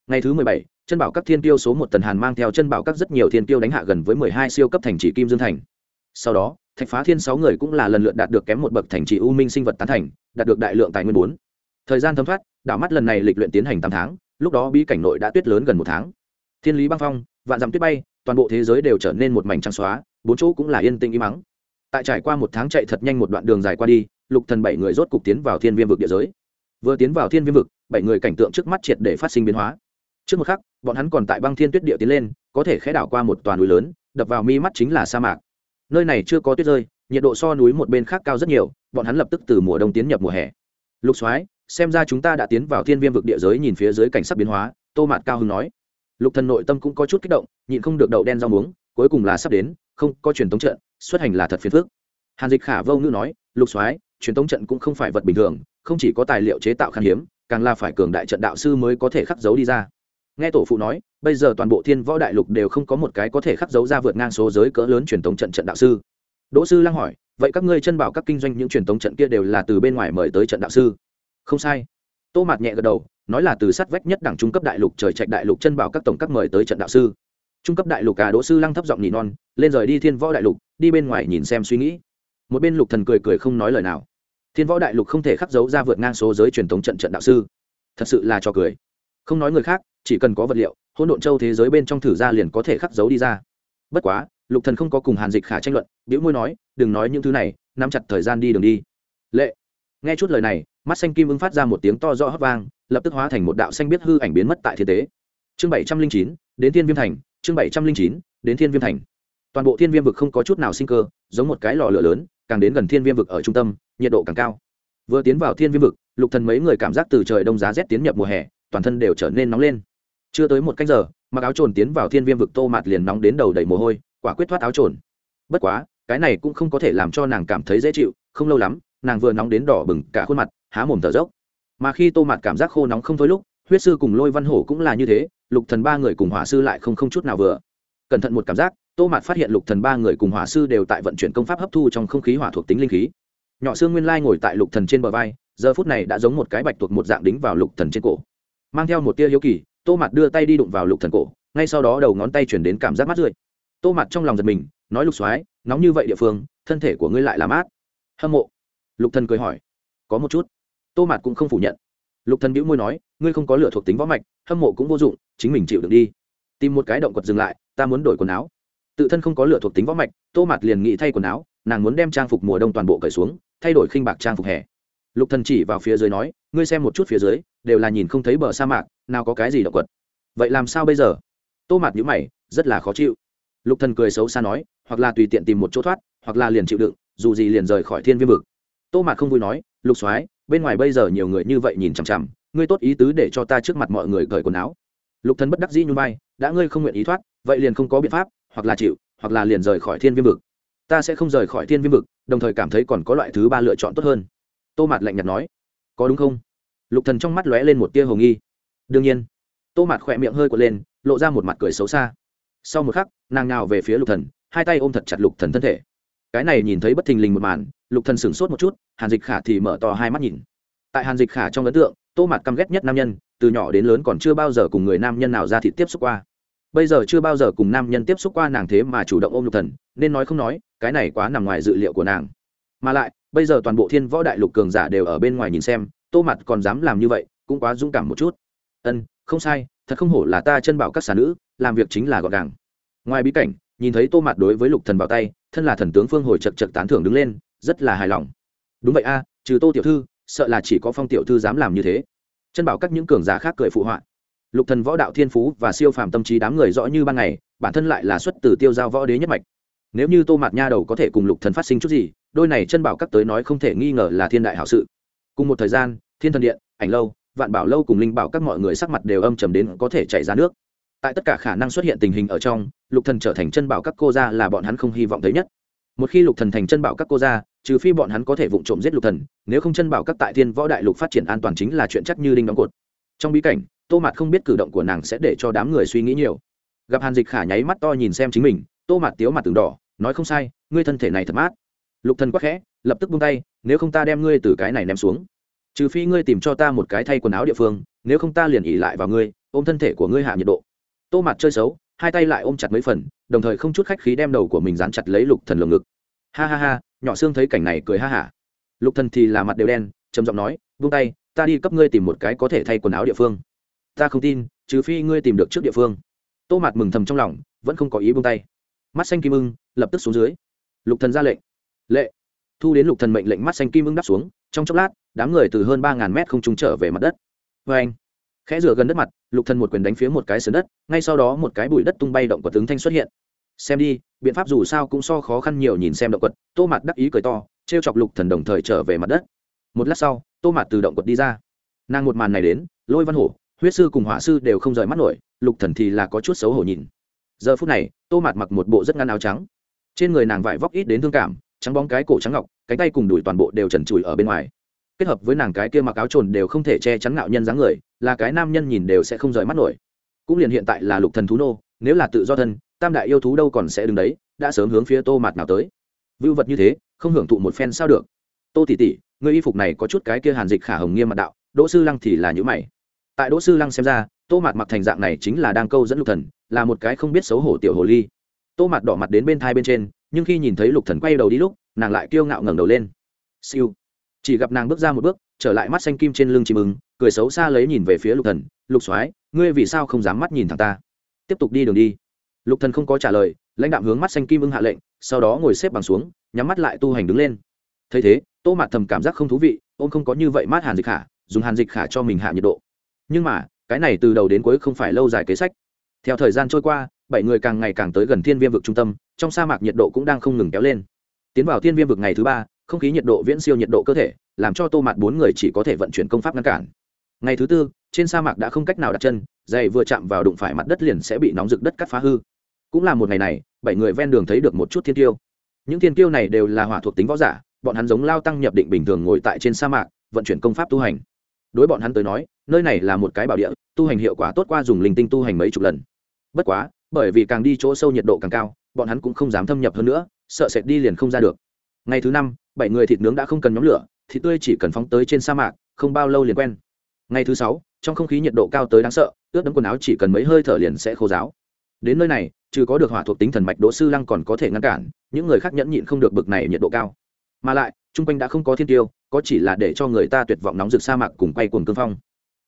Ngày thứ mười bảy, chân bảo các thiên kiêu số một tần hàn mang theo chân bảo các rất nhiều thiên kiêu đánh hạ gần với mười hai siêu cấp thành trì kim dương thành. Sau đó thạch phá thiên sáu người cũng là lần lượt đạt được kém một bậc thành trì u minh sinh vật tán thành, đạt được đại lượng tài nguyên bốn. Thời gian thấm thoát, đảo mắt lần này lịch luyện tiến hành tám tháng, lúc đó bí cảnh nội đã tuyết lớn gần một tháng. Thiên lý băng phong, vạn dặm tuyết bay, toàn bộ thế giới đều trở nên một mảnh trắng xóa, bốn chỗ cũng là yên tĩnh im mắng tại trải qua một tháng chạy thật nhanh một đoạn đường dài qua đi, lục thần bảy người rốt cục tiến vào thiên viêm vực địa giới. Vừa tiến vào thiên viêm vực, bảy người cảnh tượng trước mắt triệt để phát sinh biến hóa. Trước một khắc, bọn hắn còn tại băng thiên tuyết địa tiến lên, có thể khẽ đảo qua một toàn núi lớn, đập vào mi mắt chính là sa mạc nơi này chưa có tuyết rơi, nhiệt độ so núi một bên khác cao rất nhiều, bọn hắn lập tức từ mùa đông tiến nhập mùa hè. Lục soái, xem ra chúng ta đã tiến vào thiên viêm vực địa giới nhìn phía dưới cảnh sắc biến hóa, tô mạt cao hưng nói. Lục thần nội tâm cũng có chút kích động, nhịn không được đậu đen rau muống, cuối cùng là sắp đến, không, có truyền tống trận, xuất hành là thật phiền phức. Hàn dịch khả vô ngữ nói, lục soái, truyền tống trận cũng không phải vật bình thường, không chỉ có tài liệu chế tạo khan hiếm, càng là phải cường đại trận đạo sư mới có thể khắc dấu đi ra nghe tổ phụ nói, bây giờ toàn bộ thiên võ đại lục đều không có một cái có thể khắc dấu ra vượt ngang số giới cỡ lớn truyền thống trận trận đạo sư. Đỗ sư lăng hỏi, vậy các ngươi chân bảo các kinh doanh những truyền thống trận kia đều là từ bên ngoài mời tới trận đạo sư? Không sai. Tô mạt nhẹ gật đầu, nói là từ sát vách nhất đẳng trung cấp đại lục trời trạch đại lục chân bảo các tổng các mời tới trận đạo sư. Trung cấp đại lục cả đỗ sư lăng thấp giọng nhị non, lên rời đi thiên võ đại lục, đi bên ngoài nhìn xem suy nghĩ. Một bên lục thần cười cười không nói lời nào. Thiên võ đại lục không thể khắc dấu ra vượt ngang số giới truyền thống trận trận đạo sư. Thật sự là cho cười. Không nói người khác chỉ cần có vật liệu, hỗn độn châu thế giới bên trong thử ra liền có thể khắc dấu đi ra. Bất quá, lục thần không có cùng hàn dịch khả tranh luận biểu môi nói, đừng nói những thứ này, nắm chặt thời gian đi đường đi. Lệ. Nghe chút lời này, mắt xanh kim ưng phát ra một tiếng to rõ hấp vang, lập tức hóa thành một đạo xanh biết hư ảnh biến mất tại thiên tế. Chương bảy trăm linh chín, đến thiên viêm thành, chương bảy trăm linh chín, đến thiên viêm thành. Toàn bộ thiên viêm vực không có chút nào sinh cơ, giống một cái lò lửa lớn, càng đến gần thiên viêm vực ở trung tâm, nhiệt độ càng cao. Vừa tiến vào thiên viêm vực, lục thần mấy người cảm giác từ trời đông giá rét tiến nhập mùa hè, toàn thân đều trở nên nóng lên chưa tới một canh giờ, mặc áo trồn tiến vào thiên viêm vực tô mạt liền nóng đến đầu đầy mồ hôi, quả quyết thoát áo trồn. Bất quá, cái này cũng không có thể làm cho nàng cảm thấy dễ chịu, không lâu lắm, nàng vừa nóng đến đỏ bừng cả khuôn mặt, há mồm thở dốc. Mà khi tô mạt cảm giác khô nóng không thôi lúc, huyết sư cùng lôi văn hổ cũng là như thế, lục thần ba người cùng hỏa sư lại không không chút nào vừa. Cẩn thận một cảm giác, tô mạt phát hiện lục thần ba người cùng hỏa sư đều tại vận chuyển công pháp hấp thu trong không khí hỏa thuộc tính linh khí. Nhỏ xương nguyên lai ngồi tại lục thần trên bờ vai, giờ phút này đã giống một cái bạch tuộc một dạng đính vào lục thần trên cổ. Mang theo một tia hiếu kỳ tô mặt đưa tay đi đụng vào lục thần cổ, ngay sau đó đầu ngón tay chuyển đến cảm giác mát rượi. Tô mặt trong lòng giật mình, nói lục soái, nóng như vậy địa phương, thân thể của ngươi lại là mát. Hâm mộ. Lục thần cười hỏi. Có một chút. Tô mặt cũng không phủ nhận. Lục thần bĩu môi nói, ngươi không có lửa thuộc tính võ mạch, hâm mộ cũng vô dụng, chính mình chịu được đi. Tìm một cái động quật dừng lại, ta muốn đổi quần áo. Tự thân không có lửa thuộc tính võ mạch, tô mặt liền nghĩ thay quần áo, nàng muốn đem trang phục mùa đông toàn bộ cởi xuống, thay đổi khinh bạc trang phục hè lục thần chỉ vào phía dưới nói, ngươi xem một chút phía dưới, đều là nhìn không thấy bờ sa mạc, nào có cái gì động quật. Vậy làm sao bây giờ? Tô mạt nhíu mày, rất là khó chịu. Lục thần cười xấu xa nói, hoặc là tùy tiện tìm một chỗ thoát, hoặc là liền chịu đựng, dù gì liền rời khỏi thiên viêm vực. Tô mạt không vui nói, lục soái, bên ngoài bây giờ nhiều người như vậy nhìn chằm chằm, ngươi tốt ý tứ để cho ta trước mặt mọi người cởi quần áo. Lục thần bất đắc dĩ nhún vai, đã ngươi không nguyện ý thoát, vậy liền không có biện pháp, hoặc là chịu, hoặc là liền rời khỏi thiên viêm vực. Ta sẽ không rời khỏi thiên viêm vực, đồng thời cảm thấy còn có loại thứ ba lựa chọn tốt hơn tô mạt lạnh nhạt nói, có đúng không? Lục thần trong mắt lóe lên một tia hồ nghi. Đương nhiên. Tô mạt khỏe miệng hơi quật lên, lộ ra một mặt cười xấu xa. Sau một khắc, nàng nào về phía lục thần, hai tay ôm thật chặt lục thần thân thể. Cái này nhìn thấy bất thình lình một màn, lục thần sửng sốt một chút, hàn dịch khả thì mở to hai mắt nhìn. Tại hàn dịch khả trong ấn tượng, tô mạt căm ghét nhất nam nhân, từ nhỏ đến lớn còn chưa bao giờ cùng người nam nhân nào ra thị tiếp xúc qua. Bây giờ chưa bao giờ cùng nam nhân tiếp xúc qua nàng thế mà chủ động ôm lục thần, nên nói không nói, cái này quá nằm ngoài dự liệu của nàng mà lại, bây giờ toàn bộ thiên võ đại lục cường giả đều ở bên ngoài nhìn xem, tô mặt còn dám làm như vậy, cũng quá dũng cảm một chút. Ân, không sai, thật không hổ là ta chân bảo các xà nữ, làm việc chính là gọn gàng. Ngoài bí cảnh, nhìn thấy tô mặt đối với lục thần vào tay, thân là thần tướng phương hồi chật chật tán thưởng đứng lên, rất là hài lòng. Đúng vậy a, trừ tô tiểu thư, sợ là chỉ có phong tiểu thư dám làm như thế. Chân bảo các những cường giả khác cười phụ họa. Lục thần võ đạo thiên phú và siêu phàm tâm trí đám người rõ như ban ngày, bản thân lại là xuất từ tiêu giao võ đế nhất mạch. Nếu như tô mạt nha đầu có thể cùng lục thần phát sinh chút gì đôi này chân bảo các tới nói không thể nghi ngờ là thiên đại hảo sự. Cùng một thời gian, thiên thần điện, ảnh lâu, vạn bảo lâu cùng linh bảo các mọi người sắc mặt đều âm trầm đến có thể chảy ra nước. Tại tất cả khả năng xuất hiện tình hình ở trong, lục thần trở thành chân bảo các cô gia là bọn hắn không hy vọng thấy nhất. Một khi lục thần thành chân bảo các cô gia, trừ phi bọn hắn có thể vụng trộm giết lục thần, nếu không chân bảo các tại thiên võ đại lục phát triển an toàn chính là chuyện chắc như đinh đóng cột. Trong bí cảnh, tô mạt không biết cử động của nàng sẽ để cho đám người suy nghĩ nhiều. Gặp hàn dịch khả nháy mắt to nhìn xem chính mình, tô mạt tiếu mặt từng đỏ, nói không sai, ngươi thân thể này thật mát lục thần quắc khẽ, lập tức buông tay, nếu không ta đem ngươi từ cái này ném xuống. Trừ phi ngươi tìm cho ta một cái thay quần áo địa phương, nếu không ta liền ỉ lại vào ngươi, ôm thân thể của ngươi hạ nhiệt độ. Tô mặt chơi xấu, hai tay lại ôm chặt mấy phần, đồng thời không chút khách khí đem đầu của mình dán chặt lấy lục thần lồng ngực. Ha ha ha, nhỏ xương thấy cảnh này cười ha hả. Lục thần thì là mặt đều đen, trầm giọng nói, buông tay, ta đi cấp ngươi tìm một cái có thể thay quần áo địa phương. Ta không tin, trừ phi ngươi tìm được trước địa phương. Tô mạt mừng thầm trong lòng, vẫn không có ý buông tay. Mắt xanh kim ưng, lập tức xuống dưới. Lục thần ra lệnh lệ. Thu đến lục thần mệnh lệnh mắt xanh kim ưng đáp xuống, trong chốc lát, đám người từ hơn ba ngàn mét không trung trở về mặt đất. Vê anh, khẽ rửa gần đất mặt, lục thần một quyền đánh phía một cái sườn đất, ngay sau đó một cái bụi đất tung bay động quật tướng thanh xuất hiện. Xem đi, biện pháp dù sao cũng so khó khăn nhiều nhìn xem động quật, tô mạt đắc ý cười to, trêu chọc lục thần đồng thời trở về mặt đất. Một lát sau, tô mạt từ động quật đi ra. Nàng một màn này đến, lôi văn hổ, huyết sư cùng hỏa sư đều không rời mắt nổi, lục thần thì là có chút xấu hổ nhìn. Giờ phút này, tô mạt mặc một bộ rất ngăn áo trắng. Trên người nàng vải vóc ít đến thương cảm trắng bóng cái cổ trắng ngọc, cánh tay cùng đùi toàn bộ đều trần trụi ở bên ngoài. Kết hợp với nàng cái kia mặc áo trồn đều không thể che chắn ngạo nhân dáng người, là cái nam nhân nhìn đều sẽ không rời mắt nổi. Cũng liền hiện tại là lục thần thú nô, nếu là tự do thân, tam đại yêu thú đâu còn sẽ đứng đấy, đã sớm hướng phía tô mạt nào tới. Vưu vật như thế, không hưởng thụ một phen sao được. Tô tỷ tỷ, người y phục này có chút cái kia hàn dịch khả hồng nghiêm mặt đạo, đỗ sư lăng thì là những mày. Tại đỗ sư lăng xem ra, tô mạt mặc thành dạng này chính là đang câu dẫn lục thần, là một cái không biết xấu hổ tiểu hồ ly tô mạt đỏ mặt đến bên thai bên trên, nhưng khi nhìn thấy lục thần quay đầu đi lúc, nàng lại kiêu ngạo ngẩng đầu lên. Siêu. Chỉ gặp nàng bước ra một bước, trở lại mắt xanh kim trên lưng chim ưng, cười xấu xa lấy nhìn về phía lục thần, lục soái, ngươi vì sao không dám mắt nhìn thằng ta? Tiếp tục đi đường đi. Lục thần không có trả lời, lãnh đạo hướng mắt xanh kim ưng hạ lệnh, sau đó ngồi xếp bằng xuống, nhắm mắt lại tu hành đứng lên. Thấy thế, tô mạt thầm cảm giác không thú vị, ôm không có như vậy mát hàn dịch khả, dùng hàn dịch khả cho mình hạ nhiệt độ. Nhưng mà, cái này từ đầu đến cuối không phải lâu dài kế sách. Theo thời gian trôi qua bảy người càng ngày càng tới gần thiên viêm vực trung tâm, trong sa mạc nhiệt độ cũng đang không ngừng kéo lên. Tiến vào thiên viêm vực ngày thứ ba, không khí nhiệt độ viễn siêu nhiệt độ cơ thể, làm cho tô mạt bốn người chỉ có thể vận chuyển công pháp ngăn cản. Ngày thứ tư, trên sa mạc đã không cách nào đặt chân, giày vừa chạm vào đụng phải mặt đất liền sẽ bị nóng rực đất cắt phá hư. Cũng là một ngày này, bảy người ven đường thấy được một chút thiên tiêu những thiên tiêu này đều là hỏa thuộc tính võ giả, bọn hắn giống lao tăng nhập định bình thường ngồi tại trên sa mạc, vận chuyển công pháp tu hành. Đối bọn hắn tới nói, nơi này là một cái bảo địa, tu hành hiệu quả tốt qua dùng linh tinh tu hành mấy chục lần. Bất quá bởi vì càng đi chỗ sâu nhiệt độ càng cao, bọn hắn cũng không dám thâm nhập hơn nữa, sợ sệt đi liền không ra được. Ngày thứ năm, bảy người thịt nướng đã không cần nhóm lửa, thịt tươi chỉ cần phóng tới trên sa mạc, không bao lâu liền quen. Ngày thứ sáu, trong không khí nhiệt độ cao tới đáng sợ, ướt đẫm quần áo chỉ cần mấy hơi thở liền sẽ khô giáo đến nơi này, trừ có được hỏa thuộc tính thần mạch đỗ sư lăng còn có thể ngăn cản, những người khác nhẫn nhịn không được bực này nhiệt độ cao. Mà lại, chung quanh đã không có thiên tiêu, có chỉ là để cho người ta tuyệt vọng nóng rực sa mạc cùng quay cuồng cương phong.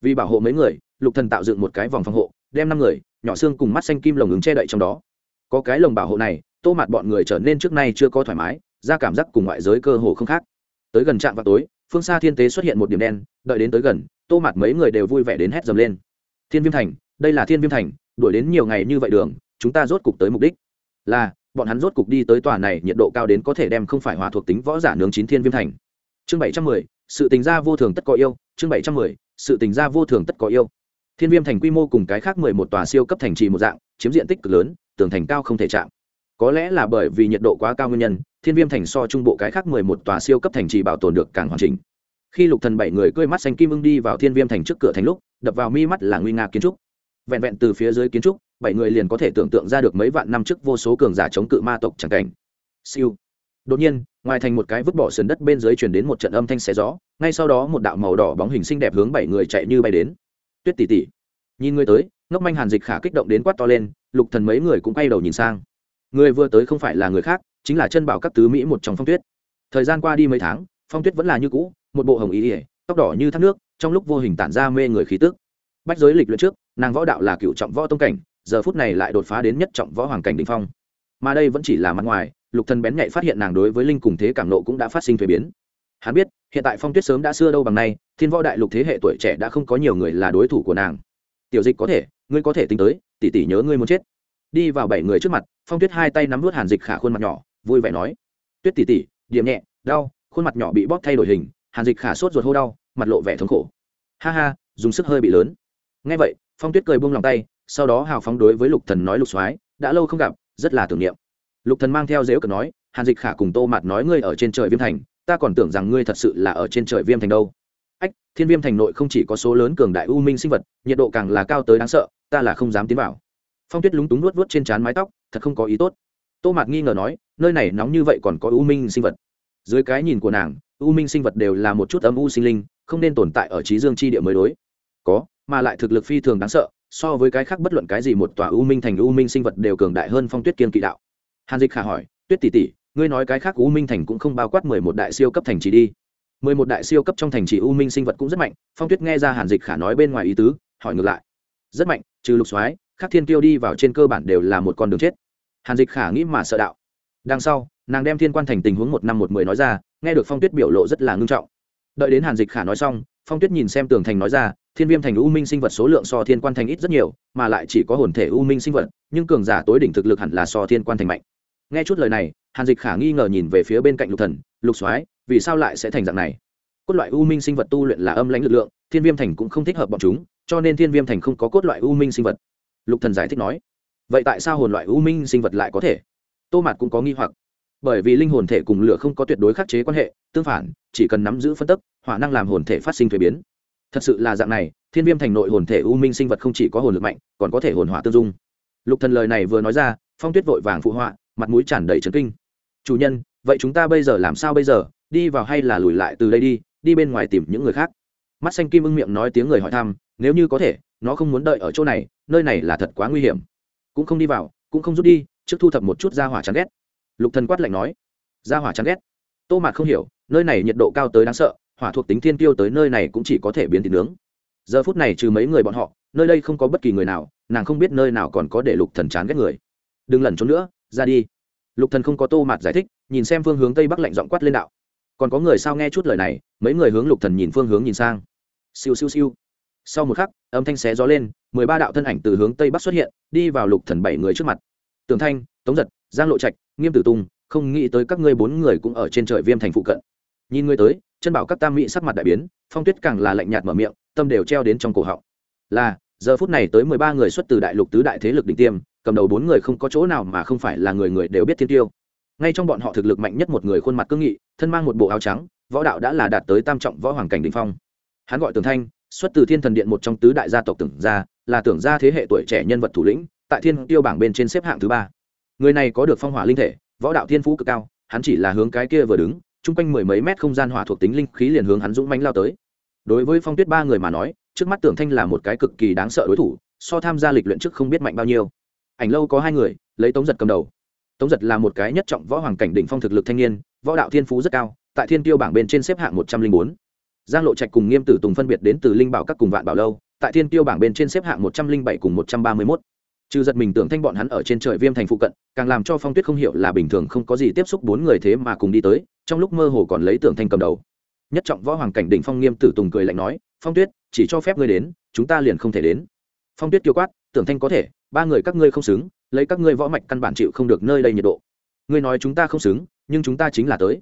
Vì bảo hộ mấy người, lục thần tạo dựng một cái vòng phòng hộ, đem năm người nhỏ xương cùng mắt xanh kim lồng ứng che đậy trong đó. Có cái lồng bảo hộ này, tô mặt bọn người trở nên trước nay chưa có thoải mái, ra cảm giác cùng ngoại giới cơ hồ không khác. Tới gần trạm vào tối, phương xa thiên tế xuất hiện một điểm đen, đợi đến tới gần, tô mặt mấy người đều vui vẻ đến hét dầm lên. Thiên viêm thành, đây là thiên viêm thành, đuổi đến nhiều ngày như vậy đường, chúng ta rốt cục tới mục đích. Là, bọn hắn rốt cục đi tới tòa này, nhiệt độ cao đến có thể đem không phải hòa thuộc tính võ giả nướng chín thiên viêm thành. Chương bảy trăm mười, sự tình gia vô thường tất có yêu, chương bảy trăm mười, sự tình gia vô thường tất có yêu thiên viêm thành quy mô cùng cái khác mười một tòa siêu cấp thành trì một dạng, chiếm diện tích cực lớn, tường thành cao không thể chạm. Có lẽ là bởi vì nhiệt độ quá cao nguyên nhân, thiên viêm thành so trung bộ cái khác mười một tòa siêu cấp thành trì bảo tồn được càng hoàn chỉnh. Khi lục thần bảy người cưỡi mắt xanh kim ưng đi vào thiên viêm thành trước cửa thành lúc, đập vào mi mắt là nguy nga kiến trúc. Vẹn vẹn từ phía dưới kiến trúc, bảy người liền có thể tưởng tượng ra được mấy vạn năm trước vô số cường giả chống cự ma tộc chẳng cảnh. Siêu. Đột nhiên, ngoài thành một cái vứt bỏ sườn đất bên dưới truyền đến một trận âm thanh xé gió, ngay sau đó một đạo màu đỏ bóng hình xinh đẹp hướng bảy người chạy như bay đến tuyết tỷ tỷ nhìn người tới, ngốc manh hàn dịch khả kích động đến quát to lên, lục thần mấy người cũng quay đầu nhìn sang. Người vừa tới không phải là người khác, chính là chân bảo các tứ mỹ một trong phong tuyết. Thời gian qua đi mấy tháng, phong tuyết vẫn là như cũ, một bộ hồng ý ỉa tóc đỏ như thác nước, trong lúc vô hình tản ra mê người khí tức. Bách giới lịch luyện trước, nàng võ đạo là cựu trọng võ tông cảnh, giờ phút này lại đột phá đến nhất trọng võ hoàng cảnh đình phong. Mà đây vẫn chỉ là mặt ngoài, lục thần bén nhạy phát hiện nàng đối với linh cùng thế cảm nộ cũng đã phát sinh thuế biến. Hắn biết, hiện tại phong tuyết sớm đã xưa đâu bằng nay thiên võ đại lục thế hệ tuổi trẻ đã không có nhiều người là đối thủ của nàng. Tiểu dịch có thể, ngươi có thể tính tới, tỷ tỷ nhớ ngươi muốn chết. Đi vào bảy người trước mặt, phong tuyết hai tay nắm vút hàn dịch khả khuôn mặt nhỏ, vui vẻ nói. Tuyết tỷ tỷ, điểm nhẹ, đau, khuôn mặt nhỏ bị bóp thay đổi hình, hàn dịch khả sốt ruột hô đau, mặt lộ vẻ thống khổ. Ha ha, dùng sức hơi bị lớn. Ngay vậy, phong tuyết cười buông lòng tay, sau đó hào phóng đối với lục thần nói lục soái, đã lâu không gặp, rất là tưởng niệm. Lục thần mang theo dễu cờ nói, hàn dịch khả cùng tô mạt nói ngươi ở trên trời viêm thành, ta còn tưởng rằng ngươi thật sự là ở trên trời viêm thành đâu thiên viêm thành nội không chỉ có số lớn cường đại u minh sinh vật, nhiệt độ càng là cao tới đáng sợ, ta là không dám tiến vào. Phong tuyết lúng túng nuốt vớt trên trán mái tóc, thật không có ý tốt. Tô mạt nghi ngờ nói, nơi này nóng như vậy còn có u minh sinh vật. Dưới cái nhìn của nàng, u minh sinh vật đều là một chút âm u sinh linh, không nên tồn tại ở trí dương chi địa mới đối. Có, mà lại thực lực phi thường đáng sợ, so với cái khác bất luận cái gì một tòa u minh thành u minh sinh vật đều cường đại hơn phong tuyết kiên kỵ đạo. Hàn dịch khả hỏi, tuyết tỷ tỷ, ngươi nói cái khác u minh thành cũng không bao quát mười một đại siêu cấp thành trì đi mười một đại siêu cấp trong thành trì u minh sinh vật cũng rất mạnh, phong tuyết nghe ra hàn dịch khả nói bên ngoài ý tứ, hỏi ngược lại. Rất mạnh, trừ lục soái, khắc thiên tiêu đi vào trên cơ bản đều là một con đường chết. Hàn dịch khả nghĩ mà sợ đạo. Đằng sau, nàng đem thiên quan thành tình huống một năm một mười nói ra, nghe được phong tuyết biểu lộ rất là ngưng trọng. Đợi đến hàn dịch khả nói xong, phong tuyết nhìn xem tường thành nói ra, thiên viêm thành u minh sinh vật số lượng so thiên quan thành ít rất nhiều, mà lại chỉ có hồn thể u minh sinh vật, nhưng cường giả tối đỉnh thực lực hẳn là so thiên quan thành mạnh. Nghe chút lời này, hàn dịch khả nghi ngờ nhìn về phía bên cạnh lục thần, lục soái vì sao lại sẽ thành dạng này? Cốt loại u minh sinh vật tu luyện là âm lãnh lực lượng, thiên viêm thành cũng không thích hợp bọn chúng, cho nên thiên viêm thành không có cốt loại u minh sinh vật. Lục thần giải thích nói, vậy tại sao hồn loại u minh sinh vật lại có thể? Tô mạt cũng có nghi hoặc, bởi vì linh hồn thể cùng lửa không có tuyệt đối khắc chế quan hệ, tương phản, chỉ cần nắm giữ phân tức hỏa năng làm hồn thể phát sinh thuế biến. Thật sự là dạng này, thiên viêm thành nội hồn thể u minh sinh vật không chỉ có hồn lực mạnh, còn có thể hồn hỏa tương dung. Lục thần lời này vừa nói ra, phong tuyết vội vàng phụ họa, mặt mũi tràn đầy trấn kinh. Chủ nhân, vậy chúng ta bây giờ làm sao bây giờ? Đi vào hay là lùi lại từ đây đi đi bên ngoài tìm những người khác. Mắt xanh kim ưng miệng nói tiếng người hỏi thăm, nếu như có thể, nó không muốn đợi ở chỗ này, nơi này là thật quá nguy hiểm. Cũng không đi vào, cũng không rút đi, trước thu thập một chút ra hỏa chán ghét. Lục thần quát lạnh nói, ra hỏa chán ghét? Tô mạt không hiểu, nơi này nhiệt độ cao tới đáng sợ, hỏa thuộc tính thiên tiêu tới nơi này cũng chỉ có thể biến thịt nướng. Giờ phút này trừ mấy người bọn họ, nơi đây không có bất kỳ người nào, nàng không biết nơi nào còn có để lục thần chán ghét người. Đừng lẩn trốn nữa, ra đi. Lục thần không có tô mạt giải thích, nhìn xem phương hướng tây bắc lạnh giọng quát lên đạo còn có người sao nghe chút lời này, mấy người hướng lục thần nhìn phương hướng nhìn sang. Siêu siêu siêu. Sau một khắc, âm thanh xé gió lên, mười ba đạo thân ảnh từ hướng tây bắc xuất hiện, đi vào lục thần bảy người trước mặt. Tường thanh, tống giật, giang lộ trạch, nghiêm tử tung không nghĩ tới các ngươi bốn người cũng ở trên trời viêm thành phụ cận. Nhìn ngươi tới, chân bảo các tam mỹ sắc mặt đại biến, phong tuyết càng là lạnh nhạt mở miệng, tâm đều treo đến trong cổ họng. Là, giờ phút này tới mười ba người xuất từ đại lục tứ đại thế lực đỉnh tiêm, cầm đầu bốn người không có chỗ nào mà không phải là người người đều biết thiên tiêu ngay trong bọn họ thực lực mạnh nhất một người khuôn mặt cương nghị, thân mang một bộ áo trắng, võ đạo đã là đạt tới tam trọng võ hoàng cảnh đình phong. Hắn gọi tường thanh, xuất từ thiên thần điện một trong tứ đại gia tộc tưởng gia, là tưởng gia thế hệ tuổi trẻ nhân vật thủ lĩnh, tại thiên tiêu bảng bên trên xếp hạng thứ ba. Người này có được phong hỏa linh thể, võ đạo thiên phú cực cao, hắn chỉ là hướng cái kia vừa đứng, chung quanh mười mấy mét không gian hỏa thuộc tính linh khí liền hướng hắn dũng mánh lao tới. Đối với phong tuyết ba người mà nói, trước mắt tưởng thanh là một cái cực kỳ đáng sợ đối thủ, so tham gia lịch luyện trước không biết mạnh bao nhiêu. Ảnh lâu có hai người, lấy tống giật cầm đầu tống giật là một cái nhất trọng võ hoàng cảnh đỉnh phong thực lực thanh niên, võ đạo thiên phú rất cao, tại thiên tiêu bảng bên trên xếp hạng một trăm linh bốn. Giang lộ trạch cùng nghiêm tử tùng phân biệt đến từ linh bảo các cùng vạn bảo lâu, tại thiên tiêu bảng bên trên xếp hạng một trăm linh bảy cùng một trăm ba mươi mốt. Trừ giật mình tưởng thanh bọn hắn ở trên trời viêm thành phụ cận, càng làm cho phong tuyết không hiểu là bình thường không có gì tiếp xúc bốn người thế mà cùng đi tới, trong lúc mơ hồ còn lấy tưởng thanh cầm đầu. Nhất trọng võ hoàng cảnh đỉnh phong nghiêm tử tùng cười lạnh nói, phong tuyết, chỉ cho phép ngươi đến, chúng ta liền không thể đến. Phong tuyết kêu quát, tưởng thanh có thể, ba người các ngươi không xứng lấy các ngươi võ mạch căn bản chịu không được nơi đây nhiệt độ. Ngươi nói chúng ta không xứng, nhưng chúng ta chính là tới.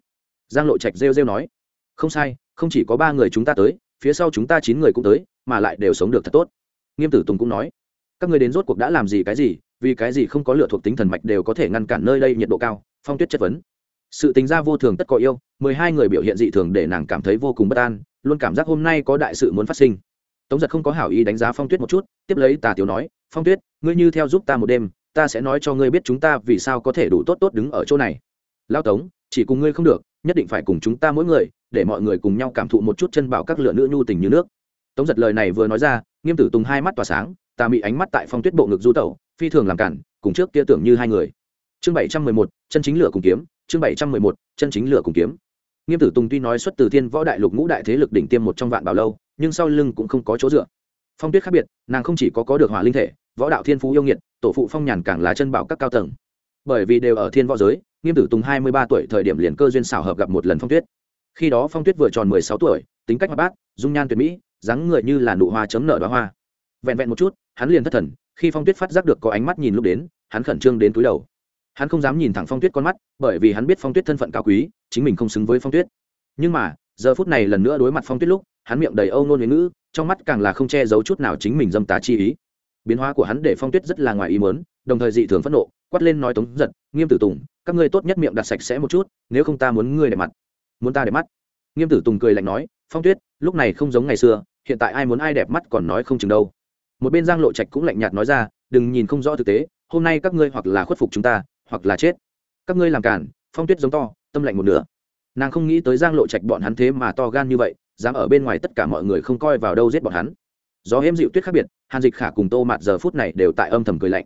Giang lộ trạch rêu rêu nói. Không sai, không chỉ có ba người chúng ta tới, phía sau chúng ta chín người cũng tới, mà lại đều sống được thật tốt. Nghiêm tử tùng cũng nói. Các người đến rốt cuộc đã làm gì cái gì, vì cái gì không có lựa thuộc tính thần mạch đều có thể ngăn cản nơi đây nhiệt độ cao? Phong tuyết chất vấn. Sự tính ra vô thường tất có yêu, mười hai người biểu hiện dị thường để nàng cảm thấy vô cùng bất an, luôn cảm giác hôm nay có đại sự muốn phát sinh. Tống giật không có hảo ý đánh giá phong tuyết một chút, tiếp lấy tà tiểu nói, phong tuyết, ngươi như theo giúp ta một đêm ta sẽ nói cho ngươi biết chúng ta vì sao có thể đủ tốt tốt đứng ở chỗ này. Lao tống, chỉ cùng ngươi không được, nhất định phải cùng chúng ta mỗi người, để mọi người cùng nhau cảm thụ một chút chân bảo các lửa nữ nhu tình như nước. Tống giật lời này vừa nói ra, nghiêm tử tùng hai mắt tỏa sáng, ta bị ánh mắt tại phong tuyết bộ ngực du tẩu, phi thường làm cản, cùng trước kia tưởng như hai người. Chương bảy trăm mười một, chân chính lửa cùng kiếm, chương bảy trăm mười một, chân chính lửa cùng kiếm. Nghiêm tử tùng tuy nói xuất từ thiên võ đại lục ngũ đại thế lực đỉnh tiêm một trong vạn bảo lâu, nhưng sau lưng cũng không có chỗ dựa. Phong tuyết khác biệt, nàng không chỉ có có được hỏa linh thể võ đạo thiên phú yêu nghiệt, tổ phụ phong nhàn càng là chân bảo các cao tầng. Bởi vì đều ở thiên võ giới, nghiêm tử tùng hai mươi ba tuổi thời điểm liền cơ duyên xảo hợp gặp một lần phong tuyết. Khi đó phong tuyết vừa tròn mười sáu tuổi, tính cách hoạt bát, dung nhan tuyệt mỹ, dáng người như là nụ hoa chấm nở đoá hoa. Vẹn vẹn một chút, hắn liền thất thần, khi phong tuyết phát giác được có ánh mắt nhìn lúc đến, hắn khẩn trương đến túi đầu. Hắn không dám nhìn thẳng phong tuyết con mắt, bởi vì hắn biết phong tuyết thân phận cao quý, chính mình không xứng với phong tuyết. Nhưng mà, giờ phút này lần nữa đối mặt phong tuyết lúc, hắn miệng đầy âu nôn huế ngữ, trong mắt càng là không che giấu chút nào chính mình dâm tá chi ý biến hóa của hắn để phong tuyết rất là ngoài ý mớn đồng thời dị thường phẫn nộ, quát lên nói tống giật, nghiêm tử tùng, các ngươi tốt nhất miệng đặt sạch sẽ một chút, nếu không ta muốn ngươi để mặt. Muốn ta để mắt? Nghiêm tử tùng cười lạnh nói, phong tuyết, lúc này không giống ngày xưa, hiện tại ai muốn ai đẹp mắt còn nói không chừng đâu. Một bên giang lộ trạch cũng lạnh nhạt nói ra, đừng nhìn không rõ thực tế, hôm nay các ngươi hoặc là khuất phục chúng ta, hoặc là chết. Các ngươi làm cản, phong tuyết giống to, tâm lạnh một nửa. Nàng không nghĩ tới giang lộ trạch bọn hắn thế mà to gan như vậy, dám ở bên ngoài tất cả mọi người không coi vào đâu giết bọn hắn gió êm dịu tuyết khác biệt, hàn dịch khả cùng tô mạt giờ phút này đều tại âm thầm cười lạnh.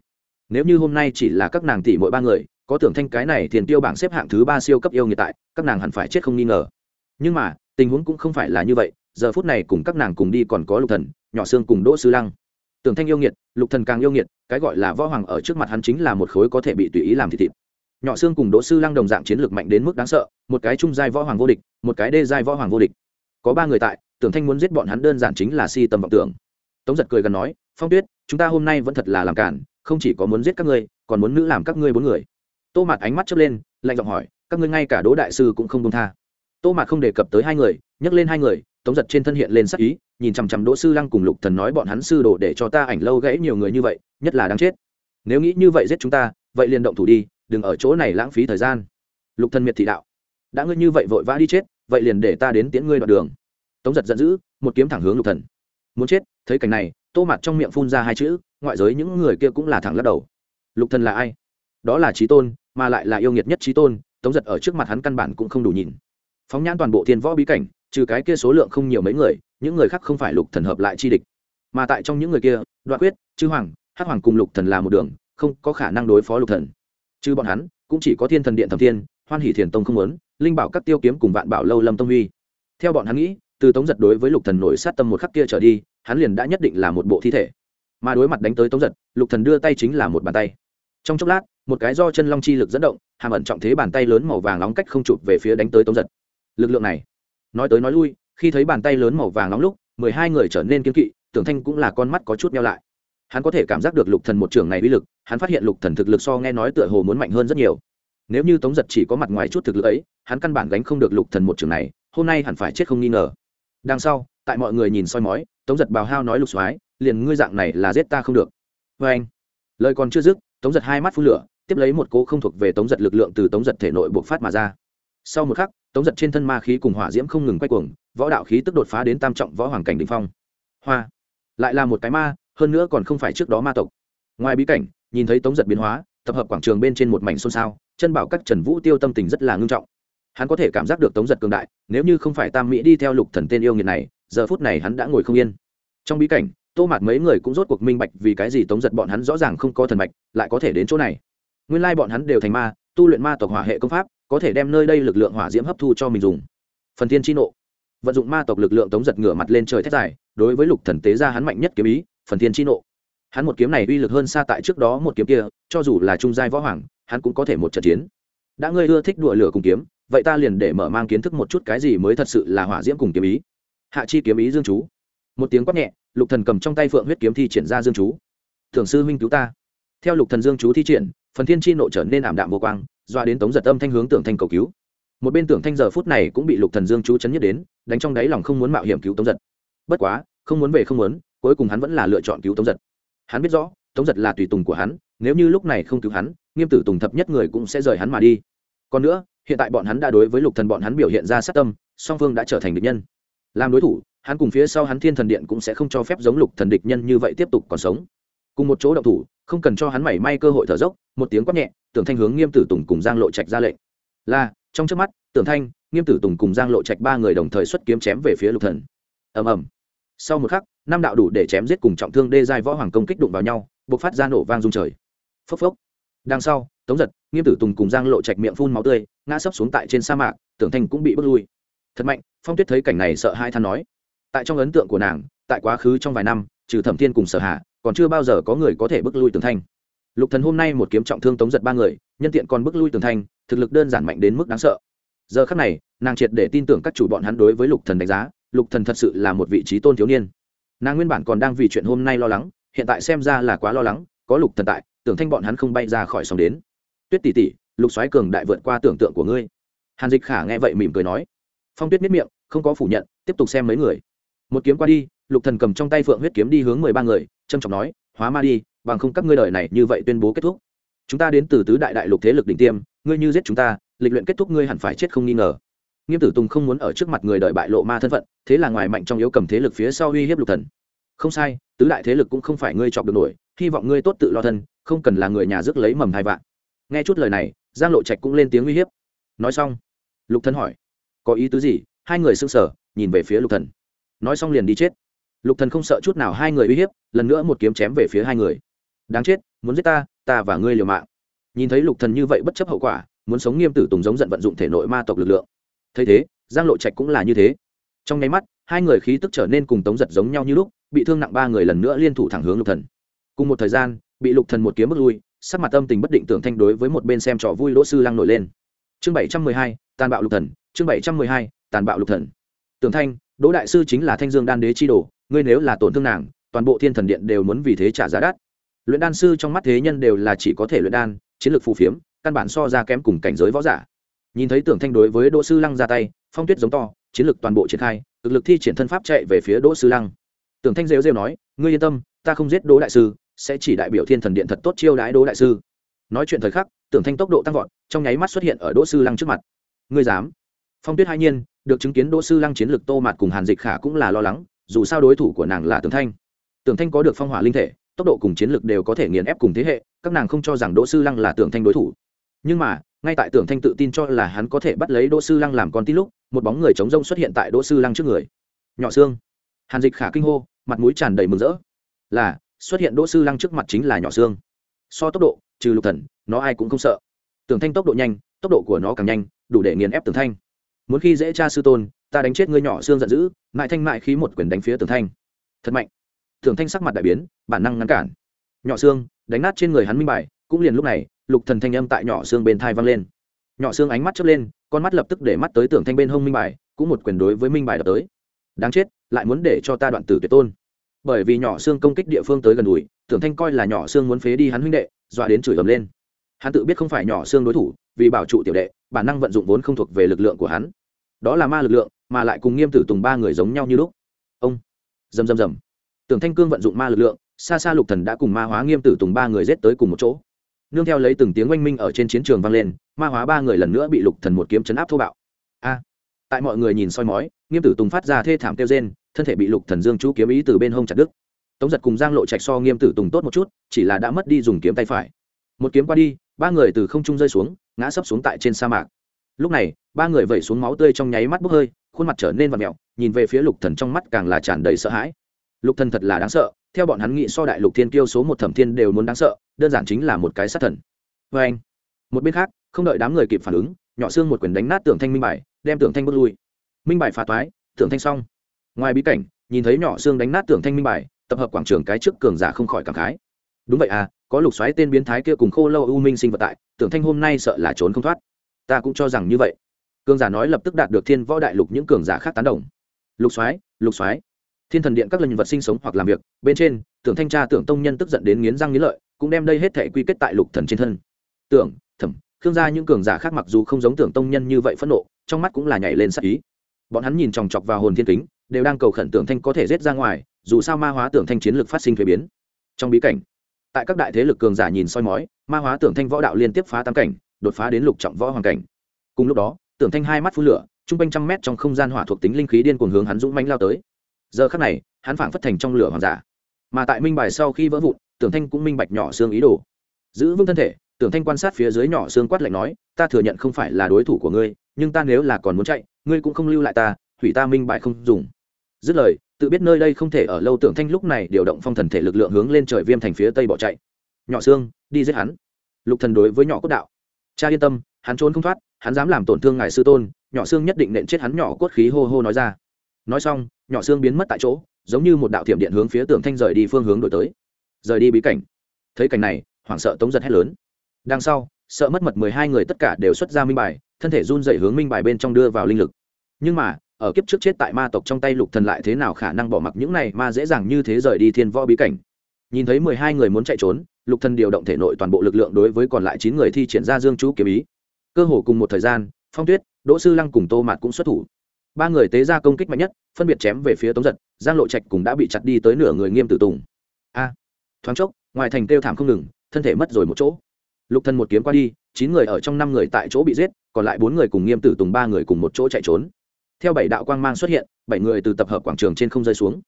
Nếu như hôm nay chỉ là các nàng tỷ mỗi ba người, có tưởng thanh cái này tiền tiêu bảng xếp hạng thứ ba siêu cấp yêu nghiệt tại, các nàng hẳn phải chết không nghi ngờ. Nhưng mà, tình huống cũng không phải là như vậy, giờ phút này cùng các nàng cùng đi còn có lục thần, nhỏ xương cùng đỗ sư lăng. Tưởng thanh yêu nghiệt, lục thần càng yêu nghiệt, cái gọi là võ hoàng ở trước mặt hắn chính là một khối có thể bị tùy ý làm thịt thịt. Nhỏ xương cùng đỗ sư lăng đồng dạng chiến lược mạnh đến mức đáng sợ, một cái trung giai võ hoàng vô địch, một cái đê giai võ hoàng vô địch. Có ba người tại, tưởng thanh muốn giết bọn hắn đơn giản chính là si tầm vọng tưởng tống giật cười gần nói, phong tuyết, chúng ta hôm nay vẫn thật là làm cản, không chỉ có muốn giết các ngươi, còn muốn nữ làm các ngươi bốn người. Tô mạt ánh mắt chớp lên, lạnh giọng hỏi, các ngươi ngay cả đỗ đại sư cũng không công tha. Tô mạt không đề cập tới hai người, nhắc lên hai người, tống giật trên thân hiện lên sắc ý, nhìn chằm chằm đỗ sư lăng cùng lục thần nói bọn hắn sư đồ để cho ta ảnh lâu gãy nhiều người như vậy, nhất là đáng chết. Nếu nghĩ như vậy giết chúng ta, vậy liền động thủ đi, đừng ở chỗ này lãng phí thời gian. Lục thần miệt thị đạo, đã ngươi như vậy vội vã đi chết, vậy liền để ta đến tiễn ngươi đoạn đường. Tống giật giận dữ, một kiếm thẳng hướng lục thần muốn chết, thấy cảnh này, tô mặt trong miệng phun ra hai chữ, ngoại giới những người kia cũng là thẳng lắc đầu. Lục thần là ai? Đó là trí tôn, mà lại là yêu nghiệt nhất trí tôn, tống giật ở trước mặt hắn căn bản cũng không đủ nhìn. Phóng nhãn toàn bộ thiên võ bí cảnh, trừ cái kia số lượng không nhiều mấy người, những người khác không phải lục thần hợp lại chi địch. Mà tại trong những người kia, đoạn quyết, chư hoàng, hắc hoàng cùng lục thần là một đường, không có khả năng đối phó lục thần. Chứ bọn hắn, cũng chỉ có thiên thần điện thẩm thiên, hoan hỷ thiền tông không muốn, linh bảo các tiêu kiếm cùng vạn bảo lâu lâm tông huy. Theo bọn hắn nghĩ từ tống giật đối với lục thần nổi sát tâm một khắc kia trở đi, hắn liền đã nhất định là một bộ thi thể. Mà đối mặt đánh tới tống giật, lục thần đưa tay chính là một bàn tay. Trong chốc lát, một cái do chân long chi lực dẫn động, hàm ẩn trọng thế bàn tay lớn màu vàng nóng cách không chụp về phía đánh tới tống giật. Lực lượng này, nói tới nói lui, khi thấy bàn tay lớn màu vàng nóng lúc, mười hai người trở nên kiên kỵ, tưởng thanh cũng là con mắt có chút nhau lại. Hắn có thể cảm giác được lục thần một trường này uy lực, hắn phát hiện lục thần thực lực so nghe nói tựa hồ muốn mạnh hơn rất nhiều. Nếu như tống giật chỉ có mặt ngoài chút thực lực ấy, hắn căn bản gánh không được lục thần một trường này, hôm nay hẳn phải chết không nghi ngờ đằng sau, tại mọi người nhìn soi mói, tống giật bào hao nói lục soái, liền ngươi dạng này là giết ta không được. Vê anh, lời còn chưa dứt, tống giật hai mắt phun lửa, tiếp lấy một cố không thuộc về tống giật lực lượng từ tống giật thể nội buộc phát mà ra. Sau một khắc, tống giật trên thân ma khí cùng hỏa diễm không ngừng quay cuồng, võ đạo khí tức đột phá đến tam trọng võ hoàng cảnh đình phong. Hoa, lại là một cái ma, hơn nữa còn không phải trước đó ma tộc. Ngoài bí cảnh, nhìn thấy tống giật biến hóa, tập hợp quảng trường bên trên một mảnh xôn xao, chân bảo các trần vũ tiêu tâm tình rất là ngưng trọng. Hắn có thể cảm giác được tống giật cường đại nếu như không phải tam mỹ đi theo lục thần tên yêu nghiệt này, giờ phút này hắn đã ngồi không yên. Trong bí cảnh, tô mạt mấy người cũng rốt cuộc minh bạch vì cái gì tống giật bọn hắn rõ ràng không có thần mạch, lại có thể đến chỗ này. Nguyên lai bọn hắn đều thành ma, tu luyện ma tộc hỏa hệ công pháp, có thể đem nơi đây lực lượng hỏa diễm hấp thu cho mình dùng. Phần thiên chi nộ. Vận dụng ma tộc lực lượng tống giật ngửa mặt lên trời thét dài, đối với lục thần tế ra hắn mạnh nhất kiếm ý, phần thiên chi nộ. Hắn một kiếm này uy lực hơn xa tại trước đó một kiếm kia, cho dù là trung giai võ hoàng, hắn cũng có thể một trận chiến. Đã ngươi ưa thích đùa lửa cùng kiếm vậy ta liền để mở mang kiến thức một chút cái gì mới thật sự là hỏa diễm cùng kiếm ý. Hạ chi kiếm ý dương chú. Một tiếng quát nhẹ, lục thần cầm trong tay phượng huyết kiếm thi triển ra dương chú. Thường sư huynh cứu ta. Theo lục thần dương chú thi triển, phần thiên chi nộ trở nên ảm đạm vô quang, doa đến tống giật âm thanh hướng tưởng thanh cầu cứu. Một bên tưởng thanh giờ phút này cũng bị lục thần dương chú chấn nhất đến, đánh trong đáy lòng không muốn mạo hiểm cứu tống giật. Bất quá, không muốn về không muốn, cuối cùng hắn vẫn là lựa chọn cứu tống giật. Hắn biết rõ, tống giật là tùy tùng của hắn, nếu như lúc này không cứu hắn, nghiêm tử tùng thập nhất người cũng sẽ rời hắn mà đi. Còn nữa hiện tại bọn hắn đã đối với lục thần bọn hắn biểu hiện ra sát tâm, song phương đã trở thành địch nhân. Làm đối thủ, hắn cùng phía sau hắn thiên thần điện cũng sẽ không cho phép giống lục thần địch nhân như vậy tiếp tục còn sống. Cùng một chỗ động thủ, không cần cho hắn mảy may cơ hội thở dốc, một tiếng quát nhẹ, tưởng thanh hướng nghiêm tử tùng cùng giang lộ trạch ra lệnh. Là, trong trước mắt, tưởng thanh, nghiêm tử tùng cùng giang lộ trạch ba người đồng thời xuất kiếm chém về phía lục thần. Ầm ầm. Sau một khắc, năm đạo đủ để chém giết cùng trọng thương đê giai võ hoàng công kích đụng vào nhau, bộc phát ra nổ vang rung trời. Phốc phốc đằng sau, tống giật, nghiêm tử tùng cùng giang lộ chạch miệng phun máu tươi, ngã sấp xuống tại trên sa mạc, tưởng thanh cũng bị bước lui. Thật mạnh, phong tuyết thấy cảnh này sợ hai than nói. Tại trong ấn tượng của nàng, tại quá khứ trong vài năm, trừ thẩm thiên cùng sở hạ còn chưa bao giờ có người có thể bước lui tường thanh lục thần hôm nay một kiếm trọng thương tống giật ba người, nhân tiện còn bước lui tường thanh thực lực đơn giản mạnh đến mức đáng sợ. Giờ khắc này, nàng triệt để tin tưởng các chủ bọn hắn đối với lục thần đánh giá, lục thần thật sự là một vị trí tôn thiếu niên. Nàng nguyên bản còn đang vì chuyện hôm nay lo lắng, hiện tại xem ra là quá lo lắng, có lục thần tại tưởng thanh bọn hắn không bay ra khỏi sóng đến. Tuyết tỷ tỷ, lục soái cường đại vượt qua tưởng tượng của ngươi. Hàn dịch khả nghe vậy mỉm cười nói. Phong tuyết miết miệng, không có phủ nhận, tiếp tục xem mấy người. Một kiếm qua đi, lục thần cầm trong tay phượng huyết kiếm đi hướng mười ba người trâm trọng nói, hóa ma đi, bằng không các ngươi đời này như vậy tuyên bố kết thúc. Chúng ta đến từ tứ đại đại lục thế lực đỉnh tiêm, ngươi như giết chúng ta, lịch luyện kết thúc ngươi hẳn phải chết không nghi ngờ. Nghiêm tử tùng không muốn ở trước mặt người đợi bại lộ ma thân phận, thế là ngoài mạnh trong yếu cầm thế lực phía sau uy hiếp lục thần. Không sai, tứ đại thế lực cũng không phải ngươi chọc được nổi hy vọng ngươi tốt tự lo thân, không cần là người nhà rước lấy mầm hai vạn. Nghe chút lời này, giang lộ trạch cũng lên tiếng uy hiếp. Nói xong, lục thần hỏi, có ý tứ gì? Hai người sững sờ, nhìn về phía lục thần. Nói xong liền đi chết. Lục thần không sợ chút nào hai người uy hiếp, lần nữa một kiếm chém về phía hai người. Đáng chết, muốn giết ta ta và ngươi liều mạng. Nhìn thấy lục thần như vậy bất chấp hậu quả, muốn sống nghiêm tử tùng giống giận vận dụng thể nội ma tộc lực lượng. Thấy thế, giang lộ trạch cũng là như thế. Trong nháy mắt, hai người khí tức trở nên cùng tống giật giống nhau như lúc, bị thương nặng ba người lần nữa liên thủ thẳng hướng lục thần cùng một thời gian, bị lục thần một kiếm bước lui, sắc mặt tâm tình bất định tưởng thanh đối với một bên xem trò vui đỗ sư lăng nổi lên. Chương bảy trăm mười hai, tàn bạo lục thần, chương bảy trăm mười hai, tàn bạo lục thần. Tưởng thanh, đỗ đại sư chính là thanh dương đan đế chi đồ, ngươi nếu là tổn thương nàng, toàn bộ thiên thần điện đều muốn vì thế trả giá đắt. Luyện đan sư trong mắt thế nhân đều là chỉ có thể luyện đan, chiến lược phù phiếm, căn bản so ra kém cùng cảnh giới võ giả. Nhìn thấy tưởng thanh đối với đỗ sư lăng ra tay, phong tuyết giống to, chiến lược toàn bộ triển khai, cực lực thi triển thân pháp chạy về phía đỗ sư lăng. Tưởng thanh rêu rêu nói, ngươi yên tâm, ta không giết đỗ đại sư sẽ chỉ đại biểu thiên thần điện thật tốt chiêu đãi đỗ đại sư. Nói chuyện thời khắc, tưởng thanh tốc độ tăng vọt, trong nháy mắt xuất hiện ở đỗ sư lăng trước mặt. Ngươi dám? Phong tuyết hai nhiên, được chứng kiến đỗ sư lăng chiến lược tô mạt cùng hàn dịch khả cũng là lo lắng, dù sao đối thủ của nàng là tưởng thanh. Tưởng thanh có được phong hỏa linh thể, tốc độ cùng chiến lược đều có thể nghiền ép cùng thế hệ, các nàng không cho rằng đỗ sư lăng là tưởng thanh đối thủ. Nhưng mà, ngay tại tưởng thanh tự tin cho là hắn có thể bắt lấy đỗ sư lăng làm con tin lúc, một bóng người chống rông xuất hiện tại đỗ sư lăng trước người. Nhỏ xương. Hàn dịch khả kinh hô, mặt mũi tràn đầy mừng rỡ. Là xuất hiện đỗ sư lăng trước mặt chính là nhỏ xương. So tốc độ, trừ lục thần, nó ai cũng không sợ. Tưởng thanh tốc độ nhanh, tốc độ của nó càng nhanh, đủ để nghiền ép tưởng thanh. Muốn khi dễ cha sư tôn, ta đánh chết ngươi nhỏ xương giận dữ, mại thanh mại khí một quyền đánh phía tưởng thanh. Thật mạnh. Tưởng thanh sắc mặt đại biến, bản năng ngăn cản. Nhỏ xương, đánh nát trên người hắn minh bài, cũng liền lúc này, lục thần thanh âm tại nhỏ xương bên thai vang lên. Nhỏ xương ánh mắt chớp lên, con mắt lập tức để mắt tới tưởng thanh bên hông minh bài, cũng một quyền đối với minh bài đập tới. Đáng chết, lại muốn để cho ta đoạn tử tuyệt tôn bởi vì nhỏ xương công kích địa phương tới gần đùi, tưởng thanh coi là nhỏ xương muốn phế đi hắn huynh đệ, dọa đến chửi ầm lên. Hắn tự biết không phải nhỏ xương đối thủ, vì bảo trụ tiểu đệ, bản năng vận dụng vốn không thuộc về lực lượng của hắn. Đó là ma lực lượng, mà lại cùng nghiêm tử tùng ba người giống nhau như lúc. Ông, rầm rầm rầm. Tưởng thanh cương vận dụng ma lực lượng, xa xa lục thần đã cùng ma hóa nghiêm tử tùng ba người giết tới cùng một chỗ. Nương theo lấy từng tiếng oanh minh ở trên chiến trường vang lên, ma hóa ba người lần nữa bị lục thần một kiếm chấn áp thô bạo. A tại mọi người nhìn soi mói, nghiêm tử tùng phát ra thê thảm kêu rên, thân thể bị lục thần dương chú kiếm ý từ bên hông chặt đứt. Tống giật cùng giang lộ trạch so nghiêm tử tùng tốt một chút, chỉ là đã mất đi dùng kiếm tay phải. Một kiếm qua đi, ba người từ không trung rơi xuống, ngã sấp xuống tại trên sa mạc. Lúc này, ba người vẩy xuống máu tươi trong nháy mắt bốc hơi, khuôn mặt trở nên vặn mẹo, nhìn về phía lục thần trong mắt càng là tràn đầy sợ hãi. Lục thần thật là đáng sợ, theo bọn hắn nghĩ so đại lục thiên kiêu số một thẩm thiên đều muốn đáng sợ, đơn giản chính là một cái sát thần. Vê anh một bên khác, không đợi đám người kịp phản ứng, nhỏ xương một quyền đánh nát tưởng thanh minh bài đem tưởng thanh bước lui. Minh bài phá toái, tưởng thanh xong. Ngoài bí cảnh, nhìn thấy nhỏ xương đánh nát tưởng thanh minh bài, tập hợp quảng trường cái trước cường giả không khỏi cảm khái. Đúng vậy à có lục xoáy tên biến thái kia cùng khô lâu u minh sinh vật tại, tưởng thanh hôm nay sợ là trốn không thoát. Ta cũng cho rằng như vậy. Cường giả nói lập tức đạt được thiên võ đại lục những cường giả khác tán đồng. Lục xoáy lục xoáy. Thiên thần điện các lần vật sinh sống hoặc làm việc, bên trên, tưởng thanh tra tưởng tông nhân tức giận đến nghiến răng nghiến lợi, cũng đem đây hết thể quy kết tại lục thần trên thân. Tưởng khương gia những cường giả khác mặc dù không giống tưởng tông nhân như vậy phẫn nộ, trong mắt cũng là nhảy lên sắc ý. Bọn hắn nhìn chòng chọc vào hồn thiên kính, đều đang cầu khẩn tưởng thanh có thể giết ra ngoài, dù sao ma hóa tưởng thanh chiến lược phát sinh thuế biến. Trong bí cảnh, tại các đại thế lực cường giả nhìn soi mói, ma hóa tưởng thanh võ đạo liên tiếp phá tam cảnh, đột phá đến lục trọng võ hoàng cảnh. Cùng lúc đó, tưởng thanh hai mắt phun lửa, trung quanh trăm mét trong không gian hỏa thuộc tính linh khí điên cuồng hướng hắn dũng mánh lao tới. Giờ khắc này, hắn phảng phất thành trong lửa hoàng giả. Mà tại minh bài sau khi vỡ vụn, tưởng thanh cũng minh bạch nhỏ xương ý đồ. Giữ vững thân thể tưởng thanh quan sát phía dưới nhỏ xương quát lạnh nói, ta thừa nhận không phải là đối thủ của ngươi, nhưng ta nếu là còn muốn chạy, ngươi cũng không lưu lại ta thủy ta minh bại không dùng. Dứt lời, tự biết nơi đây không thể ở lâu, tưởng thanh lúc này điều động phong thần thể lực lượng hướng lên trời viêm thành phía tây bỏ chạy. Nhỏ xương, đi giết hắn. Lục thần đối với nhỏ cốt đạo. Cha yên tâm, hắn trốn không thoát, hắn dám làm tổn thương ngài sư tôn, nhỏ xương nhất định nện chết hắn nhỏ cốt khí hô hô nói ra. Nói xong, nhỏ xương biến mất tại chỗ, giống như một đạo thiểm điện hướng phía tưởng thanh rời đi phương hướng đổi tới. Rời đi bí cảnh. Thấy cảnh này, hoảng sợ tống giật hét lớn đằng sau, sợ mất mật mười hai người tất cả đều xuất ra minh bài, thân thể run dậy hướng minh bài bên trong đưa vào linh lực. Nhưng mà, ở kiếp trước chết tại ma tộc trong tay lục thần lại thế nào khả năng bỏ mặc những này ma dễ dàng như thế rời đi thiên võ bí cảnh? Nhìn thấy mười hai người muốn chạy trốn, lục thần điều động thể nội toàn bộ lực lượng đối với còn lại chín người thi triển ra dương chú kiếm ý. Cơ hồ cùng một thời gian, phong tuyết, đỗ sư lăng cùng tô mạt cũng xuất thủ. Ba người tế ra công kích mạnh nhất, phân biệt chém về phía tống giật, giang lộ trạch cùng đã bị chặt đi tới nửa người nghiêm tử tùng. A, thoáng chốc, ngoài thành kêu thảm không ngừng, thân thể mất rồi một chỗ lục thần một kiếm qua đi, chín người ở trong năm người tại chỗ bị giết, còn lại bốn người cùng nghiêm tử tùng ba người cùng một chỗ chạy trốn. Theo bảy đạo quang mang xuất hiện, bảy người từ tập hợp quảng trường trên không rơi xuống.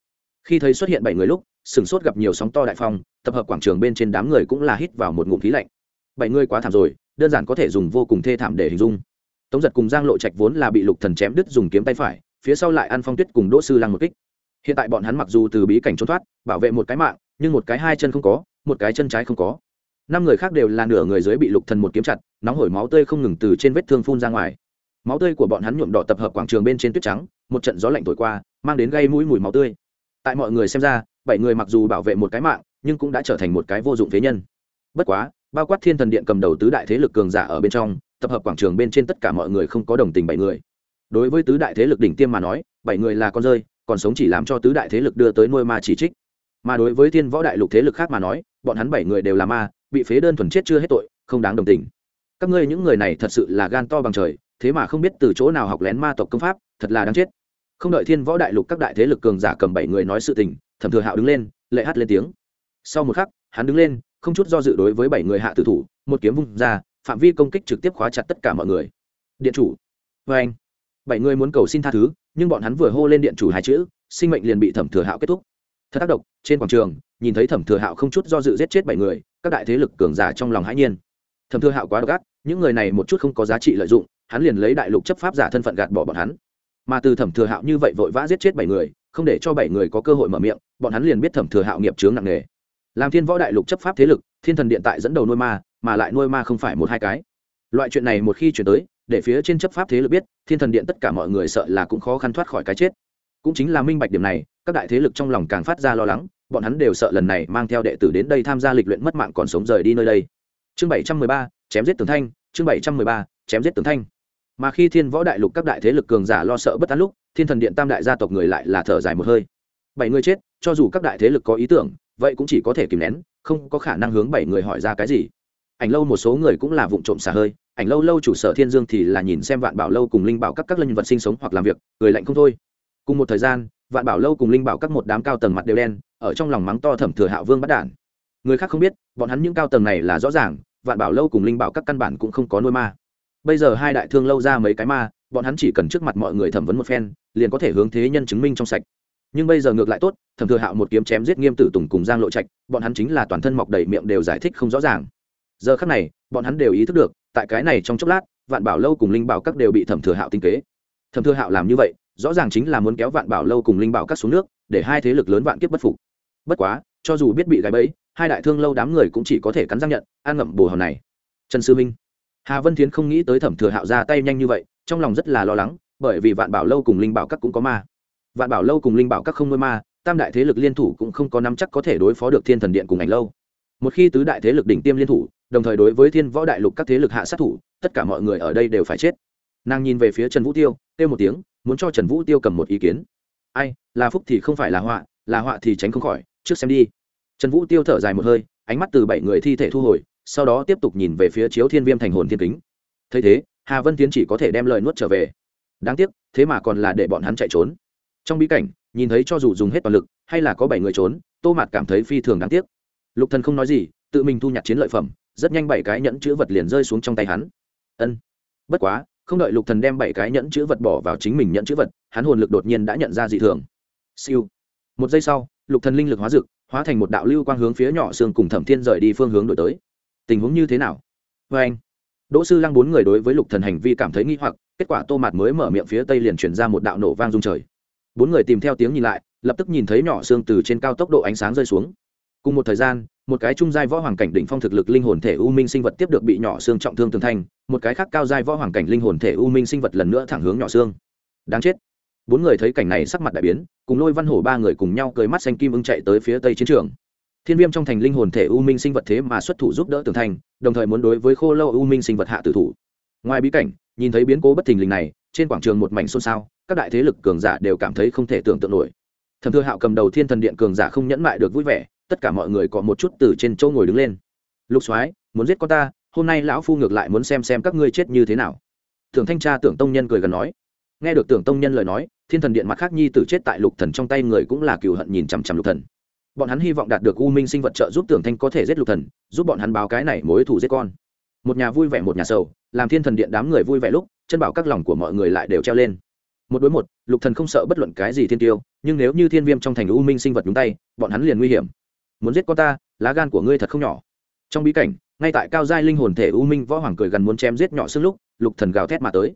Khi thấy xuất hiện bảy người lúc, sừng sốt gặp nhiều sóng to đại phong, tập hợp quảng trường bên trên đám người cũng là hít vào một ngụm khí lạnh. Bảy người quá thảm rồi, đơn giản có thể dùng vô cùng thê thảm để hình dung. Tống giật cùng giang lộ trạch vốn là bị lục thần chém đứt dùng kiếm tay phải, phía sau lại ăn phong tuyết cùng đỗ sư lăng một kích. Hiện tại bọn hắn mặc dù từ bí cảnh trốn thoát, bảo vệ một cái mạng, nhưng một cái hai chân không có, một cái chân trái không có năm người khác đều là nửa người dưới bị lục thần một kiếm chặt, nóng hổi máu tươi không ngừng từ trên vết thương phun ra ngoài. Máu tươi của bọn hắn nhuộm đỏ tập hợp quảng trường bên trên tuyết trắng, một trận gió lạnh thổi qua, mang đến gây mũi mùi máu tươi. Tại mọi người xem ra, bảy người mặc dù bảo vệ một cái mạng, nhưng cũng đã trở thành một cái vô dụng phế nhân. Bất quá, bao quát thiên thần điện cầm đầu tứ đại thế lực cường giả ở bên trong, tập hợp quảng trường bên trên tất cả mọi người không có đồng tình bảy người. Đối với tứ đại thế lực đỉnh tiêm mà nói, bảy người là con rơi, còn sống chỉ làm cho tứ đại thế lực đưa tới nuôi ma chỉ trích mà đối với thiên võ đại lục thế lực khác mà nói, bọn hắn bảy người đều là ma, bị phế đơn thuần chết chưa hết tội, không đáng đồng tình. Các ngươi những người này thật sự là gan to bằng trời, thế mà không biết từ chỗ nào học lén ma tộc công pháp, thật là đáng chết. Không đợi thiên võ đại lục các đại thế lực cường giả cầm bảy người nói sự tình, thẩm thừa hạo đứng lên, lệ hát lên tiếng. Sau một khắc, hắn đứng lên, không chút do dự đối với bảy người hạ tử thủ, một kiếm vung ra, phạm vi công kích trực tiếp khóa chặt tất cả mọi người. Điện chủ. Vê anh. Bảy người muốn cầu xin tha thứ, nhưng bọn hắn vừa hô lên điện chủ hai chữ, sinh mệnh liền bị thẩm thừa hạo kết thúc thật tác động trên quảng trường, nhìn thấy thẩm thừa hạo không chút do dự giết chết bảy người, các đại thế lực cường giả trong lòng hãi nhiên. Thẩm thừa hạo quá độc ác, những người này một chút không có giá trị lợi dụng, hắn liền lấy đại lục chấp pháp giả thân phận gạt bỏ bọn hắn. Mà từ thẩm thừa hạo như vậy vội vã giết chết bảy người, không để cho bảy người có cơ hội mở miệng, bọn hắn liền biết thẩm thừa hạo nghiệp chướng nặng nề. Làm thiên võ đại lục chấp pháp thế lực, thiên thần điện tại dẫn đầu nuôi ma, mà lại nuôi ma không phải một hai cái. Loại chuyện này một khi chuyển tới, để phía trên chấp pháp thế lực biết, thiên thần điện tất cả mọi người sợ là cũng khó khăn thoát khỏi cái chết cũng chính là minh bạch điểm này, các đại thế lực trong lòng càng phát ra lo lắng, bọn hắn đều sợ lần này mang theo đệ tử đến đây tham gia lịch luyện mất mạng còn sống rời đi nơi đây. Chương bảy trăm mười ba, chém giết tường thanh, chương bảy trăm mười ba, chém giết tường thanh. Mà khi thiên võ đại lục các đại thế lực cường giả lo sợ bất an lúc, thiên thần điện tam đại gia tộc người lại là thở dài một hơi. Bảy người chết, cho dù các đại thế lực có ý tưởng, vậy cũng chỉ có thể kìm nén, không có khả năng hướng bảy người hỏi ra cái gì. Ảnh lâu một số người cũng là vụ trộm xả hơi, ảnh lâu lâu chủ sở thiên dương thì là nhìn xem vạn bảo lâu cùng linh bảo các các nhân vật sinh sống hoặc làm việc người lạnh không thôi cùng một thời gian, vạn bảo lâu cùng linh bảo các một đám cao tầng mặt đều đen, ở trong lòng mắng to thẩm thừa hạo vương bắt đản. Người khác không biết, bọn hắn những cao tầng này là rõ ràng, vạn bảo lâu cùng linh bảo các căn bản cũng không có nuôi ma. Bây giờ hai đại thương lâu ra mấy cái ma, bọn hắn chỉ cần trước mặt mọi người thẩm vấn một phen, liền có thể hướng thế nhân chứng minh trong sạch. Nhưng bây giờ ngược lại tốt, thẩm thừa hạo một kiếm chém giết nghiêm tử tùng cùng giang lộ trạch, bọn hắn chính là toàn thân mọc đầy miệng đều giải thích không rõ ràng. Giờ khắc này, bọn hắn đều ý thức được, tại cái này trong chốc lát, vạn bảo lâu cùng linh bảo các đều bị thẩm thừa hạo tinh kế. Thẩm thừa hạo làm như vậy rõ ràng chính là muốn kéo vạn bảo lâu cùng linh bảo các xuống nước, để hai thế lực lớn vạn kiếp bất phục. Bất quá, cho dù biết bị gáy bẫy, hai đại thương lâu đám người cũng chỉ có thể cắn răng nhận an ngậm bồ hòn này. Trần sư minh, hà vân thiến không nghĩ tới thẩm thừa hạo ra tay nhanh như vậy, trong lòng rất là lo lắng, bởi vì vạn bảo lâu cùng linh bảo các cũng có ma. Vạn bảo lâu cùng linh bảo các không nuôi ma, tam đại thế lực liên thủ cũng không có nắm chắc có thể đối phó được thiên thần điện cùng ảnh lâu. Một khi tứ đại thế lực đỉnh tiêm liên thủ, đồng thời đối với thiên võ đại lục các thế lực hạ sát thủ, tất cả mọi người ở đây đều phải chết. Nàng nhìn về phía trần vũ tiêu, kêu một tiếng muốn cho trần vũ tiêu cầm một ý kiến. Ai, là phúc thì không phải là họa là họa thì tránh không khỏi, trước xem đi. Trần vũ tiêu thở dài một hơi, ánh mắt từ bảy người thi thể thu hồi, sau đó tiếp tục nhìn về phía chiếu thiên viêm thành hồn thiên kính. Thấy thế, hà vân tiến chỉ có thể đem lời nuốt trở về. Đáng tiếc, thế mà còn là để bọn hắn chạy trốn. Trong bí cảnh, nhìn thấy cho dù dùng hết toàn lực, hay là có bảy người trốn, tô mạt cảm thấy phi thường đáng tiếc. Lục thần không nói gì, tự mình thu nhặt chiến lợi phẩm, rất nhanh bảy cái nhẫn chữ vật liền rơi xuống trong tay hắn. Ân, bất quá không đợi lục thần đem bảy cái nhẫn chữ vật bỏ vào chính mình nhẫn chữ vật, hắn hồn lực đột nhiên đã nhận ra dị thường. Siêu. Một giây sau, lục thần linh lực hóa dực, hóa thành một đạo lưu quang hướng phía nhỏ xương cùng thẩm thiên rời đi phương hướng đổi tới. Tình huống như thế nào? Với anh. Đỗ sư lăng bốn người đối với lục thần hành vi cảm thấy nghi hoặc, kết quả tô mạt mới mở miệng phía tây liền truyền ra một đạo nổ vang rung trời. Bốn người tìm theo tiếng nhìn lại, lập tức nhìn thấy nhỏ xương từ trên cao tốc độ ánh sáng rơi xuống. Cùng một thời gian một cái trung giai võ hoàng cảnh đỉnh phong thực lực linh hồn thể u minh sinh vật tiếp được bị nhỏ xương trọng thương tường thanh một cái khác cao giai võ hoàng cảnh linh hồn thể u minh sinh vật lần nữa thẳng hướng nhỏ xương. Đáng chết. Bốn người thấy cảnh này sắc mặt đại biến, cùng lôi văn hổ ba người cùng nhau cưới mắt xanh kim ưng chạy tới phía tây chiến trường. Thiên viêm trong thành linh hồn thể u minh sinh vật thế mà xuất thủ giúp đỡ tường thanh đồng thời muốn đối với khô lâu u minh sinh vật hạ tử thủ. Ngoài bí cảnh, nhìn thấy biến cố bất thình lình này, trên quảng trường một mảnh xôn xao, các đại thế lực cường giả đều cảm thấy không thể tưởng tượng nổi. Thẩm thư hạo cầm đầu thiên thần điện cường giả không nhẫn mại được vui vẻ tất cả mọi người có một chút từ trên châu ngồi đứng lên. Lục soái, muốn giết con ta, hôm nay lão phu ngược lại muốn xem xem các ngươi chết như thế nào. Tưởng thanh tra tưởng tông nhân cười gần nói. Nghe được tưởng tông nhân lời nói, thiên thần điện mặt khác nhi tử chết tại lục thần trong tay người cũng là cừu hận nhìn chằm chằm lục thần. Bọn hắn hy vọng đạt được u minh sinh vật trợ giúp tưởng thanh có thể giết lục thần, giúp bọn hắn báo cái này mối thù giết con. Một nhà vui vẻ một nhà sầu, làm thiên thần điện đám người vui vẻ lúc, chân bảo các lòng của mọi người lại đều treo lên. Một đối một, lục thần không sợ bất luận cái gì thiên tiêu, nhưng nếu như thiên viêm trong thành u minh sinh vật đúng tay, bọn hắn liền nguy hiểm muốn giết con ta, lá gan của ngươi thật không nhỏ. Trong bí cảnh, ngay tại cao giai linh hồn thể u minh võ hoàng cười gần muốn chém giết nhỏ xương lúc, lục thần gào thét mà tới.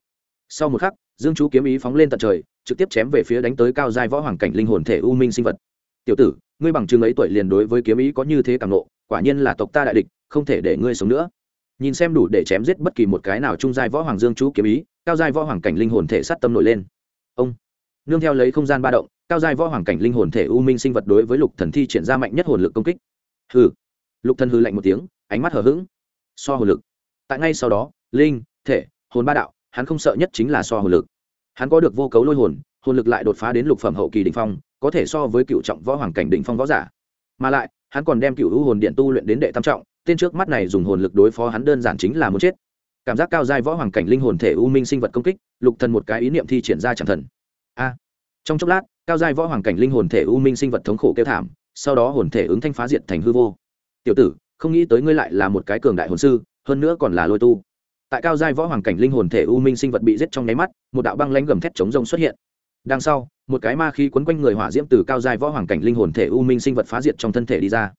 Sau một khắc, dương chú kiếm ý phóng lên tận trời, trực tiếp chém về phía đánh tới cao giai võ hoàng cảnh linh hồn thể u minh sinh vật. Tiểu tử, ngươi bằng chứng ấy tuổi liền đối với kiếm ý có như thế càng nộ quả nhiên là tộc ta đại địch, không thể để ngươi sống nữa. Nhìn xem đủ để chém giết bất kỳ một cái nào trung giai võ hoàng dương chú kiếm ý, cao giai võ hoàng cảnh linh hồn thể sát tâm nổi lên. Ông, nương theo lấy không gian ba động cao giai võ hoàng cảnh linh hồn thể u minh sinh vật đối với lục thần thi triển ra mạnh nhất hồn lực công kích. Hừ. Lục thần hừ lạnh một tiếng, ánh mắt hờ hững. So hồn lực. Tại ngay sau đó, linh, thể, hồn ba đạo, hắn không sợ nhất chính là so hồn lực. Hắn có được vô cấu lôi hồn hồn lực lại đột phá đến lục phẩm hậu kỳ đỉnh phong, có thể so với cựu trọng võ hoàng cảnh đỉnh phong võ giả. Mà lại, hắn còn đem cựu hữu hồn điện tu luyện đến đệ tam trọng, tên trước mắt này dùng hồn lực đối phó hắn đơn giản chính là muốn chết. Cảm giác cao giai võ hoàng cảnh linh hồn thể u minh sinh vật công kích, lục thần một cái ý niệm thi triển ra chẳng thần. A trong chốc lát, cao giai võ hoàng cảnh linh hồn thể u minh sinh vật thống khổ kêu thảm, sau đó hồn thể ứng thanh phá diệt thành hư vô. Tiểu tử, không nghĩ tới ngươi lại là một cái cường đại hồn sư, hơn nữa còn là lôi tu. Tại cao giai võ hoàng cảnh linh hồn thể u minh sinh vật bị giết trong nháy mắt, một đạo băng lãnh gầm thét chống rông xuất hiện. Đằng sau, một cái ma khí quấn quanh người hỏa diễm từ cao giai võ hoàng cảnh linh hồn thể u minh sinh vật phá diệt trong thân thể đi ra.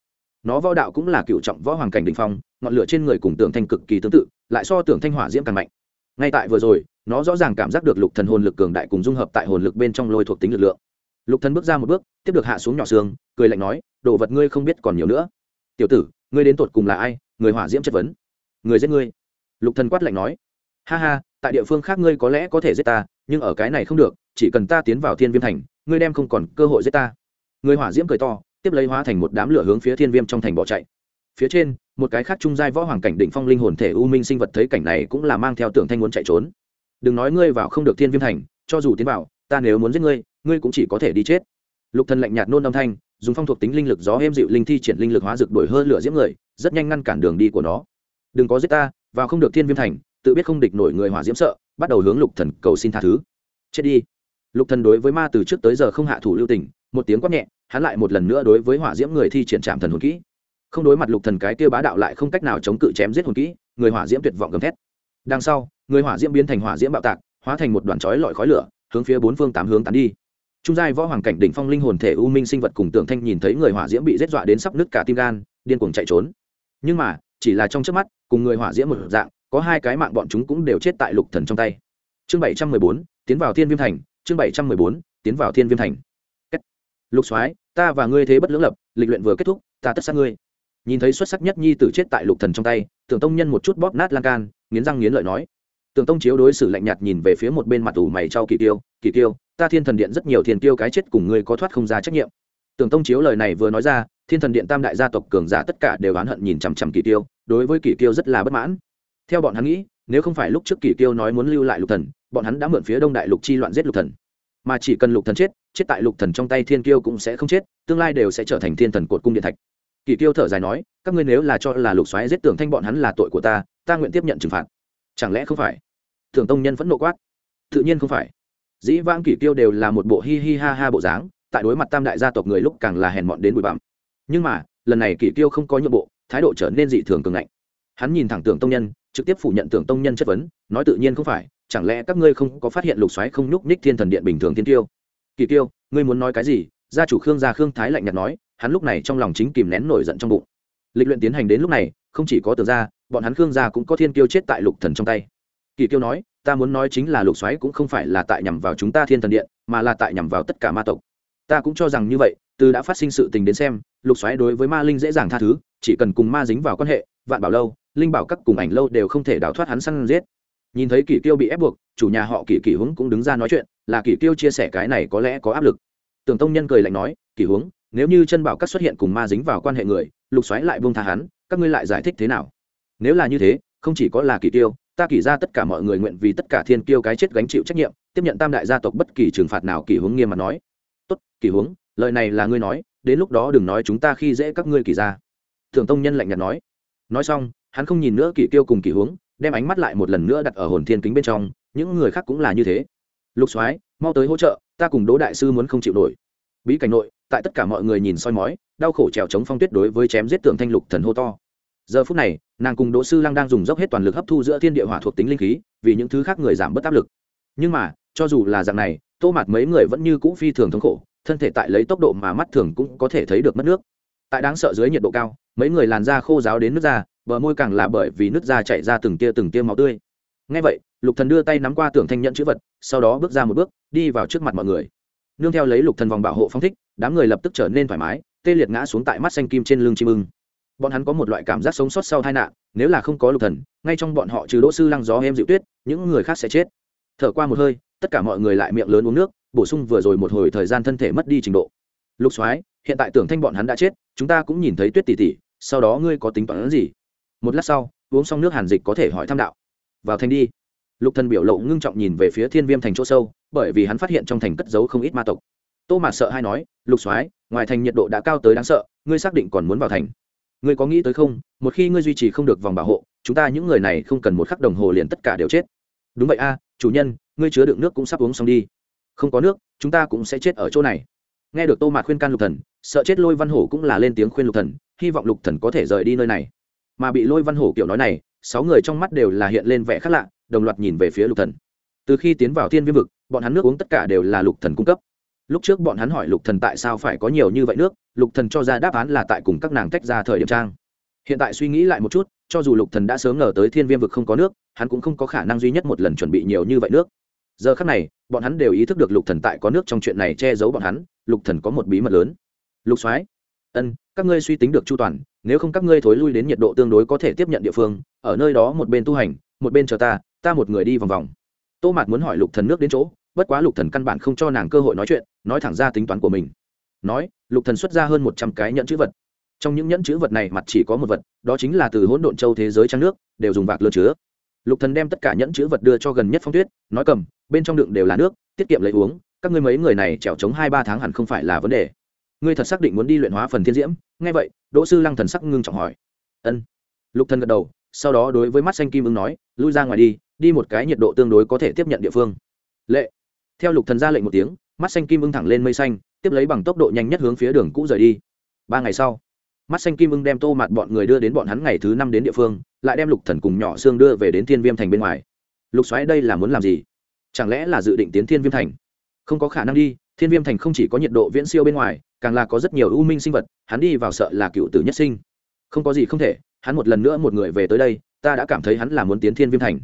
Nó võ đạo cũng là cựu trọng võ hoàng cảnh đình phong, ngọn lửa trên người cùng tưởng thanh cực kỳ tương tự, lại so tưởng thanh hỏa diễm càng mạnh ngay tại vừa rồi, nó rõ ràng cảm giác được lục thần hồn lực cường đại cùng dung hợp tại hồn lực bên trong lôi thuộc tính lực lượng. Lục thần bước ra một bước, tiếp được hạ xuống nhỏ xương, cười lạnh nói, đồ vật ngươi không biết còn nhiều nữa. Tiểu tử, ngươi đến tột cùng là ai? Người hỏa diễm chất vấn. Người giết ngươi. Lục thần quát lạnh nói, ha ha, tại địa phương khác ngươi có lẽ có thể giết ta, nhưng ở cái này không được, chỉ cần ta tiến vào thiên viêm thành, ngươi đem không còn cơ hội giết ta. Người hỏa diễm cười to, tiếp lấy hóa thành một đám lửa hướng phía thiên viêm trong thành bỏ chạy. Phía trên một cái khác trung giai võ hoàng cảnh định phong linh hồn thể u minh sinh vật thấy cảnh này cũng là mang theo tưởng thanh muốn chạy trốn. Đừng nói ngươi vào không được thiên viêm thành, cho dù tiến vào, ta nếu muốn giết ngươi ngươi cũng chỉ có thể đi chết. Lục thần lạnh nhạt nôn âm thanh, dùng phong thuộc tính linh lực gió êm dịu linh thi triển linh lực hóa rực đổi hơi lửa diễm người, rất nhanh ngăn cản đường đi của nó. Đừng có giết ta, vào không được thiên viêm thành, tự biết không địch nổi người hỏa diễm sợ, bắt đầu hướng lục thần cầu xin tha thứ. Chết đi. Lục thần đối với ma từ trước tới giờ không hạ thủ lưu tình, một tiếng quát nhẹ, hắn lại một lần nữa đối với hỏa diễm người thi triển trạm thần hồn kỹ không đối mặt lục thần cái kia bá đạo lại không cách nào chống cự chém giết hồn kỹ, người hỏa diễm tuyệt vọng gầm thét. Đằng sau, người hỏa diễm biến thành hỏa diễm bạo tạc, hóa thành một đoàn chói lọi khói lửa, hướng phía bốn phương tám hướng tán đi. Trung giai võ hoàng cảnh đỉnh phong linh hồn thể u minh sinh vật cùng tưởng thanh nhìn thấy người hỏa diễm bị giết dọa đến sắp nứt cả tim gan, điên cuồng chạy trốn. Nhưng mà, chỉ là trong chớp mắt, cùng người hỏa diễm một dạng, có hai cái mạng bọn chúng cũng đều chết tại lục thần trong tay. Chương bảy trăm mười bốn, tiến vào thiên viêm thành, chương bảy trăm mười bốn, tiến vào thiên viêm thành. Lục soái, ta và ngươi thế bất lưỡng lập, lịch luyện vừa kết thúc, ta tất sát ngươi nhìn thấy xuất sắc nhất nhi tử chết tại lục thần trong tay, tưởng tông nhân một chút bóp nát lan can, nghiến răng nghiến lợi nói. Tưởng tông chiếu đối xử lạnh nhạt nhìn về phía một bên mặt ủ mày trao kỳ tiêu kỳ tiêu ta thiên thần điện rất nhiều thiên tiêu cái chết cùng ngươi có thoát không ra trách nhiệm. Tưởng tông chiếu lời này vừa nói ra, thiên thần điện tam đại gia tộc cường giả tất cả đều oán hận nhìn chằm chằm kỳ tiêu đối với kỳ tiêu rất là bất mãn. Theo bọn hắn nghĩ, nếu không phải lúc trước kỳ tiêu nói muốn lưu lại lục thần, bọn hắn đã mượn phía đông đại lục chi loạn giết lục thần. Mà chỉ cần lục thần chết chết tại lục thần trong tay thiên kiêu cũng sẽ không chết, tương lai đều sẽ trở thành thiên thần cột cung điện thạch kỳ tiêu thở dài nói, các ngươi nếu là cho là lục xoáy giết tưởng thanh bọn hắn là tội của ta ta nguyện tiếp nhận trừng phạt. Chẳng lẽ không phải? Thường tông nhân vẫn nộ quát. Tự nhiên không phải. Dĩ vãng kỳ tiêu đều là một bộ hi hi ha ha bộ dáng, tại đối mặt tam đại gia tộc người lúc càng là hèn mọn đến bụi bặm. Nhưng mà, lần này kỳ tiêu không có nhượng bộ, thái độ trở nên dị thường cường ngạnh. Hắn nhìn thẳng tưởng tông nhân, trực tiếp phủ nhận tưởng tông nhân chất vấn, nói tự nhiên không phải, chẳng lẽ các ngươi không có phát hiện lục xoáy không nhúc nhích thiên thần điện bình thường thiên tiêu kỳ tiêu ngươi muốn nói cái gì? Gia chủ khương gia khương thái lạnh nhạt nói hắn lúc này trong lòng chính kìm nén nổi giận trong bụng. Lịch luyện tiến hành đến lúc này, không chỉ có tường gia bọn hắn khương gia cũng có thiên kiêu chết tại lục thần trong tay. Kỳ kiêu nói, ta muốn nói chính là lục xoáy cũng không phải là tại nhằm vào chúng ta thiên thần điện, mà là tại nhằm vào tất cả ma tộc. Ta cũng cho rằng như vậy, từ đã phát sinh sự tình đến xem, lục xoáy đối với ma linh dễ dàng tha thứ, chỉ cần cùng ma dính vào quan hệ, vạn bảo lâu, linh bảo các cùng ảnh lâu đều không thể đào thoát hắn săn giết. Nhìn thấy kỷ kiêu bị ép buộc, chủ nhà họ kỷ kỷ hướng cũng đứng ra nói chuyện, là kỷ kiêu chia sẻ cái này có lẽ có áp lực. Tưởng tông nhân cười lạnh nói kỷ hướng nếu như chân bảo các xuất hiện cùng ma dính vào quan hệ người, lục xoáy lại buông tha hắn, các ngươi lại giải thích thế nào? Nếu là như thế, không chỉ có là kỳ tiêu, ta kỷ ra tất cả mọi người nguyện vì tất cả thiên kiêu cái chết gánh chịu trách nhiệm, tiếp nhận tam đại gia tộc bất kỳ trừng phạt nào kỷ hướng nghiêm mặt nói. Tốt, kỷ hướng lời này là ngươi nói, đến lúc đó đừng nói chúng ta khi dễ các ngươi kỷ ra thường tông nhân lạnh nhạt nói. Nói xong, hắn không nhìn nữa kỷ tiêu cùng kỷ hướng đem ánh mắt lại một lần nữa đặt ở hồn thiên kính bên trong, những người khác cũng là như thế. Lục soái, mau tới hỗ trợ, ta cùng đỗ đại sư muốn không chịu nổi. Bí cảnh nội tại tất cả mọi người nhìn soi mói, đau khổ trèo chống phong tuyết đối với chém giết tượng thanh lục thần hô to. Giờ phút này, nàng cùng đỗ sư lăng đang dùng dốc hết toàn lực hấp thu giữa thiên địa hỏa thuộc tính linh khí, vì những thứ khác người giảm bớt áp lực. Nhưng mà, cho dù là dạng này, tô mặt mấy người vẫn như cũ phi thường thống khổ, thân thể tại lấy tốc độ mà mắt thường cũng có thể thấy được mất nước. Tại đáng sợ dưới nhiệt độ cao, mấy người làn da khô ráo đến nước da, bờ môi càng là bởi vì nước da chạy ra từng tia từng tia máu tươi. Ngay vậy, lục thần đưa tay nắm qua tưởng thanh nhẫn chữ vật, sau đó bước ra một bước, đi vào trước mặt mọi người. Nương theo lấy lục thần vòng bảo hộ phong thích đám người lập tức trở nên thoải mái, tê liệt ngã xuống tại mắt xanh kim trên lưng chim ưng. Bọn hắn có một loại cảm giác sống sót sau tai nạn, nếu là không có lục thần, ngay trong bọn họ trừ đỗ sư lăng gió em dịu tuyết, những người khác sẽ chết. Thở qua một hơi, tất cả mọi người lại miệng lớn uống nước, bổ sung vừa rồi một hồi thời gian thân thể mất đi trình độ. Lục soái, hiện tại tưởng thanh bọn hắn đã chết, chúng ta cũng nhìn thấy tuyết tỷ tỷ, sau đó ngươi có tính toán gì? Một lát sau, uống xong nước hàn dịch có thể hỏi thăm đạo. Vào thành đi. Lục thần biểu lộ ngưng trọng nhìn về phía thiên viêm thành chỗ sâu, bởi vì hắn phát hiện trong thành cất giấu không ít ma tộc tô mạt sợ hay nói, lục soái, ngoài thành nhiệt độ đã cao tới đáng sợ, ngươi xác định còn muốn vào thành. Ngươi có nghĩ tới không? Một khi ngươi duy trì không được vòng bảo hộ, chúng ta những người này không cần một khắc đồng hồ liền tất cả đều chết. Đúng vậy a, chủ nhân, ngươi chứa đựng nước cũng sắp uống xong đi. Không có nước, chúng ta cũng sẽ chết ở chỗ này. Nghe được tô mạt khuyên can lục thần, sợ chết lôi văn hổ cũng là lên tiếng khuyên lục thần, hy vọng lục thần có thể rời đi nơi này. Mà bị lôi văn hổ kiểu nói này, sáu người trong mắt đều là hiện lên vẻ khác lạ, đồng loạt nhìn về phía lục thần. Từ khi tiến vào thiên viêm vực, bọn hắn nước uống tất cả đều là lục thần cung cấp lúc trước bọn hắn hỏi lục thần tại sao phải có nhiều như vậy nước, lục thần cho ra đáp án là tại cùng các nàng tách ra thời điểm trang. Hiện tại suy nghĩ lại một chút, cho dù lục thần đã sớm ngờ tới thiên viêm vực không có nước, hắn cũng không có khả năng duy nhất một lần chuẩn bị nhiều như vậy nước. Giờ khắc này, bọn hắn đều ý thức được lục thần tại có nước trong chuyện này che giấu bọn hắn, lục thần có một bí mật lớn. Lục soái, ân, các ngươi suy tính được chu toàn, nếu không các ngươi thối lui đến nhiệt độ tương đối có thể tiếp nhận địa phương, ở nơi đó một bên tu hành, một bên chờ ta ta một người đi vòng vòng. Tô mạt muốn hỏi lục thần nước đến chỗ bất quá lục thần căn bản không cho nàng cơ hội nói chuyện, nói thẳng ra tính toán của mình. Nói, lục thần xuất ra hơn một trăm cái nhẫn chữ vật. Trong những nhẫn chữ vật này mặt chỉ có một vật, đó chính là từ hỗn độn châu thế giới trăng nước, đều dùng vạc lơ chứa. Lục thần đem tất cả nhẫn chữ vật đưa cho gần nhất phong tuyết, nói cầm, bên trong đựng đều là nước, tiết kiệm lấy uống, các ngươi mấy người này trèo trống hai ba tháng hẳn không phải là vấn đề. Ngươi thật xác định muốn đi luyện hóa phần thiên diễm? Nghe vậy, đỗ sư lăng thần sắc ngưng trọng hỏi. Ân. Lục thần gật đầu, sau đó đối với mắt xanh kim ứng nói, lui ra ngoài đi đi một cái nhiệt độ tương đối có thể tiếp nhận địa phương. Lệ theo lục thần ra lệnh một tiếng, mắt xanh kim ưng thẳng lên mây xanh, tiếp lấy bằng tốc độ nhanh nhất hướng phía đường cũ rời đi. Ba ngày sau, mắt xanh kim ưng đem tô mặt bọn người đưa đến bọn hắn ngày thứ năm đến địa phương, lại đem lục thần cùng nhỏ xương đưa về đến thiên viêm thành bên ngoài. Lục xoáy đây là muốn làm gì? Chẳng lẽ là dự định tiến thiên viêm thành? Không có khả năng đi, thiên viêm thành không chỉ có nhiệt độ viễn siêu bên ngoài, càng là có rất nhiều ưu minh sinh vật, hắn đi vào sợ là cựu tử nhất sinh. Không có gì không thể, hắn một lần nữa một người về tới đây, ta đã cảm thấy hắn là muốn tiến thiên viêm thành.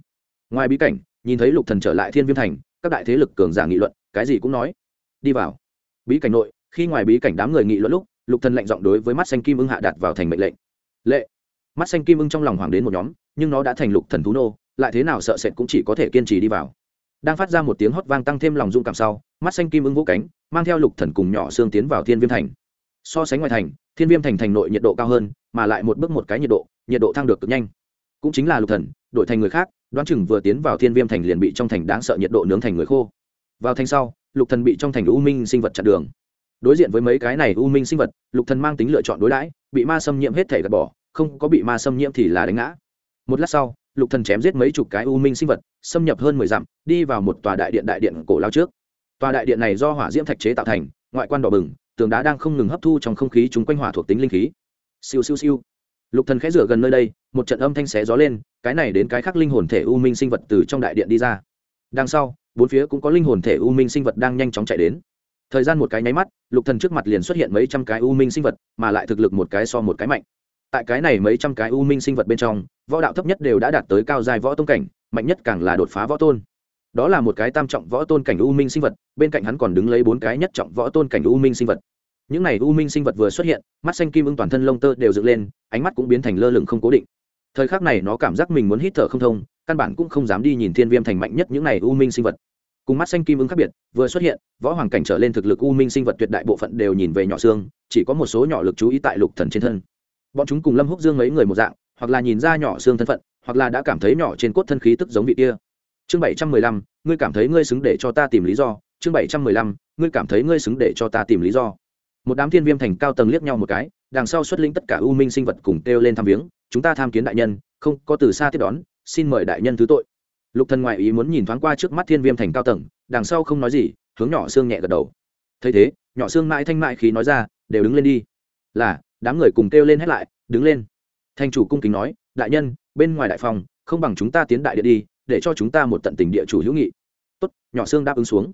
Ngoài bí cảnh, nhìn thấy lục thần trở lại thiên viêm thành các đại thế lực cường giả nghị luận, cái gì cũng nói. Đi vào. Bí cảnh nội, khi ngoài bí cảnh đám người nghị luận lúc, lục thần lạnh giọng đối với mắt xanh kim ưng hạ đạt vào thành mệnh lệnh. Lệ. Mắt xanh kim ưng trong lòng hoàng đến một nhóm, nhưng nó đã thành lục thần thú nô, lại thế nào sợ sệt cũng chỉ có thể kiên trì đi vào. Đang phát ra một tiếng hót vang tăng thêm lòng dung cảm sau, mắt xanh kim ưng vỗ cánh, mang theo lục thần cùng nhỏ xương tiến vào thiên viêm thành. So sánh ngoài thành, thiên viêm thành thành nội nhiệt độ cao hơn, mà lại một bước một cái nhiệt độ nhiệt độ thăng được cực nhanh. Cũng chính là lục thần, đổi thành người khác đoán chừng vừa tiến vào thiên viêm thành liền bị trong thành đáng sợ nhiệt độ nướng thành người khô. Vào thành sau, lục thần bị trong thành u minh sinh vật chặn đường. Đối diện với mấy cái này u minh sinh vật, lục thần mang tính lựa chọn đối đãi, bị ma xâm nhiễm hết thể gạt bỏ, không có bị ma xâm nhiễm thì là đánh ngã. Một lát sau, lục thần chém giết mấy chục cái u minh sinh vật, xâm nhập hơn mười dặm, đi vào một tòa đại điện đại điện cổ lao trước. Tòa đại điện này do hỏa diễm thạch chế tạo thành, ngoại quan đỏ bừng, tường đá đang không ngừng hấp thu trong không khí chúng quanh hỏa thuộc tính linh khí. Siêu siêu siêu lục thần khẽ rửa gần nơi đây, một trận âm thanh xé gió lên, cái này đến cái khác linh hồn thể u minh sinh vật từ trong đại điện đi ra. Đằng sau, bốn phía cũng có linh hồn thể u minh sinh vật đang nhanh chóng chạy đến. Thời gian một cái nháy mắt, lục thần trước mặt liền xuất hiện mấy trăm cái u minh sinh vật, mà lại thực lực một cái so một cái mạnh. Tại cái này mấy trăm cái u minh sinh vật bên trong, võ đạo thấp nhất đều đã đạt tới cao dài võ tông cảnh, mạnh nhất càng là đột phá võ tôn. Đó là một cái tam trọng võ tôn cảnh u minh sinh vật, bên cạnh hắn còn đứng lấy bốn cái nhất trọng võ tôn cảnh u minh sinh vật những này u minh sinh vật vừa xuất hiện, mắt xanh kim ưng toàn thân lông tơ đều dựng lên, ánh mắt cũng biến thành lơ lửng không cố định. Thời khắc này nó cảm giác mình muốn hít thở không thông, căn bản cũng không dám đi nhìn thiên viêm thành mạnh nhất những này u minh sinh vật. Cùng mắt xanh kim ưng khác biệt, vừa xuất hiện, võ hoàng cảnh trở lên thực lực u minh sinh vật tuyệt đại bộ phận đều nhìn về nhỏ xương, chỉ có một số nhỏ lực chú ý tại lục thần trên thân. Bọn chúng cùng lâm húc dương mấy người một dạng, hoặc là nhìn ra nhỏ xương thân phận, hoặc là đã cảm thấy nhỏ trên cốt thân khí tức giống vị kia. Chương bảy trăm mười lăm, ngươi cảm thấy ngươi xứng để cho ta tìm lý do. Chương bảy trăm mười lăm, ngươi cảm thấy ngươi xứng để cho ta tìm lý do một đám thiên viêm thành cao tầng liếc nhau một cái, đằng sau xuất lĩnh tất cả u minh sinh vật cùng kêu lên thăm viếng, chúng ta tham kiến đại nhân, không có từ xa tiếp đón, xin mời đại nhân thứ tội. Lục thần ngoại ý muốn nhìn thoáng qua trước mắt thiên viêm thành cao tầng, đằng sau không nói gì, hướng nhỏ xương nhẹ gật đầu. Thấy thế, nhỏ xương mãi thanh mại khí nói ra, đều đứng lên đi. Là, đám người cùng kêu lên hết lại, đứng lên. Thành chủ cung kính nói, đại nhân, bên ngoài đại phòng, không bằng chúng ta tiến đại địa đi, để cho chúng ta một tận tình địa chủ hữu nghị. Tốt, nhỏ xương đáp ứng xuống.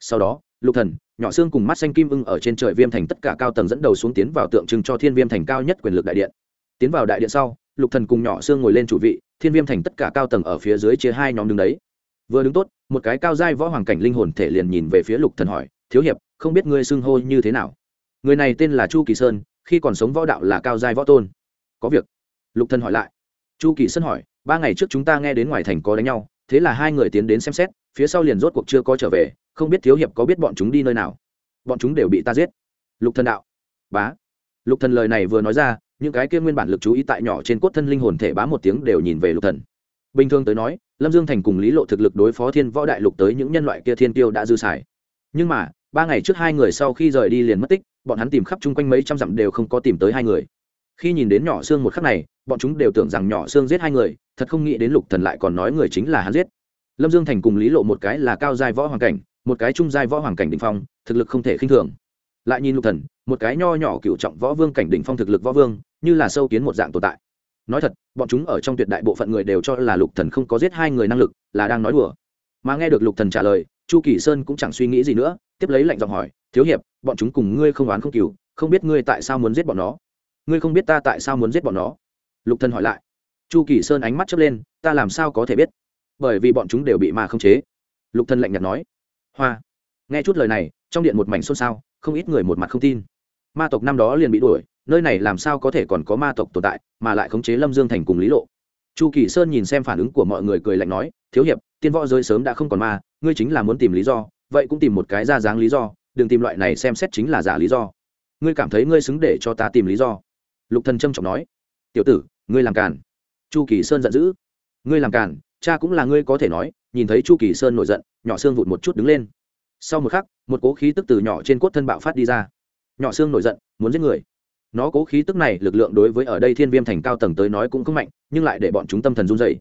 Sau đó, lục thần nhỏ xương cùng mắt xanh kim ưng ở trên trời viêm thành tất cả cao tầng dẫn đầu xuống tiến vào tượng trưng cho thiên viêm thành cao nhất quyền lực đại điện. Tiến vào đại điện sau, lục thần cùng nhỏ xương ngồi lên chủ vị, thiên viêm thành tất cả cao tầng ở phía dưới chia hai nhóm đứng đấy. Vừa đứng tốt, một cái cao giai võ hoàng cảnh linh hồn thể liền nhìn về phía lục thần hỏi, thiếu hiệp, không biết ngươi xưng hô như thế nào? Người này tên là chu kỳ sơn, khi còn sống võ đạo là cao giai võ tôn. Có việc. Lục thần hỏi lại. Chu kỳ sơn hỏi, ba ngày trước chúng ta nghe đến ngoài thành có đánh nhau thế là hai người tiến đến xem xét, phía sau liền rốt cuộc chưa có trở về, không biết thiếu hiệp có biết bọn chúng đi nơi nào. Bọn chúng đều bị ta giết. Lục thần đạo. Bá. Lục thần lời này vừa nói ra, những cái kia nguyên bản lực chú ý tại nhỏ trên cốt thân linh hồn thể bá một tiếng đều nhìn về lục thần. Bình thường tới nói, lâm dương thành cùng lý lộ thực lực đối phó thiên võ đại lục tới những nhân loại kia thiên tiêu đã dư xài. Nhưng mà, ba ngày trước hai người sau khi rời đi liền mất tích, bọn hắn tìm khắp chung quanh mấy trăm dặm đều không có tìm tới hai người khi nhìn đến nhỏ xương một khắc này, bọn chúng đều tưởng rằng nhỏ xương giết hai người, thật không nghĩ đến lục thần lại còn nói người chính là hắn giết. Lâm dương thành cùng lý lộ một cái là cao giai võ hoàng cảnh, một cái trung giai võ hoàng cảnh đỉnh phong, thực lực không thể khinh thường. Lại nhìn lục thần, một cái nho nhỏ cựu trọng võ vương cảnh đỉnh phong thực lực võ vương, như là sâu kiến một dạng tồn tại. Nói thật, bọn chúng ở trong tuyệt đại bộ phận người đều cho là lục thần không có giết hai người năng lực, là đang nói đùa. Mà nghe được lục thần trả lời, chu kỳ sơn cũng chẳng suy nghĩ gì nữa, tiếp lấy lệnh giọng hỏi, thiếu hiệp, bọn chúng cùng ngươi không oán không cừu, không biết ngươi tại sao muốn giết bọn nó? Ngươi không biết ta tại sao muốn giết bọn nó? Lục thần hỏi lại. Chu kỳ sơn ánh mắt chớp lên, ta làm sao có thể biết? Bởi vì bọn chúng đều bị ma khống chế. Lục thần lạnh nhạt nói. Hoa. Nghe chút lời này, trong điện một mảnh xôn xao, không ít người một mặt không tin. Ma tộc năm đó liền bị đuổi, nơi này làm sao có thể còn có ma tộc tồn tại, mà lại khống chế lâm dương thành cùng lý lộ. Chu kỳ sơn nhìn xem phản ứng của mọi người cười lạnh nói, thiếu hiệp, tiên võ giới sớm đã không còn ma, ngươi chính là muốn tìm lý do, vậy cũng tìm một cái ra dáng lý do, đừng tìm loại này xem xét chính là giả lý do. Ngươi cảm thấy ngươi xứng để cho ta tìm lý do lục thần trâm trọng nói, tiểu tử, ngươi làm càn. Chu kỳ sơn giận dữ, ngươi làm càn, cha cũng là ngươi có thể nói. Nhìn thấy chu kỳ sơn nổi giận, nhỏ xương vụt một chút đứng lên. Sau một khắc, một cố khí tức từ nhỏ trên cốt thân bạo phát đi ra. Nhỏ xương nổi giận, muốn giết người. Nó cố khí tức này lực lượng đối với ở đây thiên viêm thành cao tầng tới nói cũng không mạnh, nhưng lại để bọn chúng tâm thần run dày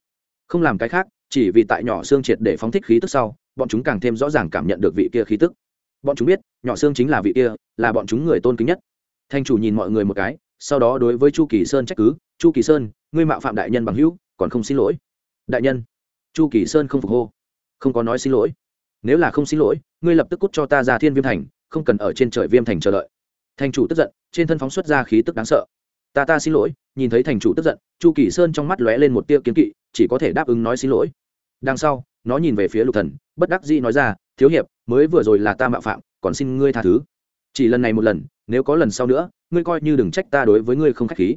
không làm cái khác, chỉ vì tại nhỏ xương triệt để phóng thích khí tức sau, bọn chúng càng thêm rõ ràng cảm nhận được vị kia khí tức. Bọn chúng biết, nhỏ xương chính là vị kia, là bọn chúng người tôn kính nhất. Thanh chủ nhìn mọi người một cái sau đó đối với chu kỳ sơn trách cứ, chu kỳ sơn, ngươi mạo phạm đại nhân bằng hữu, còn không xin lỗi. Đại nhân, chu kỳ sơn không phục hô. Không có nói xin lỗi. Nếu là không xin lỗi, ngươi lập tức cút cho ta ra thiên viêm thành, không cần ở trên trời viêm thành chờ đợi. Thành chủ tức giận, trên thân phóng xuất ra khí tức đáng sợ. Ta ta xin lỗi, nhìn thấy thành chủ tức giận, chu kỳ sơn trong mắt lóe lên một tia kiến kỵ, chỉ có thể đáp ứng nói xin lỗi. Đằng sau, nó nhìn về phía lục thần, bất đắc dĩ nói ra, thiếu hiệp, mới vừa rồi là ta mạo phạm, còn xin ngươi tha thứ. Chỉ lần này một lần, nếu có lần sau nữa ngươi coi như đừng trách ta đối với ngươi không khách khí.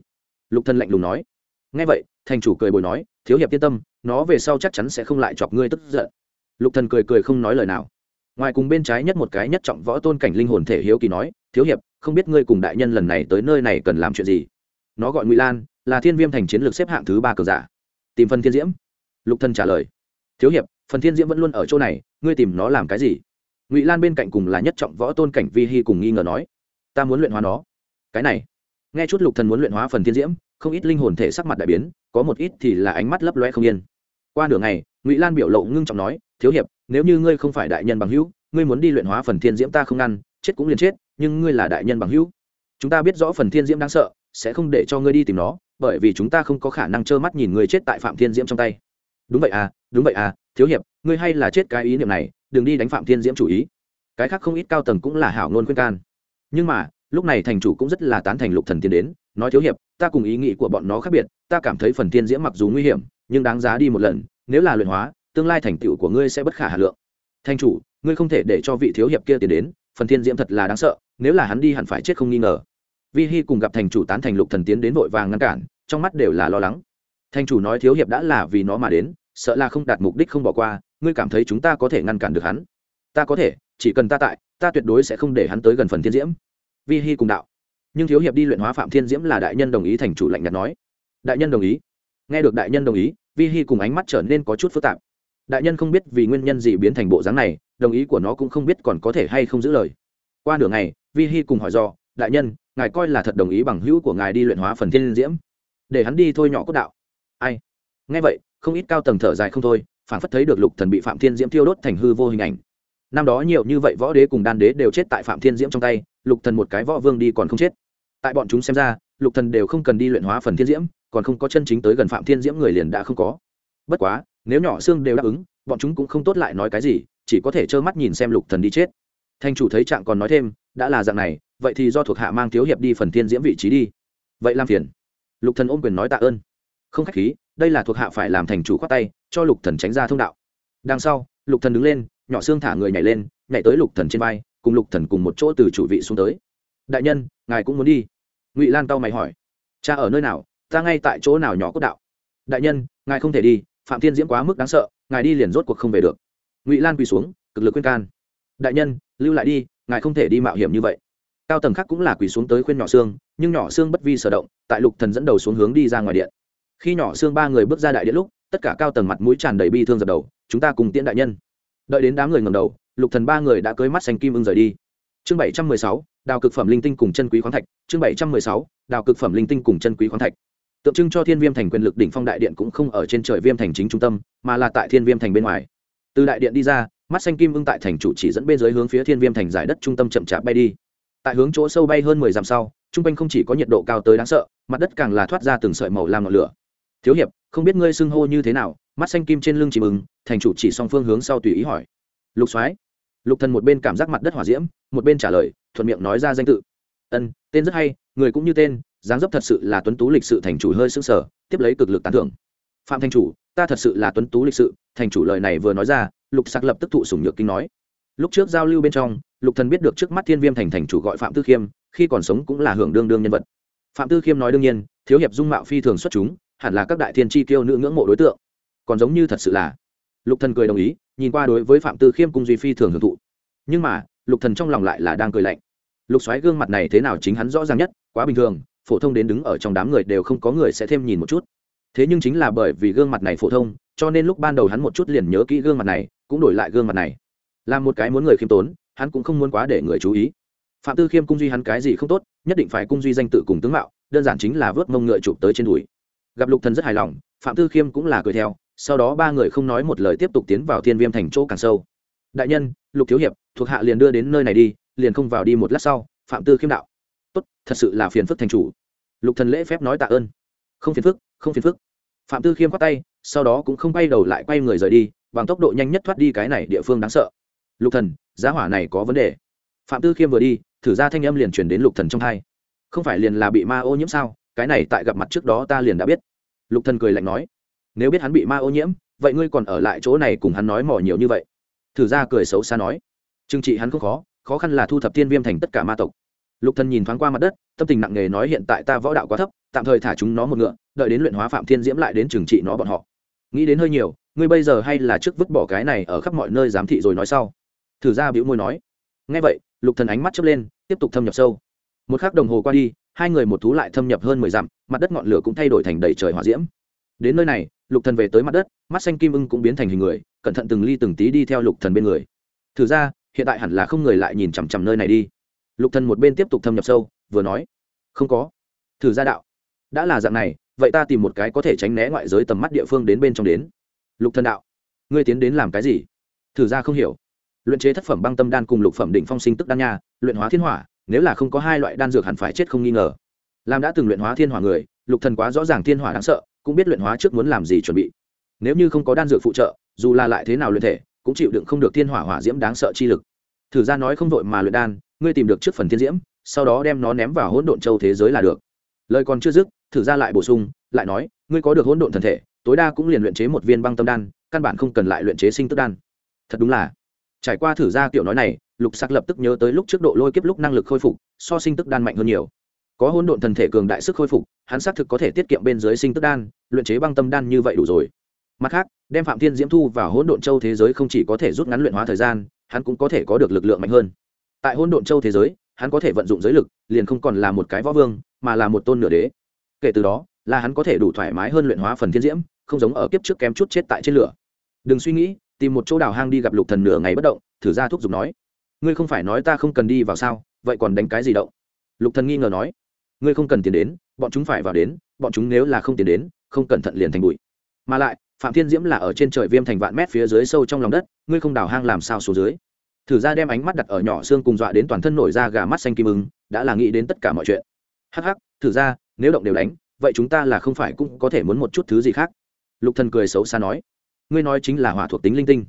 Lục thần lạnh lùng nói. Nghe vậy, thành chủ cười bồi nói, thiếu hiệp yên tâm, nó về sau chắc chắn sẽ không lại chọc ngươi tức giận. Lục thần cười cười không nói lời nào. Ngoài cùng bên trái nhất một cái nhất trọng võ tôn cảnh linh hồn thể hiếu kỳ nói, thiếu hiệp, không biết ngươi cùng đại nhân lần này tới nơi này cần làm chuyện gì? Nó gọi ngụy lan, là thiên viêm thành chiến lược xếp hạng thứ ba cờ giả. Tìm phần thiên diễm. Lục thần trả lời. Thiếu hiệp, phần thiên diễm vẫn luôn ở chỗ này, ngươi tìm nó làm cái gì? Ngụy lan bên cạnh cùng là nhất trọng võ tôn cảnh vi hy cùng nghi ngờ nói. Ta muốn luyện hóa nó cái này. Nghe chút lục thần muốn luyện hóa phần thiên diễm, không ít linh hồn thể sắc mặt đại biến, có một ít thì là ánh mắt lấp loe không yên. Qua nửa ngày, ngụy lan biểu lộ ngưng trọng nói, thiếu hiệp, nếu như ngươi không phải đại nhân bằng hữu, ngươi muốn đi luyện hóa phần thiên diễm ta không ngăn, chết cũng liền chết, nhưng ngươi là đại nhân bằng hữu. Chúng ta biết rõ phần thiên diễm đáng sợ, sẽ không để cho ngươi đi tìm nó, bởi vì chúng ta không có khả năng trơ mắt nhìn người chết tại phạm thiên diễm trong tay. Đúng vậy à đúng vậy à thiếu hiệp, ngươi hay là chết cái ý niệm này, đừng đi đánh phạm thiên diễm chủ ý. Cái khác không ít cao tầng cũng là hảo ngôn khuyên can. Nhưng mà lúc này thành chủ cũng rất là tán thành lục thần tiến đến, nói thiếu hiệp, ta cùng ý nghĩ của bọn nó khác biệt, ta cảm thấy phần tiên diễm mặc dù nguy hiểm, nhưng đáng giá đi một lần, nếu là luyện hóa, tương lai thành tựu của ngươi sẽ bất khả hà lượng. Thành chủ, ngươi không thể để cho vị thiếu hiệp kia tiến đến, phần thiên diễm thật là đáng sợ, nếu là hắn đi hẳn phải chết không nghi ngờ. Vi hi cùng gặp thành chủ tán thành lục thần tiến đến vội vàng ngăn cản, trong mắt đều là lo lắng. Thành chủ nói thiếu hiệp đã là vì nó mà đến, sợ là không đạt mục đích không bỏ qua, ngươi cảm thấy chúng ta có thể ngăn cản được hắn? Ta có thể, chỉ cần ta tại, ta tuyệt đối sẽ không để hắn tới gần phần thiên diễm vi hi cùng đạo. Nhưng thiếu hiệp đi luyện hóa phạm thiên diễm là đại nhân đồng ý thành chủ lạnh nhạt nói. Đại nhân đồng ý. Nghe được đại nhân đồng ý, vi hi cùng ánh mắt trở nên có chút phức tạp. Đại nhân không biết vì nguyên nhân gì biến thành bộ dáng này, đồng ý của nó cũng không biết còn có thể hay không giữ lời. Qua nửa ngày, vi hi cùng hỏi do, đại nhân, ngài coi là thật đồng ý bằng hữu của ngài đi luyện hóa phần thiên diễm. Để hắn đi thôi nhỏ cốt đạo. Ai? Nghe vậy, không ít cao tầng thở dài không thôi phản phất thấy được lục thần bị phạm thiên diễm thiêu đốt thành hư vô hình ảnh. Năm đó nhiều như vậy võ đế cùng đan đế đều chết tại phạm thiên diễm trong tay lục thần một cái võ vương đi còn không chết. Tại bọn chúng xem ra, lục thần đều không cần đi luyện hóa phần thiên diễm, còn không có chân chính tới gần phạm thiên diễm người liền đã không có. Bất quá, nếu nhỏ xương đều đáp ứng, bọn chúng cũng không tốt lại nói cái gì, chỉ có thể trơ mắt nhìn xem lục thần đi chết. Thanh chủ thấy trạng còn nói thêm, đã là dạng này, vậy thì do thuộc hạ mang thiếu hiệp đi phần thiên diễm vị trí đi. Vậy làm phiền. Lục thần ôm quyền nói tạ ơn. Không khách khí, đây là thuộc hạ phải làm thành chủ khoát tay, cho lục thần tránh ra thông đạo. Đằng sau, lục thần đứng lên, nhỏ xương thả người nhảy lên, nhảy tới lục thần trên vai cùng lục thần cùng một chỗ từ chủ vị xuống tới. Đại nhân, ngài cũng muốn đi? Ngụy lan tao mày hỏi. Cha ở nơi nào? Ta ngay tại chỗ nào nhỏ cốt đạo? Đại nhân, ngài không thể đi, phạm thiên diễm quá mức đáng sợ, ngài đi liền rốt cuộc không về được. Ngụy lan quỳ xuống, cực lực khuyên can. Đại nhân, lưu lại đi, ngài không thể đi mạo hiểm như vậy. Cao tầng khác cũng là quỳ xuống tới khuyên nhỏ xương, nhưng nhỏ xương bất vi sở động, tại lục thần dẫn đầu xuống hướng đi ra ngoài điện. Khi nhỏ xương ba người bước ra đại điện lúc, tất cả cao tầng mặt mũi tràn đầy bi thương dập đầu, chúng ta cùng tiễn đại nhân. Đợi đến đám người ngầm đầu lục thần ba người đã cưới mắt xanh kim ưng rời đi. Chương bảy trăm mười sáu, đào cực phẩm linh tinh cùng chân quý khoáng thạch. Chương bảy trăm mười sáu, đào cực phẩm linh tinh cùng chân quý khoáng thạch. Tượng trưng cho thiên viêm thành quyền lực đỉnh phong đại điện cũng không ở trên trời viêm thành chính trung tâm, mà là tại thiên viêm thành bên ngoài. Từ đại điện đi ra, mắt xanh kim ưng tại thành chủ chỉ dẫn bên dưới hướng phía thiên viêm thành giải đất trung tâm chậm chạp bay đi. Tại hướng chỗ sâu bay hơn mười dặm sau, trung quanh không chỉ có nhiệt độ cao tới đáng sợ, mặt đất càng là thoát ra từng sợi màu làm ngọn lửa. Thiếu hiệp, không biết ngươi xưng hô như thế nào? Mắt xanh kim trên lưng chỉ mừng thành chủ chỉ song phương hướng sau tùy ý hỏi. Lục soái lục thần một bên cảm giác mặt đất hỏa diễm, một bên trả lời, thuận miệng nói ra danh tự. Ân, tên rất hay, người cũng như tên, dáng dấp thật sự là tuấn tú lịch sự thành chủ hơi sững sờ, tiếp lấy cực lực tán thưởng. Phạm thành chủ, ta thật sự là tuấn tú lịch sự, thành chủ lời này vừa nói ra, lục Sắc lập tức thụ sủng nhược kinh nói. Lúc trước giao lưu bên trong, lục thần biết được trước mắt thiên viêm thành thành chủ gọi phạm tư khiêm, khi còn sống cũng là hưởng đương đương nhân vật. Phạm tư khiêm nói đương nhiên, thiếu hiệp dung mạo phi thường xuất chúng, hẳn là các đại thiên tri tiêu nữ ngưỡng mộ đối tượng. Còn giống như thật sự là. Lục thần cười đồng ý nhìn qua đối với phạm tư khiêm cung duy phi thường hưởng thụ. Nhưng mà, lục thần trong lòng lại là đang cười lạnh. Lục xoáy gương mặt này thế nào chính hắn rõ ràng nhất, quá bình thường, phổ thông đến đứng ở trong đám người đều không có người sẽ thêm nhìn một chút. Thế nhưng chính là bởi vì gương mặt này phổ thông, cho nên lúc ban đầu hắn một chút liền nhớ kỹ gương mặt này, cũng đổi lại gương mặt này. Là một cái muốn người khiêm tốn, hắn cũng không muốn quá để người chú ý. Phạm tư khiêm cung duy hắn cái gì không tốt, nhất định phải cung duy danh tự cùng tướng mạo, đơn giản chính là vớt mông ngựa chụp tới trên đùi. Gặp lục thần rất hài lòng, phạm tư khiêm cũng là cười theo sau đó ba người không nói một lời tiếp tục tiến vào thiên viêm thành chỗ càng sâu. Đại nhân, lục thiếu hiệp, thuộc hạ liền đưa đến nơi này đi, liền không vào đi một lát sau, phạm tư khiêm đạo. Tốt, thật sự là phiền phức thành chủ. Lục thần lễ phép nói tạ ơn. Không phiền phức, không phiền phức. Phạm tư khiêm khoát tay, sau đó cũng không quay đầu lại quay người rời đi, bằng tốc độ nhanh nhất thoát đi cái này địa phương đáng sợ. Lục thần, giá hỏa này có vấn đề. Phạm tư khiêm vừa đi, thử ra thanh âm liền truyền đến lục thần trong hai. Không phải liền là bị ma ô nhiễm sao? Cái này tại gặp mặt trước đó ta liền đã biết. Lục thần cười lạnh nói nếu biết hắn bị ma ô nhiễm, vậy ngươi còn ở lại chỗ này cùng hắn nói mỏ nhiều như vậy. Thử ra cười xấu xa nói. Trừng trị hắn không khó khó khăn là thu thập thiên viêm thành tất cả ma tộc. Lục thần nhìn thoáng qua mặt đất, tâm tình nặng nề nói hiện tại ta võ đạo quá thấp, tạm thời thả chúng nó một ngựa, đợi đến luyện hóa phạm thiên diễm lại đến trừng trị nó bọn họ. Nghĩ đến hơi nhiều, ngươi bây giờ hay là trước vứt bỏ cái này ở khắp mọi nơi giám thị rồi nói sau. Thử ra bĩu môi nói. Nghe vậy, lục thần ánh mắt chớp lên, tiếp tục thâm nhập sâu. Một khắc đồng hồ qua đi, hai người một thú lại thâm nhập hơn mười dặm, mặt đất ngọn lửa cũng thay đổi thành đầy trời hỏa diễm. Đến nơi này lục thần về tới mặt đất, mắt xanh kim ưng cũng biến thành hình người, cẩn thận từng ly từng tí đi theo lục thần bên người. Thử ra, hiện tại hẳn là không người lại nhìn chằm chằm nơi này đi. Lục thần một bên tiếp tục thâm nhập sâu, vừa nói, không có. Thử ra đạo, đã là dạng này, vậy ta tìm một cái có thể tránh né ngoại giới tầm mắt địa phương đến bên trong đến. Lục thần đạo, ngươi tiến đến làm cái gì? Thử ra không hiểu. Luyện chế thất phẩm băng tâm đan cùng lục phẩm đỉnh phong sinh tức đan nha, luyện hóa thiên hỏa, nếu là không có hai loại đan dược hẳn phải chết không nghi ngờ. Làm đã từng luyện hóa thiên hỏa người, lục thần quá rõ ràng thiên hỏa đáng sợ cũng biết luyện hóa trước muốn làm gì chuẩn bị. Nếu như không có đan dược phụ trợ, dù là lại thế nào luyện thể, cũng chịu đựng không được thiên hỏa hỏa diễm đáng sợ chi lực. Thử ra nói không vội mà luyện đan, ngươi tìm được trước phần thiên diễm, sau đó đem nó ném vào hỗn độn châu thế giới là được. Lời còn chưa dứt, thử ra lại bổ sung, lại nói, ngươi có được hỗn độn thần thể, tối đa cũng liền luyện chế một viên băng tâm đan, căn bản không cần lại luyện chế sinh tức đan. Thật đúng là. Trải qua thử ra kiểu nói này, lục sắc lập tức nhớ tới lúc trước độ lôi kiếp lúc năng lực khôi phục, so sinh tức đan mạnh hơn nhiều có hôn độn thần thể cường đại sức khôi phục, hắn xác thực có thể tiết kiệm bên dưới sinh tức đan, luyện chế băng tâm đan như vậy đủ rồi. Mặt khác, đem phạm thiên diễm thu vào hỗn độn châu thế giới không chỉ có thể rút ngắn luyện hóa thời gian, hắn cũng có thể có được lực lượng mạnh hơn. Tại hỗn độn châu thế giới, hắn có thể vận dụng giới lực, liền không còn là một cái võ vương, mà là một tôn nửa đế. Kể từ đó, là hắn có thể đủ thoải mái hơn luyện hóa phần thiên diễm, không giống ở kiếp trước kém chút chết tại trên lửa. Đừng suy nghĩ, tìm một chỗ đào hang đi gặp lục thần nửa ngày bất động, thử ra thuốc dùng nói. Ngươi không phải nói ta không cần đi vào sao, vậy còn đánh cái gì động? Lục thần nghi ngờ nói ngươi không cần tiền đến, bọn chúng phải vào đến, bọn chúng nếu là không tiền đến, không cẩn thận liền thành bụi. Mà lại, phạm thiên diễm là ở trên trời viêm thành vạn mét phía dưới sâu trong lòng đất, ngươi không đào hang làm sao xuống dưới? Thử ra đem ánh mắt đặt ở nhỏ xương cùng dọa đến toàn thân nổi ra gà mắt xanh kim ứng đã là nghĩ đến tất cả mọi chuyện. Hắc hắc, thử ra, nếu động đều đánh, vậy chúng ta là không phải cũng có thể muốn một chút thứ gì khác? Lục thần cười xấu xa nói. Ngươi nói chính là hỏa thuộc tính linh tinh.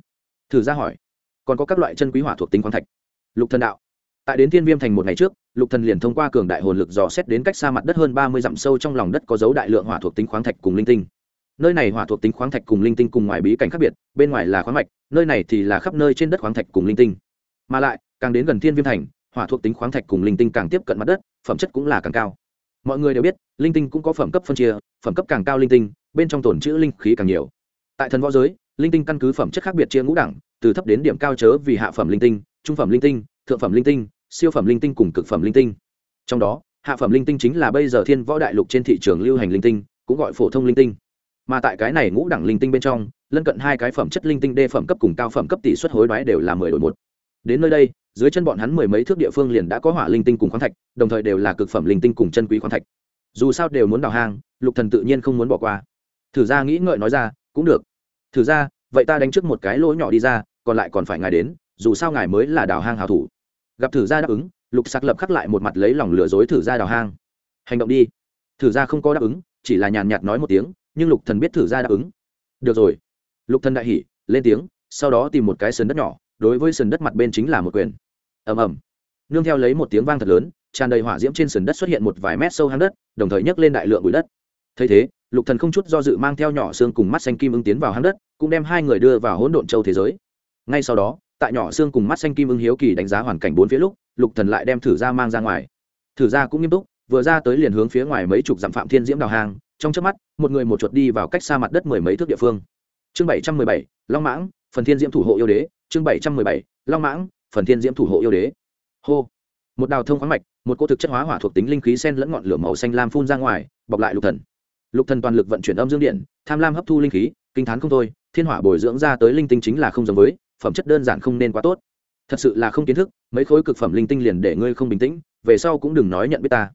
Thử ra hỏi. Còn có các loại chân quý hỏa thuộc tính khoáng thạch. Lục thần đạo. Tại đến thiên viêm thành một ngày trước lục thần liền thông qua cường đại hồn lực dò xét đến cách xa mặt đất hơn ba mươi dặm sâu trong lòng đất có dấu đại lượng hỏa thuộc tính khoáng thạch cùng linh tinh. Nơi này hỏa thuộc tính khoáng thạch cùng linh tinh cùng ngoài bí cảnh khác biệt, bên ngoài là khoáng mạch, nơi này thì là khắp nơi trên đất khoáng thạch cùng linh tinh. Mà lại, càng đến gần thiên viêm thành, hỏa thuộc tính khoáng thạch cùng linh tinh càng tiếp cận mặt đất, phẩm chất cũng là càng cao. Mọi người đều biết, linh tinh cũng có phẩm cấp phân chia, phẩm cấp càng cao linh tinh, bên trong tồn chữ linh khí càng nhiều. Tại thần võ giới, linh tinh căn cứ phẩm chất khác biệt chia ngũ đẳng, từ thấp đến điểm cao chớ vì hạ phẩm linh tinh, trung phẩm linh tinh, thượng phẩm linh tinh siêu phẩm linh tinh cùng cực phẩm linh tinh. Trong đó, hạ phẩm linh tinh chính là bây giờ thiên võ đại lục trên thị trường lưu hành linh tinh, cũng gọi phổ thông linh tinh. Mà tại cái này ngũ đẳng linh tinh bên trong, lân cận hai cái phẩm chất linh tinh đê phẩm cấp cùng cao phẩm cấp tỷ suất hối đoái đều là mười đổi một. Đến nơi đây, dưới chân bọn hắn mười mấy thước địa phương liền đã có hỏa linh tinh cùng khoáng thạch, đồng thời đều là cực phẩm linh tinh cùng chân quý khoáng thạch. Dù sao đều muốn đào hang, lục thần tự nhiên không muốn bỏ qua. Thử ra nghĩ ngợi nói ra, cũng được. Thử ra vậy ta đánh trước một cái lỗ nhỏ đi ra, còn lại còn phải ngài đến, dù sao ngài mới là đào hang hào thủ gặp thử gia đáp ứng, lục sạc lập khắc lại một mặt lấy lòng lừa dối thử gia đào hang. Hành động đi. Thử gia không có đáp ứng, chỉ là nhàn nhạt nói một tiếng, nhưng lục thần biết thử gia đáp ứng. Được rồi. Lục thần đại hỉ, lên tiếng, sau đó tìm một cái sườn đất nhỏ, đối với sườn đất mặt bên chính là một quyền. Ầm ầm. Nương theo lấy một tiếng vang thật lớn, tràn đầy hỏa diễm trên sườn đất xuất hiện một vài mét sâu hang đất, đồng thời nhấc lên đại lượng bụi đất. Thấy thế, lục thần không chút do dự mang theo nhỏ xương cùng mắt xanh kim ứng tiến vào hang đất, cũng đem hai người đưa vào hỗn độn châu thế giới. Ngay sau đó tại nhỏ xương cùng mắt xanh kim ưng hiếu kỳ đánh giá hoàn cảnh bốn phía lúc, lục thần lại đem thử ra mang ra ngoài. Thử ra cũng nghiêm túc, vừa ra tới liền hướng phía ngoài mấy chục dặm phạm thiên diễm đào hang, trong chớp mắt, một người một chuột đi vào cách xa mặt đất mười mấy thước địa phương. Chương bảy trăm mười bảy, long mãng, phần thiên diễm thủ hộ yêu đế. Chương bảy trăm mười bảy, long mãng, phần thiên diễm thủ hộ yêu đế. Hô. Một đào thông khoáng mạch, một cô thực chất hóa hỏa thuộc tính linh khí sen lẫn ngọn lửa màu xanh lam phun ra ngoài, bọc lại lục thần. Lục thần toàn lực vận chuyển âm dương điện, tham lam hấp thu linh khí, kinh thán không thôi, thiên hỏa bồi dưỡng ra tới linh tinh chính là không giống với phẩm chất đơn giản không nên quá tốt. Thật sự là không kiến thức, mấy khối cực phẩm linh tinh liền để ngươi không bình tĩnh, về sau cũng đừng nói nhận biết ta.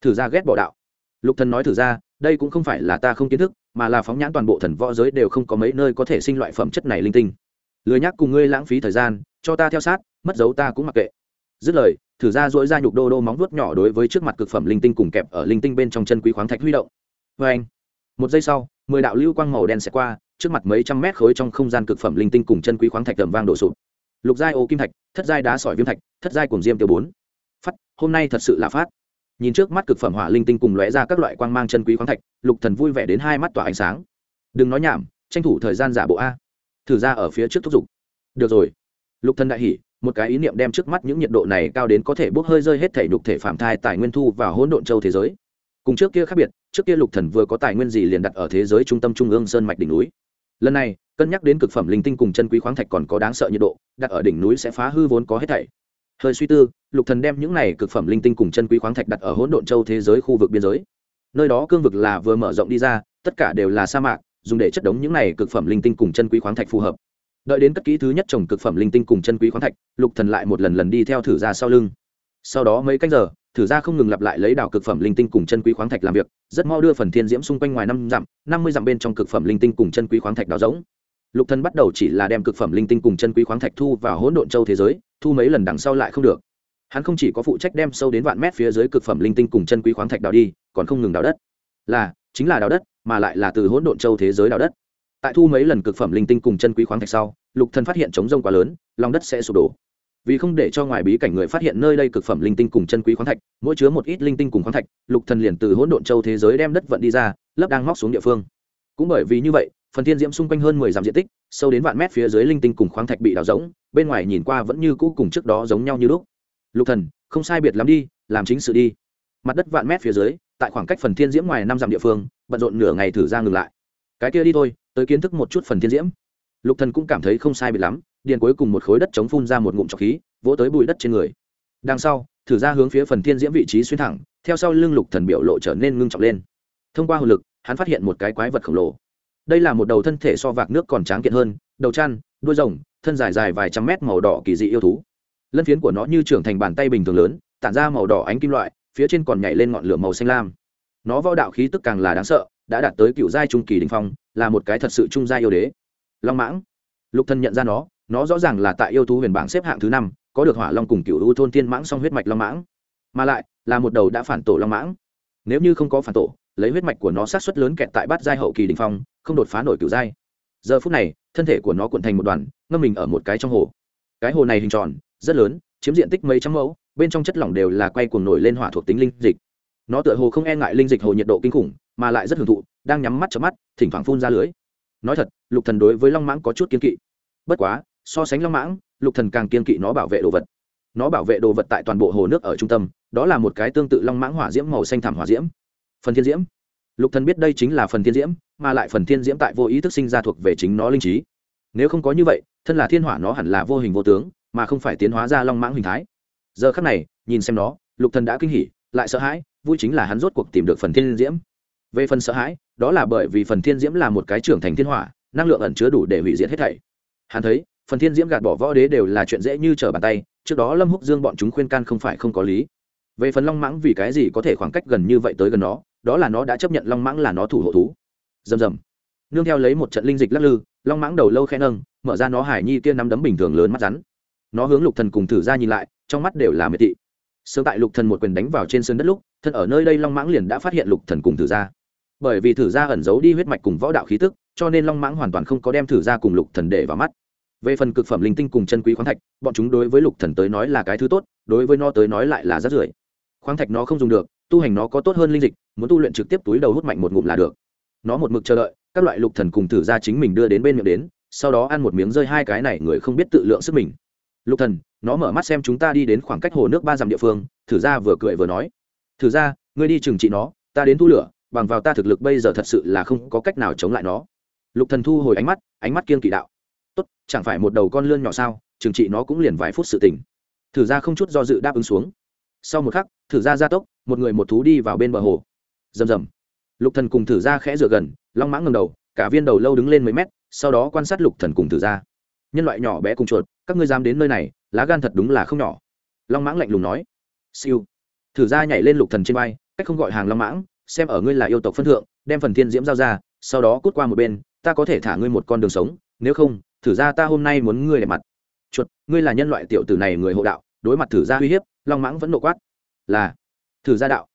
Thử ra ghét bỏ đạo. Lục thần nói thử ra, đây cũng không phải là ta không kiến thức, mà là phóng nhãn toàn bộ thần võ giới đều không có mấy nơi có thể sinh loại phẩm chất này linh tinh. Lười nhắc cùng ngươi lãng phí thời gian, cho ta theo sát, mất dấu ta cũng mặc kệ. Dứt lời, thử ra dỗi ra nhục đô đô móng vuốt nhỏ đối với trước mặt cực phẩm linh tinh cùng kẹp ở linh tinh bên trong chân quý khoáng thạch huy động. Vê anh một giây sau, mười đạo lưu quang màu đen sẽ qua trước mặt mấy trăm mét khối trong không gian cực phẩm linh tinh cùng chân quý khoáng thạch tầm vang đổ sụp. Lục giai ô kim thạch, thất giai đá sỏi viêm thạch, thất giai cùng diêm tiêu bốn. Phát, hôm nay thật sự là phát. Nhìn trước mắt cực phẩm hỏa linh tinh cùng lóe ra các loại quang mang chân quý khoáng thạch, lục thần vui vẻ đến hai mắt tỏa ánh sáng. Đừng nói nhảm, tranh thủ thời gian giả bộ a. Thử ra ở phía trước thúc giục. Được rồi. Lục thần đại hỉ, một cái ý niệm đem trước mắt những nhiệt độ này cao đến có thể bốc hơi rơi hết thể nhục thể phạm thai tài nguyên thu vào hỗn độn châu thế giới. Cùng trước kia khác biệt, trước kia lục thần vừa có tài nguyên gì liền đặt ở thế giới trung tâm trung ương sơn mạch đỉnh núi lần này, cân nhắc đến cực phẩm linh tinh cùng chân quý khoáng thạch còn có đáng sợ nhiệt độ, đặt ở đỉnh núi sẽ phá hư vốn có hết thảy. Hơi suy tư, lục thần đem những này cực phẩm linh tinh cùng chân quý khoáng thạch đặt ở hỗn độn châu thế giới khu vực biên giới. Nơi đó cương vực là vừa mở rộng đi ra, tất cả đều là sa mạc, dùng để chất đống những này cực phẩm linh tinh cùng chân quý khoáng thạch phù hợp. Đợi đến cất kỹ thứ nhất trồng cực phẩm linh tinh cùng chân quý khoáng thạch, lục thần lại một lần lần đi theo thử ra sau lưng. Sau đó mấy canh giờ thử ra không ngừng lặp lại lấy đào cực phẩm linh tinh cùng chân quý khoáng thạch làm việc, rất mo đưa phần thiên diễm xung quanh ngoài năm dặm, năm mươi dặm bên trong cực phẩm linh tinh cùng chân quý khoáng thạch đào rỗng. Lục thần bắt đầu chỉ là đem cực phẩm linh tinh cùng chân quý khoáng thạch thu vào hỗn độn châu thế giới, thu mấy lần đằng sau lại không được. Hắn không chỉ có phụ trách đem sâu đến vạn mét phía dưới cực phẩm linh tinh cùng chân quý khoáng thạch đào đi, còn không ngừng đào đất. Là, chính là đào đất, mà lại là từ hỗn độn châu thế giới đào đất. Tại thu mấy lần cực phẩm linh tinh cùng chân quý khoáng thạch sau, lục thần phát hiện chống rông quá lớn, lòng đất sẽ sụp đổ vì không để cho ngoài bí cảnh người phát hiện nơi đây cực phẩm linh tinh cùng chân quý khoáng thạch, mỗi chứa một ít linh tinh cùng khoáng thạch, lục thần liền từ hỗn độn châu thế giới đem đất vận đi ra, lấp đang móc xuống địa phương. Cũng bởi vì như vậy, phần thiên diễm xung quanh hơn mười dặm diện tích, sâu đến vạn mét phía dưới linh tinh cùng khoáng thạch bị đào rỗng, bên ngoài nhìn qua vẫn như cũ cùng trước đó giống nhau như lúc. Lục thần, không sai biệt lắm đi, làm chính sự đi. Mặt đất vạn mét phía dưới, tại khoảng cách phần thiên diễm ngoài năm dặm địa phương, bận rộn nửa ngày thử ra ngừng lại. Cái kia đi thôi, tới kiến thức một chút phần thiên diễm. Lục thần cũng cảm thấy không sai biệt lắm điền cuối cùng một khối đất chống phun ra một ngụm trọc khí, vỗ tới bụi đất trên người. Đằng sau, thử ra hướng phía phần thiên diễm vị trí xuyên thẳng, theo sau lưng lục thần biểu lộ trở nên ngưng trọng lên. Thông qua hồn lực, hắn phát hiện một cái quái vật khổng lồ. Đây là một đầu thân thể so vạc nước còn tráng kiện hơn, đầu chăn, đuôi rồng, thân dài dài vài trăm mét màu đỏ kỳ dị yêu thú. Lân phiến của nó như trưởng thành bàn tay bình thường lớn, tản ra màu đỏ ánh kim loại, phía trên còn nhảy lên ngọn lửa màu xanh lam. Nó võ đạo khí tức càng là đáng sợ, đã đạt tới cựu giai trung kỳ đình phong, là một cái thật sự trung gia yêu đế. Long mãng. Lục thân nhận ra nó nó rõ ràng là tại yêu thú huyền bảng xếp hạng thứ năm, có được hỏa long cùng cựu u thôn tiên mãng song huyết mạch long mãng. Mà lại, là một đầu đã phản tổ long mãng. Nếu như không có phản tổ, lấy huyết mạch của nó sát xuất lớn kẹt tại bát giai hậu kỳ đình phong, không đột phá nổi cựu giai. Giờ phút này, thân thể của nó cuộn thành một đoàn, ngâm mình ở một cái trong hồ. Cái hồ này hình tròn, rất lớn, chiếm diện tích mấy trăm mẫu, bên trong chất lỏng đều là quay cuồng nổi lên hỏa thuộc tính linh dịch. Nó tựa hồ không e ngại linh dịch hồ nhiệt độ kinh khủng, mà lại rất hưởng thụ, đang nhắm mắt chớp mắt, thỉnh thoảng phun ra lưới. Nói thật, lục thần đối với long mãng có chút kiên kỵ. Bất quá so sánh long mãng, lục thần càng kiên kỵ nó bảo vệ đồ vật. Nó bảo vệ đồ vật tại toàn bộ hồ nước ở trung tâm, đó là một cái tương tự long mãng hỏa diễm màu xanh thảm hỏa diễm. Phần thiên diễm. Lục thần biết đây chính là phần thiên diễm, mà lại phần thiên diễm tại vô ý thức sinh ra thuộc về chính nó linh trí. Nếu không có như vậy, thân là thiên hỏa nó hẳn là vô hình vô tướng, mà không phải tiến hóa ra long mãng hình thái. Giờ khắc này, nhìn xem nó, lục thần đã kinh hỉ, lại sợ hãi, vui chính là hắn rốt cuộc tìm được phần thiên diễm. Về phần sợ hãi, đó là bởi vì phần thiên diễm là một cái trưởng thành thiên hỏa, năng lượng ẩn chứa đủ để hủy diệt hết thảy. Hắn thấy phần thiên diễm gạt bỏ võ đế đều là chuyện dễ như trở bàn tay, trước đó lâm húc dương bọn chúng khuyên can không phải không có lý. Về phần long mãng vì cái gì có thể khoảng cách gần như vậy tới gần nó, đó là nó đã chấp nhận long mãng là nó thủ hộ thú. Dầm dầm. nương theo lấy một trận linh dịch lắc lư, long mãng đầu lâu khe nâng, mở ra nó hải nhi tiên nắm đấm bình thường lớn mắt rắn. Nó hướng lục thần cùng thử ra nhìn lại, trong mắt đều là miệt thị. Sớm tại lục thần một quyền đánh vào trên sân đất lúc, thân ở nơi đây long mãng liền đã phát hiện lục thần cùng thử ra. Bởi vì thử ra ẩn giấu đi huyết mạch cùng võ đạo khí tức, cho nên long mãng hoàn toàn không có đem thử ra cùng lục thần để vào mắt về phần cực phẩm linh tinh cùng chân quý khoáng thạch, bọn chúng đối với lục thần tới nói là cái thứ tốt, đối với nó tới nói lại là rất rưởi. Khoáng thạch nó không dùng được, tu hành nó có tốt hơn linh dịch, muốn tu luyện trực tiếp túi đầu hút mạnh một ngụm là được. Nó một mực chờ đợi, các loại lục thần cùng thử ra chính mình đưa đến bên miệng đến, sau đó ăn một miếng rơi hai cái này người không biết tự lượng sức mình. Lục thần, nó mở mắt xem chúng ta đi đến khoảng cách hồ nước ba dặm địa phương, thử ra vừa cười vừa nói. Thử ra ngươi đi trừng trị nó, ta đến thu lửa, bằng vào ta thực lực bây giờ thật sự là không có cách nào chống lại nó. Lục thần thu hồi ánh mắt ánh mắt kiên kỵ đạo tốt, chẳng phải một đầu con lươn nhỏ sao, trừng trị nó cũng liền vài phút sự tình. Thử ra không chút do dự đáp ứng xuống. Sau một khắc, thử ra gia tốc, một người một thú đi vào bên bờ hồ. Rầm rầm. Lục thần cùng thử ra khẽ dựa gần, long mãng ngầm đầu, cả viên đầu lâu đứng lên mấy mét, sau đó quan sát lục thần cùng thử ra. Nhân loại nhỏ bé cùng chuột, các ngươi dám đến nơi này, lá gan thật đúng là không nhỏ. Long mãng lạnh lùng nói. Siêu. Thử ra nhảy lên lục thần trên vai, cách không gọi hàng long mãng, xem ở ngươi là yêu tộc phân thượng, đem phần thiên diễm giao ra, sau đó cút qua một bên, ta có thể thả ngươi một con đường sống, nếu không thử ra ta hôm nay muốn ngươi để mặt. Chuột, ngươi là nhân loại tiểu tử này người hộ đạo, đối mặt thử ra uy hiếp, long mãng vẫn nộ quát. Là, thử ra đạo.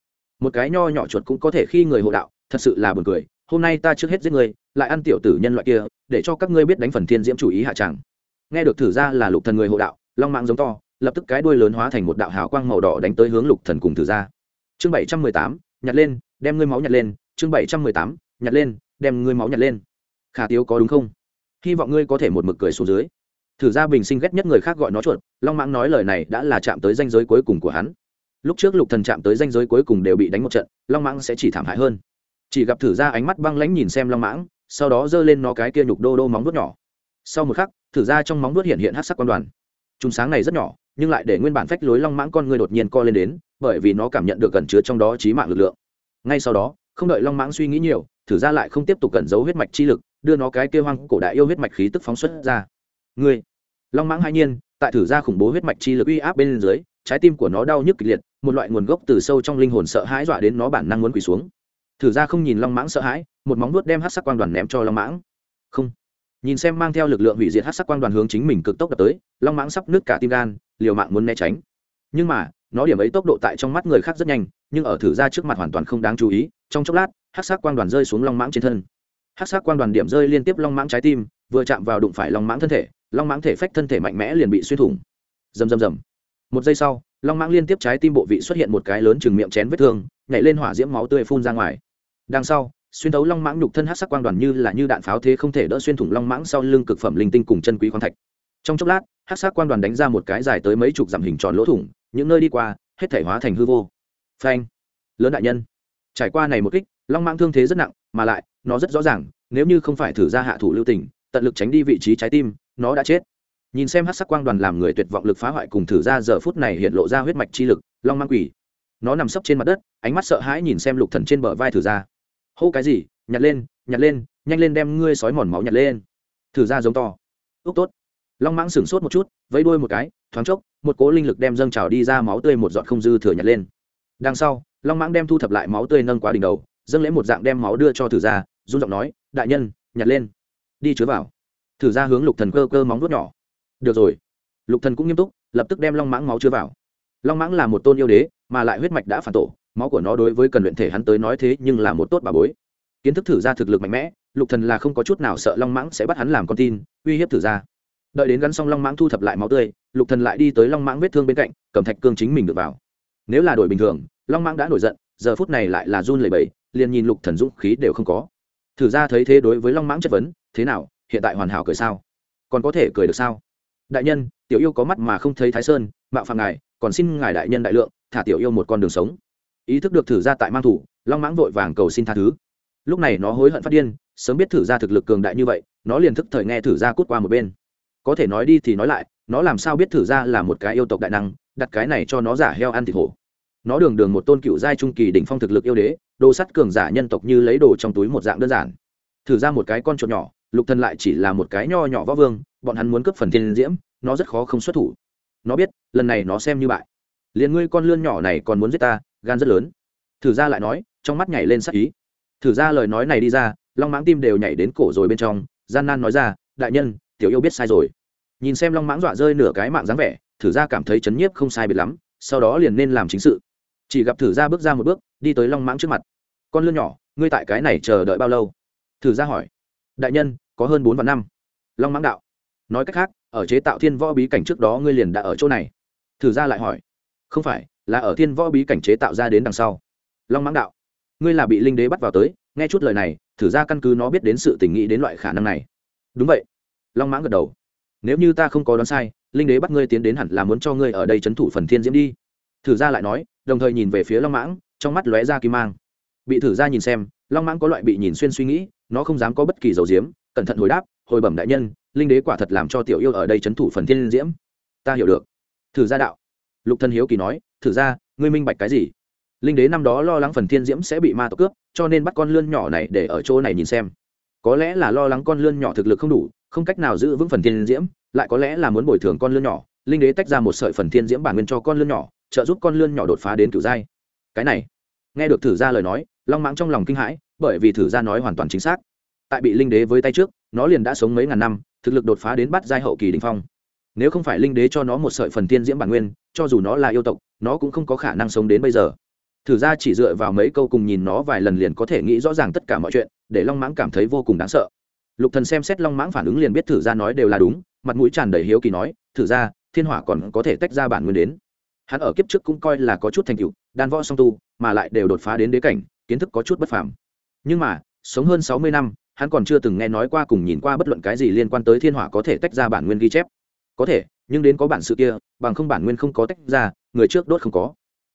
Một cái nho nhỏ chuột cũng có thể khi người hộ đạo, thật sự là buồn cười. Hôm nay ta trước hết giết ngươi, lại ăn tiểu tử nhân loại kia, để cho các ngươi biết đánh phần thiên diễm chủ ý hạ tràng nghe được thử ra là lục thần người hộ đạo, long mãng giống to, lập tức cái đuôi lớn hóa thành một đạo hào quang màu đỏ đánh tới hướng lục thần cùng thử ra. Chương bảy trăm mười tám, nhặt lên, đem ngươi máu nhặt lên. Chương bảy trăm mười tám, nhặt lên, đem ngươi máu nhặt lên. Khả tiếu có đúng không? Hy vọng ngươi có thể một mực cười xuống dưới. Thử ra bình sinh ghét nhất người khác gọi nó chuột, long mãng nói lời này đã là chạm tới danh giới cuối cùng của hắn. Lúc trước lục thần chạm tới danh giới cuối cùng đều bị đánh một trận, long mãng sẽ chỉ thảm hại hơn. Chỉ gặp thử ra ánh mắt băng lãnh nhìn xem long mãng, sau đó giơ lên nó cái kia nhục đô đô móng vuốt nhỏ. Sau một khắc, thử ra trong móng vuốt hiện hiện hát sắc quan đoàn. Chúng sáng này rất nhỏ, nhưng lại để nguyên bản phách lối long mãng con người đột nhiên co lên đến, bởi vì nó cảm nhận được gần chứa trong đó trí mạng lực lượng. Ngay sau đó không đợi long mãng suy nghĩ nhiều thử ra lại không tiếp tục cẩn giấu huyết mạch chi lực đưa nó cái kêu hoang cổ đại yêu huyết mạch khí tức phóng xuất ra. Người, long mãng hai nhiên tại thử ra khủng bố huyết mạch chi lực uy áp bên dưới trái tim của nó đau nhức kịch liệt một loại nguồn gốc từ sâu trong linh hồn sợ hãi dọa đến nó bản năng muốn quỳ xuống. Thử ra không nhìn long mãng sợ hãi một móng nuốt đem hát sắc quang đoàn ném cho long mãng. Không! Nhìn xem mang theo lực lượng hủy diệt hát sắc quang đoàn hướng chính mình cực tốc đập tới long mãng sắp nứt cả tim gan liều mạng muốn né tránh. Nhưng mà nó điểm ấy tốc độ tại trong mắt người khác rất nhanh nhưng ở thử ra trước mặt hoàn toàn không đáng chú ý trong chốc lát hát sắc quang đoàn rơi xuống long mãng trên thân. Hát sắc quang đoàn điểm rơi liên tiếp long mãng trái tim, vừa chạm vào đụng phải long mãng thân thể, long mãng thể phách thân thể mạnh mẽ liền bị xuyên thủng. Rầm rầm rầm. Một giây sau, long mãng liên tiếp trái tim bộ vị xuất hiện một cái lớn chừng miệng chén vết thương, nhảy lên hỏa diễm máu tươi phun ra ngoài. Đằng sau, xuyên thấu long mãng nhục thân hát sắc quang đoàn như là như đạn pháo thế không thể đỡ xuyên thủng long mãng sau lưng cực phẩm linh tinh cùng chân quý khoáng thạch. Trong chốc lát hát sắc quang đoàn đánh ra một cái dài tới mấy chục dặm hình tròn lỗ thủng, những nơi đi qua, hết thể hóa thành hư vô. Phanh. Lớn đại nhân trải qua này một kích, long mãng thương thế rất nặng, mà lại, nó rất rõ ràng, nếu như không phải thử ra hạ thủ lưu tình, tận lực tránh đi vị trí trái tim, nó đã chết. Nhìn xem hát sắc quang đoàn làm người tuyệt vọng lực phá hoại cùng thử ra giờ phút này hiện lộ ra huyết mạch chi lực, long mang quỷ. Nó nằm sấp trên mặt đất, ánh mắt sợ hãi nhìn xem lục thần trên bờ vai thử ra. Hô, cái gì? Nhặt lên nhặt lên, nhanh lên đem ngươi sói mòn máu nhặt lên. Thử ra giống to. Úc, tốt. Long mãng sửng sốt một chút, vẫy đuôi một cái, thoáng chốc, một cố linh lực đem dâng trào đi ra máu tươi một giọt không dư thừa nhặt lên. Đằng sau long mãng đem thu thập lại máu tươi nâng quá đỉnh đầu, dâng lễ một dạng đem máu đưa cho thử ra run giọng nói, đại nhân, nhặt lên. Đi chứa vào. Thử ra hướng lục thần cơ cơ móng vuốt nhỏ. Được rồi. Lục thần cũng nghiêm túc, lập tức đem long mãng máu chứa vào. Long mãng là một tôn yêu đế, mà lại huyết mạch đã phản tổ, máu của nó đối với cần luyện thể hắn tới nói thế nhưng là một tốt bà bối. Kiến thức thử ra thực lực mạnh mẽ, lục thần là không có chút nào sợ long mãng sẽ bắt hắn làm con tin, uy hiếp thử ra đợi đến gắn xong long mãng thu thập lại máu tươi, lục thần lại đi tới long mãng vết thương bên cạnh, cầm thạch cương chính mình được vào. Nếu là đổi bình thường long mãng đã nổi giận, giờ phút này lại là run lẩy bẩy, liền nhìn lục thần dũng khí đều không có. Thử ra thấy thế đối với long mãng chất vấn, thế nào, hiện tại hoàn hảo cười sao? Còn có thể cười được sao? Đại nhân, tiểu yêu có mắt mà không thấy thái sơn, mạo phạm ngài, còn xin ngài đại nhân đại lượng, thả tiểu yêu một con đường sống. Ý thức được thử ra tại mang thủ, long mãng vội vàng cầu xin tha thứ. Lúc này nó hối hận phát điên, sớm biết thử ra thực lực cường đại như vậy, nó liền thức thời nghe thử ra cút qua một bên. Có thể nói đi thì nói lại, nó làm sao biết thử ra là một cái yêu tộc đại năng, đặt cái này cho nó giả heo ăn thịt hổ nó đường đường một tôn cựu giai trung kỳ đỉnh phong thực lực yêu đế, đồ sắt cường giả nhân tộc như lấy đồ trong túi một dạng đơn giản. Thử ra một cái con chuột nhỏ, lục thần lại chỉ là một cái nho nhỏ võ vương, bọn hắn muốn cướp phần thiên diễm, nó rất khó không xuất thủ. Nó biết, lần này nó xem như bại. Liền ngươi con lươn nhỏ này còn muốn giết ta, gan rất lớn. Thử ra lại nói, trong mắt nhảy lên sắc ý. Thử ra lời nói này đi ra, long mãng tim đều nhảy đến cổ rồi bên trong, gian nan nói ra, đại nhân, tiểu yêu biết sai rồi. Nhìn xem long mãng dọa rơi nửa cái mạng dáng vẻ, thử ra cảm thấy chấn nhiếp không sai biệt lắm, sau đó liền nên làm chính sự chỉ gặp thử ra bước ra một bước, đi tới long mãng trước mặt. Con lươn nhỏ, ngươi tại cái này chờ đợi bao lâu? Thử ra hỏi. Đại nhân, có hơn bốn vạn năm. Long mãng đạo. Nói cách khác, ở chế tạo thiên võ bí cảnh trước đó ngươi liền đã ở chỗ này. Thử ra lại hỏi. Không phải, là ở thiên võ bí cảnh chế tạo ra đến đằng sau. Long mãng đạo. Ngươi là bị linh đế bắt vào tới, nghe chút lời này, thử ra căn cứ nó biết đến sự tình nghĩ đến loại khả năng này. Đúng vậy. Long mãng gật đầu. Nếu như ta không có đoán sai, linh đế bắt ngươi tiến đến hẳn là muốn cho ngươi ở đây c h ấ n thủ phần thiên diễm đi thử ra lại nói, đồng thời nhìn về phía long mãng, trong mắt lóe ra kim mang. Bị thử ra nhìn xem, long mãng có loại bị nhìn xuyên suy nghĩ, nó không dám có bất kỳ dầu diếm, cẩn thận hồi đáp, hồi bẩm đại nhân, linh đế quả thật làm cho tiểu yêu ở đây c h ấ n thủ phần thiên diễm. Ta hiểu được. Thử ra đạo. Lục thân hiếu kỳ nói, thử ra, ngươi minh bạch cái gì? Linh đế năm đó lo lắng phần thiên diễm sẽ bị ma tộc cướp, cho nên bắt con lươn nhỏ này để ở chỗ này nhìn xem. Có lẽ là lo lắng con lươn nhỏ thực lực không đủ, không cách nào giữ vững phần thiên diễm, lại có lẽ là muốn bồi thường con lươn nhỏ. Linh đế tách ra một sợi phần thiên diễm bản nguyên cho con lươn nhỏ trợ giúp con lươn nhỏ đột phá đến cửu giai. Cái này, nghe được thử ra lời nói, long mãng trong lòng kinh hãi, bởi vì thử ra nói hoàn toàn chính xác. Tại bị linh đế với tay trước, nó liền đã sống mấy ngàn năm, thực lực đột phá đến bắt giai hậu kỳ đình phong. Nếu không phải linh đế cho nó một sợi phần tiên diễm bản nguyên, cho dù nó là yêu tộc, nó cũng không có khả năng sống đến bây giờ. Thử ra chỉ dựa vào mấy câu cùng nhìn nó vài lần liền có thể nghĩ rõ ràng tất cả mọi chuyện, để long mãng cảm thấy vô cùng đáng sợ. Lục thần xem xét long mãng phản ứng liền biết thử ra nói đều là đúng, mặt mũi tràn đầy hiếu kỳ nói, thử ra thiên hỏa còn có thể tách ra bản nguyên đến hắn ở kiếp trước cũng coi là có chút thành tựu, đan võ song tu, mà lại đều đột phá đến đế cảnh, kiến thức có chút bất phàm. Nhưng mà, sống hơn sáu mươi năm, hắn còn chưa từng nghe nói qua cùng nhìn qua bất luận cái gì liên quan tới thiên hỏa có thể tách ra bản nguyên ghi chép. Có thể, nhưng đến có bản sự kia, bằng không bản nguyên không có tách ra, người trước đốt không có.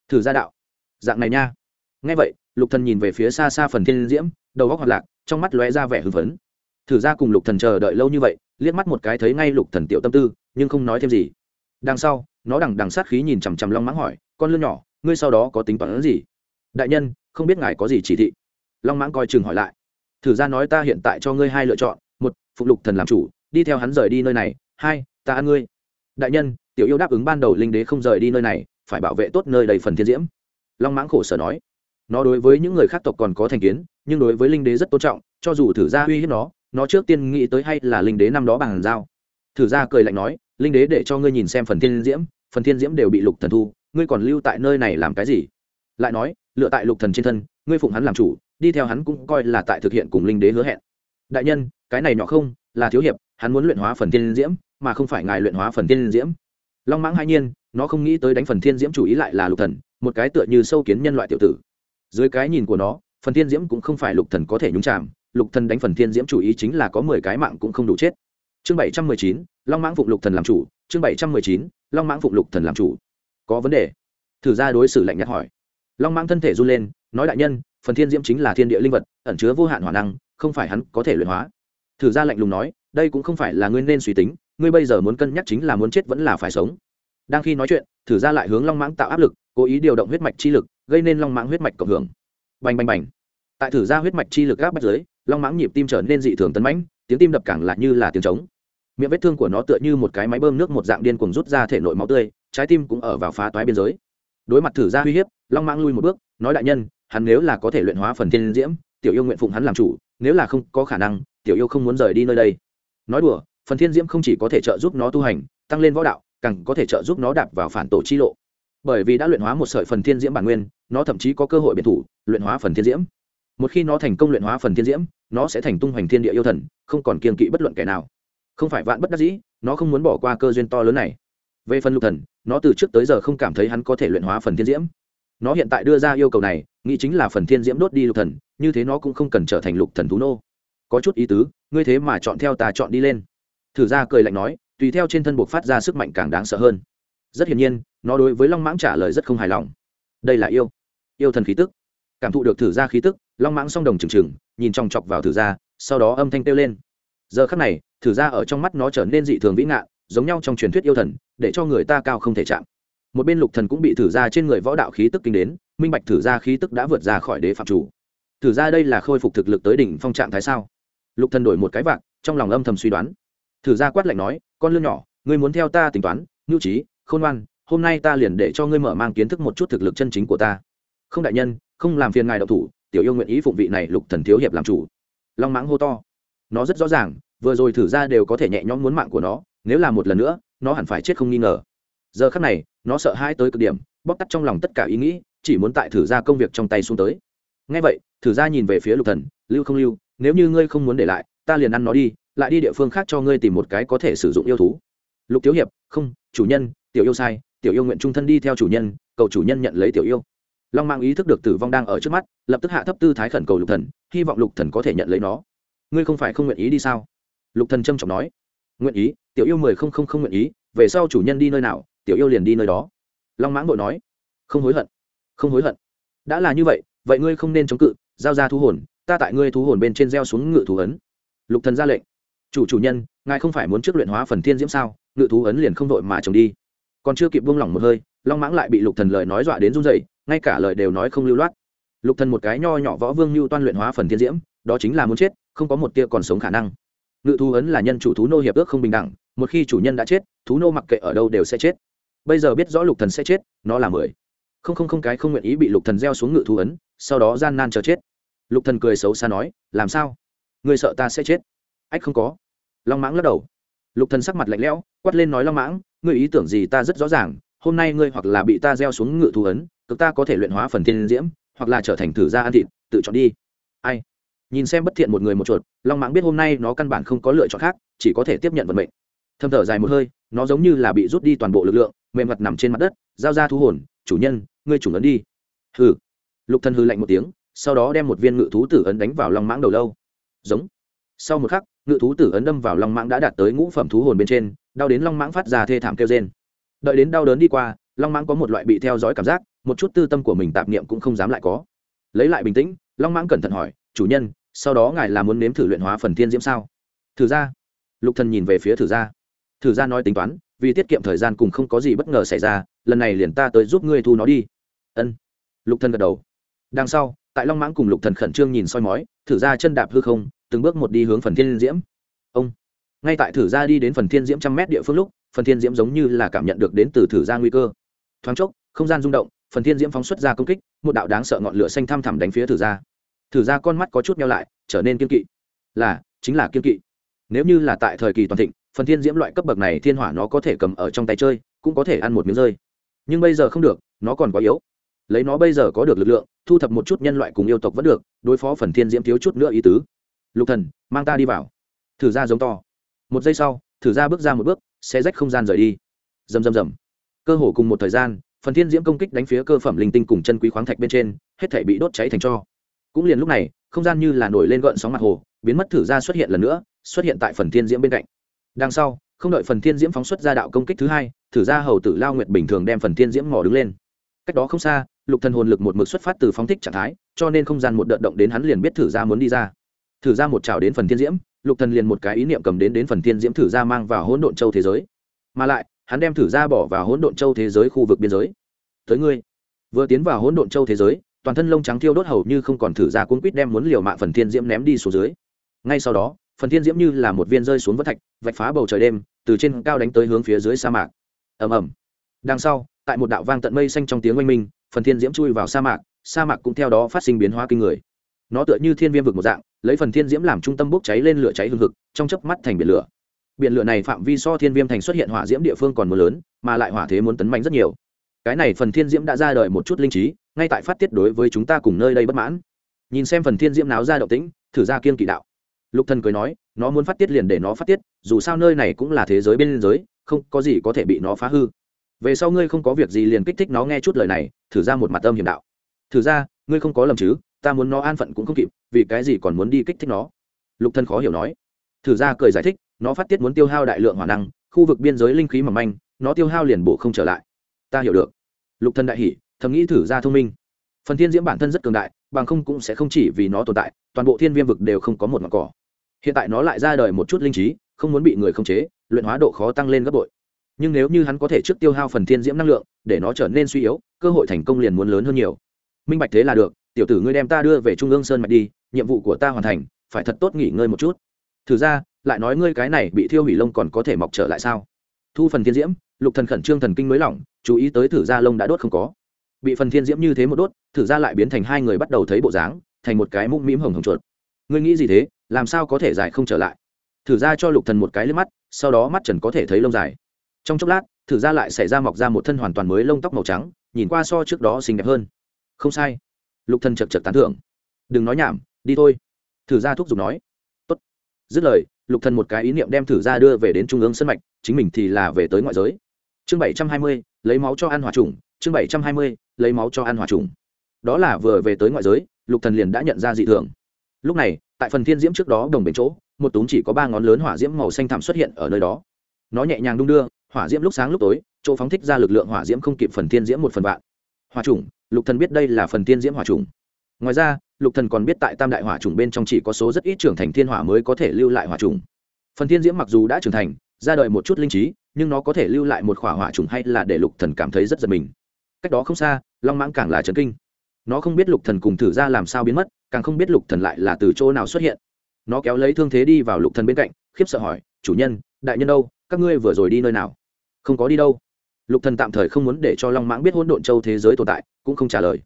Thử ra đạo. Dạng này nha. Nghe vậy, lục thần nhìn về phía xa xa phần thiên diễm, đầu góc hoạt lạc, trong mắt lóe ra vẻ hưng phấn. Thử ra cùng lục thần chờ đợi lâu như vậy, liếc mắt một cái thấy ngay lục thần tiểu tâm tư, nhưng không nói thêm gì. Đằng sau nó đằng đằng sát khí nhìn chằm chằm long mãng hỏi, con lươn nhỏ, ngươi sau đó có tính toán gì? Đại nhân, không biết ngài có gì chỉ thị. Long mãng coi chừng hỏi lại, thử ra nói ta hiện tại cho ngươi hai lựa chọn, một phục lục thần làm chủ, đi theo hắn rời đi nơi này, hai, ta ăn ngươi. Đại nhân, tiểu yêu đáp ứng ban đầu linh đế không rời đi nơi này, phải bảo vệ tốt nơi đầy phần thiên diễm. Long mãng khổ sở nói, nó đối với những người khác tộc còn có thành kiến, nhưng đối với linh đế rất tôn trọng, cho dù thử ra uy hiếp nó nó trước tiên nghĩ tới hay là linh đế năm đó bằng giao. Thử ra cười lạnh nói linh đế để cho ngươi nhìn xem phần thiên diễm, phần thiên diễm đều bị lục thần thu, ngươi còn lưu tại nơi này làm cái gì? Lại nói, lựa tại lục thần trên thân, ngươi phụng hắn làm chủ, đi theo hắn cũng coi là tại thực hiện cùng linh đế hứa hẹn. Đại nhân, cái này nhỏ không, là thiếu hiệp, hắn muốn luyện hóa phần thiên diễm, mà không phải ngài luyện hóa phần thiên diễm. Long mãng hai nhiên, nó không nghĩ tới đánh phần thiên diễm chủ ý lại là lục thần, một cái tựa như sâu kiến nhân loại tiểu tử. Dưới cái nhìn của nó, phần thiên diễm cũng không phải lục thần có thể nhúng chạm lục thần đánh phần thiên diễm chủ ý chính là có mười cái mạng cũng không đủ chết chương bảy trăm mười chín, long mãng phụng lục thần làm chủ, chương bảy trăm mười chín, long mãng phụng lục thần làm chủ. Có vấn đề? Thử ra đối xử lạnh nhạt hỏi. Long mãng thân thể run lên, nói đại nhân, phần thiên diễm chính là thiên địa linh vật, ẩn chứa vô hạn hỏa năng, không phải hắn có thể luyện hóa. Thử ra lạnh lùng nói, đây cũng không phải là ngươi nên suy tính, ngươi bây giờ muốn cân nhắc chính là muốn chết vẫn là phải sống. Đang khi nói chuyện, thử ra lại hướng long mãng tạo áp lực, cố ý điều động huyết mạch chi lực, gây nên long mãng huyết mạch cộng hưởng. Bành bành bành. Tại thử ra huyết mạch chi lực gáp bách giới long mãng nhịp tim trở nên dị thường tấn mãnh tiếng tim đập càng lại như là tiếng trống. Miệng vết thương của nó tựa như một cái máy bơm nước một dạng điên cuồng rút ra thể nội máu tươi, trái tim cũng ở vào phá toái biên giới. Đối mặt thử ra uy hiếp, long mãng lui một bước, nói đại nhân, hắn nếu là có thể luyện hóa phần thiên diễm, tiểu yêu nguyện phụng hắn làm chủ, nếu là không có khả năng, tiểu yêu không muốn rời đi nơi đây. Nói đùa, phần thiên diễm không chỉ có thể trợ giúp nó tu hành, tăng lên võ đạo, càng có thể trợ giúp nó đạp vào phản tổ chi lộ. Bởi vì đã luyện hóa một sợi phần thiên diễm bản nguyên, nó thậm chí có cơ hội biệt thủ, luyện hóa phần thiên diễm một khi nó thành công luyện hóa phần thiên diễm, nó sẽ thành tung hoành thiên địa yêu thần, không còn kiên kỵ bất luận kẻ nào. Không phải vạn bất đắc dĩ, nó không muốn bỏ qua cơ duyên to lớn này. Về phần lục thần, nó từ trước tới giờ không cảm thấy hắn có thể luyện hóa phần thiên diễm. Nó hiện tại đưa ra yêu cầu này, nghĩ chính là phần thiên diễm đốt đi lục thần, như thế nó cũng không cần trở thành lục thần thú nô. Có chút ý tứ, ngươi thế mà chọn theo ta chọn đi lên. Thử ra cười lạnh nói, tùy theo trên thân buộc phát ra sức mạnh càng đáng sợ hơn. Rất hiển nhiên, nó đối với long mãng trả lời rất không hài lòng. Đây là yêu. Yêu thần khí tức. Cảm thụ được thử ra khí tức long mãng song đồng trừng trừng, nhìn chòng chọc vào thử ra, sau đó âm thanh kêu lên. Giờ khắc này, thử ra ở trong mắt nó trở nên dị thường vĩ ngạn giống nhau trong truyền thuyết yêu thần, để cho người ta cao không thể chạm. Một bên lục thần cũng bị thử ra trên người võ đạo khí tức kinh đến, minh bạch thử ra khí tức đã vượt ra khỏi đế phạm chủ. Thử ra đây là khôi phục thực lực tới đỉnh phong trạng thái sao? Lục thần đổi một cái vạc, trong lòng âm thầm suy đoán. Thử ra quát lạnh nói, con lươn nhỏ, ngươi muốn theo ta tính toán, nhu trí, khôn ngoan, hôm nay ta liền để cho ngươi mở mang kiến thức một chút thực lực chân chính của ta. Không đại nhân, không làm phiền ngài đậu thủ tiểu yêu nguyện ý phụng vị này lục thần thiếu hiệp làm chủ. Long mãng hô to. Nó rất rõ ràng, vừa rồi thử ra đều có thể nhẹ nhõm muốn mạng của nó, nếu là một lần nữa, nó hẳn phải chết không nghi ngờ. Giờ khắc này, nó sợ hãi tới cực điểm bóc tắt trong lòng tất cả ý nghĩ, chỉ muốn tại thử ra công việc trong tay xuống tới. Ngay vậy, thử ra nhìn về phía lục thần, lưu không lưu, nếu như ngươi không muốn để lại, ta liền ăn nó đi, lại đi địa phương khác cho ngươi tìm một cái có thể sử dụng yêu thú. Lục thiếu hiệp, không, chủ nhân, tiểu yêu sai, tiểu yêu nguyện trung thân đi theo chủ nhân, cầu chủ nhân nhận lấy tiểu yêu long mang ý thức được tử vong đang ở trước mắt, lập tức hạ thấp tư thái khẩn cầu lục thần, hy vọng lục thần có thể nhận lấy nó. Ngươi không phải không nguyện ý đi sao? Lục thần trâm trọng nói. Nguyện ý, tiểu yêu mười không không không nguyện ý, về sau chủ nhân đi nơi nào, tiểu yêu liền đi nơi đó. Long mãng bội nói. Không hối hận, không hối hận. Đã là như vậy vậy ngươi không nên chống cự, giao ra thú hồn, ta tại ngươi thú hồn bên trên gieo xuống ngự thú ấn. Lục thần ra lệnh. Chủ chủ nhân, ngài không phải muốn trước luyện hóa phần thiên diễm sao, ngự thú ấn liền không đội mà trồng đi. Còn chưa kịp buông lỏng một hơi, long mãng lại bị lục thần lời nói dọa đến run rẩy ngay cả lời đều nói không lưu loát. Lục thần một cái nho nhỏ võ vương lưu toan luyện hóa phần thiên diễm, đó chính là muốn chết, không có một tia còn sống khả năng. Ngự thú ấn là nhân chủ thú nô hiệp ước không bình đẳng, một khi chủ nhân đã chết, thú nô mặc kệ ở đâu đều sẽ chết. Bây giờ biết rõ lục thần sẽ chết, nó là mười. Không không không cái không nguyện ý bị lục thần gieo xuống ngự thú ấn, sau đó gian nan chờ chết. Lục thần cười xấu xa nói, làm sao? Người sợ ta sẽ chết? Ách, không có. Long mãng lắc đầu. Lục thần sắc mặt lạnh lẽo, quát lên nói, long mãng, ngươi ý tưởng gì ta rất rõ ràng hôm nay ngươi hoặc là bị ta gieo xuống ngự thú ấn, cực ta có thể luyện hóa phần thiên diễm, hoặc là trở thành thử gia ăn thịt, tự chọn đi. Ai? Nhìn xem bất thiện một người một chuột, long mãng biết hôm nay nó căn bản không có lựa chọn khác, chỉ có thể tiếp nhận vận mệnh. Thâm thở dài một hơi, nó giống như là bị rút đi toàn bộ lực lượng, mềm mặt nằm trên mặt đất, giao ra thú hồn, chủ nhân, ngươi chủ ấn đi. Hừ. Lục thần hư lạnh một tiếng, sau đó đem một viên ngự thú tử ấn đánh vào long mãng đầu lâu. Giống. Sau một khắc, ngự thú tử ấn đâm vào long mãng đã đạt tới ngũ phẩm thú hồn bên trên, đau đến long mãng phát ra thê thảm kêu trên đợi đến đau đớn đi qua, long mãng có một loại bị theo dõi cảm giác, một chút tư tâm của mình tạp niệm cũng không dám lại có. Lấy lại bình tĩnh, long mãng cẩn thận hỏi, chủ nhân, sau đó ngài là muốn nếm thử luyện hóa phần thiên diễm sao? Thử ra. Lục thần nhìn về phía thử ra thử ra nói tính toán, vì tiết kiệm thời gian cùng không có gì bất ngờ xảy ra, lần này liền ta tới giúp ngươi thu nó đi. Ân. Lục thần gật đầu. Đằng sau, tại long mãng cùng lục thần khẩn trương nhìn soi mói, thử ra chân đạp hư không, từng bước một đi hướng phần thiên diễm. Ông. Ngay tại thử ra đi đến phần thiên diễm trăm mét địa phương lúc phần thiên diễm giống như là cảm nhận được đến từ thử ra nguy cơ. Thoáng chốc, không gian rung động, phần thiên diễm phóng xuất ra công kích, một đạo đáng sợ ngọn lửa xanh thăm thẳm đánh phía thử ra. Thử ra con mắt có chút nhau lại, trở nên kiên kỵ. Là, chính là kiên kỵ. Nếu như là tại thời kỳ toàn thịnh, phần thiên diễm loại cấp bậc này thiên hỏa nó có thể cầm ở trong tay chơi, cũng có thể ăn một miếng rơi. Nhưng bây giờ không được, nó còn quá yếu. Lấy nó bây giờ có được lực lượng, thu thập một chút nhân loại cùng yêu tộc vẫn được, đối phó phần thiên diễm thiếu chút nữa ý tứ. Lục thần, mang ta đi vào. Thử ra giống to. Một giây sau, thử ra bước ra một bước sẽ rách không gian rời đi. Rầm rầm rầm. Cơ hồ cùng một thời gian, phần thiên diễm công kích đánh phía cơ phẩm linh tinh cùng chân quý khoáng thạch bên trên, hết thể bị đốt cháy thành cho. Cũng liền lúc này, không gian như là nổi lên gợn sóng mặt hồ, biến mất thử ra xuất hiện lần nữa, xuất hiện tại phần thiên diễm bên cạnh. Đằng sau, không đợi phần thiên diễm phóng xuất ra đạo công kích thứ hai, thử ra hầu tử lao nguyệt bình thường đem phần thiên diễm mò đứng lên. Cách đó không xa, lục thần hồn lực một mực xuất phát từ phóng thích trạng thái, cho nên không gian một đợt động đến hắn liền biết thử ra muốn đi ra. Thử ra một chảo đến phần thiên diễm lục thần liền một cái ý niệm cầm đến đến phần thiên diễm thử ra mang vào hỗn độn châu thế giới. Mà lại, hắn đem thử ra bỏ vào hỗn độn châu thế giới khu vực biên giới. Tới ngươi. Vừa tiến vào hỗn độn châu thế giới, toàn thân lông trắng thiêu đốt hầu như không còn thử ra cuốn quýt đem muốn liều mạng phần thiên diễm ném đi xuống dưới. Ngay sau đó, phần thiên diễm như là một viên rơi xuống vỡ thạch, vạch phá bầu trời đêm, từ trên cao đánh tới hướng phía dưới sa mạc. Ầm ầm. Đằng sau, tại một đạo vang tận mây xanh trong tiếng oanh minh, phần thiên diễm chui vào sa mạc sa mạc cũng theo đó phát sinh biến hóa kinh người nó tựa như thiên viêm vực một dạng, lấy phần thiên diễm làm trung tâm bốc cháy lên lửa cháy hương thực trong chớp mắt thành biển lửa. Biển lửa này phạm vi so thiên viêm thành xuất hiện hỏa diễm địa phương còn mưa lớn, mà lại hỏa thế muốn tấn mạnh rất nhiều. Cái này phần thiên diễm đã ra đời một chút linh trí, ngay tại phát tiết đối với chúng ta cùng nơi đây bất mãn. Nhìn xem phần thiên diễm náo ra động tĩnh, thử ra kiên kỵ đạo. Lục thần cười nói, nó muốn phát tiết liền để nó phát tiết, dù sao nơi này cũng là thế giới bên giới, không có gì có thể bị nó phá hư. Về sau ngươi không có việc gì liền kích thích nó nghe chút lời này, thử ra một mặt âm hiểm đạo. Thử ra, ngươi không có lầm chứ? Ta muốn nó an phận cũng không kịp, vì cái gì còn muốn đi kích thích nó? Lục thân khó hiểu nói. Thử ra cười giải thích, nó phát tiết muốn tiêu hao đại lượng hỏa năng, khu vực biên giới linh khí mỏng manh, nó tiêu hao liền bộ không trở lại. Ta hiểu được. Lục thân đại hỉ, thầm nghĩ thử ra thông minh. Phần thiên diễm bản thân rất cường đại, bằng không cũng sẽ không chỉ vì nó tồn tại, toàn bộ thiên viêm vực đều không có một mặt cỏ. Hiện tại nó lại ra đời một chút linh trí, không muốn bị người khống chế, luyện hóa độ khó tăng lên gấp bội. Nhưng nếu như hắn có thể trước tiêu hao phần thiên diễm năng lượng, để nó trở nên suy yếu, cơ hội thành công liền muốn lớn hơn nhiều. Minh bạch thế là được tiểu tử ngươi đem ta đưa về trung ương sơn mạch đi, nhiệm vụ của ta hoàn thành, phải thật tốt nghỉ ngơi một chút. Thử ra, lại nói ngươi cái này bị thiêu hủy lông còn có thể mọc trở lại sao? Thu phần thiên diễm, lục thần khẩn trương thần kinh mới lỏng, chú ý tới thử ra lông đã đốt không có. Bị phần thiên diễm như thế một đốt, thử ra lại biến thành hai người bắt đầu thấy bộ dáng, thành một cái mũm mĩm hồng hồng chuột. Ngươi nghĩ gì thế? Làm sao có thể dài không trở lại? Thử ra cho lục thần một cái lên mắt, sau đó mắt trần có thể thấy lông dài. Trong chốc lát, thử ra lại xảy ra mọc ra một thân hoàn toàn mới lông tóc màu trắng, nhìn qua so trước đó xinh đẹp hơn. Không sai lục thần chật chật tán thưởng. Đừng nói nhảm, đi thôi. Thử ra thúc giục nói. Tốt. Dứt lời, lục thần một cái ý niệm đem thử ra đưa về đến trung ương sân mạch, chính mình thì là về tới ngoại giới. Chương bảy trăm hai mươi, lấy máu cho ăn hỏa trùng. Chương bảy trăm hai mươi, lấy máu cho ăn hỏa trùng. Đó là vừa về tới ngoại giới, lục thần liền đã nhận ra dị thường. Lúc này, tại phần thiên diễm trước đó đồng bền chỗ, một túm chỉ có ba ngón lớn hỏa diễm màu xanh thẳm xuất hiện ở nơi đó. Nó nhẹ nhàng đung đưa, hỏa diễm lúc sáng lúc tối, chỗ phóng thích ra lực lượng hỏa diễm không kịp phần thiên diễm một phần vạn. Hỏa trùng lục thần biết đây là phần tiên diễm hỏa trùng. Ngoài ra, lục thần còn biết tại tam đại hỏa trùng bên trong chỉ có số rất ít trưởng thành thiên hỏa mới có thể lưu lại hỏa trùng. Phần thiên diễm mặc dù đã trưởng thành, ra đời một chút linh trí, nhưng nó có thể lưu lại một khỏa hỏa trùng hay là để lục thần cảm thấy rất giật mình. Cách đó không xa, long mãng càng là chấn kinh. Nó không biết lục thần cùng thử ra làm sao biến mất, càng không biết lục thần lại là từ chỗ nào xuất hiện. Nó kéo lấy thương thế đi vào lục thần bên cạnh, khiếp sợ hỏi, chủ nhân, đại nhân đâu? Các ngươi vừa rồi đi nơi nào? Không có đi đâu lục thần tạm thời không muốn để cho long mãng biết hỗn độn châu thế giới tồn tại, cũng không trả lời.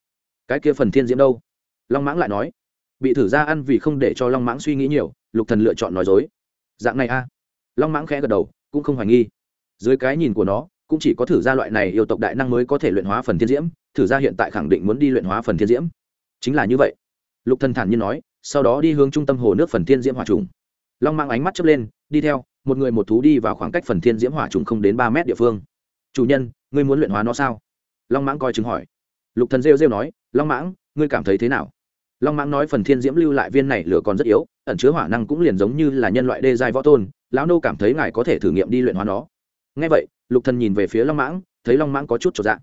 Cái kia phần thiên diễm đâu? Long mãng lại nói, bị thử ra ăn vì không để cho long mãng suy nghĩ nhiều, lục thần lựa chọn nói dối. Dạng này a. Long mãng khẽ gật đầu, cũng không hoài nghi. Dưới cái nhìn của nó, cũng chỉ có thử ra loại này yêu tộc đại năng mới có thể luyện hóa phần thiên diễm, thử ra hiện tại khẳng định muốn đi luyện hóa phần thiên diễm. Chính là như vậy. Lục thần thản nhiên nói, sau đó đi hướng trung tâm hồ nước phần thiên diễm hỏa trùng. Long mang ánh mắt chớp lên, đi theo, một người một thú đi vào khoảng cách phần thiên diễm hỏa trùng không đến ba mét địa phương chủ nhân, ngươi muốn luyện hóa nó sao? Long mãng coi chứng hỏi. Lục thần rêu rêu nói, long mãng, ngươi cảm thấy thế nào? Long mãng nói phần thiên diễm lưu lại viên này lửa còn rất yếu, ẩn chứa hỏa năng cũng liền giống như là nhân loại đê giai võ tôn, lão nô cảm thấy ngài có thể thử nghiệm đi luyện hóa nó. Nghe vậy, lục thần nhìn về phía long mãng, thấy long mãng có chút trọn dạng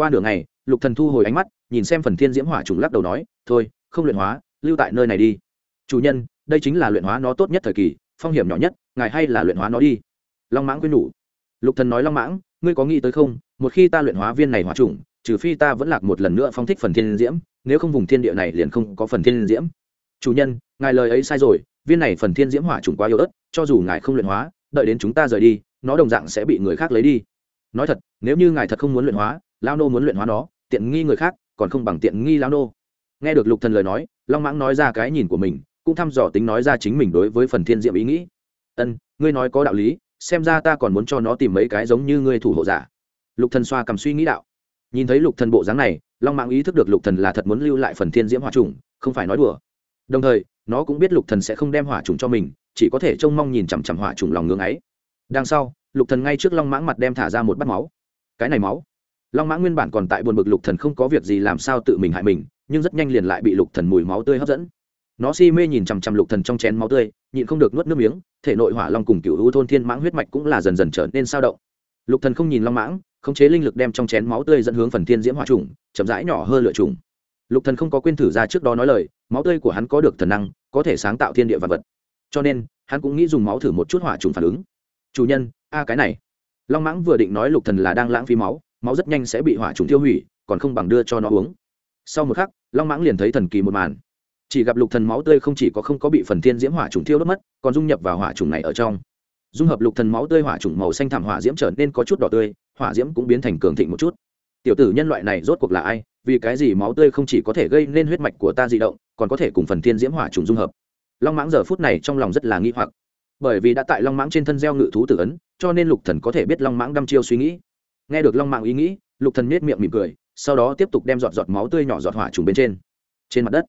qua nửa ngày, lục thần thu hồi ánh mắt, nhìn xem phần thiên diễm hỏa trùng lắc đầu nói, thôi, không luyện hóa, lưu tại nơi này đi. Chủ nhân, đây chính là luyện hóa nó tốt nhất thời kỳ, phong hiểm nhỏ nhất, ngài hay là luyện hóa nó đi. Long mãng quyên nhủ. Lục thần nói long mãng ngươi có nghĩ tới không? Một khi ta luyện hóa viên này hóa trùng trừ phi ta vẫn lạc một lần nữa phong thích phần thiên diễm, nếu không vùng thiên địa này liền không có phần thiên diễm. Chủ nhân, ngài lời ấy sai rồi, viên này phần thiên diễm hỏa trùng quá yếu ớt, cho dù ngài không luyện hóa, đợi đến chúng ta rời đi, nó đồng dạng sẽ bị người khác lấy đi. Nói thật, nếu như ngài thật không muốn luyện hóa lao nô muốn luyện hóa nó, tiện nghi người khác, còn không bằng tiện nghi lao nô. Nghe được lục thần lời nói, long mãng nói ra cái nhìn của mình, cũng thăm dò tính nói ra chính mình đối với phần thiên diệm ý nghĩ. Ân, ngươi nói có đạo lý xem ra ta còn muốn cho nó tìm mấy cái giống như ngươi thủ hộ giả. Lục thần xoa cầm suy nghĩ đạo. Nhìn thấy lục thần bộ dáng này, long mạng ý thức được lục thần là thật muốn lưu lại phần thiên diễm hỏa trùng, không phải nói đùa. Đồng thời, nó cũng biết lục thần sẽ không đem hỏa trùng cho mình, chỉ có thể trông mong nhìn chằm chằm hỏa trùng lòng ngưỡng ấy. Đằng sau, lục thần ngay trước long mãng mặt đem thả ra một bát máu. Cái này máu. Long mãng nguyên bản còn tại buồn bực lục thần không có việc gì làm sao tự mình hại mình, nhưng rất nhanh liền lại bị lục thần mùi máu tươi hấp dẫn nó si mê nhìn chằm chằm lục thần trong chén máu tươi, nhịn không được nuốt nước miếng, thể nội hỏa long cùng cựu u thôn thiên mãng huyết mạch cũng là dần dần trở nên sao động. Lục thần không nhìn long mãng, khống chế linh lực đem trong chén máu tươi dẫn hướng phần thiên diễm hỏa trùng, chậm rãi nhỏ hơn lửa trùng. Lục thần không có quên thử ra trước đó nói lời, máu tươi của hắn có được thần năng, có thể sáng tạo thiên địa vật vật. Cho nên, hắn cũng nghĩ dùng máu thử một chút hỏa trùng phản ứng. Chủ nhân, a, cái này. Long mãng vừa định nói lục thần là đang lãng phí máu máu rất nhanh sẽ bị hỏa trùng tiêu hủy, còn không bằng đưa cho nó uống. Sau một khắc, long mãng liền thấy thần kỳ một màn chỉ gặp lục thần máu tươi không chỉ có không có bị phần thiên diễm hỏa trùng thiêu đốt mất, còn dung nhập vào hỏa trùng này ở trong. Dung hợp lục thần máu tươi hỏa trùng màu xanh thảm hỏa diễm trở nên có chút đỏ tươi, hỏa diễm cũng biến thành cường thịnh một chút. Tiểu tử nhân loại này rốt cuộc là ai? Vì cái gì máu tươi không chỉ có thể gây nên huyết mạch của ta di động, còn có thể cùng phần thiên diễm hỏa trùng dung hợp? Long mãng giờ phút này trong lòng rất là nghi hoặc. Bởi vì đã tại long mãng trên thân gieo ngự thú tử ấn, cho nên lục thần có thể biết long mãng đăm chiêu suy nghĩ. Nghe được long mãng ý nghĩ, lục thần nết miệng mỉm cười, sau đó tiếp tục đem giọt giọt máu tươi nhỏ giọt hỏa trùng bên trên. Trên mặt đất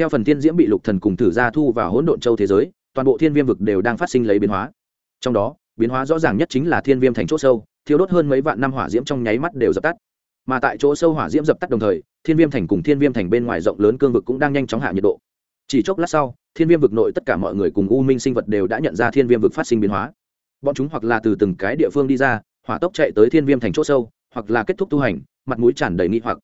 theo phần thiên diễm bị lục thần cùng thử ra thu vào hỗn độn châu thế giới, toàn bộ thiên viêm vực đều đang phát sinh lấy biến hóa. Trong đó, biến hóa rõ ràng nhất chính là thiên viêm thành chỗ sâu thiếu đốt hơn mấy vạn năm hỏa diễm trong nháy mắt đều dập tắt. Mà tại chỗ sâu hỏa diễm dập tắt đồng thời, thiên viêm thành cùng thiên viêm thành bên ngoài rộng lớn cương vực cũng đang nhanh chóng hạ nhiệt độ. Chỉ chốc lát sau, thiên viêm vực nội tất cả mọi người cùng u minh sinh vật đều đã nhận ra thiên viêm vực phát sinh biến hóa. Bọn chúng hoặc là từ từng cái địa phương đi ra, hỏa tốc chạy tới thiên viêm thành chỗ sâu, hoặc là kết thúc tu hành, mặt mũi tràn đầy nghi hoặc.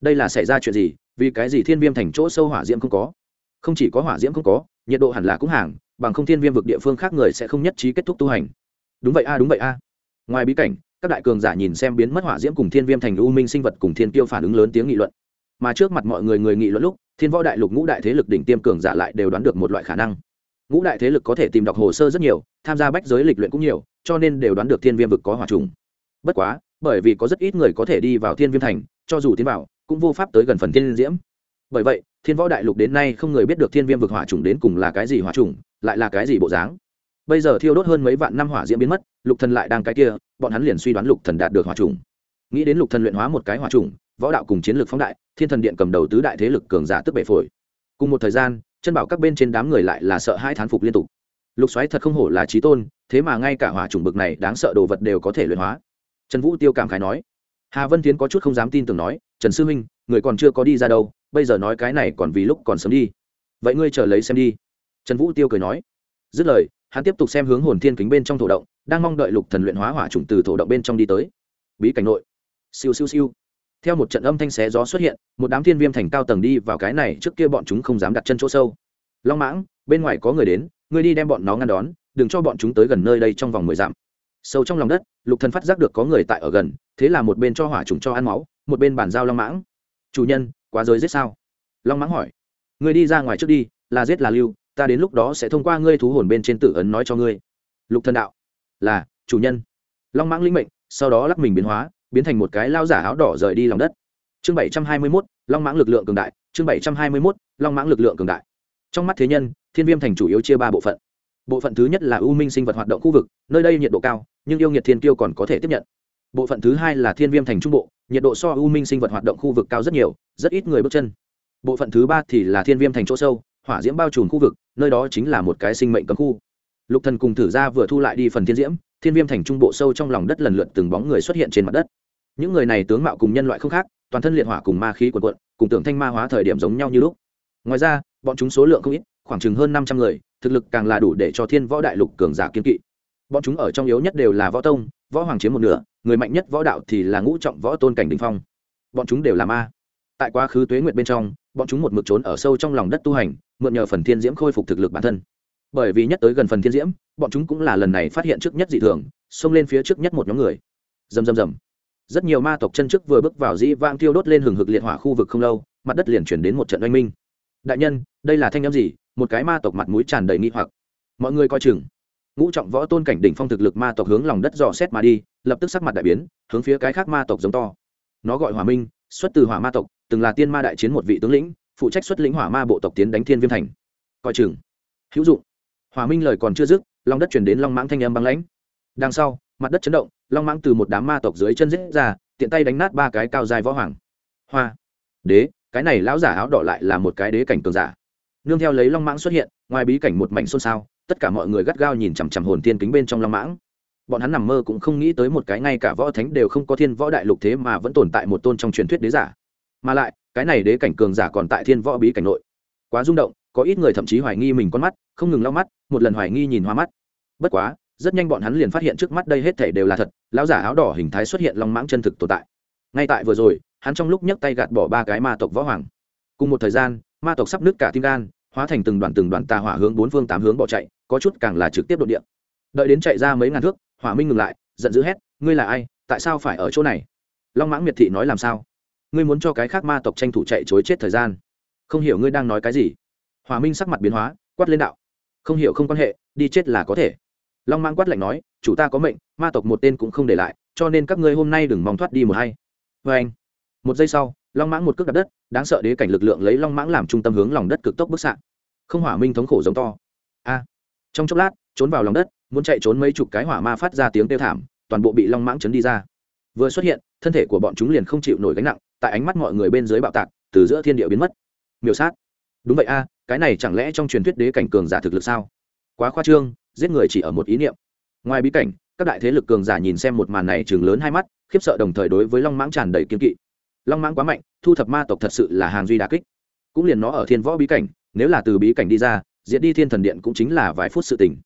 Đây là xảy ra chuyện gì? Vì cái gì thiên viêm thành chỗ sâu hỏa diễm không có? Không chỉ có hỏa diễm không có, nhiệt độ hẳn là cũng hàng, bằng không thiên viêm vực địa phương khác người sẽ không nhất trí kết thúc tu hành. Đúng vậy a, đúng vậy a. Ngoài bí cảnh, các đại cường giả nhìn xem biến mất hỏa diễm cùng thiên viêm thành u minh sinh vật cùng thiên kiêu phản ứng lớn tiếng nghị luận. Mà trước mặt mọi người người nghị luận lúc, thiên võ đại lục ngũ đại thế lực đỉnh tiêm cường giả lại đều đoán được một loại khả năng. Ngũ đại thế lực có thể tìm đọc hồ sơ rất nhiều, tham gia bách giới lịch luyện cũng nhiều, cho nên đều đoán được thiên viêm vực có hỏa trùng. Bất quá, bởi vì có rất ít người có thể đi vào thiên viêm thành, cho dù tiến vào cũng vô pháp tới gần phần thiên diễm. Bởi vậy, thiên võ đại lục đến nay không người biết được thiên viêm vực hỏa trùng đến cùng là cái gì hỏa trùng lại là cái gì bộ dáng. Bây giờ thiêu đốt hơn mấy vạn năm hỏa diễm biến mất, lục thần lại đang cái kia, bọn hắn liền suy đoán lục thần đạt được hỏa trùng nghĩ đến lục thần luyện hóa một cái hỏa trùng võ đạo cùng chiến lược phóng đại, thiên thần điện cầm đầu tứ đại thế lực cường giả tức bệ phổi. Cùng một thời gian, chân bảo các bên trên đám người lại là sợ hai thán phục liên tục. Lục xoáy thật không hổ là trí tôn, thế mà ngay cả hỏa trùng bực này đáng sợ đồ vật đều có thể luyện hóa. Trần vũ tiêu cảm khái nói. Hà vân tiến có chút không dám tin tưởng nói trần sư Minh, người còn chưa có đi ra đâu bây giờ nói cái này còn vì lúc còn sớm đi. Vậy ngươi chờ lấy xem đi. Trần vũ tiêu cười nói. Dứt lời hắn tiếp tục xem hướng hồn thiên kính bên trong thổ động đang mong đợi lục thần luyện hóa hỏa trùng từ thổ động bên trong đi tới. Bí cảnh nội. Siêu siêu siêu. Theo một trận âm thanh xé gió xuất hiện một đám thiên viêm thành cao tầng đi vào cái này trước kia bọn chúng không dám đặt chân chỗ sâu. Long mãng bên ngoài có người đến ngươi đi đem bọn nó ngăn đón đừng cho bọn chúng tới gần nơi đây trong vòng mười dặm. Sâu trong lòng đất lục thần phát giác được có người tại ở gần thế là một bên cho hỏa trùng cho ăn máu một bên bàn giao long mãng. Chủ nhân quá giới giết sao? Long mãng hỏi. Người đi ra ngoài trước đi là giết là lưu ta đến lúc đó sẽ thông qua ngươi thú hồn bên trên tử ấn nói cho ngươi. Lục thần đạo. Là chủ nhân. Long mãng linh mệnh sau đó lắc mình biến hóa biến thành một cái lao giả áo đỏ rời đi lòng đất. Chương bảy trăm hai mươi 721, long mãng lực lượng cường đại chương bảy trăm hai mươi 721, long mãng lực lượng cường đại. Trong mắt thế nhân thiên viêm thành chủ yếu chia ba bộ phận. Bộ phận thứ nhất là u minh sinh vật hoạt động khu vực nơi đây nhiệt độ cao nhưng yêu nhiệt thiên kiêu còn có thể tiếp nhận bộ phận thứ hai là thiên viêm thành trung bộ, nhiệt độ so u minh sinh vật hoạt động khu vực cao rất nhiều, rất ít người bước chân. Bộ phận thứ ba thì là thiên viêm thành chỗ sâu, hỏa diễm bao trùm khu vực, nơi đó chính là một cái sinh mệnh cấm khu. Lục thần cùng thử ra vừa thu lại đi phần thiên diễm, thiên viêm thành trung bộ sâu trong lòng đất lần lượt từng bóng người xuất hiện trên mặt đất. Những người này tướng mạo cùng nhân loại không khác, toàn thân liệt hỏa cùng ma khí quần quận cùng tưởng thanh ma hóa thời điểm giống nhau như lúc. Ngoài ra, bọn chúng số lượng không ít, khoảng chừng hơn năm trăm người, thực lực càng là đủ để cho thiên võ đại lục cường giả kiên kỵ. Bọn chúng ở trong yếu nhất đều là võ tông, võ hoàng chiếm một nửa người mạnh nhất võ đạo thì là ngũ trọng võ tôn cảnh đình phong. Bọn chúng đều là ma. Tại quá khứ tuế nguyệt bên trong, bọn chúng một mực trốn ở sâu trong lòng đất tu hành, mượn nhờ phần thiên diễm khôi phục thực lực bản thân. Bởi vì nhất tới gần phần thiên diễm, bọn chúng cũng là lần này phát hiện trước nhất dị thường, xông lên phía trước nhất một nhóm người. Rầm rầm rầm. Rất nhiều ma tộc chân trước vừa bước vào dĩ vang tiêu đốt lên hừng hực liệt hỏa khu vực không lâu, mặt đất liền chuyển đến một trận oanh minh. Đại nhân, đây là thanh â m gì? Một cái ma tộc mặt mũi tràn đầy nghi hoặc. Mọi người coi chừng ngũ trọng võ tôn cảnh đỉnh phong thực lực ma tộc hướng lòng đất dò xét mà đi, lập tức sắc mặt đại biến, hướng phía cái khác ma tộc giống to. Nó gọi hòa minh, xuất từ hỏa ma tộc, từng là tiên ma đại chiến một vị tướng lĩnh, phụ trách xuất lĩnh hỏa ma bộ tộc tiến đánh thiên viêm thành. Coi chừng. Hữu dụng. Hòa minh lời còn chưa dứt, lòng đất chuyển đến long mãng thanh âm băng lãnh. Đằng sau, mặt đất chấn động, long mãng từ một đám ma tộc dưới chân giết ra, tiện tay đánh nát ba cái cao dài võ hoàng. Hoa. Đế, cái này lão giả áo đỏ lại là một cái đế cảnh cường giả. Nương theo lấy long mãng xuất hiện, ngoài bí cảnh một mảnh xôn xao tất cả mọi người gắt gao nhìn chằm chằm hồn tiên kính bên trong long mãng. Bọn hắn nằm mơ cũng không nghĩ tới một cái ngay cả võ thánh đều không có thiên võ đại lục thế mà vẫn tồn tại một tôn trong truyền thuyết đế giả. Mà lại, cái này đế cảnh cường giả còn tại thiên võ bí cảnh nội. Quá rung động, có ít người thậm chí hoài nghi mình con mắt, không ngừng lau mắt, một lần hoài nghi nhìn hoa mắt. Bất quá, rất nhanh bọn hắn liền phát hiện trước mắt đây hết thể đều là thật, lão giả áo đỏ hình thái xuất hiện long mãng chân thực tồn tại. Ngay tại vừa rồi, hắn trong lúc nhấc tay gạt bỏ ba cái ma tộc võ hoàng. Cùng một thời gian, ma tộc sắp nứt cả tim gan hóa thành từng đoàn từng đoàn tà hỏa hướng bốn phương tám hướng bỏ chạy, có chút càng là trực tiếp đột địa. Đợi đến chạy ra mấy ngàn thước, hỏa minh ngừng lại, giận dữ hét, ngươi là ai? Tại sao phải ở chỗ này? Long mãng miệt thị nói, làm sao? Ngươi muốn cho cái khác ma tộc tranh thủ chạy chối chết thời gian? Không hiểu ngươi đang nói cái gì. Hỏa minh sắc mặt biến hóa, quát lên đạo, không hiểu không quan hệ, đi chết là có thể. Long mãng quát lạnh nói, chủ ta có mệnh, ma tộc một tên cũng không để lại, cho nên các ngươi hôm nay đừng mong thoát đi một hay. Vê anh một giây sau long mãng một cước đặt đất, đáng sợ đế cảnh lực lượng lấy long mãng làm trung tâm hướng lòng đất cực tốc bức xạ. Không hỏa minh thống khổ giống to. A. Trong chốc lát, trốn vào lòng đất, muốn chạy trốn mấy chục cái hỏa ma phát ra tiếng kêu thảm, toàn bộ bị long mãng chấn đi ra. Vừa xuất hiện, thân thể của bọn chúng liền không chịu nổi gánh nặng, tại ánh mắt mọi người bên dưới bạo tạc, từ giữa thiên địa biến mất. Miểu sát. Đúng vậy a, cái này chẳng lẽ trong truyền thuyết đế cảnh cường giả thực lực sao? Quá khoa trương, giết người chỉ ở một ý niệm. Ngoài bí cảnh, các đại thế lực cường giả nhìn xem một màn này chừng lớn hai mắt, khiếp sợ đồng thời đối với long mãng tràn đầy kiếm kỵ long mãng quá mạnh, thu thập ma tộc thật sự là hàng duy đà kích. Cũng liền nó ở thiên võ bí cảnh, nếu là từ bí cảnh đi ra diễn đi thiên thần điện cũng chính là vài phút sự tình.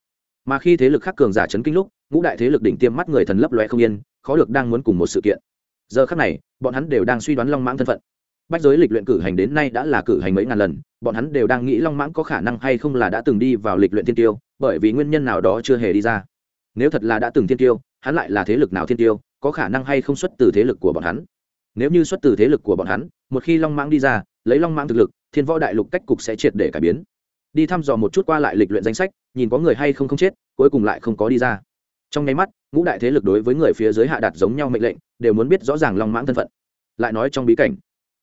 Mà khi thế lực khác cường giả chấn kinh lúc, ngũ đại thế lực đỉnh tiêm mắt người thần lấp loe không yên, khó được đang muốn cùng một sự kiện. Giờ khác này, bọn hắn đều đang suy đoán long mãng thân phận. Bách giới lịch luyện cử hành đến nay đã là cử hành mấy ngàn lần, bọn hắn đều đang nghĩ long mãng có khả năng hay không là đã từng đi vào lịch luyện thiên tiêu, bởi vì nguyên nhân nào đó chưa hề đi ra. Nếu thật là đã từng thiên tiêu, hắn lại là thế lực nào thiên tiêu có có khả năng hay không xuất từ thế lực của bọn hắn? Nếu như xuất từ thế lực của bọn hắn, một khi long mãng đi ra, lấy long mãng thực lực, thiên võ đại lục cách cục sẽ triệt để cải biến. Đi thăm dò một chút qua lại lịch luyện danh sách, nhìn có người hay không không chết, cuối cùng lại không có đi ra. Trong nháy mắt, ngũ đại thế lực đối với người phía dưới hạ đặt giống nhau mệnh lệnh, đều muốn biết rõ ràng long mãng thân phận. Lại nói trong bí cảnh,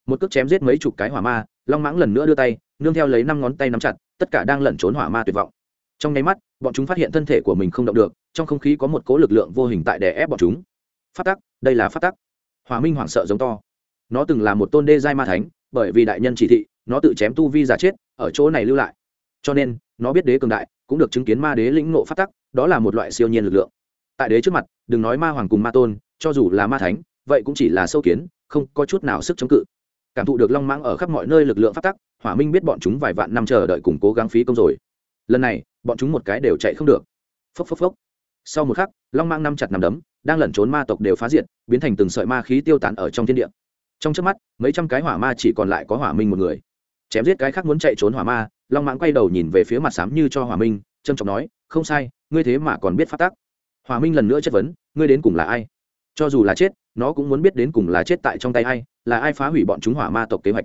một cước chém giết mấy chục cái hỏa ma, long mãng lần nữa đưa tay, nương theo lấy năm ngón tay nắm chặt, tất cả đang lẩn trốn hỏa ma tuyệt vọng. Trong nháy mắt, bọn chúng phát hiện thân thể của mình không động được, trong không khí có một cố lực lượng vô hình tại đè ép bọn chúng. Phát tắc, đây là phát tắc. Hòa minh hoảng sợ giống to. Nó từng là một tôn đê giai ma thánh, bởi vì đại nhân chỉ thị, nó tự chém tu vi giả chết, ở chỗ này lưu lại. Cho nên, nó biết đế cường đại, cũng được chứng kiến ma đế lĩnh ngộ phát tắc, đó là một loại siêu nhiên lực lượng. Tại đế trước mặt, đừng nói ma hoàng cùng ma tôn, cho dù là ma thánh, vậy cũng chỉ là sâu kiến, không có chút nào sức chống cự. Cảm thụ được long mãng ở khắp mọi nơi lực lượng phát tắc, hỏa minh biết bọn chúng vài vạn năm chờ đợi cùng cố gắng phí công rồi. Lần này, bọn chúng một cái đều chạy không được. Phốc phốc phốc. Sau một khắc, long mãng năm chặt nằm đấm đang lẩn trốn ma tộc đều phá diệt, biến thành từng sợi ma khí tiêu tán ở trong thiên địa. Trong trước mắt, mấy trăm cái hỏa ma chỉ còn lại có hỏa minh một người. Chém giết cái khác muốn chạy trốn hỏa ma, long mãng quay đầu nhìn về phía mặt sám như cho hỏa minh trâm trọng nói, không sai, ngươi thế mà còn biết phát tác hỏa minh lần nữa chất vấn, ngươi đến cùng là ai? Cho dù là chết, nó cũng muốn biết đến cùng là chết tại trong tay ai, là ai phá hủy bọn chúng hỏa ma tộc kế hoạch.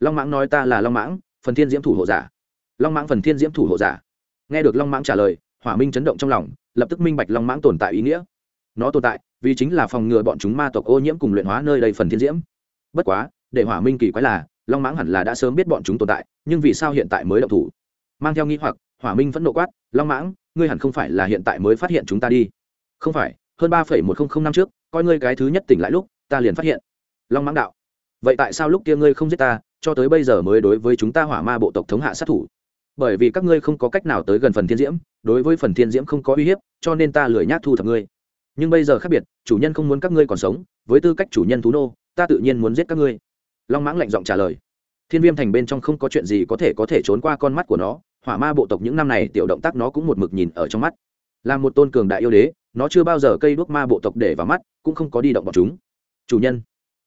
Long mãng nói, ta là long mãng, phần thiên diễm thủ hộ giả. Long mãng phần thiên diễm thủ hộ giả. Nghe được long mãng trả lời, hỏa minh chấn động trong lòng, lập tức minh bạch long mãng tồn tại ý nghĩa nó tồn tại, vì chính là phòng ngừa bọn chúng ma tộc ô nhiễm cùng luyện hóa nơi đây phần thiên diễm. Bất quá, để hỏa minh kỳ quái là, long mãng hẳn là đã sớm biết bọn chúng tồn tại, nhưng vì sao hiện tại mới động thủ? Mang theo nghi hoặc, hỏa minh vẫn nộ quát, long mãng, ngươi hẳn không phải là hiện tại mới phát hiện chúng ta đi. Không phải, hơn ba phẩy một nghìn năm trước, coi ngươi cái thứ nhất tỉnh lại lúc, ta liền phát hiện. Long mãng đạo, vậy tại sao lúc kia ngươi không giết ta, cho tới bây giờ mới đối với chúng ta hỏa ma bộ tộc thống hạ sát thủ? Bởi vì các ngươi không có cách nào tới gần phần thiên diễm, đối với phần thiên diễm không có uy hiếp, cho nên ta lười nhác thu thập ngươi nhưng bây giờ khác biệt, chủ nhân không muốn các ngươi còn sống, với tư cách chủ nhân thú nô, ta tự nhiên muốn giết các ngươi. Long mãng lạnh giọng trả lời. Thiên viêm thành bên trong không có chuyện gì có thể có thể trốn qua con mắt của nó, hỏa ma bộ tộc những năm này tiểu động tác nó cũng một mực nhìn ở trong mắt. Là một tôn cường đại yêu đế, nó chưa bao giờ cây đuốc ma bộ tộc để vào mắt, cũng không có đi động bọn chúng. Chủ nhân.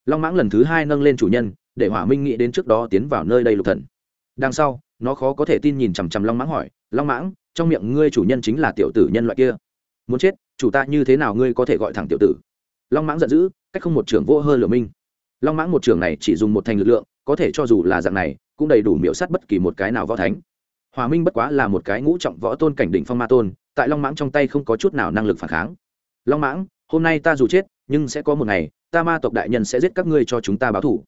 Long mãng lần thứ hai nâng lên chủ nhân, để hỏa minh nghĩ đến trước đó tiến vào nơi đây lục thần. Đằng sau, nó khó có thể tin nhìn chằm chằm long mãng hỏi, long mãng, trong miệng ngươi chủ nhân chính là tiểu tử nhân loại kia. Muốn chết chủ ta như thế nào ngươi có thể gọi thẳng tiểu tử? Long mãng giận dữ, cách không một trưởng vô hơi lửa minh long mãng một trưởng này chỉ dùng một thành lực lượng, có thể cho dù là dạng này, cũng đầy đủ miễu sát bất kỳ một cái nào võ thánh. Hòa minh bất quá là một cái ngũ trọng võ tôn cảnh đỉnh phong ma tôn, tại long mãng trong tay không có chút nào năng lực phản kháng. Long mãng, hôm nay ta dù chết, nhưng sẽ có một ngày, ta ma tộc đại nhân sẽ giết các ngươi cho chúng ta báo thủ.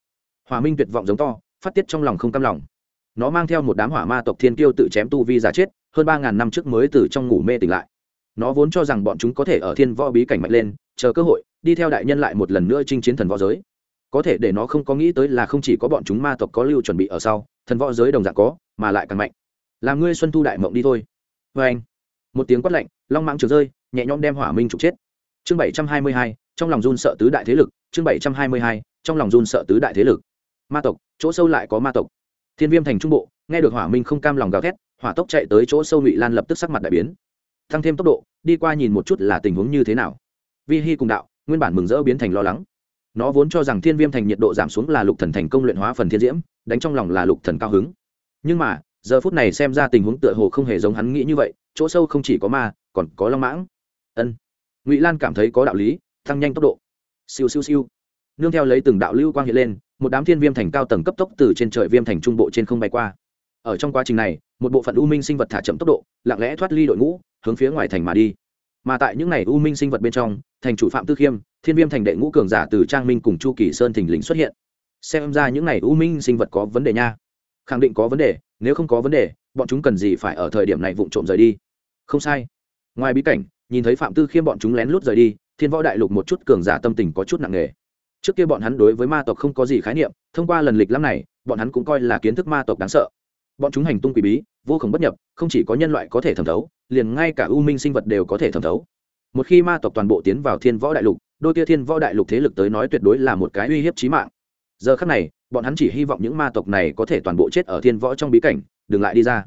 Hòa minh tuyệt vọng giống to, phát tiết trong lòng không cam lòng. Nó mang theo một đám hỏa ma tộc thiên kiêu tự chém tu vi giả chết, hơn ba ngàn năm trước mới từ trong ngủ mê tỉnh lại nó vốn cho rằng bọn chúng có thể ở thiên võ bí cảnh mạnh lên, chờ cơ hội, đi theo đại nhân lại một lần nữa chinh chiến thần võ giới. Có thể để nó không có nghĩ tới là không chỉ có bọn chúng ma tộc có lưu chuẩn bị ở sau, thần võ giới đồng dạng có, mà lại càng mạnh. Làm ngươi xuân thu đại mộng đi thôi. Vê anh. Một tiếng quát lạnh, long mãng trường rơi, nhẹ nhõm đem hỏa minh trục chết. Chương bảy trăm hai mươi hai, trong lòng run sợ tứ đại thế lực. Chương bảy trăm hai mươi hai, trong lòng run sợ tứ đại thế lực. Ma tộc, chỗ sâu lại có ma tộc. Thiên viêm thành trung bộ, nghe được hỏa minh không cam lòng gào thét, hỏa tốc chạy tới chỗ sâu ngụy lan lập tức sắc mặt đại biến tăng thêm tốc độ, đi qua nhìn một chút là tình huống như thế nào. Vi hy cùng đạo, nguyên bản mừng rỡ biến thành lo lắng. Nó vốn cho rằng thiên viêm thành nhiệt độ giảm xuống là lục thần thành công luyện hóa phần thiên diễm, đánh trong lòng là lục thần cao hứng. Nhưng mà, giờ phút này xem ra tình huống tựa hồ không hề giống hắn nghĩ như vậy, chỗ sâu không chỉ có ma, còn có long mãng. Ân. Ngụy lan cảm thấy có đạo lý, tăng nhanh tốc độ. Siêu siêu siêu. Nương theo lấy từng đạo lưu quang hiện lên, một đám thiên viêm thành cao tầng cấp tốc từ trên trời viêm thành trung bộ trên không bay qua ở trong quá trình này, một bộ phận u minh sinh vật thả chậm tốc độ, lặng lẽ thoát ly đội ngũ, hướng phía ngoài thành mà đi. Mà tại những ngày u minh sinh vật bên trong, thành chủ phạm tư khiêm, thiên viêm thành đệ ngũ cường giả từ trang minh cùng chu kỳ sơn thình lình xuất hiện. Xem ra những ngày u minh sinh vật có vấn đề nha. Khẳng định có vấn đề, nếu không có vấn đề, bọn chúng cần gì phải ở thời điểm này vụng trộm rời đi? Không sai. Ngoài bí cảnh, nhìn thấy phạm tư khiêm bọn chúng lén lút rời đi, thiên võ đại lục một chút cường giả tâm tình có chút nặng nề. Trước kia bọn hắn đối với ma tộc không có gì khái niệm, thông qua lần lịch lắm này, bọn hắn cũng coi là kiến thức ma tộc đáng sợ bọn chúng hành tung quỷ bí, vô cùng bất nhập, không chỉ có nhân loại có thể thẩm thấu, liền ngay cả u minh sinh vật đều có thể thẩm thấu. Một khi ma tộc toàn bộ tiến vào thiên võ đại lục, đôi kia thiên võ đại lục thế lực tới nói tuyệt đối là một cái uy hiếp chí mạng. Giờ khắc này, bọn hắn chỉ hy vọng những ma tộc này có thể toàn bộ chết ở thiên võ trong bí cảnh, đừng lại đi ra.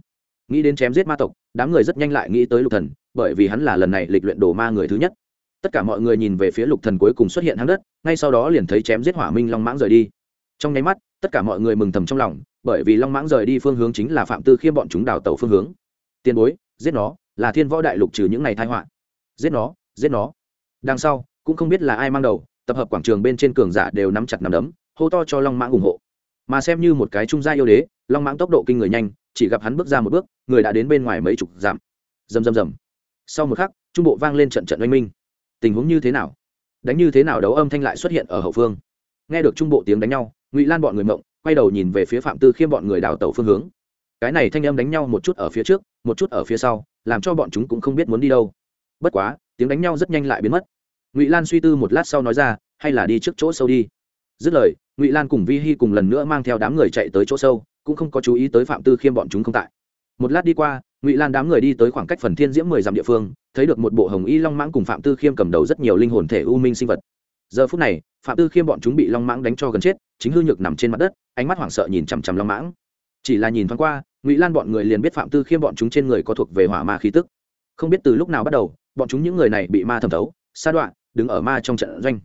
Nghĩ đến chém giết ma tộc, đám người rất nhanh lại nghĩ tới lục thần, bởi vì hắn là lần này lịch luyện đồ ma người thứ nhất. Tất cả mọi người nhìn về phía lục thần cuối cùng xuất hiện hang đất, ngay sau đó liền thấy chém giết hỏa minh long mãng rời đi. Trong nháy mắt tất cả mọi người mừng thầm trong lòng, bởi vì long mãng rời đi phương hướng chính là phạm tư khiêm bọn chúng đào tàu phương hướng. Tiền bối, giết nó, là thiên võ đại lục trừ những ngày tai họa. Giết nó giết nó. Đằng sau, cũng không biết là ai mang đầu, tập hợp quảng trường bên trên cường giả đều nắm chặt nắm đấm, hô to cho long mãng ủng hộ. Mà xem như một cái trung gia yêu đế, long mãng tốc độ kinh người nhanh, chỉ gặp hắn bước ra một bước, người đã đến bên ngoài mấy chục dặm. Rầm rầm rầm. Sau một khắc, trung bộ vang lên trận trận oanh minh. Tình huống như thế nào? Đánh như thế nào đấu âm thanh lại xuất hiện ở hậu phương? Nghe được trung bộ tiếng đánh nhau ngụy lan bọn người mộng quay đầu nhìn về phía phạm tư khiêm bọn người đào tẩu phương hướng cái này thanh âm đánh nhau một chút ở phía trước một chút ở phía sau làm cho bọn chúng cũng không biết muốn đi đâu bất quá tiếng đánh nhau rất nhanh lại biến mất ngụy lan suy tư một lát sau nói ra hay là đi trước chỗ sâu đi dứt lời ngụy lan cùng vi hi cùng lần nữa mang theo đám người chạy tới chỗ sâu cũng không có chú ý tới phạm tư khiêm bọn chúng không tại một lát đi qua ngụy lan đám người đi tới khoảng cách phần thiên diễm mười dặm địa phương thấy được một bộ hồng y long mãng cùng phạm tư khiêm cầm đầu rất nhiều linh hồn thể u minh sinh vật giờ phút này, phạm tư khiêm bọn chúng bị long mãng đánh cho gần chết, chính hư nhược nằm trên mặt đất, ánh mắt hoảng sợ nhìn chằm chằm long mãng. Chỉ là nhìn thoáng qua, ngụy lan bọn người liền biết phạm tư khiêm bọn chúng trên người có thuộc về hỏa ma khí tức. Không biết từ lúc nào bắt đầu, bọn chúng những người này bị ma thẩm thấu, sa đoạn đứng ở ma trong trận doanh.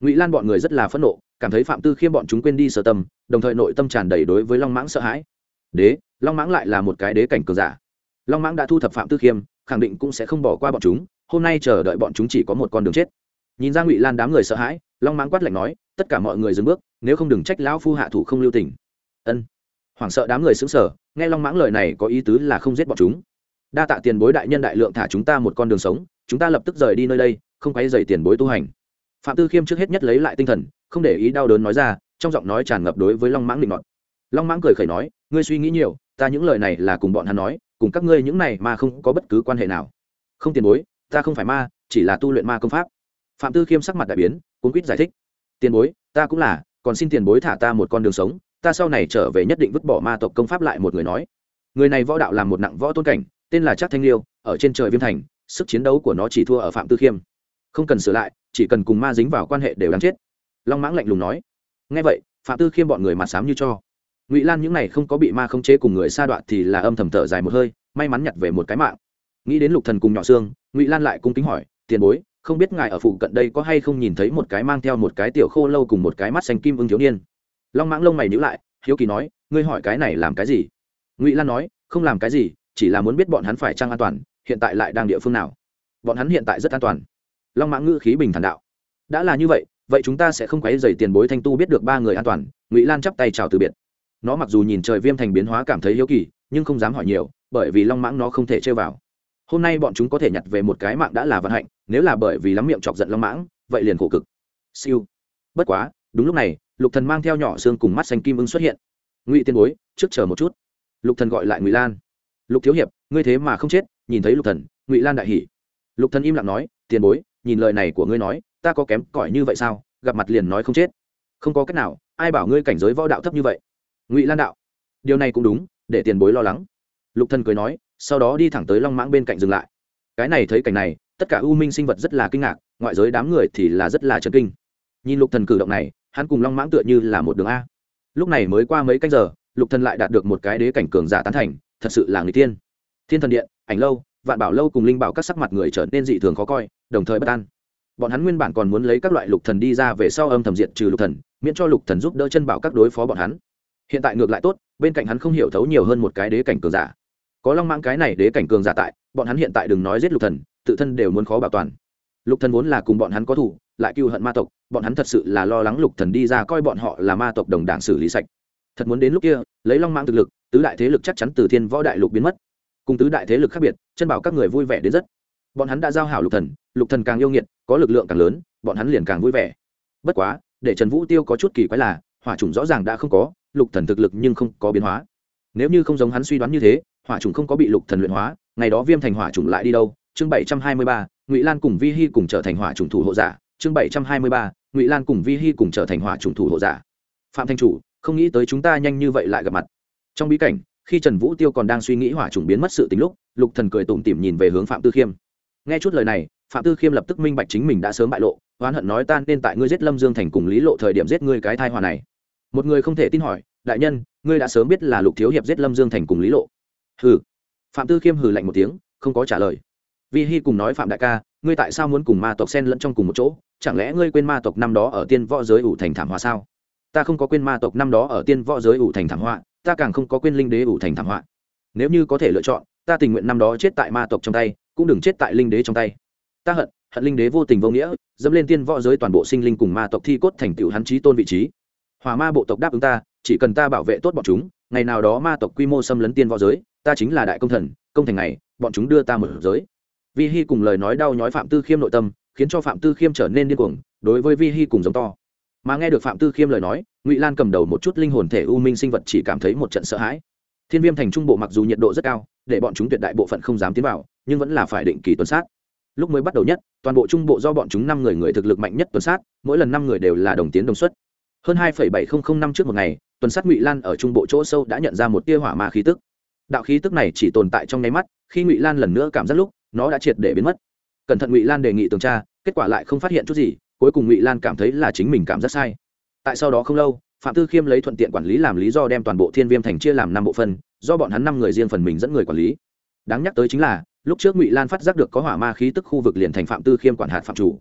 Ngụy lan bọn người rất là phẫn nộ, cảm thấy phạm tư khiêm bọn chúng quên đi sở tâm, đồng thời nội tâm tràn đầy đối với long mãng sợ hãi. Đế, long mãng lại là một cái đế cảnh cường giả. Long mãng đã thu thập phạm tư khiêm, khẳng định cũng sẽ không bỏ qua bọn chúng, hôm nay chờ đợi bọn chúng chỉ có một con đường chết nhìn ra ngụy lan đám người sợ hãi, long mãng quát lạnh nói, tất cả mọi người dừng bước, nếu không đừng trách lão phu hạ thủ không lưu tình. Ân. Hoảng sợ đám người xứng sở nghe long mãng lời này có ý tứ là không giết bọn chúng. Đa tạ tiền bối đại nhân đại lượng thả chúng ta một con đường sống, chúng ta lập tức rời đi nơi đây, không quay dày tiền bối tu hành. Phạm tư khiêm trước hết nhất lấy lại tinh thần, không để ý đau đớn nói ra, trong giọng nói tràn ngập đối với long mãng định ngọt long mãng cười khẩy nói, ngươi suy nghĩ nhiều, ta những lời này là cùng bọn hắn nói, cùng các ngươi những này mà không có bất cứ quan hệ nào. Không tiền bối, ta không phải ma, chỉ là tu luyện ma công pháp phạm tư khiêm sắc mặt đại biến, cuốn quýt giải thích. Tiền bối, ta cũng là, còn xin tiền bối thả ta một con đường sống, ta sau này trở về nhất định vứt bỏ ma tộc công pháp lại một người nói. Người này võ đạo làm một nặng võ tôn cảnh, tên là chắc thanh liêu, ở trên trời viêm thành, sức chiến đấu của nó chỉ thua ở phạm tư khiêm. Không cần sửa lại, chỉ cần cùng ma dính vào quan hệ đều đáng chết. Long mãng lạnh lùng nói. Ngay vậy, phạm tư khiêm bọn người mặt sám như cho. Ngụy lan những này không có bị ma khống chế cùng người sa đoạn thì là âm thầm thở dài một hơi, may mắn nhặt về một cái mạng. Nghĩ đến lục thần cùng nhỏ xương, ngụy lan lại cung kính hỏi, tiền bối không biết ngài ở phụ cận đây có hay không nhìn thấy một cái mang theo một cái tiểu khô lâu cùng một cái mắt xanh kim ưng thiếu niên. Long mãng lông mày nhữ lại, hiếu kỳ nói, ngươi hỏi cái này làm cái gì? Ngụy lan nói, không làm cái gì, chỉ là muốn biết bọn hắn phải trăng an toàn, hiện tại lại đang địa phương nào. Bọn hắn hiện tại rất an toàn. Long mãng ngữ khí bình thản đạo, đã là như vậy vậy chúng ta sẽ không quấy dày tiền bối thanh tu biết được ba người an toàn. Ngụy lan chắp tay chào từ biệt. Nó mặc dù nhìn trời viêm thành biến hóa cảm thấy hiếu kỳ, nhưng không dám hỏi nhiều, bởi vì long mãng nó không thể chơi vào hôm nay bọn chúng có thể nhặt về một cái mạng đã là vận hạnh, nếu là bởi vì lắm miệng chọc giận long mãng, vậy liền khổ cực. Siêu. Bất quá, đúng lúc này, lục thần mang theo nhỏ xương cùng mắt xanh kim ưng xuất hiện. Ngụy tiên bối, trước chờ một chút. Lục thần gọi lại ngụy lan. Lục thiếu hiệp, ngươi thế mà không chết, nhìn thấy lục thần, ngụy lan đại hỉ. Lục thần im lặng nói tiền bối, nhìn lời này của ngươi nói, ta có kém cỏi như vậy sao? Gặp mặt liền nói không chết. Không có cách nào, ai bảo ngươi cảnh giới võ đạo thấp như vậy? Ngụy lan đạo, điều này cũng đúng, để tiền bối lo lắng. Lục thần cười nói sau đó đi thẳng tới long mãng bên cạnh dừng lại. Cái này thấy cảnh này, tất cả u minh sinh vật rất là kinh ngạc, ngoại giới đám người thì là rất là chấn kinh. Nhìn lục thần cử động này, hắn cùng long mãng tựa như là một đường a. Lúc này mới qua mấy canh giờ, lục thần lại đạt được một cái đế cảnh cường giả tán thành, thật sự là người tiên thiên thần điện, ảnh lâu, vạn bảo lâu cùng linh bảo các sắc mặt người trở nên dị thường khó coi, đồng thời bất an. Bọn hắn nguyên bản còn muốn lấy các loại lục thần đi ra về sau âm thầm diệt trừ lục thần, miễn cho lục thần giúp đỡ chân bảo các đối phó bọn hắn. Hiện tại ngược lại tốt, bên cạnh hắn không hiểu thấu nhiều hơn một cái đế cảnh cường giả có long mãng cái này đế cảnh cường giả tại, bọn hắn hiện tại đừng nói giết lục thần, tự thân đều muốn khó bảo toàn. Lục thần vốn là cùng bọn hắn có thủ lại cưu hận ma tộc, bọn hắn thật sự là lo lắng lục thần đi ra coi bọn họ là ma tộc đồng đảng xử lý sạch. Thật muốn đến lúc kia, lấy long mãng thực lực, tứ đại thế lực chắc chắn từ thiên võ đại lục biến mất. Cùng tứ đại thế lực khác biệt, chân bảo các người vui vẻ đến rất. Bọn hắn đã giao hảo lục thần lục thần càng yêu nghiệt, có lực lượng càng lớn, bọn hắn liền càng vui vẻ. Bất quá, để trần vũ tiêu có chút kỳ quái là, hỏa trùng rõ ràng đã không có, lục thần thực lực nhưng không có biến hóa. Nếu như không giống hắn suy đoán như thế hỏa trùng không có bị lục thần luyện hóa, ngày đó viêm thành hỏa trùng lại đi đâu? Chương bảy trăm hai mươi ba, ngụy lan cùng vi hi cùng trở thành hỏa trùng thủ hộ giả. Chương bảy trăm hai mươi ba, ngụy lan cùng vi hi cùng trở thành hỏa trùng thủ hộ giả. Phạm thanh chủ, không nghĩ tới chúng ta nhanh như vậy lại gặp mặt. Trong bí cảnh, khi trần vũ tiêu còn đang suy nghĩ hỏa trùng biến mất sự tính lúc, lục thần cười tủm tỉm nhìn về hướng phạm tư khiêm. Nghe chút lời này, phạm tư khiêm lập tức minh bạch chính mình đã sớm bại lộ, oán hận nói tan nên tại ngươi giết lâm dương thành cùng lý lộ thời điểm giết ngươi cái thai hòa này. Một người không thể tin hỏi, đại nhân, ngươi đã sớm biết là lục thiếu hiệp giết lâm dương thành cùng lý lộ hừ. Phạm tư khiêm hừ lạnh một tiếng, không có trả lời. Vi hi cùng nói, phạm đại ca, ngươi tại sao muốn cùng ma tộc sen lẫn trong cùng một chỗ? Chẳng lẽ ngươi quên ma tộc năm đó ở tiên võ giới ủ thành thảm họa sao? Ta không có quên ma tộc năm đó ở tiên võ giới ủ thành thảm họa, ta càng không có quên linh đế ủ thành thảm họa. Nếu như có thể lựa chọn, ta tình nguyện năm đó chết tại ma tộc trong tay, cũng đừng chết tại linh đế trong tay. Ta hận hận linh đế vô tình vô nghĩa, dẫm lên tiên võ giới toàn bộ sinh linh cùng ma tộc thi cốt thành tựu hắn trí tôn vị trí. Hòa ma bộ tộc đáp ứng ta, chỉ cần ta bảo vệ tốt bọn chúng, ngày nào đó ma tộc quy mô xâm lấn tiên võ giới ta chính là đại công thần, công thành này, bọn chúng đưa ta mở giới. Vi hi cùng lời nói đau nhói phạm tư khiêm nội tâm, khiến cho phạm tư khiêm trở nên điên cuồng, đối với vi hi cùng giống to. Mà nghe được phạm tư khiêm lời nói, ngụy lan cầm đầu một chút linh hồn thể u minh sinh vật chỉ cảm thấy một trận sợ hãi. Thiên viêm thành trung bộ mặc dù nhiệt độ rất cao, để bọn chúng tuyệt đại bộ phận không dám tiến vào, nhưng vẫn là phải định kỳ tuần sát. Lúc mới bắt đầu nhất, toàn bộ trung bộ do bọn chúng năm người người thực lực mạnh nhất tuần sát, mỗi lần năm người đều là đồng tiến đồng xuất. Hơn hai bảy nghìn năm trước một ngày, tuần sát ngụy lan ở trung bộ chỗ sâu đã nhận ra một tia hỏa ma khí tức đạo khí tức này chỉ tồn tại trong nháy mắt, khi ngụy lan lần nữa cảm giác lúc, nó đã triệt để biến mất. Cẩn thận ngụy lan đề nghị tường tra, kết quả lại không phát hiện chút gì, cuối cùng ngụy lan cảm thấy là chính mình cảm giác sai. Tại sau đó không lâu, phạm tư khiêm lấy thuận tiện quản lý làm lý do đem toàn bộ thiên viêm thành chia làm năm bộ phân do bọn hắn năm người riêng phần mình dẫn người quản lý. Đáng nhắc tới chính là, lúc trước ngụy lan phát giác được có hỏa ma khí tức khu vực liền thành phạm tư khiêm quản hạt phạm chủ.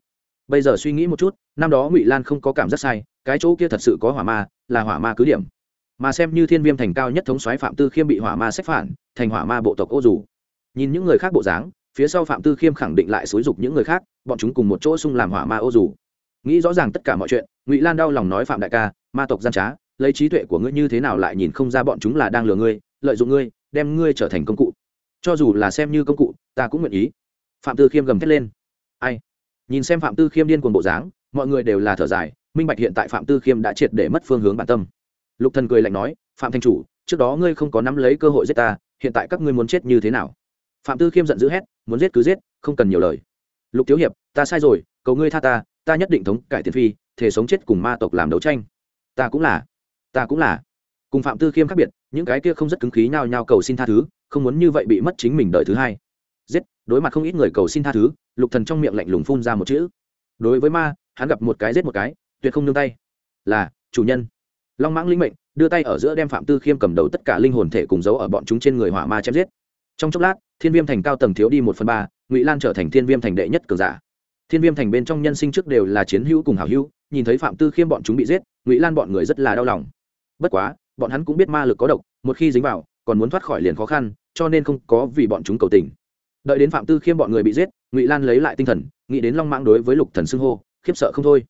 Bây giờ suy nghĩ một chút, năm đó ngụy lan không có cảm giác sai, cái chỗ kia thật sự có hỏa ma, là hỏa ma cứ điểm mà xem như thiên viêm thành cao nhất thống soái phạm tư khiêm bị hỏa ma sách phản, thành hỏa ma bộ tộc ô dù. Nhìn những người khác bộ dáng, phía sau phạm tư khiêm khẳng định lại xúi dục những người khác, bọn chúng cùng một chỗ xung làm hỏa ma ô dù. Nghĩ rõ ràng tất cả mọi chuyện, ngụy lan đau lòng nói phạm đại ca, ma tộc gian trá, lấy trí tuệ của ngươi như thế nào lại nhìn không ra bọn chúng là đang lừa ngươi, lợi dụng ngươi, đem ngươi trở thành công cụ. Cho dù là xem như công cụ, ta cũng nguyện ý. Phạm tư khiêm gầm thét lên. Ai? Nhìn xem phạm tư khiêm điên cuồng bộ dáng, mọi người đều là thở dài, minh bạch hiện tại phạm tư khiêm đã triệt để mất phương hướng bản tâm lục thần cười lạnh nói, phạm thanh chủ, trước đó ngươi không có nắm lấy cơ hội giết ta, hiện tại các ngươi muốn chết như thế nào? Phạm tư khiêm giận dữ hét, muốn giết cứ giết, không cần nhiều lời. Lục thiếu hiệp, ta sai rồi, cầu ngươi tha ta ta nhất định thống cải tiền phi, thể sống chết cùng ma tộc làm đấu tranh. Ta cũng là, ta cũng là. Cùng phạm tư khiêm khác biệt, những cái kia không rất cứng khí nhao nhao cầu xin tha thứ, không muốn như vậy bị mất chính mình đời thứ hai. Giết, đối mặt không ít người cầu xin tha thứ, lục thần trong miệng lạnh lùng phun ra một chữ. Đối với ma, hắn gặp một cái giết một cái, tuyệt không nương tay. Là, chủ nhân long mãng linh mệnh, đưa tay ở giữa đem phạm tư khiêm cầm đầu tất cả linh hồn thể cùng giấu ở bọn chúng trên người hỏa ma chém giết. Trong chốc lát, thiên viêm thành cao tầng thiếu đi một phần ba, ngụy lan trở thành thiên viêm thành đệ nhất cường giả. Thiên viêm thành bên trong nhân sinh trước đều là chiến hữu cùng hảo hữu, nhìn thấy phạm tư khiêm bọn chúng bị giết, ngụy lan bọn người rất là đau lòng. Bất quá, bọn hắn cũng biết ma lực có độc, một khi dính vào, còn muốn thoát khỏi liền khó khăn, cho nên không có vì bọn chúng cầu tình. Đợi đến phạm tư khiêm bọn người bị giết, ngụy lan lấy lại tinh thần, nghĩ đến long mãng đối với lục thần xưng hô, khiếp sợ không thôi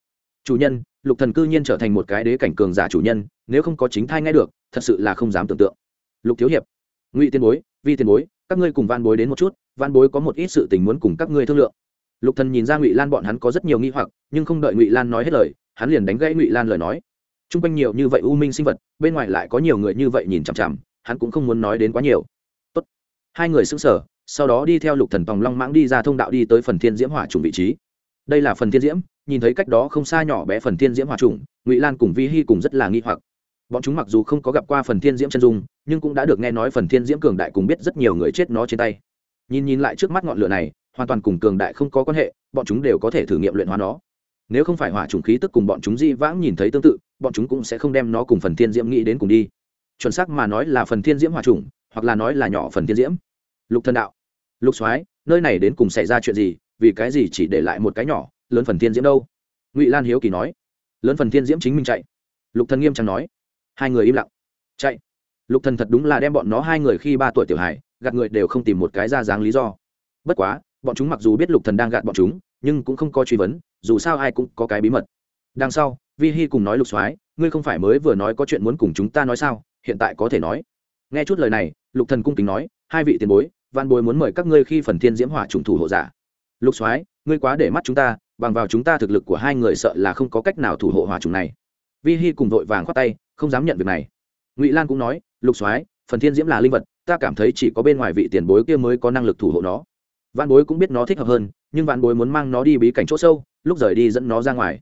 chủ nhân, lục thần cư nhiên trở thành một cái đế cảnh cường giả chủ nhân, nếu không có chính thai nghe được, thật sự là không dám tưởng tượng. Lục thiếu hiệp, ngụy tiên bối, vi tiên bối, các ngươi cùng van bối đến một chút van bối có một ít sự tình muốn cùng các ngươi thương lượng. Lục thần nhìn ra ngụy lan bọn hắn có rất nhiều nghi hoặc, nhưng không đợi ngụy lan nói hết lời, hắn liền đánh gãy ngụy lan lời nói. T r u n g quanh nhiều như vậy u minh sinh vật, bên ngoài lại có nhiều người như vậy nhìn chằm chằm, hắn cũng không muốn nói đến quá nhiều. Tốt. hai người xứng sở sau đó đi theo lục thần tòng long mãng đi ra thông đạo đi tới phần thiên diễm hỏa trùng vị trí đây là phần thiên diễm, nhìn thấy cách đó không xa nhỏ bé phần thiên diễm hỏa trùng, ngụy lan cùng vi hy cùng rất là nghi hoặc. Bọn chúng mặc dù không có gặp qua phần thiên diễm chân dung, nhưng cũng đã được nghe nói phần thiên diễm cường đại cùng biết rất nhiều người chết nó trên tay. Nhìn nhìn lại trước mắt ngọn lửa này, hoàn toàn cùng cường đại không có quan hệ, bọn chúng đều có thể thử nghiệm luyện hóa nó. Nếu không phải hỏa trùng khí tức cùng bọn chúng di vãng nhìn thấy tương tự, bọn chúng cũng sẽ không đem nó cùng phần thiên diễm nghĩ đến cùng đi. Chuẩn xác mà nói là phần thiên diễm hỏa trùng, hoặc là nói là nhỏ phần thiên diễm. Lục thần đạo, lục soái, nơi này đến cùng xảy ra chuyện gì vì cái gì chỉ để lại một cái nhỏ, lớn phần thiên diễm đâu? Ngụy lan hiếu kỳ nói. Lớn phần thiên diễm chính mình chạy. Lục thần nghiêm trang nói. Hai người im lặng. Chạy. Lục thần thật đúng là đem bọn nó hai người khi ba tuổi tiểu hải gạt người đều không tìm một cái ra dáng lý do. Bất quá, bọn chúng mặc dù biết lục thần đang gạt bọn chúng, nhưng cũng không có truy vấn, dù sao ai cũng có cái bí mật. Đằng sau, vi hi cùng nói lục soái, ngươi không phải mới vừa nói có chuyện muốn cùng chúng ta nói sao, hiện tại có thể nói. Nghe chút lời này, lục thần cung kính nói, hai vị tiền bối, văn bối muốn mời các ngươi khi phần thiên diễm hỏa trùng thủ hộ giả lục soái, ngươi quá để mắt chúng ta, bằng vào chúng ta thực lực của hai người sợ là không có cách nào thủ hộ hỏa trùng này. Vi hi cùng vội vàng khoát tay, không dám nhận việc này. Ngụy lan cũng nói, lục soái, phần thiên diễm là linh vật, ta cảm thấy chỉ có bên ngoài vị tiền bối kia mới có năng lực thủ hộ nó. Văn bối cũng biết nó thích hợp hơn, nhưng văn bối muốn mang nó đi bí cảnh chỗ sâu, lúc rời đi dẫn nó ra ngoài.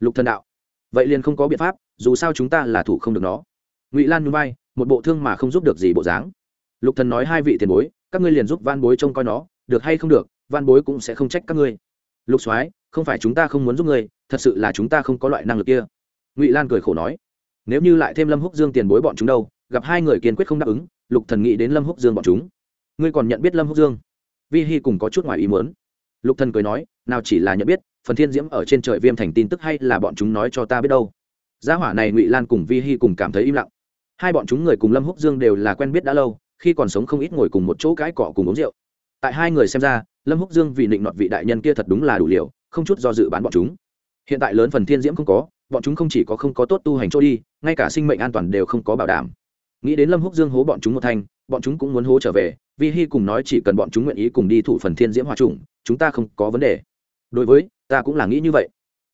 Lục thần đạo, vậy liền không có biện pháp, dù sao chúng ta là thủ không được nó. Ngụy lan nhún vai, một bộ thương mà không giúp được gì bộ dáng. Lục thần nói hai vị tiền bối, các ngươi liền giúp van bối trông coi nó, được hay không được van bối cũng sẽ không trách các ngươi. Lục soái, không phải chúng ta không muốn giúp ngươi, thật sự là chúng ta không có loại năng lực kia. Ngụy lan cười khổ nói, nếu như lại thêm lâm húc dương tiền bối bọn chúng đâu, gặp hai người kiên quyết không đáp ứng, lục thần nghĩ đến lâm húc dương bọn chúng. Ngươi còn nhận biết lâm húc dương? Vi hi cùng có chút ngoài ý muốn. Lục thần cười nói, nào chỉ là nhận biết, phần thiên diễm ở trên trời viêm thành tin tức hay là bọn chúng nói cho ta biết đâu. Gia hỏa này ngụy lan cùng vi hi cùng cảm thấy im lặng. Hai bọn chúng người cùng lâm húc dương đều là quen biết đã lâu, khi còn sống không ít ngồi cùng một chỗ cãi cọ cùng uống rượu. Tại hai người xem ra lâm húc dương vì định nọt vị đại nhân kia thật đúng là đủ liều, không chút do dự bán bọn chúng. Hiện tại lớn phần thiên diễm không có, bọn chúng không chỉ có không có tốt tu hành chỗ đi, ngay cả sinh mệnh an toàn đều không có bảo đảm. Nghĩ đến lâm húc dương hố bọn chúng một thanh, bọn chúng cũng muốn hố trở về, vi hy cùng nói chỉ cần bọn chúng nguyện ý cùng đi thủ phần thiên diễm hòa trùng chúng ta không có vấn đề. Đối với, ta cũng là nghĩ như vậy.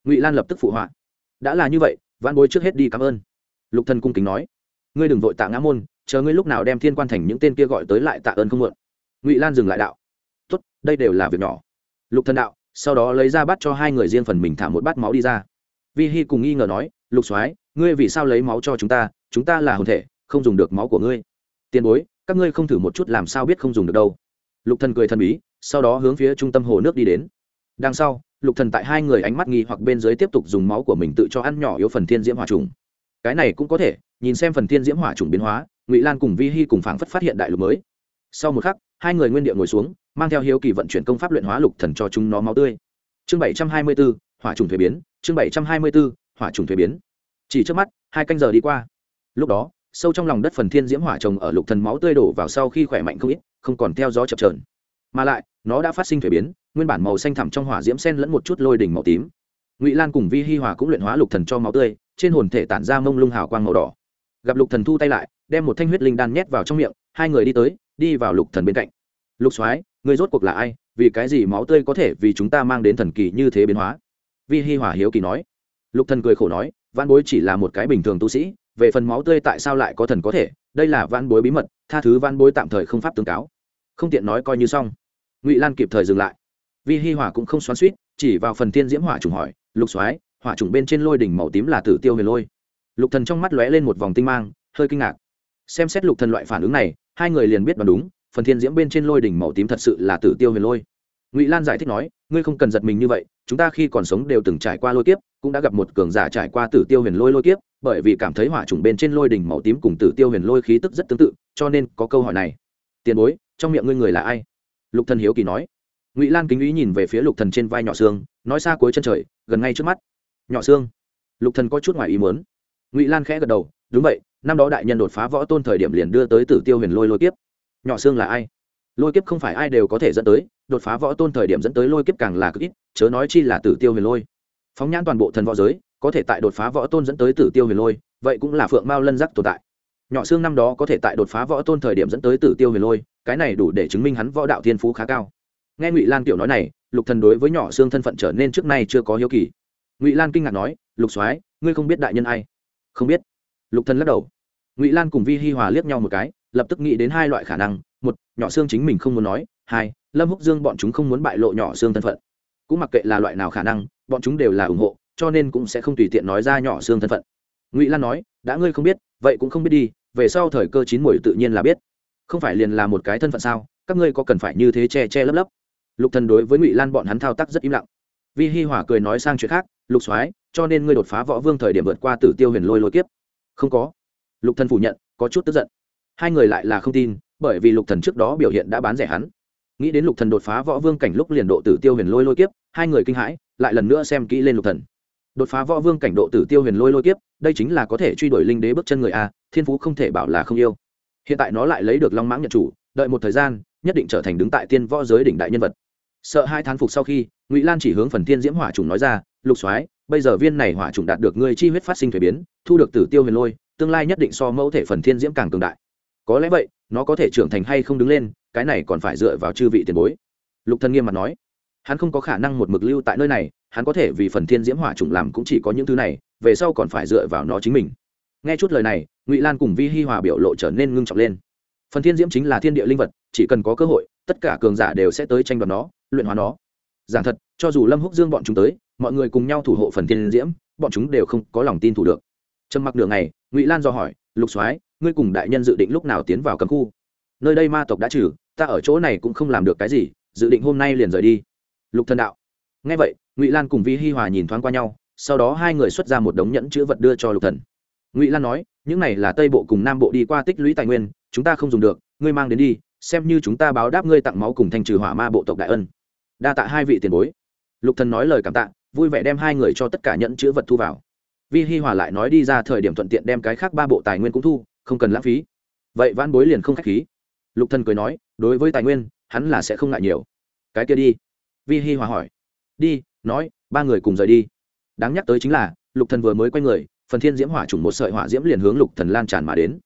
Ngụy lan lập tức phụ họa. Đã là như vậy văn bối trước hết đi cảm ơn. Lục thần cung kính nói. Ngươi đừng vội tạ ngã môn, chờ ngươi lúc nào đem thiên quan thành những tên kia gọi tới lại tạ ơn không muộn. Ngụy lan dừng lại đạo đây đều là việc nhỏ. Lục thần đạo, sau đó lấy ra bắt cho hai người riêng phần mình thả một bát máu đi ra. Vi hi cùng nghi ngờ nói, lục soái, ngươi vì sao lấy máu cho chúng ta? Chúng ta là hồn thể, không dùng được máu của ngươi. Tiền bối, các ngươi không thử một chút làm sao biết không dùng được đâu. Lục thần cười thần bí, sau đó hướng phía trung tâm hồ nước đi đến. Đằng sau, lục thần tại hai người ánh mắt nghi hoặc bên dưới tiếp tục dùng máu của mình tự cho ăn nhỏ yếu phần thiên diễm hỏa trùng. Cái này cũng có thể, nhìn xem phần thiên diễm hỏa trùng biến hóa, ngụy lan cùng vi hi cùng phảng phất phát hiện đại lục mới. Sau một khắc, hai người nguyên địa ngồi xuống mang theo hiếu kỳ vận chuyển công pháp luyện hóa lục thần cho chúng nó máu tươi. Chương bảy trăm hai mươi 724, hỏa trùng thuế biến. Chương bảy trăm hai mươi 724, hỏa trùng thuế biến. Chỉ trước mắt hai canh giờ đi qua. Lúc đó sâu trong lòng đất phần thiên diễm hỏa trồng ở lục thần máu tươi đổ vào sau khi khỏe mạnh không ít không còn theo gió chập chờn. Mà lại nó đã phát sinh thuế biến nguyên bản màu xanh thẳm trong hỏa diễm sen lẫn một chút lôi đỉnh màu tím. Ngụy lan cùng vi hi hòa cũng luyện hóa lục thần cho máu tươi trên hồn thể tản ra mông lung hào quang màu đỏ. Gặp lục thần thu tay lại đem một thanh huyết linh đan nhét vào trong miệng hai người đi tới đi vào lục thần bên cạnh. Lục soái người rốt cuộc là ai, vì cái gì máu tươi có thể vì chúng ta mang đến thần kỳ như thế biến hóa? Vi hi hòa hiếu kỳ nói. Lục thần cười khổ nói văn bối chỉ là một cái bình thường tu sĩ, về phần máu tươi tại sao lại có thần có thể? Đây là văn bối bí mật, tha thứ văn bối tạm thời không pháp tương cáo. Không tiện nói coi như xong. Ngụy lan kịp thời dừng lại. Vi hi hòa cũng không xoắn suýt chỉ vào phần tiên diễm hỏa trùng hỏi, lục soái, hỏa trùng bên trên lôi đỉnh màu tím là tử tiêu huyền lôi. Lục thần trong mắt lóe lên một vòng tinh mang, hơi kinh ngạc. Xem xét lục thần loại phản ứng này, hai người liền biết đoán đúng phần thiên diễm bên trên lôi đỉnh màu tím thật sự là tử tiêu huyền lôi. Ngụy lan giải thích nói, ngươi không cần giật mình như vậy, chúng ta khi còn sống đều từng trải qua lôi kiếp, cũng đã gặp một cường giả trải qua tử tiêu huyền lôi lôi kiếp, bởi vì cảm thấy hỏa trùng bên trên lôi đỉnh màu tím cùng tử tiêu huyền lôi khí tức rất tương tự, cho nên có câu hỏi này. Tiền bối, trong miệng ngươi người là ai? Lục thần hiếu kỳ nói. Ngụy lan kính ý nhìn về phía lục thần trên vai nhỏ xương, nói xa cuối chân trời, gần ngay trước mắt. Nhỏ xương. Lục thần có chút ngoài ý muốn. Ngụy lan khẽ gật đầu, đúng vậy, năm đó đại nhân đột phá võ tôn thời điểm liền đưa tới tử tiêu huyền lôi lôi kiếp nhỏ xương là ai? Lôi kiếp không phải ai đều có thể dẫn tới, đột phá võ tôn thời điểm dẫn tới lôi kiếp càng là cực ít, chớ nói chi là tử tiêu huyền lôi. Phóng nhãn toàn bộ thần võ giới, có thể tại đột phá võ tôn dẫn tới tử tiêu huyền lôi, vậy cũng là phượng mao lân giác tồn tại. Nhỏ xương năm đó có thể tại đột phá võ tôn thời điểm dẫn tới tử tiêu huyền lôi, cái này đủ để chứng minh hắn võ đạo thiên phú khá cao. Nghe ngụy lan tiểu nói này, lục thần đối với nhỏ xương thân phận trở nên trước nay chưa có hiếu kỳ. Ngụy lan kinh ngạc nói, lục soái, ngươi không biết đại nhân ai? Không biết. Lục thần lắc đầu. Ngụy lan cùng vi hi hòa liếc nhau một cái lập tức nghĩ đến hai loại khả năng, một, nhỏ xương chính mình không muốn nói, hai, lâm húc dương bọn chúng không muốn bại lộ nhỏ xương thân phận. Cũng mặc kệ là loại nào khả năng, bọn chúng đều là ủng hộ, cho nên cũng sẽ không tùy tiện nói ra nhỏ xương thân phận. Ngụy lan nói, đã ngươi không biết, vậy cũng không biết đi, về sau thời cơ chín muồi tự nhiên là biết. Không phải liền là một cái thân phận sao, các ngươi có cần phải như thế che che lấp lấp? Lục thần đối với ngụy lan bọn hắn thao tác rất im lặng. Vi hi hỏa cười nói sang chuyện khác, lục soái, cho nên ngươi đột phá võ vương thời điểm vượt qua tử tiêu huyền lôi lôi kiếp. Không có. Lục thần phủ nhận, có chút tức giận hai người lại là không tin, bởi vì lục thần trước đó biểu hiện đã bán rẻ hắn. Nghĩ đến lục thần đột phá võ vương cảnh lúc liền độ tử tiêu huyền lôi lôi kiếp, hai người kinh hãi, lại lần nữa xem kỹ lên lục thần. Đột phá võ vương cảnh độ tử tiêu huyền lôi lôi kiếp, đây chính là có thể truy đuổi linh đế bước chân người a, thiên phú không thể bảo là không yêu. Hiện tại nó lại lấy được long mãng nhận chủ, đợi một thời gian, nhất định trở thành đứng tại tiên võ giới đỉnh đại nhân vật. Sợ hai thán phục sau khi, ngụy lan chỉ hướng phần thiên diễm hỏa trùng nói ra, lục soái, bây giờ viên này hỏa trùng đạt được ngươi chi huyết phát sinh thuế biến, thu được tử tiêu huyền lôi, tương lai nhất định so mẫu thể phần thiên diễm càng cường đại có lẽ vậy, nó có thể trưởng thành hay không đứng lên, cái này còn phải dựa vào chư vị tiền bối. Lục thần nghiêm mặt nói. Hắn không có khả năng một mực lưu tại nơi này, hắn có thể vì phần thiên diễm hỏa trùng làm cũng chỉ có những thứ này, về sau còn phải dựa vào nó chính mình. Nghe chút lời này, ngụy lan cùng vi hi hòa biểu lộ trở nên ngưng trọng lên. Phần thiên diễm chính là thiên địa linh vật, chỉ cần có cơ hội, tất cả cường giả đều sẽ tới tranh đoạt nó, luyện hóa nó. Giảng thật, cho dù lâm húc dương bọn chúng tới, mọi người cùng nhau thủ hộ phần thiên diễm, bọn chúng đều không có lòng tin thủ được. Trầm mặc đường này ngụy lan do hỏi, lục soái ngươi cùng đại nhân dự định lúc nào tiến vào cấm khu? Nơi đây ma tộc đã trừ, ta ở chỗ này cũng không làm được cái gì, dự định hôm nay liền rời đi. Lục thần đạo. Nghe vậy, ngụy lan cùng vi hi hòa nhìn thoáng qua nhau, sau đó hai người xuất ra một đống nhẫn chữ vật đưa cho lục thần. Ngụy lan nói, những này là tây bộ cùng nam bộ đi qua tích lũy tài nguyên, chúng ta không dùng được, ngươi mang đến đi, xem như chúng ta báo đáp ngươi tặng máu cùng thanh trừ hỏa ma bộ tộc đại ân. Đa tạ hai vị tiền bối. Lục thần nói lời cảm tạ, vui vẻ đem hai người cho tất cả nhẫn chữ vật thu vào. Vi hi hòa lại nói đi ra thời điểm thuận tiện đem cái khác ba bộ tài nguyên cũng thu không cần lãng phí. Vậy van bối liền không khách khí. Lục thần cười nói, đối với tài nguyên, hắn là sẽ không ngại nhiều. Cái kia đi. Vi hi hòa hỏi. Đi, nói, ba người cùng rời đi. Đáng nhắc tới chính là, lục thần vừa mới quay người, phần thiên diễm hỏa trùng một sợi hỏa diễm liền hướng lục thần lan tràn mà đến.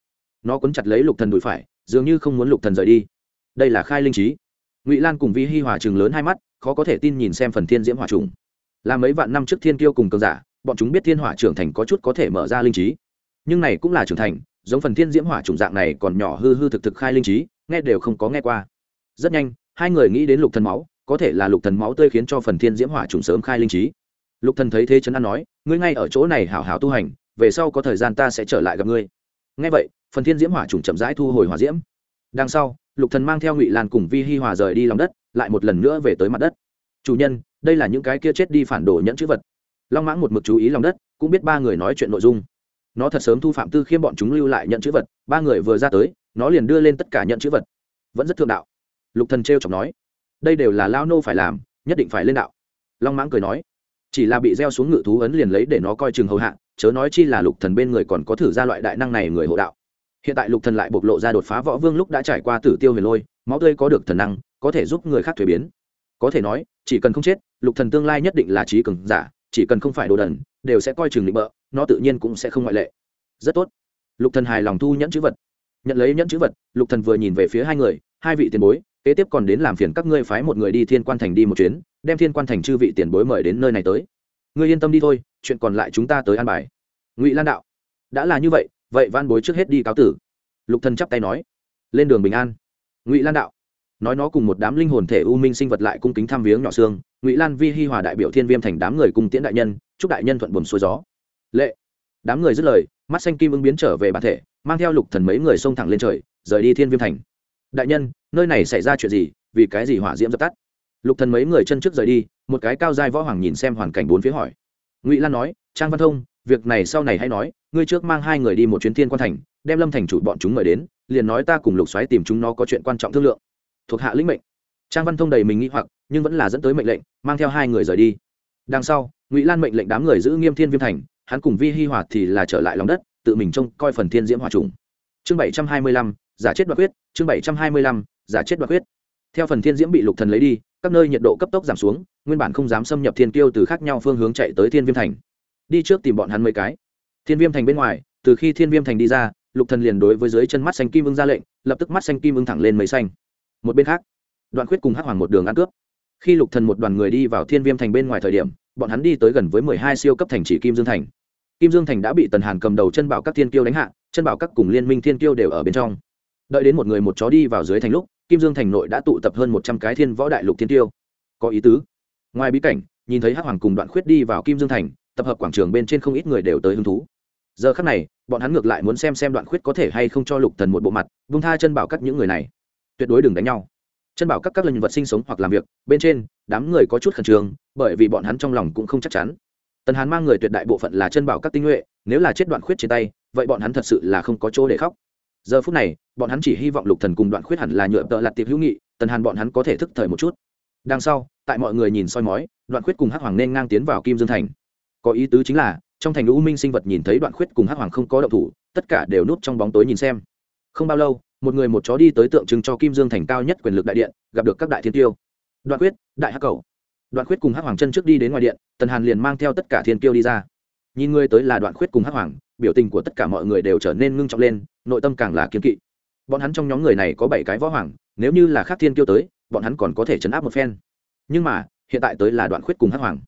Nó quấn chặt lấy lục thần đùi phải, dường như không muốn lục thần rời đi. Đây là khai linh trí. Ngụy lan cùng vi hi hòa chừng lớn hai mắt, khó có thể tin nhìn xem phần thiên diễm hỏa trùng. Là mấy vạn năm trước thiên kiêu cùng cường giả, bọn chúng biết thiên hỏa trưởng thành có chút có thể mở ra linh trí. Nhưng này cũng là trưởng thành giống phần thiên diễm hỏa trùng dạng này còn nhỏ hư hư thực thực khai linh trí, nghe đều không có nghe qua. Rất nhanh, hai người nghĩ đến lục thần máu, có thể là lục thần máu tươi khiến cho phần thiên diễm hỏa trùng sớm khai linh trí. Lục thần thấy thế chấn an nói, ngươi ngay ở chỗ này hảo hảo tu hành, về sau có thời gian ta sẽ trở lại gặp ngươi. Nghe vậy, phần thiên diễm hỏa trùng chậm rãi thu hồi hỏa diễm. Đằng sau, lục thần mang theo ngụy lan cùng vi hi hòa rời đi lòng đất, lại một lần nữa về tới mặt đất. Chủ nhân, đây là những cái kia chết đi phản đồ nhẫn chữ vật. Long mãng một mực chú ý lòng đất, cũng biết ba người nói chuyện nội dung nó thật sớm thu phạm tư khiêm bọn chúng lưu lại nhận chữ vật, ba người vừa ra tới, nó liền đưa lên tất cả nhận chữ vật. Vẫn rất thượng đạo. Lục thần trêu chọc nói, đây đều là lao nô phải làm, nhất định phải lên đạo. Long mãng cười nói, chỉ là bị gieo xuống ngự thú ấn liền lấy để nó coi chừng hầu hạ, chớ nói chi là lục thần bên người còn có thử ra loại đại năng này người hộ đạo. Hiện tại lục thần lại bộc lộ ra đột phá võ vương lúc đã trải qua tử tiêu huyền lôi, máu tươi có được thần năng, có thể giúp người khác thuế biến. Có thể nói, chỉ cần không chết, lục thần tương lai nhất định là trí cường giả, chỉ cần không phải đồ đần, đều sẽ coi chừng định bợ nó tự nhiên cũng sẽ không ngoại lệ. Rất tốt. Lục thần hài lòng thu nhẫn chữ vật. Nhận lấy nhẫn chữ vật, lục thần vừa nhìn về phía hai người, hai vị tiền bối, kế tiếp còn đến làm phiền các ngươi phái một người đi thiên quan thành đi một chuyến, đem thiên quan thành chư vị tiền bối mời đến nơi này tới. Ngươi yên tâm đi thôi, chuyện còn lại chúng ta tới an bài. Ngụy lan đạo. Đã là như vậy vậy van bối trước hết đi cáo tử. Lục thần chắp tay nói. Lên đường bình an. Ngụy lan đạo. Nói nó cùng một đám linh hồn thể u minh sinh vật lại cung kính thăm viếng nhỏ xương, ngụy lan vi hi hòa đại biểu thiên viêm thành đám người cung tiễn đại nhân, chúc đại nhân thuận buồm xuôi gió lệ. Đám người dứt lời, mắt xanh kim ứng biến trở về bản thể, mang theo lục thần mấy người xông thẳng lên trời, rời đi thiên viêm thành. Đại nhân, nơi này xảy ra chuyện gì? Vì cái gì hỏa diễm dập tắt? Lục thần mấy người chân trước rời đi, một cái cao dài võ hoàng nhìn xem hoàn cảnh bốn phía hỏi. Ngụy lan nói, trang văn thông, việc này sau này hãy nói, ngươi trước mang hai người đi một chuyến thiên quan thành, đem lâm thành chủ bọn chúng mời đến, liền nói ta cùng lục xoáy tìm chúng nó có chuyện quan trọng thương lượng. Thuộc hạ lĩnh mệnh. Trang văn thông đầy mình nghĩ hoặc, nhưng vẫn là dẫn tới mệnh lệnh, mang theo hai người rời đi. Đằng sau, ngụy lan mệnh lệnh đám người giữ nghiêm thiên viêm thành hắn cùng vi hi hoạt thì là trở lại lòng đất, tự mình trông coi phần thiên diễm hòa trùng. Chương bảy trăm hai mươi lăm, giả chết đoạt huyết chương bảy trăm hai mươi lăm, giả chết đoạt huyết theo phần thiên diễm bị lục thần lấy đi, các nơi nhiệt độ cấp tốc giảm xuống, nguyên bản không dám xâm nhập thiên tiêu từ khác nhau phương hướng chạy tới thiên viêm thành. Đi trước tìm bọn hắn mấy cái. Thiên viêm thành bên ngoài, từ khi thiên viêm thành đi ra, lục thần liền đối với dưới chân mắt xanh kim ưng ra lệnh, lập tức mắt xanh kim ưng thẳng lên mấy xanh. Một bên khác, đoạn khuyết cùng hắc hoàng một đường ăn cướp. Khi lục thần một đoàn người đi vào thiên viêm thành bên ngoài thời điểm bọn hắn đi tới gần với mười hai siêu cấp thành trì kim dương thành. Kim dương thành đã bị tần hàn cầm đầu chân bảo các thiên kiêu đánh hạ, chân bảo các cùng liên minh thiên kiêu đều ở bên trong. Đợi đến một người một chó đi vào dưới thành lúc, kim dương thành nội đã tụ tập hơn một trăm cái thiên võ đại lục thiên tiêu có ý tứ? Ngoài bí cảnh, nhìn thấy hắc hoàng cùng đoạn khuyết đi vào kim dương thành, tập hợp quảng trường bên trên không ít người đều tới hứng thú. Giờ khắc này, bọn hắn ngược lại muốn xem xem đoạn khuyết có thể hay không cho lục thần một bộ mặt vung tha chân bảo các những người này. Tuyệt đối đừng đánh nhau chân bảo các các lần vật sinh sống hoặc làm việc, bên trên, đám người có chút khẩn trương, bởi vì bọn hắn trong lòng cũng không chắc chắn. Tần hàn mang người tuyệt đại bộ phận là chân bảo các tinh nhuệ, nếu là chết đoạn khuyết trên tay, vậy bọn hắn thật sự là không có chỗ để khóc. Giờ phút này, bọn hắn chỉ hy vọng lục thần cùng đoạn khuyết hẳn là nhựa tợ lặt tiệp hữu nghị, tần hàn bọn hắn có thể thức thời một chút. Đằng sau, tại mọi người nhìn soi mói, đoạn khuyết cùng hắc hoàng nên ngang tiến vào kim dương thành. Có ý tứ chính là, trong thành u minh sinh vật nhìn thấy đoạn khuyết cùng hắc hoàng không có động thủ, tất cả đều núp trong bóng tối nhìn xem. Không bao lâu một người một chó đi tới tượng trưng cho kim dương thành cao nhất quyền lực đại điện, gặp được các đại thiên tiêu. Đoạn khuyết đại hắc cầu. Đoạn khuyết cùng hắc hoàng chân trước đi đến ngoài điện, tần hàn liền mang theo tất cả thiên tiêu đi ra. Nhìn người tới là đoạn khuyết cùng hắc hoàng, biểu tình của tất cả mọi người đều trở nên ngưng trọng lên, nội tâm càng là kiên kỵ. Bọn hắn trong nhóm người này có bảy cái võ hoàng, nếu như là khác thiên tiêu tới, bọn hắn còn có thể chấn áp một phen. Nhưng mà, hiện tại tới là đoạn khuyết cùng hắc hoàng.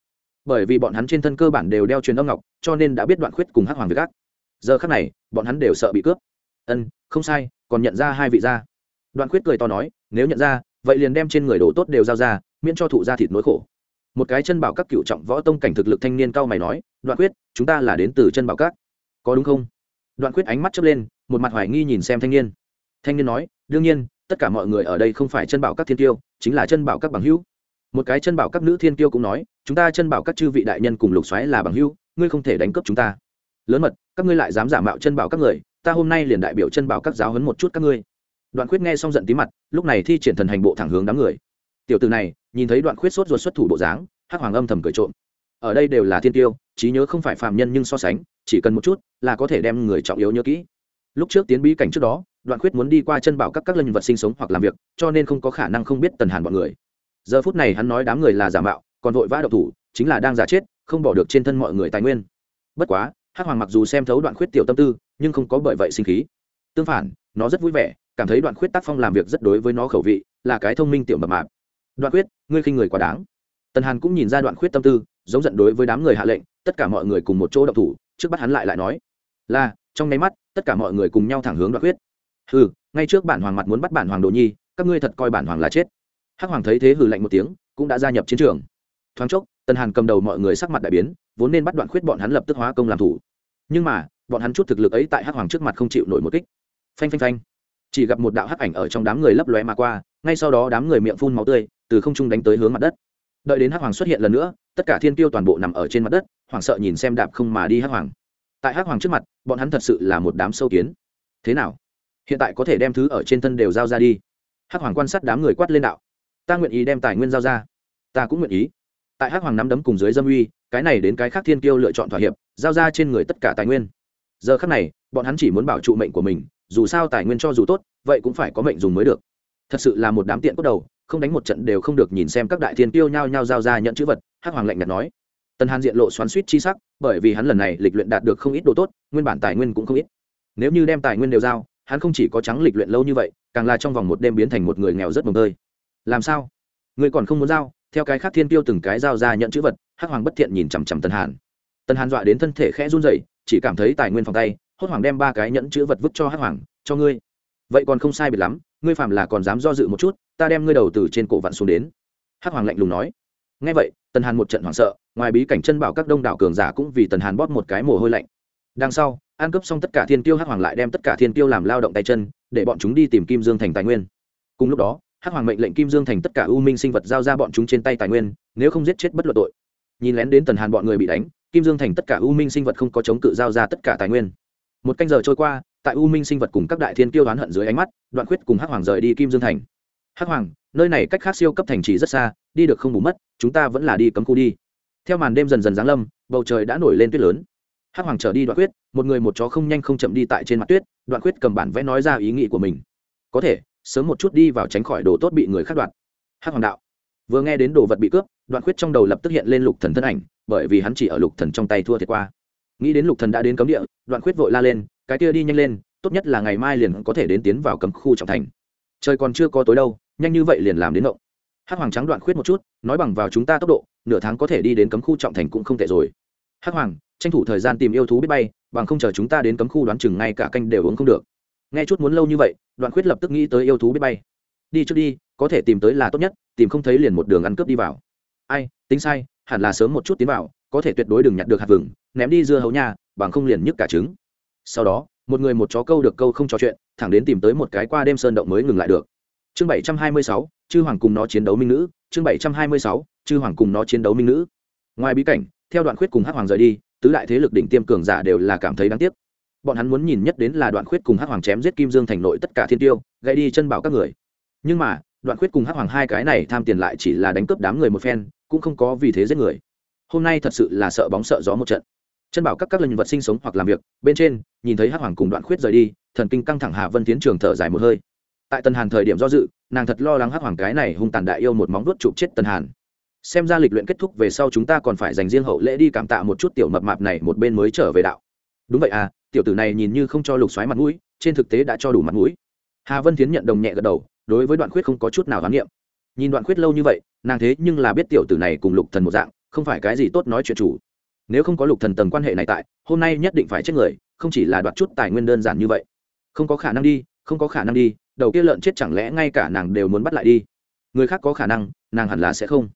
Bởi vì bọn hắn trên thân cơ bản đều đeo truyền âm ngọc, cho nên đã biết đoạn khuyết cùng hắc hoàng với gác giờ khác này, bọn hắn đều sợ bị cướp ân, không sai, còn nhận ra hai vị gia. Đoạn khuyết cười to nói, nếu nhận ra, vậy liền đem trên người đồ tốt đều giao ra, miễn cho thụ ra thịt nỗi khổ. Một cái chân bảo các cựu trọng võ tông cảnh thực lực thanh niên cao mày nói, đoạn khuyết, chúng ta là đến từ chân bảo các. Có đúng không? Đoạn khuyết ánh mắt chớp lên, một mặt hoài nghi nhìn xem thanh niên. Thanh niên nói, đương nhiên, tất cả mọi người ở đây không phải chân bảo các thiên tiêu, chính là chân bảo các bằng hữu. Một cái chân bảo các nữ thiên tiêu cũng nói, chúng ta chân bảo các chư vị đại nhân cùng lục xoáy là bằng hữu, ngươi không thể đánh cướp chúng ta. Lớn mật, các ngươi lại dám giả mạo chân bảo các người ta hôm nay liền đại biểu chân bảo các giáo hấn một chút các ngươi. Đoạn khuyết nghe xong giận tí mặt, lúc này thi triển thần hành bộ thẳng hướng đám người. Tiểu từ này, nhìn thấy đoạn khuyết sốt ruột xuất thủ bộ dáng, hắc hoàng âm thầm cười trộm. Ở đây đều là thiên tiêu, trí nhớ không phải phạm nhân nhưng so sánh, chỉ cần một chút là có thể đem người trọng yếu nhớ kỹ. Lúc trước tiến bí cảnh trước đó, đoạn khuyết muốn đi qua chân bảo các các lân vật sinh sống hoặc làm việc, cho nên không có khả năng không biết tần hàn bọn người. Giờ phút này hắn nói đám người là giả mạo, còn vội vã độc thủ, chính là đang giả chết, không bỏ được trên thân mọi người tài nguyên. Bất quá hắc hoàng mặc dù xem thấu đoạn khuyết tiểu tâm tư, nhưng không có bởi vậy sinh khí. Tương phản, nó rất vui vẻ, cảm thấy đoạn khuyết tác phong làm việc rất đối với nó khẩu vị, là cái thông minh tiểu mập mạp. Đoạn khuyết, ngươi khinh người quá đáng. Tần hàn cũng nhìn ra đoạn khuyết tâm tư, giống giận đối với đám người hạ lệnh, tất cả mọi người cùng một chỗ động thủ, trước bắt hắn lại lại nói. Là, trong nháy mắt, tất cả mọi người cùng nhau thẳng hướng đoạn khuyết. Hừ, ngay trước bản hoàng mặt muốn bắt bản hoàng đồ nhi, các ngươi thật coi bản hoàng là chết. Hắc hoàng thấy thế hừ lạnh một tiếng, cũng đã gia nhập chiến trường. Thoáng chốc, tần hàn cầm đầu mọi người sắc mặt đại biến, vốn nên bắt đoạn khuyết bọn hắn lập tức hóa công làm thủ nhưng mà, bọn hắn chút thực lực ấy tại hắc hoàng trước mặt không chịu nổi một kích. Phanh phanh phanh. Chỉ gặp một đạo hắc ảnh ở trong đám người lấp lóe mà qua, ngay sau đó đám người miệng phun máu tươi, từ không trung đánh tới hướng mặt đất. Đợi đến hắc hoàng xuất hiện lần nữa, tất cả thiên tiêu toàn bộ nằm ở trên mặt đất, hoảng sợ nhìn xem đạp không mà đi hắc hoàng. Tại hắc hoàng trước mặt, bọn hắn thật sự là một đám sâu kiến. Thế nào? Hiện tại có thể đem thứ ở trên thân đều giao ra đi. Hắc hoàng quan sát đám người quát lên đạo. Ta nguyện ý đem tài nguyên giao ra. Ta cũng nguyện ý. Tại hắc hoàng nắm đấm cùng dưới dâm uy cái này đến cái khác thiên kiêu lựa chọn thỏa hiệp, giao ra trên người tất cả tài nguyên. Giờ khác này, bọn hắn chỉ muốn bảo trụ mệnh của mình, dù sao tài nguyên cho dù tốt, vậy cũng phải có mệnh dùng mới được. Thật sự là một đám tiện cốt đầu, không đánh một trận đều không được nhìn xem các đại thiên tiêu nhao nhao giao ra nhận chữ vật, hắc hoàng lạnh nhạt nói. Tần hàn diện lộ xoắn suýt chi sắc, bởi vì hắn lần này lịch luyện đạt được không ít đồ tốt, nguyên bản tài nguyên cũng không ít. Nếu như đem tài nguyên đều giao, hắn không chỉ có trắng lịch luyện lâu như vậy, càng là trong vòng một đêm biến thành một người nghèo rất mồng tơi. Làm sao? Người còn không muốn giao? Theo cái khác thiên tiêu từng cái giao ra nhận chữ vật, hắc hoàng bất thiện nhìn chằm chằm tần hàn. Tần hàn dọa đến thân thể khẽ run rẩy, chỉ cảm thấy tài nguyên phòng tay, hốt hoàng đem ba cái nhẫn chữ vật vứt cho hắc hoàng, cho ngươi. Vậy còn không sai biệt lắm, ngươi phạm là còn dám do dự một chút, ta đem ngươi đầu từ trên cổ vặn xuống đến. Hắc hoàng lạnh lùng nói. Ngay vậy, tần hàn một trận hoảng sợ, ngoài bí cảnh chân bảo các đông đảo cường giả cũng vì tần hàn bóp một cái mồ hôi lạnh. Đằng sau an cấp xong tất cả thiên tiêu, hắc hoàng lại đem tất cả thiên tiêu làm lao động tay chân, để bọn chúng đi tìm kim dương thành tài nguyên. Cùng lúc đó hắc hoàng mệnh lệnh kim dương thành tất cả U minh sinh vật giao ra bọn chúng trên tay tài nguyên, nếu không giết chết bất luận tội. Nhìn lén đến tần hàn bọn người bị đánh, kim dương thành tất cả U minh sinh vật không có chống cự giao ra tất cả tài nguyên. Một canh giờ trôi qua, tại u minh sinh vật cùng các đại thiên tiêu đoán hận dưới ánh mắt, đoạn khuyết cùng hắc hoàng rời đi kim dương thành. Hắc hoàng, nơi này cách khác siêu cấp thành trì rất xa, đi được không bù mất, chúng ta vẫn là đi cấm khu đi. Theo màn đêm dần dần giáng lâm, bầu trời đã nổi lên tuyết lớn. Hắc hoàng trở đi đoạn khuyết, một người một chó không nhanh không chậm đi tại trên mặt tuyết, đoạn khuyết cầm bản vẽ nói ra ý nghĩ của mình. Có thể sớm một chút đi vào tránh khỏi đồ tốt bị người khác đoạt. Hắc hoàng đạo, vừa nghe đến đồ vật bị cướp, đoạn khuyết trong đầu lập tức hiện lên lục thần thân ảnh, bởi vì hắn chỉ ở lục thần trong tay thua thiệt qua. Nghĩ đến lục thần đã đến cấm địa, đoạn khuyết vội la lên, cái kia đi nhanh lên, tốt nhất là ngày mai liền có thể đến tiến vào cấm khu trọng thành. Trời còn chưa có tối đâu, nhanh như vậy liền làm đến động hắc hoàng trắng đoạn khuyết một chút, nói bằng vào chúng ta tốc độ, nửa tháng có thể đi đến cấm khu trọng thành cũng không tệ rồi. Hắc hoàng, tranh thủ thời gian tìm yêu thú biết bay, bằng không chờ chúng ta đến cấm khu đoán chừng ngay cả canh đều uống không được nghe chút muốn lâu như vậy, đoạn khuyết lập tức nghĩ tới yêu thú biết bay. Đi trước đi, có thể tìm tới là tốt nhất, tìm không thấy liền một đường ăn cướp đi vào. Ai, tính sai, hẳn là sớm một chút tiến vào, có thể tuyệt đối đừng nhặt được hạt vừng, ném đi dưa hấu nha, bằng không liền nhức cả trứng. Sau đó, một người một chó câu được câu không trò chuyện, thẳng đến tìm tới một cái qua đêm sơn động mới ngừng lại được. Chương bảy trăm hai mươi sáu, chư hoàng cùng nó chiến đấu minh nữ. Chương bảy trăm hai mươi sáu, chư hoàng cùng nó chiến đấu minh nữ. Ngoài bí cảnh, theo đoạn khuyết cùng hắc hoàng rời đi, tứ đại thế lực đỉnh tiêm cường giả đều là cảm thấy đáng tiếc bọn hắn muốn nhìn nhất đến là đoạn khuyết cùng hắc hoàng chém giết kim dương thành nội tất cả thiên tiêu gây đi chân bảo các người. Nhưng mà, đoạn khuyết cùng hắc hoàng hai cái này tham tiền lại chỉ là đánh cướp đám người một phen, cũng không có vì thế giết người. Hôm nay thật sự là sợ bóng sợ gió một trận. Chân bảo các các lần vật sinh sống hoặc làm việc, bên trên, nhìn thấy hắc hoàng cùng đoạn khuyết rời đi, thần kinh căng thẳng hà vân tiến trường thở dài một hơi. Tại tần hàn thời điểm do dự, nàng thật lo lắng hắc hoàng cái này hung tàn đại yêu một móng đốt chụp chết tần hàn. Xem ra lịch luyện kết thúc về sau chúng ta còn phải dành riêng hậu lễ đi cảm tạ một chút tiểu mập mạp này một bên mới trở về đạo. Đúng vậy à tiểu tử này nhìn như không cho lục xoáy mặt mũi, trên thực tế đã cho đủ mặt mũi. Hà vân tiến nhận đồng nhẹ gật đầu, đối với đoạn khuyết không có chút nào khám nghiệm nhìn đoạn khuyết lâu như vậy, nàng thế nhưng là biết tiểu tử này cùng lục thần một dạng, không phải cái gì tốt nói chuyện chủ. Nếu không có lục thần tầng quan hệ này tại, hôm nay nhất định phải chết người, không chỉ là đoạt chút tài nguyên đơn giản như vậy. Không có khả năng đi, không có khả năng đi, đầu kia lợn chết chẳng lẽ ngay cả nàng đều muốn bắt lại đi. Người khác có khả năng, nàng hẳn là sẽ không.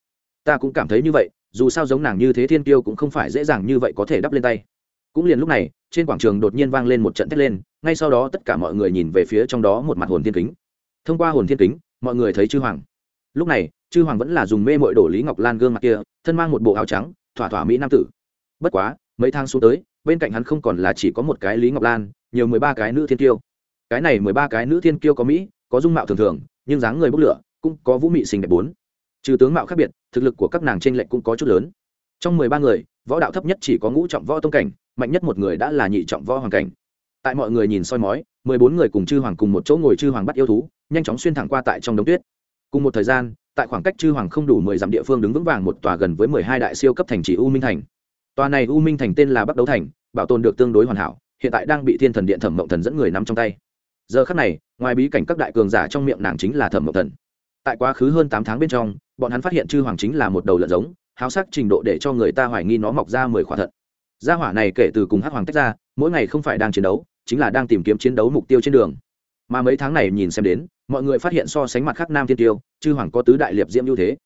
Ta cũng cảm thấy như vậy, dù sao giống nàng như thế thiên tiêu cũng không phải dễ dàng như vậy có thể đắp lên tay cũng liền lúc này, trên quảng trường đột nhiên vang lên một trận thét lên, ngay sau đó tất cả mọi người nhìn về phía trong đó một mặt hồn thiên kính. Thông qua hồn thiên kính, mọi người thấy chư hoàng. Lúc này, chư hoàng vẫn là dùng mê mội đổ lý ngọc lan gương mặt kia, thân mang một bộ áo trắng, thỏa thỏa mỹ nam tử. Bất quá, mấy tháng xuống tới, bên cạnh hắn không còn là chỉ có một cái lý ngọc lan, nhiều mười ba cái nữ thiên tiêu cái này mười ba cái nữ thiên kiêu có mỹ, có dung mạo thường thường, nhưng dáng người bốc lửa, cũng có vũ mị xinh đẹp bốn. Trừ tướng mạo khác biệt, thực lực của các nàng trên lệch cũng có chút lớn. Trong mười ba người, võ đạo thấp nhất chỉ có ngũ trọng võ tông cảnh mạnh nhất một người đã là nhị trọng võ hoàng cảnh. Tại mọi người nhìn soi mói, mười bốn người cùng chư hoàng cùng một chỗ ngồi chư hoàng bắt yêu thú, nhanh chóng xuyên thẳng qua tại trong đống tuyết. Cùng một thời gian, tại khoảng cách chư hoàng không đủ mười dặm địa phương đứng vững vàng một tòa gần với mười hai đại siêu cấp thành trì u minh thành. Tòa này u minh thành tên là bắc đấu thành, bảo tồn được tương đối hoàn hảo, hiện tại đang bị thiên thần điện thẩm mộng thần dẫn người nắm trong tay. Giờ khắc này, ngoài bí cảnh các đại cường giả trong miệng nàng chính là thẩm mộng thần. Tại quá khứ hơn tám tháng bên trong, bọn hắn phát hiện chư hoàng chính là một đầu lợn giống, háo sắc trình độ để cho người ta hoài nghi nó mọc ra mười khỏa thận gia hỏa này kể từ cùng hắc hoàng tách ra, mỗi ngày không phải đang chiến đấu, chính là đang tìm kiếm chiến đấu mục tiêu trên đường. Mà mấy tháng này nhìn xem đến, mọi người phát hiện so sánh mặt khác nam thiên tiêu, chư hoàng có tứ đại liệt diễm ưu thế.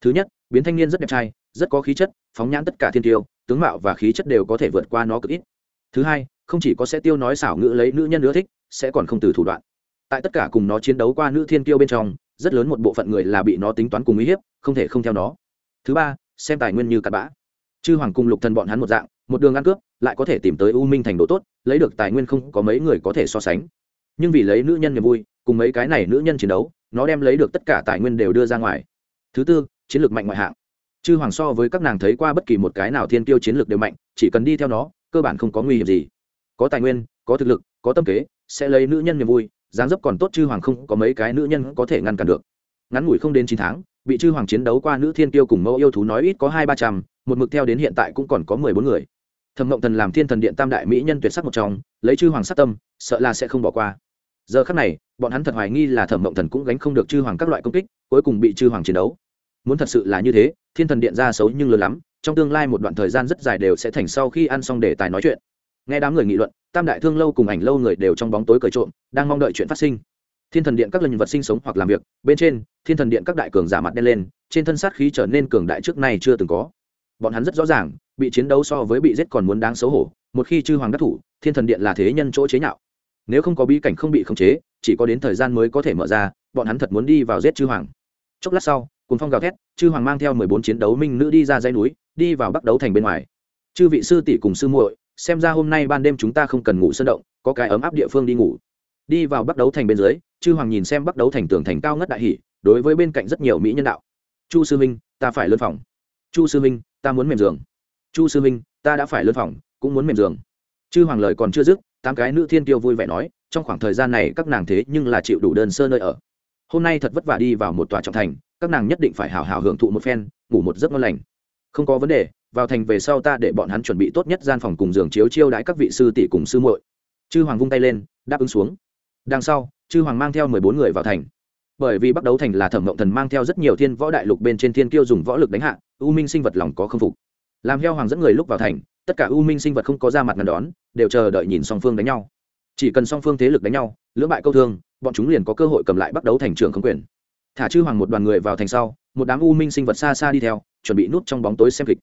Thứ nhất, biến thanh niên rất đẹp trai, rất có khí chất, phóng nhãn tất cả thiên tiêu, tướng mạo và khí chất đều có thể vượt qua nó cực ít. Thứ hai, không chỉ có sẽ tiêu nói xảo ngữ lấy nữ nhân ưa thích, sẽ còn không từ thủ đoạn. Tại tất cả cùng nó chiến đấu qua nữ thiên tiêu bên trong, rất lớn một bộ phận người là bị nó tính toán cùng uy hiếp, không thể không theo nó. Thứ ba, xem tài nguyên như cặp bã. Chư hoàng cùng lục thần bọn hắn một dạng một đường ăn cướp, lại có thể tìm tới u minh thành độ tốt, lấy được tài nguyên không có mấy người có thể so sánh. Nhưng vì lấy nữ nhân niềm vui, cùng mấy cái này nữ nhân chiến đấu, nó đem lấy được tất cả tài nguyên đều đưa ra ngoài. Thứ tư, chiến lược mạnh ngoại hạng. Chư hoàng so với các nàng thấy qua bất kỳ một cái nào thiên tiêu chiến lược đều mạnh, chỉ cần đi theo nó, cơ bản không có nguy hiểm gì. Có tài nguyên, có thực lực, có tâm kế, sẽ lấy nữ nhân niềm vui, dáng dấp còn tốt chư hoàng không có mấy cái nữ nhân có thể ngăn cản được. Ngắn ngủi không đến chín tháng, bị chư hoàng chiến đấu qua nữ thiên tiêu cùng mẫu yêu thú nói ít có hai ba trăm, một mực theo đến hiện tại cũng còn có mười bốn người thẩm mộng thần làm thiên thần điện tam đại mỹ nhân tuyệt sắc một trong, lấy chư hoàng sát tâm, sợ là sẽ không bỏ qua. Giờ khắc này, bọn hắn thật hoài nghi là thẩm mộng thần cũng gánh không được chư hoàng các loại công kích, cuối cùng bị chư hoàng chiến đấu. Muốn thật sự là như thế, thiên thần điện ra xấu nhưng lớn lắm, trong tương lai một đoạn thời gian rất dài đều sẽ thành sau khi ăn xong để tài nói chuyện. Nghe đám người nghị luận, tam đại thương lâu cùng ảnh lâu người đều trong bóng tối cởi trộm, đang mong đợi chuyện phát sinh. Thiên thần điện các lần vật sinh sống hoặc làm việc, bên trên, thiên thần điện các đại cường giả mặt đen lên, trên thân sát khí trở nên cường đại trước nay chưa từng có bọn hắn rất rõ ràng, bị chiến đấu so với bị giết còn muốn đáng xấu hổ, một khi chư hoàng đắc thủ, thiên thần điện là thế nhân chỗ chế nhạo. Nếu không có bi cảnh không bị khống chế, chỉ có đến thời gian mới có thể mở ra, bọn hắn thật muốn đi vào giết chư hoàng. Chốc lát sau cùng phong gào thét, chư hoàng mang theo mười bốn chiến đấu minh nữ đi ra dây núi, đi vào bắc đấu thành bên ngoài. Chư vị sư tỷ cùng sư muội, xem ra hôm nay ban đêm chúng ta không cần ngủ sân động, có cái ấm áp địa phương đi ngủ. Đi vào bắc đấu thành bên dưới, chư hoàng nhìn xem bắc đấu thành tường thành cao ngất đại hỷ, đối với bên cạnh rất nhiều mỹ nhân đạo. Chu sư minh ta phải lân phòng. Chu sư minh ta muốn mềm giường. Chu sư minh ta đã phải lân phòng, cũng muốn mềm giường. Chư hoàng lời còn chưa dứt, tám cái nữ thiên tiêu vui vẻ nói, trong khoảng thời gian này các nàng thế nhưng là chịu đủ đơn sơ nơi ở. Hôm nay thật vất vả đi vào một tòa trọng thành, các nàng nhất định phải hào hào hưởng thụ một phen, ngủ một giấc ngon lành. Không có vấn đề, vào thành về sau ta để bọn hắn chuẩn bị tốt nhất gian phòng cùng giường chiếu chiêu đãi các vị sư tỷ cùng sư muội. Chư hoàng vung tay lên, đáp ứng xuống. Đằng sau, chư hoàng mang theo mười bốn người vào thành. Bởi vì bắt đấu thành là thẩm mộng thần mang theo rất nhiều thiên võ đại lục bên trên thiên kiêu dùng võ lực đánh hạ u minh sinh vật lòng có không phục. Làm heo hoàng dẫn người lúc vào thành, tất cả u minh sinh vật không có ra mặt ngăn đón, đều chờ đợi nhìn song phương đánh nhau. Chỉ cần song phương thế lực đánh nhau, lưỡng bại câu thương, bọn chúng liền có cơ hội cầm lại bắt đấu thành trường không quyền. Thả chư hoàng một đoàn người vào thành sau, một đám u minh sinh vật xa xa đi theo, chuẩn bị nút trong bóng tối xem kịch.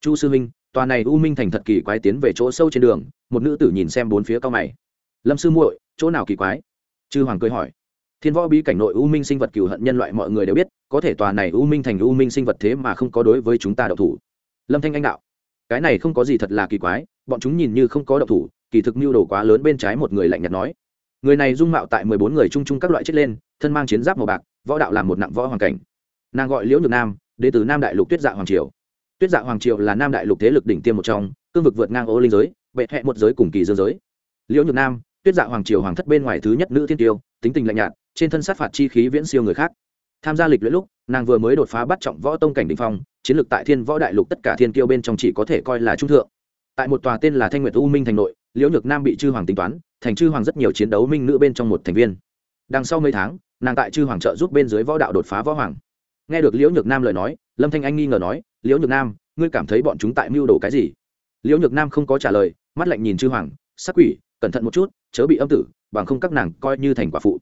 Chu sư minh tòa này u minh thành thật kỳ quái tiến về chỗ sâu trên đường, một nữ tử nhìn xem bốn phía cao mày. Lâm sư muội, chỗ nào kỳ quái? Chư hoàng cười hỏi thiên võ bí cảnh nội u minh sinh vật cừu hận nhân loại mọi người đều biết, có thể tòa này u minh thành u minh sinh vật thế mà không có đối với chúng ta độc thủ. Lâm thanh anh đạo, cái này không có gì thật là kỳ quái, bọn chúng nhìn như không có độc thủ, kỳ thực mưu đồ quá lớn bên trái một người lạnh nhạt nói. Người này dung mạo tại mười bốn người chung chung các loại chết lên, thân mang chiến giáp màu bạc, võ đạo làm một nặng võ hoàn cảnh. Nàng gọi liễu nhược nam, đến từ nam đại lục tuyết dạ hoàng triều. Tuyết dạ hoàng triều là nam đại lục thế lực đỉnh tiêm một trong, cương vực vượt ngang ô linh giới, bệ hẹ một giới cùng kỳ dương giới. Liễu nhược nam, tuyết dạ hoàng triều hoàng thất bên ngoài thứ nhất nữ thiên tiêu, tính tình lạnh nhạt trên thân sát phạt chi khí viễn siêu người khác. Tham gia lịch luyện lúc, nàng vừa mới đột phá bắt trọng võ tông cảnh đình phong, chiến lược tại thiên võ đại lục tất cả thiên tiêu bên trong chỉ có thể coi là trung thượng. Tại một tòa tên là thanh nguyệt u minh thành nội, liễu nhược nam bị chư hoàng tính toán, thành chư hoàng rất nhiều chiến đấu minh nữ bên trong một thành viên. Đằng sau mấy tháng, nàng tại chư hoàng trợ giúp bên dưới võ đạo đột phá võ hoàng. Nghe được liễu nhược nam lời nói, lâm thanh anh nghi ngờ nói, liễu nhược nam, ngươi cảm thấy bọn chúng tại mưu đồ cái gì? Liễu nhược nam không có trả lời, mắt lạnh nhìn chư hoàng sắc quỷ, cẩn thận một chút, chớ bị âm tử, bằng không các nàng coi như thành quả phụ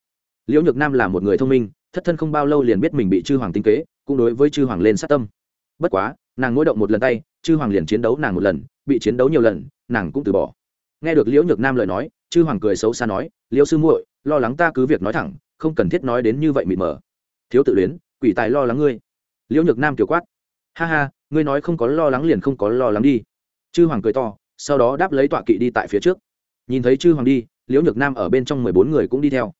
liễu nhược nam là một người thông minh, thất thân không bao lâu liền biết mình bị chư hoàng tinh kế, cũng đối với chư hoàng lên sát tâm. Bất quá, nàng ngôi động một lần tay, chư hoàng liền chiến đấu nàng một lần, bị chiến đấu nhiều lần, nàng cũng từ bỏ. Nghe được liễu nhược nam lời nói, chư hoàng cười xấu xa nói, liễu sư muội, lo lắng ta cứ việc nói thẳng, không cần thiết nói đến như vậy mịt mờ. Thiếu tự luyến, quỷ tài lo lắng ngươi. Liễu nhược nam kiểu quát, ha ha, ngươi nói không có lo lắng liền không có lo lắng đi. Chư hoàng cười to, sau đó đáp lấy tọa kỵ đi tại phía trước. Nhìn thấy chư hoàng đi, liễu nhược nam ở bên trong mười bốn người cũng đi theo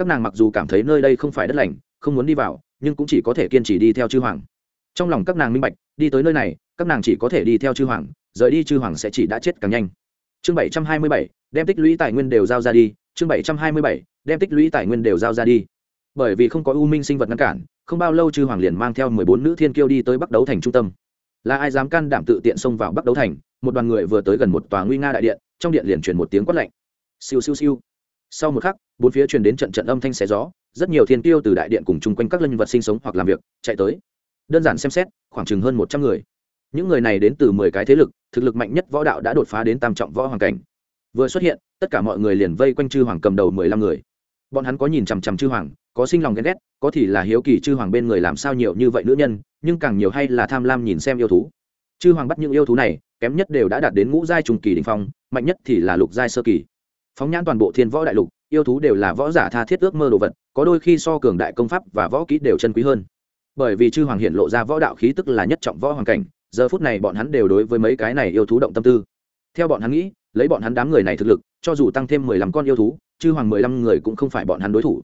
các nàng mặc dù cảm thấy nơi đây không phải đất lành, không muốn đi vào, nhưng cũng chỉ có thể kiên trì đi theo chư hoàng. Trong lòng các nàng minh bạch, đi tới nơi này, các nàng chỉ có thể đi theo chư hoàng, rời đi chư hoàng sẽ chỉ đã chết càng nhanh. Chương bảy trăm hai mươi bảy, đem tích lũy tài nguyên đều giao ra đi, chương bảy trăm hai mươi bảy, đem tích lũy tài nguyên đều giao ra đi. Bởi vì không có u minh sinh vật ngăn cản, không bao lâu chư hoàng liền mang theo mười bốn nữ thiên kiêu đi tới bắc đấu thành trung tâm. Là ai dám can đảm tự tiện xông vào bắc đấu thành? Một đoàn người vừa tới gần một tòa nguy nga đại điện, trong điện liền truyền một tiếng quát lạnh. Siêu siêu siêu sau một khắc, bốn phía truyền đến trận trận âm thanh xé gió, rất nhiều thiên tiêu từ đại điện cùng chung quanh các linh vật sinh sống hoặc làm việc, chạy tới. Đơn giản xem xét, khoảng chừng hơn một trăm người. Những người này đến từ mười cái thế lực, thực lực mạnh nhất võ đạo đã đột phá đến tam trọng võ hoàng cảnh. Vừa xuất hiện, tất cả mọi người liền vây quanh chư hoàng cầm đầu mười lăm người. Bọn hắn có nhìn chằm chằm chư hoàng, có sinh lòng ghen ghét, có thì là hiếu kỳ chư hoàng bên người làm sao nhiều như vậy nữ nhân, nhưng càng nhiều hay là tham lam nhìn xem yêu thú. Chư hoàng bắt những yêu thú này, kém nhất đều đã đạt đến ngũ giai trùng kỳ đình phong, mạnh nhất thì là lục giai sơ kỳ phóng nhãn toàn bộ thiên võ đại lục, yêu thú đều là võ giả tha thiết ước mơ đồ vật, có đôi khi so cường đại công pháp và võ kỹ đều chân quý hơn. Bởi vì chư hoàng hiện lộ ra võ đạo khí tức là nhất trọng võ hoàng cảnh, giờ phút này bọn hắn đều đối với mấy cái này yêu thú động tâm tư. Theo bọn hắn nghĩ, lấy bọn hắn đám người này thực lực, cho dù tăng thêm mười lăm con yêu thú, chư hoàng mười lăm người cũng không phải bọn hắn đối thủ.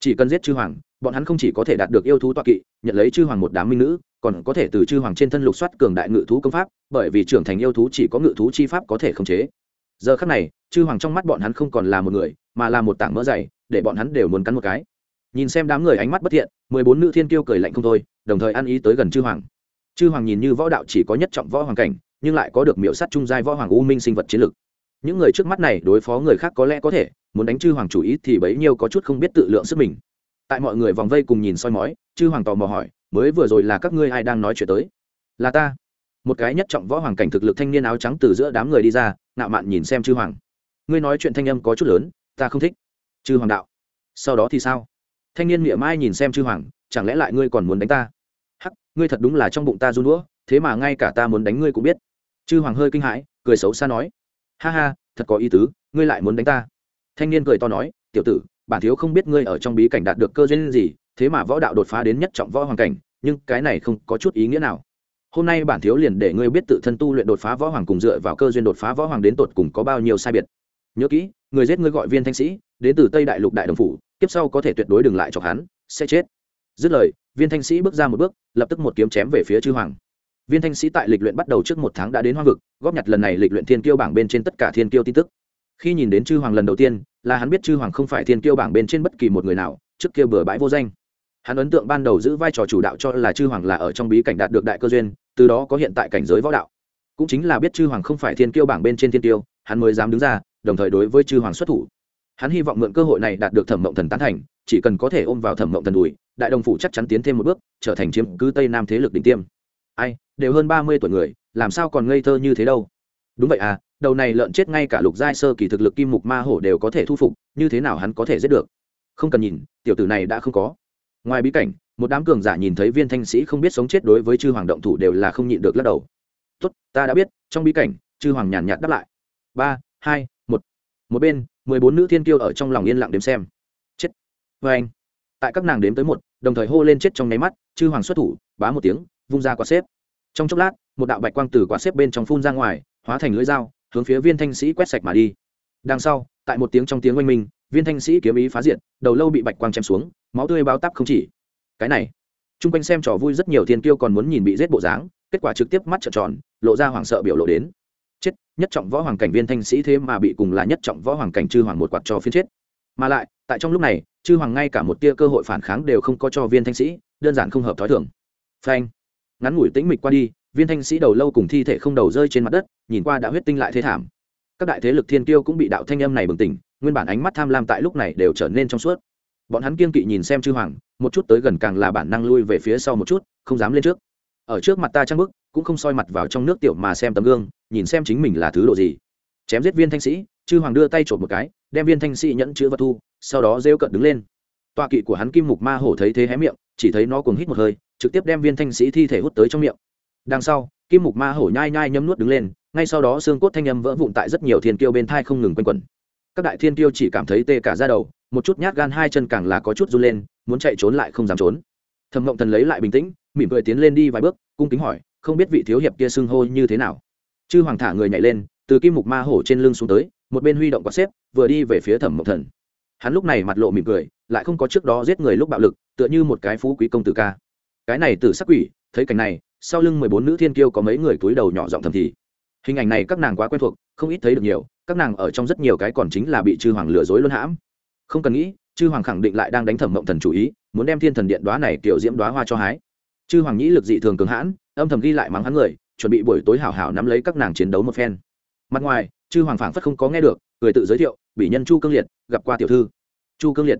Chỉ cần giết chư hoàng, bọn hắn không chỉ có thể đạt được yêu thú toa kỵ, nhận lấy chư hoàng một đám minh nữ, còn có thể từ chư hoàng trên thân lục soát cường đại ngự thú công pháp, bởi vì trưởng thành yêu thú chỉ có ngự thú chi pháp có thể khống chế giờ khắc này, chư hoàng trong mắt bọn hắn không còn là một người, mà là một tảng mỡ dày, để bọn hắn đều muốn cắn một cái. Nhìn xem đám người ánh mắt bất thiện, mười bốn nữ thiên kiêu cười lạnh không thôi, đồng thời ăn ý tới gần chư hoàng. Chư hoàng nhìn như võ đạo chỉ có nhất trọng võ hoàng cảnh, nhưng lại có được miểu sát trung giai võ hoàng u minh sinh vật chiến lực. Những người trước mắt này đối phó người khác có lẽ có thể, muốn đánh chư hoàng chủ ý thì bấy nhiêu có chút không biết tự lượng sức mình. Tại mọi người vòng vây cùng nhìn soi mói, chư hoàng tò mò hỏi, mới vừa rồi là các ngươi ai đang nói chuyện tới? Là ta một cái nhất trọng võ hoàng cảnh thực lực thanh niên áo trắng từ giữa đám người đi ra, ngạo mạn nhìn xem chư hoàng. Ngươi nói chuyện thanh âm có chút lớn, ta không thích. Chư hoàng đạo, sau đó thì sao? Thanh niên miệng mai nhìn xem chư hoàng, chẳng lẽ lại ngươi còn muốn đánh ta? Hắc, ngươi thật đúng là trong bụng ta run đũa, thế mà ngay cả ta muốn đánh ngươi cũng biết. Chư hoàng hơi kinh hãi, cười xấu xa nói. Ha ha, thật có ý tứ, ngươi lại muốn đánh ta. Thanh niên cười to nói, tiểu tử, bản thiếu không biết ngươi ở trong bí cảnh đạt được cơ duyên gì, thế mà võ đạo đột phá đến nhất trọng võ hoàng cảnh, nhưng cái này không có chút ý nghĩa nào hôm nay bản thiếu liền để ngươi biết tự thân tu luyện đột phá võ hoàng cùng dựa vào cơ duyên đột phá võ hoàng đến tột cùng có bao nhiêu sai biệt. Nhớ kỹ, người giết ngươi gọi viên thanh sĩ, đến từ tây đại lục đại đồng phủ tiếp sau có thể tuyệt đối đừng lại chọc hắn, sẽ chết. Dứt lời, viên thanh sĩ bước ra một bước, lập tức một kiếm chém về phía chư hoàng. Viên thanh sĩ tại lịch luyện bắt đầu trước một tháng đã đến hoa vực, góp nhặt lần này lịch luyện thiên kiêu bảng bên trên tất cả thiên kiêu tin tức. Khi nhìn đến chư hoàng lần đầu tiên, là hắn biết chư hoàng không phải thiên kiêu bảng bên trên bất kỳ một người nào, trước kia bừa bãi vô danh hắn ấn tượng ban đầu giữ vai trò chủ đạo cho là chư hoàng là ở trong bí cảnh đạt được đại cơ duyên, từ đó có hiện tại cảnh giới võ đạo. Cũng chính là biết chư hoàng không phải thiên kiêu bảng bên trên thiên tiêu, hắn mới dám đứng ra, đồng thời đối với chư hoàng xuất thủ. Hắn hy vọng mượn cơ hội này đạt được thẩm mộng thần tán thành, chỉ cần có thể ôm vào thẩm mộng thần đùi, đại đồng phủ chắc chắn tiến thêm một bước, trở thành chiếm cứ tây nam thế lực đỉnh tiêm. Ai, đều hơn ba mươi tuổi người, làm sao còn ngây thơ như thế đâu? Đúng vậy à đầu này lợn chết ngay cả lục giai sơ kỳ thực lực kim mục ma hổ đều có thể thu phục, như thế nào hắn có thể giết được? Không cần nhìn, tiểu tử này đã không có ngoài bí cảnh, một đám cường giả nhìn thấy viên thanh sĩ không biết sống chết đối với chư hoàng động thủ đều là không nhịn được lắc đầu. Tốt, ta đã biết, trong bí cảnh, chư hoàng nhàn nhạt đáp lại. Ba, hai, một. Một bên, mười bốn nữ thiên kiêu ở trong lòng yên lặng đếm xem. Chết. Vê anh, tại các nàng đếm tới một, đồng thời hô lên chết trong nháy mắt, chư hoàng xuất thủ, bá một tiếng, vung ra quả xếp. Trong chốc lát, một đạo bạch quang từ quả xếp bên trong phun ra ngoài, hóa thành lưỡi dao, hướng phía viên thanh sĩ quét sạch mà đi. Đằng sau, tại một tiếng trong tiếng oanh minh, viên thanh sĩ kiếm ý phá diện đầu lâu bị bạch quang chém xuống máu tươi bao tắp không chỉ. Cái này, chung quanh xem trò vui rất nhiều thiên kiêu còn muốn nhìn bị giết bộ dáng, kết quả trực tiếp mắt trợn tròn, lộ ra hoảng sợ biểu lộ đến. Chết, nhất trọng võ hoàng cảnh viên thanh sĩ thế mà bị cùng là nhất trọng võ hoàng cảnh chư hoàng một quạt cho phiên chết. Mà lại, tại trong lúc này, chư hoàng ngay cả một tia cơ hội phản kháng đều không có cho viên thanh sĩ, đơn giản không hợp thói thường. Phanh, ngắn ngủi tĩnh mịch qua đi, viên thanh sĩ đầu lâu cùng thi thể không đầu rơi trên mặt đất, nhìn qua đã huyết tinh lại thế thảm. Các đại thế lực thiên kiêu cũng bị đạo thanh âm này bừng tỉnh, nguyên bản ánh mắt tham lam tại lúc này đều trở nên trong suốt bọn hắn kiên kỵ nhìn xem chư hoàng, một chút tới gần càng là bản năng lui về phía sau một chút, không dám lên trước. Ở trước mặt ta trang bức cũng không soi mặt vào trong nước tiểu mà xem tấm gương, nhìn xem chính mình là thứ độ gì. Chém giết viên thanh sĩ, chư hoàng đưa tay trộm một cái, đem viên thanh sĩ nhẫn chữ vật thu, sau đó rêu cận đứng lên. Tọa kỵ của hắn kim mục ma hổ thấy thế hé miệng, chỉ thấy nó cùng hít một hơi, trực tiếp đem viên thanh sĩ thi thể hút tới trong miệng. Đằng sau, kim mục ma hổ nhai nhai nhấm nuốt đứng lên, ngay sau đó xương cốt thanh âm vỡ vụn tại rất nhiều thiên kiêu bên thai không ngừng quanh quẩn. Các đại thiên kiêu chỉ cảm thấy tê cả ra đầu một chút nhát gan hai chân càng là có chút run lên, muốn chạy trốn lại không dám trốn. Thẩm mộng thần lấy lại bình tĩnh, mỉm cười tiến lên đi vài bước, cung kính hỏi, không biết vị thiếu hiệp kia xưng hô như thế nào? Chư hoàng thả người nhảy lên, từ kim mục ma hổ trên lưng xuống tới, một bên huy động quạt xếp, vừa đi về phía thẩm mộng thần. Hắn lúc này mặt lộ mỉm cười, lại không có trước đó giết người lúc bạo lực, tựa như một cái phú quý công tử ca. Cái này từ sắc quỷ, thấy cảnh này, sau lưng mười bốn nữ thiên kiêu có mấy người túi đầu nhỏ giọng thầm thì. Hình ảnh này các nàng quá quen thuộc, không ít thấy được nhiều, các nàng ở trong rất nhiều cái còn chính là bị chư hoàng lừa dối luân hãm không cần nghĩ, chư hoàng khẳng định lại đang đánh thẩm mộng thần chủ ý, muốn đem thiên thần điện đoá này kiểu diễm đoá hoa cho hái. Chư hoàng nhĩ lực dị thường cường hãn, âm thầm ghi lại mắng hắn người, chuẩn bị buổi tối hảo hảo nắm lấy các nàng chiến đấu một phen. Mặt ngoài, chư hoàng phảng phất không có nghe được người tự giới thiệu bị nhân chu cương liệt, gặp qua tiểu thư. Chu cương liệt.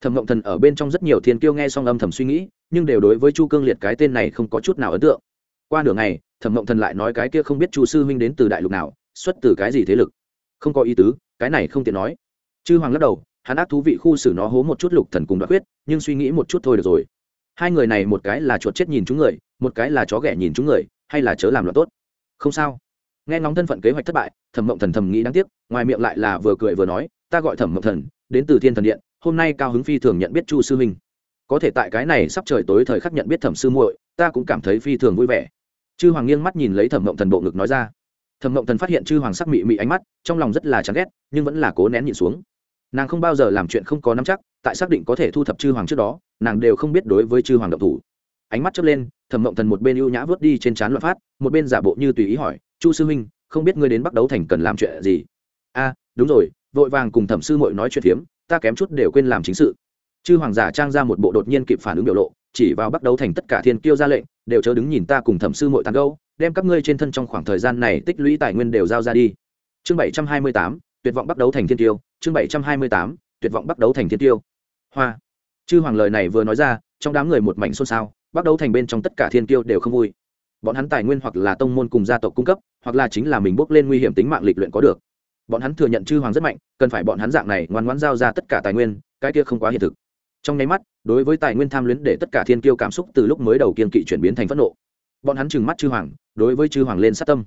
Thẩm mộng thần ở bên trong rất nhiều thiên kiêu nghe xong âm thầm suy nghĩ, nhưng đều đối với chu cương liệt cái tên này không có chút nào ấn tượng. Qua nửa ngày, thẩm mộng thần lại nói cái kia không biết chu sư huynh đến từ đại lục nào, xuất từ cái gì thế lực. Không có ý tứ, cái này không tiện nói. Chư hoàng lắc đầu hắn ác thú vị khu xử nó hố một chút lục thần cùng đoạt huyết, nhưng suy nghĩ một chút thôi được rồi. Hai người này một cái là chuột chết nhìn chúng người, một cái là chó ghẻ nhìn chúng người, hay là chớ làm loạn tốt? Không sao. Nghe ngóng thân phận kế hoạch thất bại, thẩm mộng thần thầm nghĩ đáng tiếc, ngoài miệng lại là vừa cười vừa nói, ta gọi thẩm mộng thần, đến từ thiên thần điện, hôm nay cao hứng phi thường nhận biết chu sư huynh. Có thể tại cái này sắp trời tối thời khắc nhận biết thẩm sư muội, ta cũng cảm thấy phi thường vui vẻ. Chư hoàng nghiêng mắt nhìn lấy thẩm mộng thần bộ ngực nói ra. Thẩm mộng thần phát hiện chư hoàng sắc mị mị ánh mắt, trong lòng rất là chán ghét, nhưng vẫn là cố nén nhịn xuống nàng không bao giờ làm chuyện không có nắm chắc, tại xác định có thể thu thập chư hoàng trước đó, nàng đều không biết đối với chư hoàng độc thủ. Ánh mắt chớp lên, thẩm mộng thần một bên ưu nhã vớt đi trên trán loạn phát, một bên giả bộ như tùy ý hỏi, chu sư huynh, không biết ngươi đến bắc đấu thành cần làm chuyện gì? A, đúng rồi, vội vàng cùng thẩm sư mội nói chuyện phiếm, ta kém chút đều quên làm chính sự. Chư hoàng giả trang ra một bộ đột nhiên kịp phản ứng biểu lộ, chỉ vào bắc đấu thành tất cả thiên kiêu ra lệnh, đều chớ đứng nhìn ta cùng thẩm sư mội tàn câu đem các ngươi trên thân trong khoảng thời gian này tích lũy tài nguyên đều giao ra đi. Chương bảy trăm hai mươi tám, tuyệt vọng bắc đấu thành thiên tiêu chương bảy trăm hai mươi tám, tuyệt vọng bắt đấu thành thiên tiêu. Hoa. Chư hoàng lời này vừa nói ra, trong đám người một mảnh xôn xao bắt đầu thành bên trong tất cả thiên tiêu đều không vui. Bọn hắn tài nguyên hoặc là tông môn cùng gia tộc cung cấp, hoặc là chính là mình bốc lên nguy hiểm tính mạng lịch luyện có được. Bọn hắn thừa nhận chư hoàng rất mạnh, cần phải bọn hắn dạng này ngoan ngoãn giao ra tất cả tài nguyên, cái kia không quá hiện thực. Trong nháy mắt, đối với tài nguyên tham luyến để tất cả thiên kiêu cảm xúc từ lúc mới đầu kiên kỵ chuyển biến thành phẫn nộ. Bọn hắn trừng mắt chư hoàng, đối với chư hoàng lên sát tâm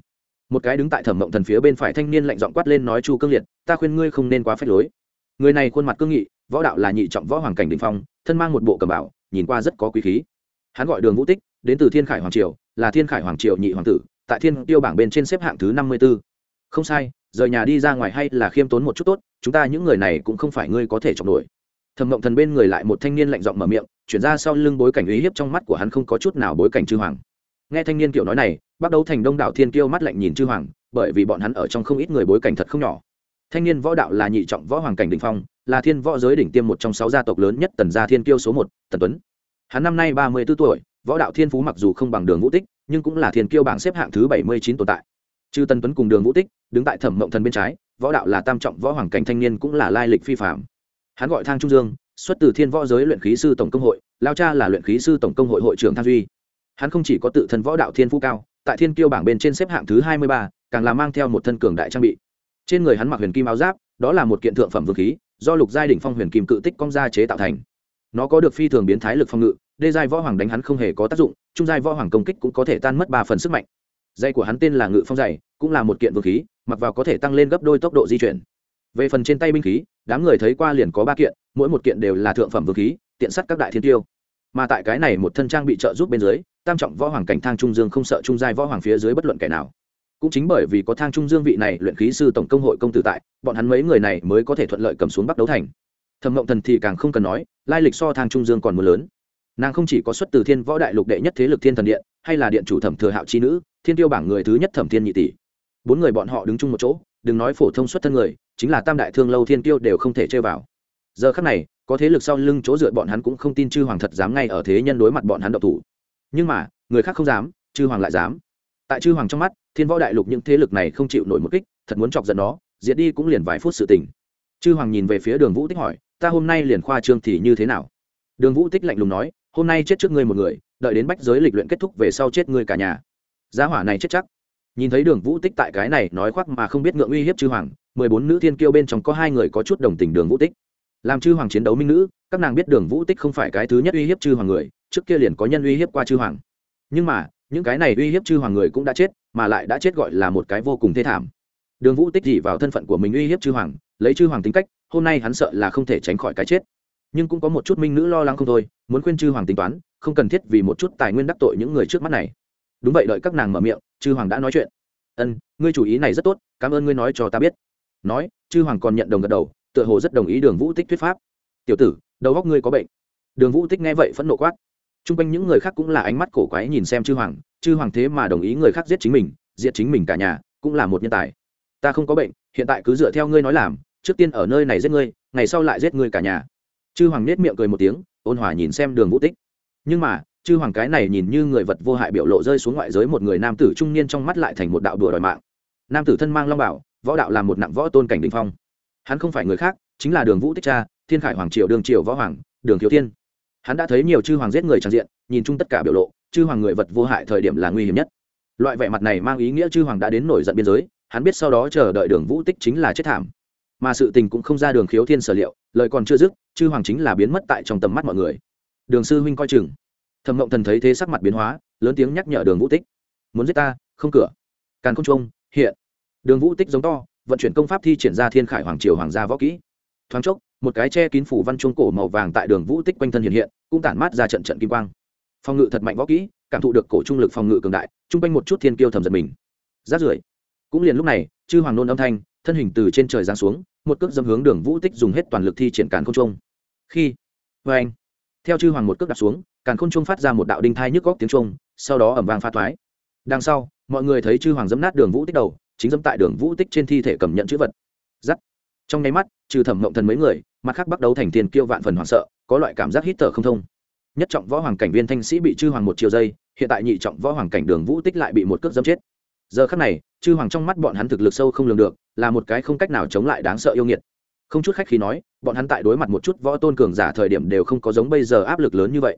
một cái đứng tại thẩm mộng thần phía bên phải thanh niên lạnh giọng quát lên nói chu cương liệt ta khuyên ngươi không nên quá phép lối người này khuôn mặt cương nghị võ đạo là nhị trọng võ hoàng cảnh đình phong thân mang một bộ cầm bảo nhìn qua rất có quý khí hắn gọi đường vũ tích đến từ thiên khải hoàng triều là thiên khải hoàng triều nhị hoàng tử tại thiên tiêu bảng bên trên xếp hạng thứ năm mươi b ố không sai rời nhà đi ra ngoài hay là khiêm tốn một chút tốt chúng ta những người này cũng không phải ngươi có thể chọc nổi thẩm mộng thần bên người lại một thanh niên lạnh giọng mở miệng chuyển ra sau lưng bối cảnh uy hiếp trong mắt của hắn không có chút nào bối cảnh chư hoàng nghe thanh niên kiểu nói này bắt đầu thành đông đảo thiên kiêu mắt lạnh nhìn chư hoàng, bởi vì bọn hắn ở trong không ít người bối cảnh thật không nhỏ. Thanh niên võ đạo là nhị trọng võ hoàng cảnh đỉnh phong, là thiên võ giới đỉnh tiêm một trong sáu gia tộc lớn nhất tần gia thiên kiêu số một, tần tuấn. Hắn năm nay ba mươi b ố tuổi, võ đạo thiên phú mặc dù không bằng đường vũ tích, nhưng cũng là thiên kiêu bảng xếp hạng thứ bảy mươi chín tồn tại. Chư tần tuấn cùng đường vũ tích, đứng tại thẩm mộng thần bên trái, võ đạo là tam trọng võ hoàng cảnh thanh niên cũng là lai lịch phi phạm hắn gọi thang trung dương, xuất từ thiên võ giới luyện khí sư tổng công hội, lao cha là luyện khí sư tổng công hội hội trưởng thang duy. Hắn không chỉ có tự thân võ đạo thiên phú cao tại thiên kiêu bảng bên trên xếp hạng thứ hai mươi ba, càng là mang theo một thân cường đại trang bị. Trên người hắn mặc huyền kim áo giáp, đó là một kiện thượng phẩm vũ khí, do lục giai đỉnh phong huyền kim cự tích công gia chế tạo thành. Nó có được phi thường biến thái lực phong ngự, đê giai võ hoàng đánh hắn không hề có tác dụng, trung giai võ hoàng công kích cũng có thể tan mất ba phần sức mạnh. Dây của hắn tên là ngự phong dày, cũng là một kiện vũ khí, mặc vào có thể tăng lên gấp đôi tốc độ di chuyển. Về phần trên tay binh khí, đám người thấy qua liền có ba kiện, mỗi một kiện đều là thượng phẩm vũ khí, tiện sắt các đại thiên tiêu. Mà tại cái này một thân trang bị trợ giúp bên dưới tam trọng võ hoàng cảnh thang trung dương không sợ trung giai võ hoàng phía dưới bất luận kẻ nào. Cũng chính bởi vì có thang trung dương vị này luyện khí sư tổng công hội công tử tại, bọn hắn mấy người này mới có thể thuận lợi cầm xuống bắc đấu thành. Thẩm mộng thần thì càng không cần nói, lai lịch so thang trung dương còn mưa lớn. Nàng không chỉ có xuất từ thiên võ đại lục đệ nhất thế lực thiên thần điện, hay là điện chủ thẩm thừa hạo chi nữ, thiên tiêu bảng người thứ nhất thẩm thiên nhị tỷ. Bốn người bọn họ đứng chung một chỗ, đừng nói phổ thông xuất thân người, chính là tam đại thương lâu thiên tiêu đều không thể chơi vào. Giờ khắc này, có thế lực sau lưng chỗ dựa bọn hắn cũng không tin chư hoàng thật dám ngay ở thế nhân đối mặt bọn hắn độc thủ nhưng mà, người khác không dám, chư hoàng lại dám. Tại chư hoàng trong mắt, thiên võ đại lục những thế lực này không chịu nổi một kích, thật muốn chọc giận nó, diệt đi cũng liền vài phút sự tình. Chư hoàng nhìn về phía đường vũ tích hỏi, ta hôm nay liền khoa trương thì như thế nào? Đường vũ tích lạnh lùng nói, hôm nay chết trước ngươi một người, đợi đến bách giới lịch luyện kết thúc về sau chết ngươi cả nhà. Giá hỏa này chết chắc. Nhìn thấy đường vũ tích tại cái này nói khoác mà không biết ngượng uy hiếp chư hoàng, mười bốn nữ thiên kiêu bên trong có hai người có chút đồng tình đường vũ tích. Làm chư hoàng chiến đấu minh nữ, các nàng biết đường vũ tích không phải cái thứ nhất uy hiếp chư hoàng người trước kia liền có nhân uy hiếp qua chư hoàng. Nhưng mà, những cái này uy hiếp chư hoàng người cũng đã chết, mà lại đã chết gọi là một cái vô cùng thê thảm. Đường vũ tích dị vào thân phận của mình uy hiếp chư hoàng, lấy chư hoàng tính cách, hôm nay hắn sợ là không thể tránh khỏi cái chết. Nhưng cũng có một chút minh nữ lo lắng không thôi, muốn khuyên chư hoàng tính toán, không cần thiết vì một chút tài nguyên đắc tội những người trước mắt này. Đúng vậy đợi các nàng mở miệng, chư hoàng đã nói chuyện. Ân, ngươi chủ ý này rất tốt, cảm ơn ngươi nói cho ta biết. Nói, chư hoàng còn nhận đồng gật đầu, tựa hồ rất đồng ý đường vũ tích thuyết pháp. Tiểu tử, đầu góc ngươi có bệnh. Đường vũ tích nghe vậy phẫn nộ quát t r u n g quanh những người khác cũng là ánh mắt cổ quái nhìn xem chư hoàng chư hoàng thế mà đồng ý người khác giết chính mình giết chính mình cả nhà, cũng là một nhân tài. Ta không có bệnh, hiện tại cứ dựa theo ngươi nói làm, trước tiên ở nơi này giết ngươi, ngày sau lại giết ngươi cả nhà. Chư hoàng nết miệng cười một tiếng, ôn hòa nhìn xem đường vũ tích. Nhưng mà, chư hoàng cái này nhìn như người vật vô hại biểu lộ rơi xuống ngoại giới một người nam tử trung niên trong mắt lại thành một đạo đùa đòi mạng. Nam tử thân mang long bảo, võ đạo làm một nặng võ tôn cảnh đình phong. Hắn không phải người khác, chính là đường vũ tích cha, thiên khải hoàng triều đường triều võ hoàng, đường thiếu thiên hắn đã thấy nhiều chư hoàng giết người tràn diện, nhìn chung tất cả biểu lộ, chư hoàng người vật vô hại thời điểm là nguy hiểm nhất. Loại vẻ mặt này mang ý nghĩa chư hoàng đã đến nổi giận biên giới, hắn biết sau đó chờ đợi đường vũ tích chính là chết thảm. Mà sự tình cũng không ra đường khiếu thiên sở liệu, lời còn chưa dứt, chư hoàng chính là biến mất tại trong tầm mắt mọi người. Đường sư huynh coi chừng. Thẩm mộng thần thấy thế sắc mặt biến hóa, lớn tiếng nhắc nhở đường vũ tích. Muốn giết ta, không cửa. Càn không trung, hiện. Đường vũ tích giống to, vận chuyển công pháp thi triển ra thiên khải hoàng triều hoàng gia võ kỹ. Thoáng chốc một cái che kín phủ văn chuông cổ màu vàng tại đường vũ tích quanh thân hiện hiện, cũng tản mát ra trận trận kim quang. Phòng ngự thật mạnh võ kỹ, cảm thụ được cổ trung lực phòng ngự cường đại, chung quanh một chút thiên kiêu thầm giật mình. Rát rưởi. Cũng liền lúc này, chư hoàng nôn âm thanh, thân hình từ trên trời giáng xuống, một cước dâm hướng đường vũ tích dùng hết toàn lực thi triển càn không trung khi vê anh. Theo chư hoàng một cước đặt xuống, càn không trung phát ra một đạo đinh thai nhức góc tiếng trung sau đó ẩm vang pha thoái. Đằng sau, mọi người thấy chư hoàng dẫm nát đường vũ tích đầu, chính dẫm tại đường vũ tích trên thi thể cầm nhận chữ vật. Giắt trong nháy mắt, trừ thẩm mộng thần mấy người mặt khác bắt đầu thành tiền kiêu vạn phần hoảng sợ, có loại cảm giác hít thở không thông. Nhất trọng võ hoàng cảnh viên thanh sĩ bị chư hoàng một chiều dây, hiện tại nhị trọng võ hoàng cảnh đường vũ tích lại bị một cước dẫm chết. Giờ khắc này, chư hoàng trong mắt bọn hắn thực lực sâu không lường được, là một cái không cách nào chống lại đáng sợ yêu nghiệt. Không chút khách khi nói, bọn hắn tại đối mặt một chút võ tôn cường giả thời điểm đều không có giống bây giờ áp lực lớn như vậy.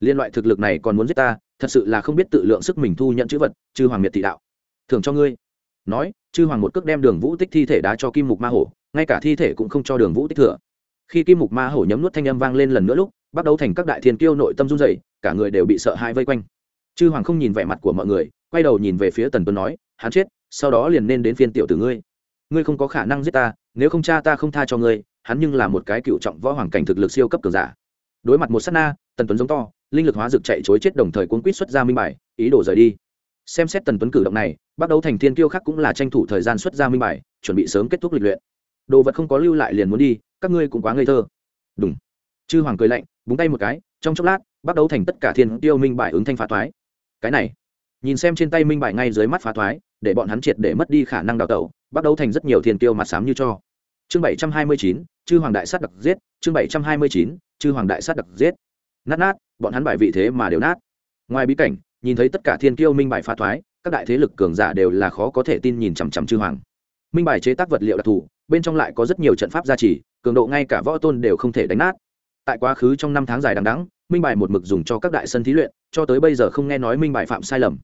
Liên loại thực lực này còn muốn giết ta, thật sự là không biết tự lượng sức mình thu nhận chữ vật, chư hoàng miệt thị đạo. Thường cho ngươi. Nói, chư hoàng một cước đem đường vũ tích thi thể đá cho kim mục ma hổ, ngay cả thi thể cũng không cho đường vũ tích thừa khi kim mục ma hổ nhấm nuốt thanh âm vang lên lần nữa lúc, bắt đầu thành các đại thiên kiêu nội tâm run rẩy, cả người đều bị sợ hai vây quanh. Chư hoàng không nhìn vẻ mặt của mọi người, quay đầu nhìn về phía tần tuấn nói, hắn chết, sau đó liền nên đến phiên tiểu tử ngươi. Ngươi không có khả năng giết ta, nếu không cha ta không tha cho ngươi, hắn nhưng là một cái cựu trọng võ hoàng cảnh thực lực siêu cấp cường giả. Đối mặt một s á t na, tần tuấn giống to, linh lực hóa rực chạy chối chết đồng thời cuốn quýt xuất ra minh bài, ý đồ rời đi. Xem xét tần tuấn cử động này, bắt đầu thành thiên kiêu khác cũng là tranh thủ thời gian xuất ra minh bài, chuẩn bị sớm kết thúc lịch luyện. Đồ vật không có lưu lại liền muốn đi các ngươi cũng quá ngây thơ. Đúng chư hoàng cười lạnh, búng tay một cái, trong chốc lát, bắt đầu thành tất cả thiên tiêu minh bài ứng thanh phá thoái. Cái này, nhìn xem trên tay minh bài ngay dưới mắt phá thoái, để bọn hắn triệt để mất đi khả năng đào tẩu, bắt đầu thành rất nhiều thiên tiêu mặt sám như cho. Chương bảy trăm hai mươi chín, chư hoàng đại sát đặc giết, chương bảy trăm hai mươi chín, chư hoàng đại sát đặc giết. Nát nát, bọn hắn bài vị thế mà đều nát. Ngoài bí cảnh, nhìn thấy tất cả thiên tiêu minh bài phá thoái, các đại thế lực cường giả đều là khó có thể tin nhìn chằm chằm chư hoàng. Minh bài chế tác vật liệu đặc thù bên trong lại có rất nhiều trận pháp gia trì, cường độ ngay cả võ tôn đều không thể đánh nát. Tại quá khứ trong năm tháng dài đằng đẵng, minh bài một mực dùng cho các đại sân thí luyện, cho tới bây giờ không nghe nói minh bài phạm sai lầm.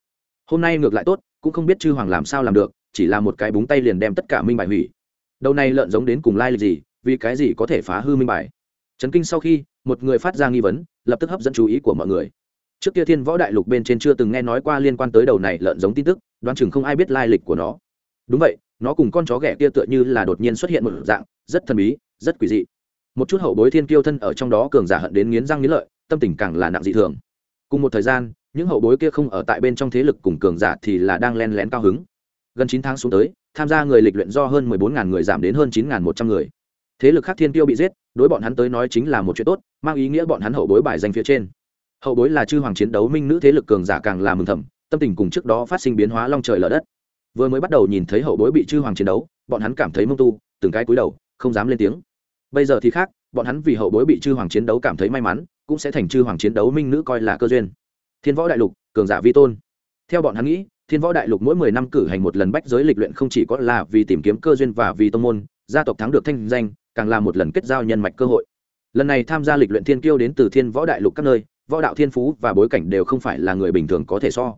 Hôm nay ngược lại tốt, cũng không biết chư hoàng làm sao làm được, chỉ là một cái búng tay liền đem tất cả minh bài hủy. Đầu này lợn giống đến cùng lai lịch gì, vì cái gì có thể phá hư minh bài? Trấn kinh sau khi, một người phát ra nghi vấn, lập tức hấp dẫn chú ý của mọi người. Trước kia thiên võ đại lục bên trên chưa từng nghe nói qua liên quan tới đầu này lợn giống tin tức, đoán chừng không ai biết lai lịch của nó. Đúng vậy nó cùng con chó ghẻ kia tựa như là đột nhiên xuất hiện một dạng, rất thần bí, rất quỷ dị. Một chút hậu bối thiên kiêu thân ở trong đó cường giả hận đến nghiến răng nghiến lợi, tâm tình càng là nặng dị thường. Cùng một thời gian, những hậu bối kia không ở tại bên trong thế lực cùng cường giả thì là đang len lén cao hứng. Gần chín tháng xuống tới, tham gia người lịch luyện do hơn mười bốn ngàn người giảm đến hơn chín ngàn một trăm người. Thế lực khác thiên kiêu bị giết, đối bọn hắn tới nói chính là một chuyện tốt, mang ý nghĩa bọn hắn hậu bối bài danh phía trên. Hậu bối là chư hoàng chiến đấu minh nữ thế lực cường giả càng là mừng thầm, tâm tình cùng trước đó phát sinh biến hóa long trời lở đất vừa mới bắt đầu nhìn thấy hậu bối bị chư hoàng chiến đấu, bọn hắn cảm thấy mông tu, từng cái cúi đầu, không dám lên tiếng. Bây giờ thì khác, bọn hắn vì hậu bối bị chư hoàng chiến đấu cảm thấy may mắn, cũng sẽ thành chư hoàng chiến đấu minh nữ coi là cơ duyên. Thiên võ đại lục, cường giả vi tôn. Theo bọn hắn nghĩ, thiên võ đại lục mỗi mười năm cử hành một lần bách giới lịch luyện không chỉ có là vì tìm kiếm cơ duyên và vì tông môn, gia tộc thắng được thanh danh, càng là một lần kết giao nhân mạch cơ hội. Lần này tham gia lịch luyện thiên kiêu đến từ thiên võ đại lục các nơi, võ đạo thiên phú và bối cảnh đều không phải là người bình thường có thể so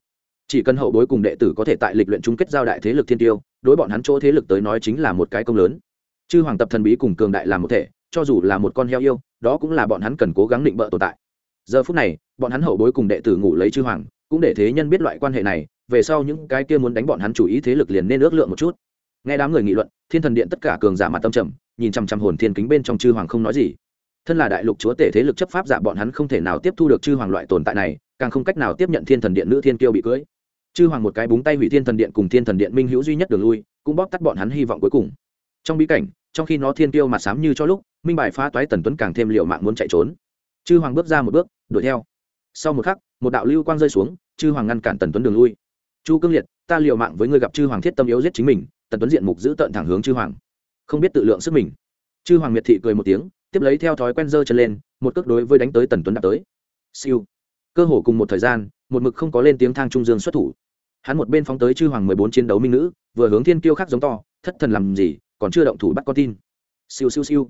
chỉ cần hậu bối cùng đệ tử có thể tại lịch luyện chung kết giao đại thế lực thiên tiêu, đối bọn hắn chỗ thế lực tới nói chính là một cái công lớn. Chư hoàng tập thần bí cùng cường đại làm một thể, cho dù là một con heo yêu, đó cũng là bọn hắn cần cố gắng định bợ tồn tại. Giờ phút này, bọn hắn hậu bối cùng đệ tử ngủ lấy chư hoàng, cũng để thế nhân biết loại quan hệ này, về sau những cái kia muốn đánh bọn hắn chủ ý thế lực liền nên ước lượng một chút. Nghe đám người nghị luận, thiên thần điện tất cả cường giả mặt tâm trầm, nhìn chăm chăm hồn thiên kính bên trong chư hoàng không nói gì. Thân là đại lục chúa tể thế lực chấp pháp giả bọn hắn không thể nào tiếp thu được chư hoàng loại tồn tại này, càng không cách nào tiếp nhận thiên thần điện nữ thiên kiêu bị cưới chư hoàng một cái búng tay hủy thiên thần điện cùng thiên thần điện minh hữu duy nhất đường lui, cũng bóp tắt bọn hắn hy vọng cuối cùng. Trong bí cảnh, trong khi nó thiên kiêu mặt sám như cho lúc, minh bài phá toái tần tuấn càng thêm liệu mạng muốn chạy trốn. Chư hoàng bước ra một bước, đuổi theo. Sau một khắc, một đạo lưu quang rơi xuống, chư hoàng ngăn cản tần tuấn đường lui. Chu cương liệt, ta liệu mạng với người gặp chư hoàng thiết tâm yếu giết chính mình, tần tuấn diện mục giữ tận thẳng hướng chư hoàng. Không biết tự lượng sức mình. Chư hoàng miệt thị cười một tiếng, tiếp lấy theo thói quen dơ chân lên, một cước đối với đánh tới tần tuấn đạp tới. Siêu. Cơ hồ cùng một thời gian, một mực không có lên tiếng thang trung dương xuất thủ hắn một bên phóng tới chư hoàng mười bốn chiến đấu minh nữ, vừa hướng thiên kiêu khác giống to, thất thần làm gì, còn chưa động thủ bắt con tin. Siêu siêu siêu.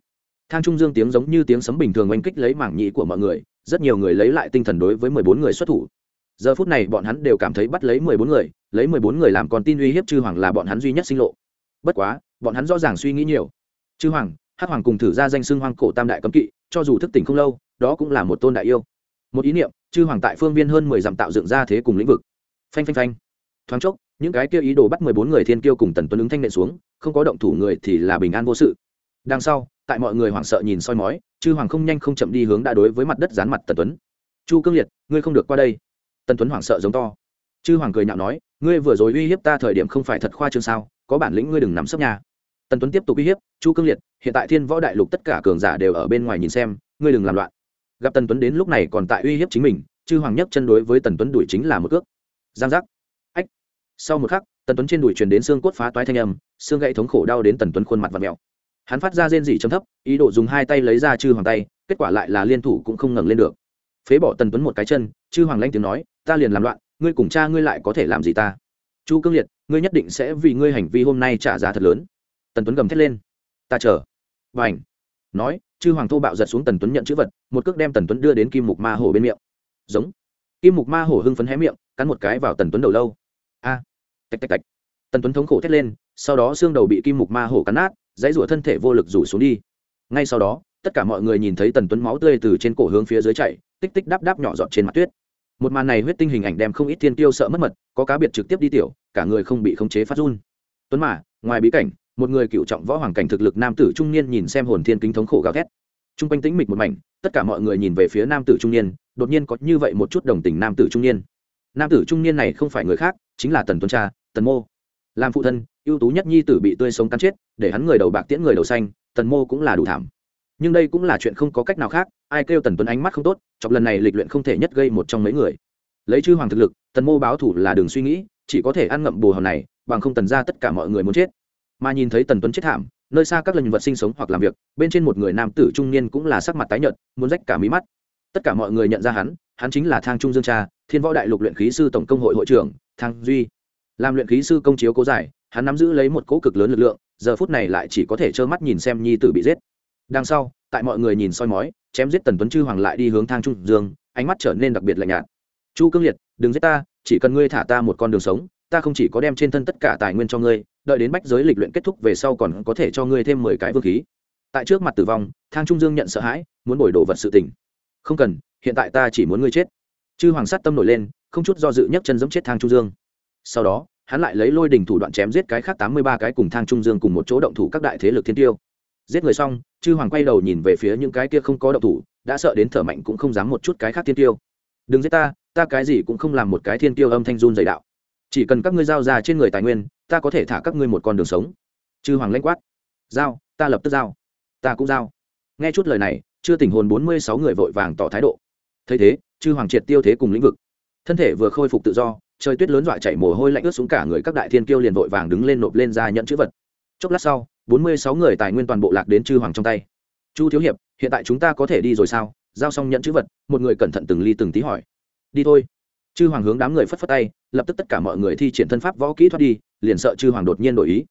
Thang trung dương tiếng giống như tiếng sấm bình thường oanh kích lấy mảng nhĩ của mọi người, rất nhiều người lấy lại tinh thần đối với mười bốn người xuất thủ. Giờ phút này bọn hắn đều cảm thấy bắt lấy mười bốn người, lấy mười bốn người làm con tin uy hiếp chư hoàng là bọn hắn duy nhất sinh lộ. Bất quá, bọn hắn rõ ràng suy nghĩ nhiều. Chư hoàng, hắc hoàng cùng thử ra danh xưng hoang cổ tam đại cấm kỵ, cho dù thức tỉnh không lâu, đó cũng là một tôn đại yêu. Một ý niệm, chư hoàng tại phương viên hơn mười dặm tạo dựng ra thế cùng lĩnh vực. Phanh phanh phanh thoáng chốc, những cái kia ý đồ bắt mười bốn người thiên kiêu cùng tần tuấn ứng thanh nện xuống, không có động thủ người thì là bình an vô sự. Đằng sau, tại mọi người hoảng sợ nhìn soi mói, chư hoàng không nhanh không chậm đi hướng đã đối với mặt đất dán mặt tần tuấn. Chu cương liệt, ngươi không được qua đây. Tần tuấn hoảng sợ giống to. Chư hoàng cười nhạo nói, ngươi vừa rồi uy hiếp ta thời điểm không phải thật khoa trương sao, có bản lĩnh ngươi đừng nắm sấp nhà tần tuấn tiếp tục uy hiếp, chu cương liệt, hiện tại thiên võ đại lục tất cả cường giả đều ở bên ngoài nhìn xem, ngươi đừng làm loạn. Gặp tần tuấn đến lúc này còn tại uy hiếp chính mình, chư hoàng nhất chân đối với tần tuấn đuổi chính là một cước. Giang giác sau một khắc, tần tuấn trên đùi truyền đến xương cốt phá toái thanh âm, xương gãy thống khổ đau đến tần tuấn khuôn mặt và mẹo hắn phát ra rên rỉ chấm thấp, ý đồ dùng hai tay lấy ra chư hoàng tay, kết quả lại là liên thủ cũng không ngẩng lên được. Phế bỏ tần tuấn một cái chân, chư hoàng lanh tiếng nói, ta liền làm loạn, ngươi cùng cha ngươi lại có thể làm gì ta? Chu cương liệt, ngươi nhất định sẽ vì ngươi hành vi hôm nay trả giá thật lớn. Tần tuấn gầm thét lên. Ta chờ. Và ảnh nói, chư hoàng thô bạo giật xuống tần tuấn nhận chữ vật, một cước đem tần tuấn đưa đến kim mục ma hổ bên miệng. Giống. Kim mục ma hổ hưng phấn hé miệng, cắn một cái vào tần tuấn đầu lâu tạch tạch tạch. Tần tuấn thống khổ thét lên, sau đó xương đầu bị kim mục ma hổ cắn nát, dãy rủa thân thể vô lực rủ xuống đi. Ngay sau đó, tất cả mọi người nhìn thấy tần tuấn máu tươi từ trên cổ hướng phía dưới chạy, tích tích đáp đáp nhỏ giọt trên mặt tuyết. Một màn này huyết tinh hình ảnh đem không ít thiên tiêu sợ mất mật, có cá biệt trực tiếp đi tiểu, cả người không bị khống chế phát run. Tuấn mà, ngoài bí cảnh, một người cựu trọng võ hoàng cảnh thực lực nam tử trung niên nhìn xem hồn thiên kính thống khổ gào thét. T r u n g quanh tĩnh mịch một mảnh, tất cả mọi người nhìn về phía nam tử trung niên, đột nhiên có như vậy một chút đồng tình nam tử trung niên. Nam tử trung niên này không phải người khác, chính là tần tuấn cha tần mô. Làm phụ thân, ưu tú nhất nhi tử bị tươi sống cắn chết, để hắn người đầu bạc tiễn người đầu xanh, tần mô cũng là đủ thảm. Nhưng đây cũng là chuyện không có cách nào khác, ai kêu tần tuấn ánh mắt không tốt, chọc lần này lịch luyện không thể nhất gây một trong mấy người. Lấy chư hoàng thực lực, tần mô báo thủ là đường suy nghĩ, chỉ có thể ăn ngậm bồ hòn này, bằng không tần ra tất cả mọi người muốn chết. Mà nhìn thấy tần tuấn chết thảm, nơi xa các lần vật sinh sống hoặc làm việc, bên trên một người nam tử trung niên cũng là sắc mặt tái nhợt, muốn rách cả mí mắt. Tất cả mọi người nhận ra hắn hắn chính là thang trung dương cha, thiên võ đại lục luyện khí sư tổng công hội hội trưởng, thang duy làm luyện khí sư công chiếu cố giải hắn nắm giữ lấy một cỗ cực lớn lực lượng, giờ phút này lại chỉ có thể trơ mắt nhìn xem nhi tử bị giết. Đằng sau, tại mọi người nhìn soi mói, chém giết tần tuấn chư hoàng lại đi hướng thang trung dương, ánh mắt trở nên đặc biệt lạnh nhạt. Chu cương liệt, đừng giết ta, chỉ cần ngươi thả ta một con đường sống, ta không chỉ có đem trên thân tất cả tài nguyên cho ngươi, đợi đến bách giới lịch luyện kết thúc về sau còn có thể cho ngươi thêm mười cái vương khí. Tại trước mặt tử vong, thang trung dương nhận sợ hãi, muốn bồi đồ vật sự tình. Không cần, hiện tại ta chỉ muốn ngươi chết. Chư hoàng sát tâm nổi lên, không chút do dự nhấc chân giẫm chết thang trung dương sau đó, hắn lại lấy lôi đình thủ đoạn chém giết cái khác tám mươi ba cái cùng thang trung dương cùng một chỗ động thủ các đại thế lực thiên tiêu. Giết người xong, chư hoàng quay đầu nhìn về phía những cái kia không có động thủ, đã sợ đến thở mạnh cũng không dám một chút cái khác thiên tiêu. Đừng giết ta ta cái gì cũng không làm một cái thiên tiêu âm thanh run dày đạo. Chỉ cần các ngươi giao ra trên người tài nguyên, ta có thể thả các ngươi một con đường sống. Chư hoàng lanh quát. Giao, ta lập tức giao. Ta cũng giao. Nghe chút lời này, chưa tình hồn bốn mươi sáu người vội vàng tỏ thái độ. Thấy thế, chư hoàng triệt tiêu thế cùng lĩnh vực. Thân thể vừa khôi phục tự do trời tuyết lớn dọa chảy mồ hôi lạnh ướt xuống cả người các đại thiên kiêu liền vội vàng đứng lên nộp lên ra nhận chữ vật. Chốc lát sau, bốn mươi sáu người tài nguyên toàn bộ lạc đến chư hoàng trong tay. Chu thiếu hiệp, hiện tại chúng ta có thể đi rồi sao? Giao xong nhận chữ vật, một người cẩn thận từng ly từng tí hỏi. Đi thôi. Chư hoàng hướng đám người phất phất tay, lập tức tất cả mọi người thi triển thân pháp võ kỹ thoát đi, liền sợ chư hoàng đột nhiên đổi ý.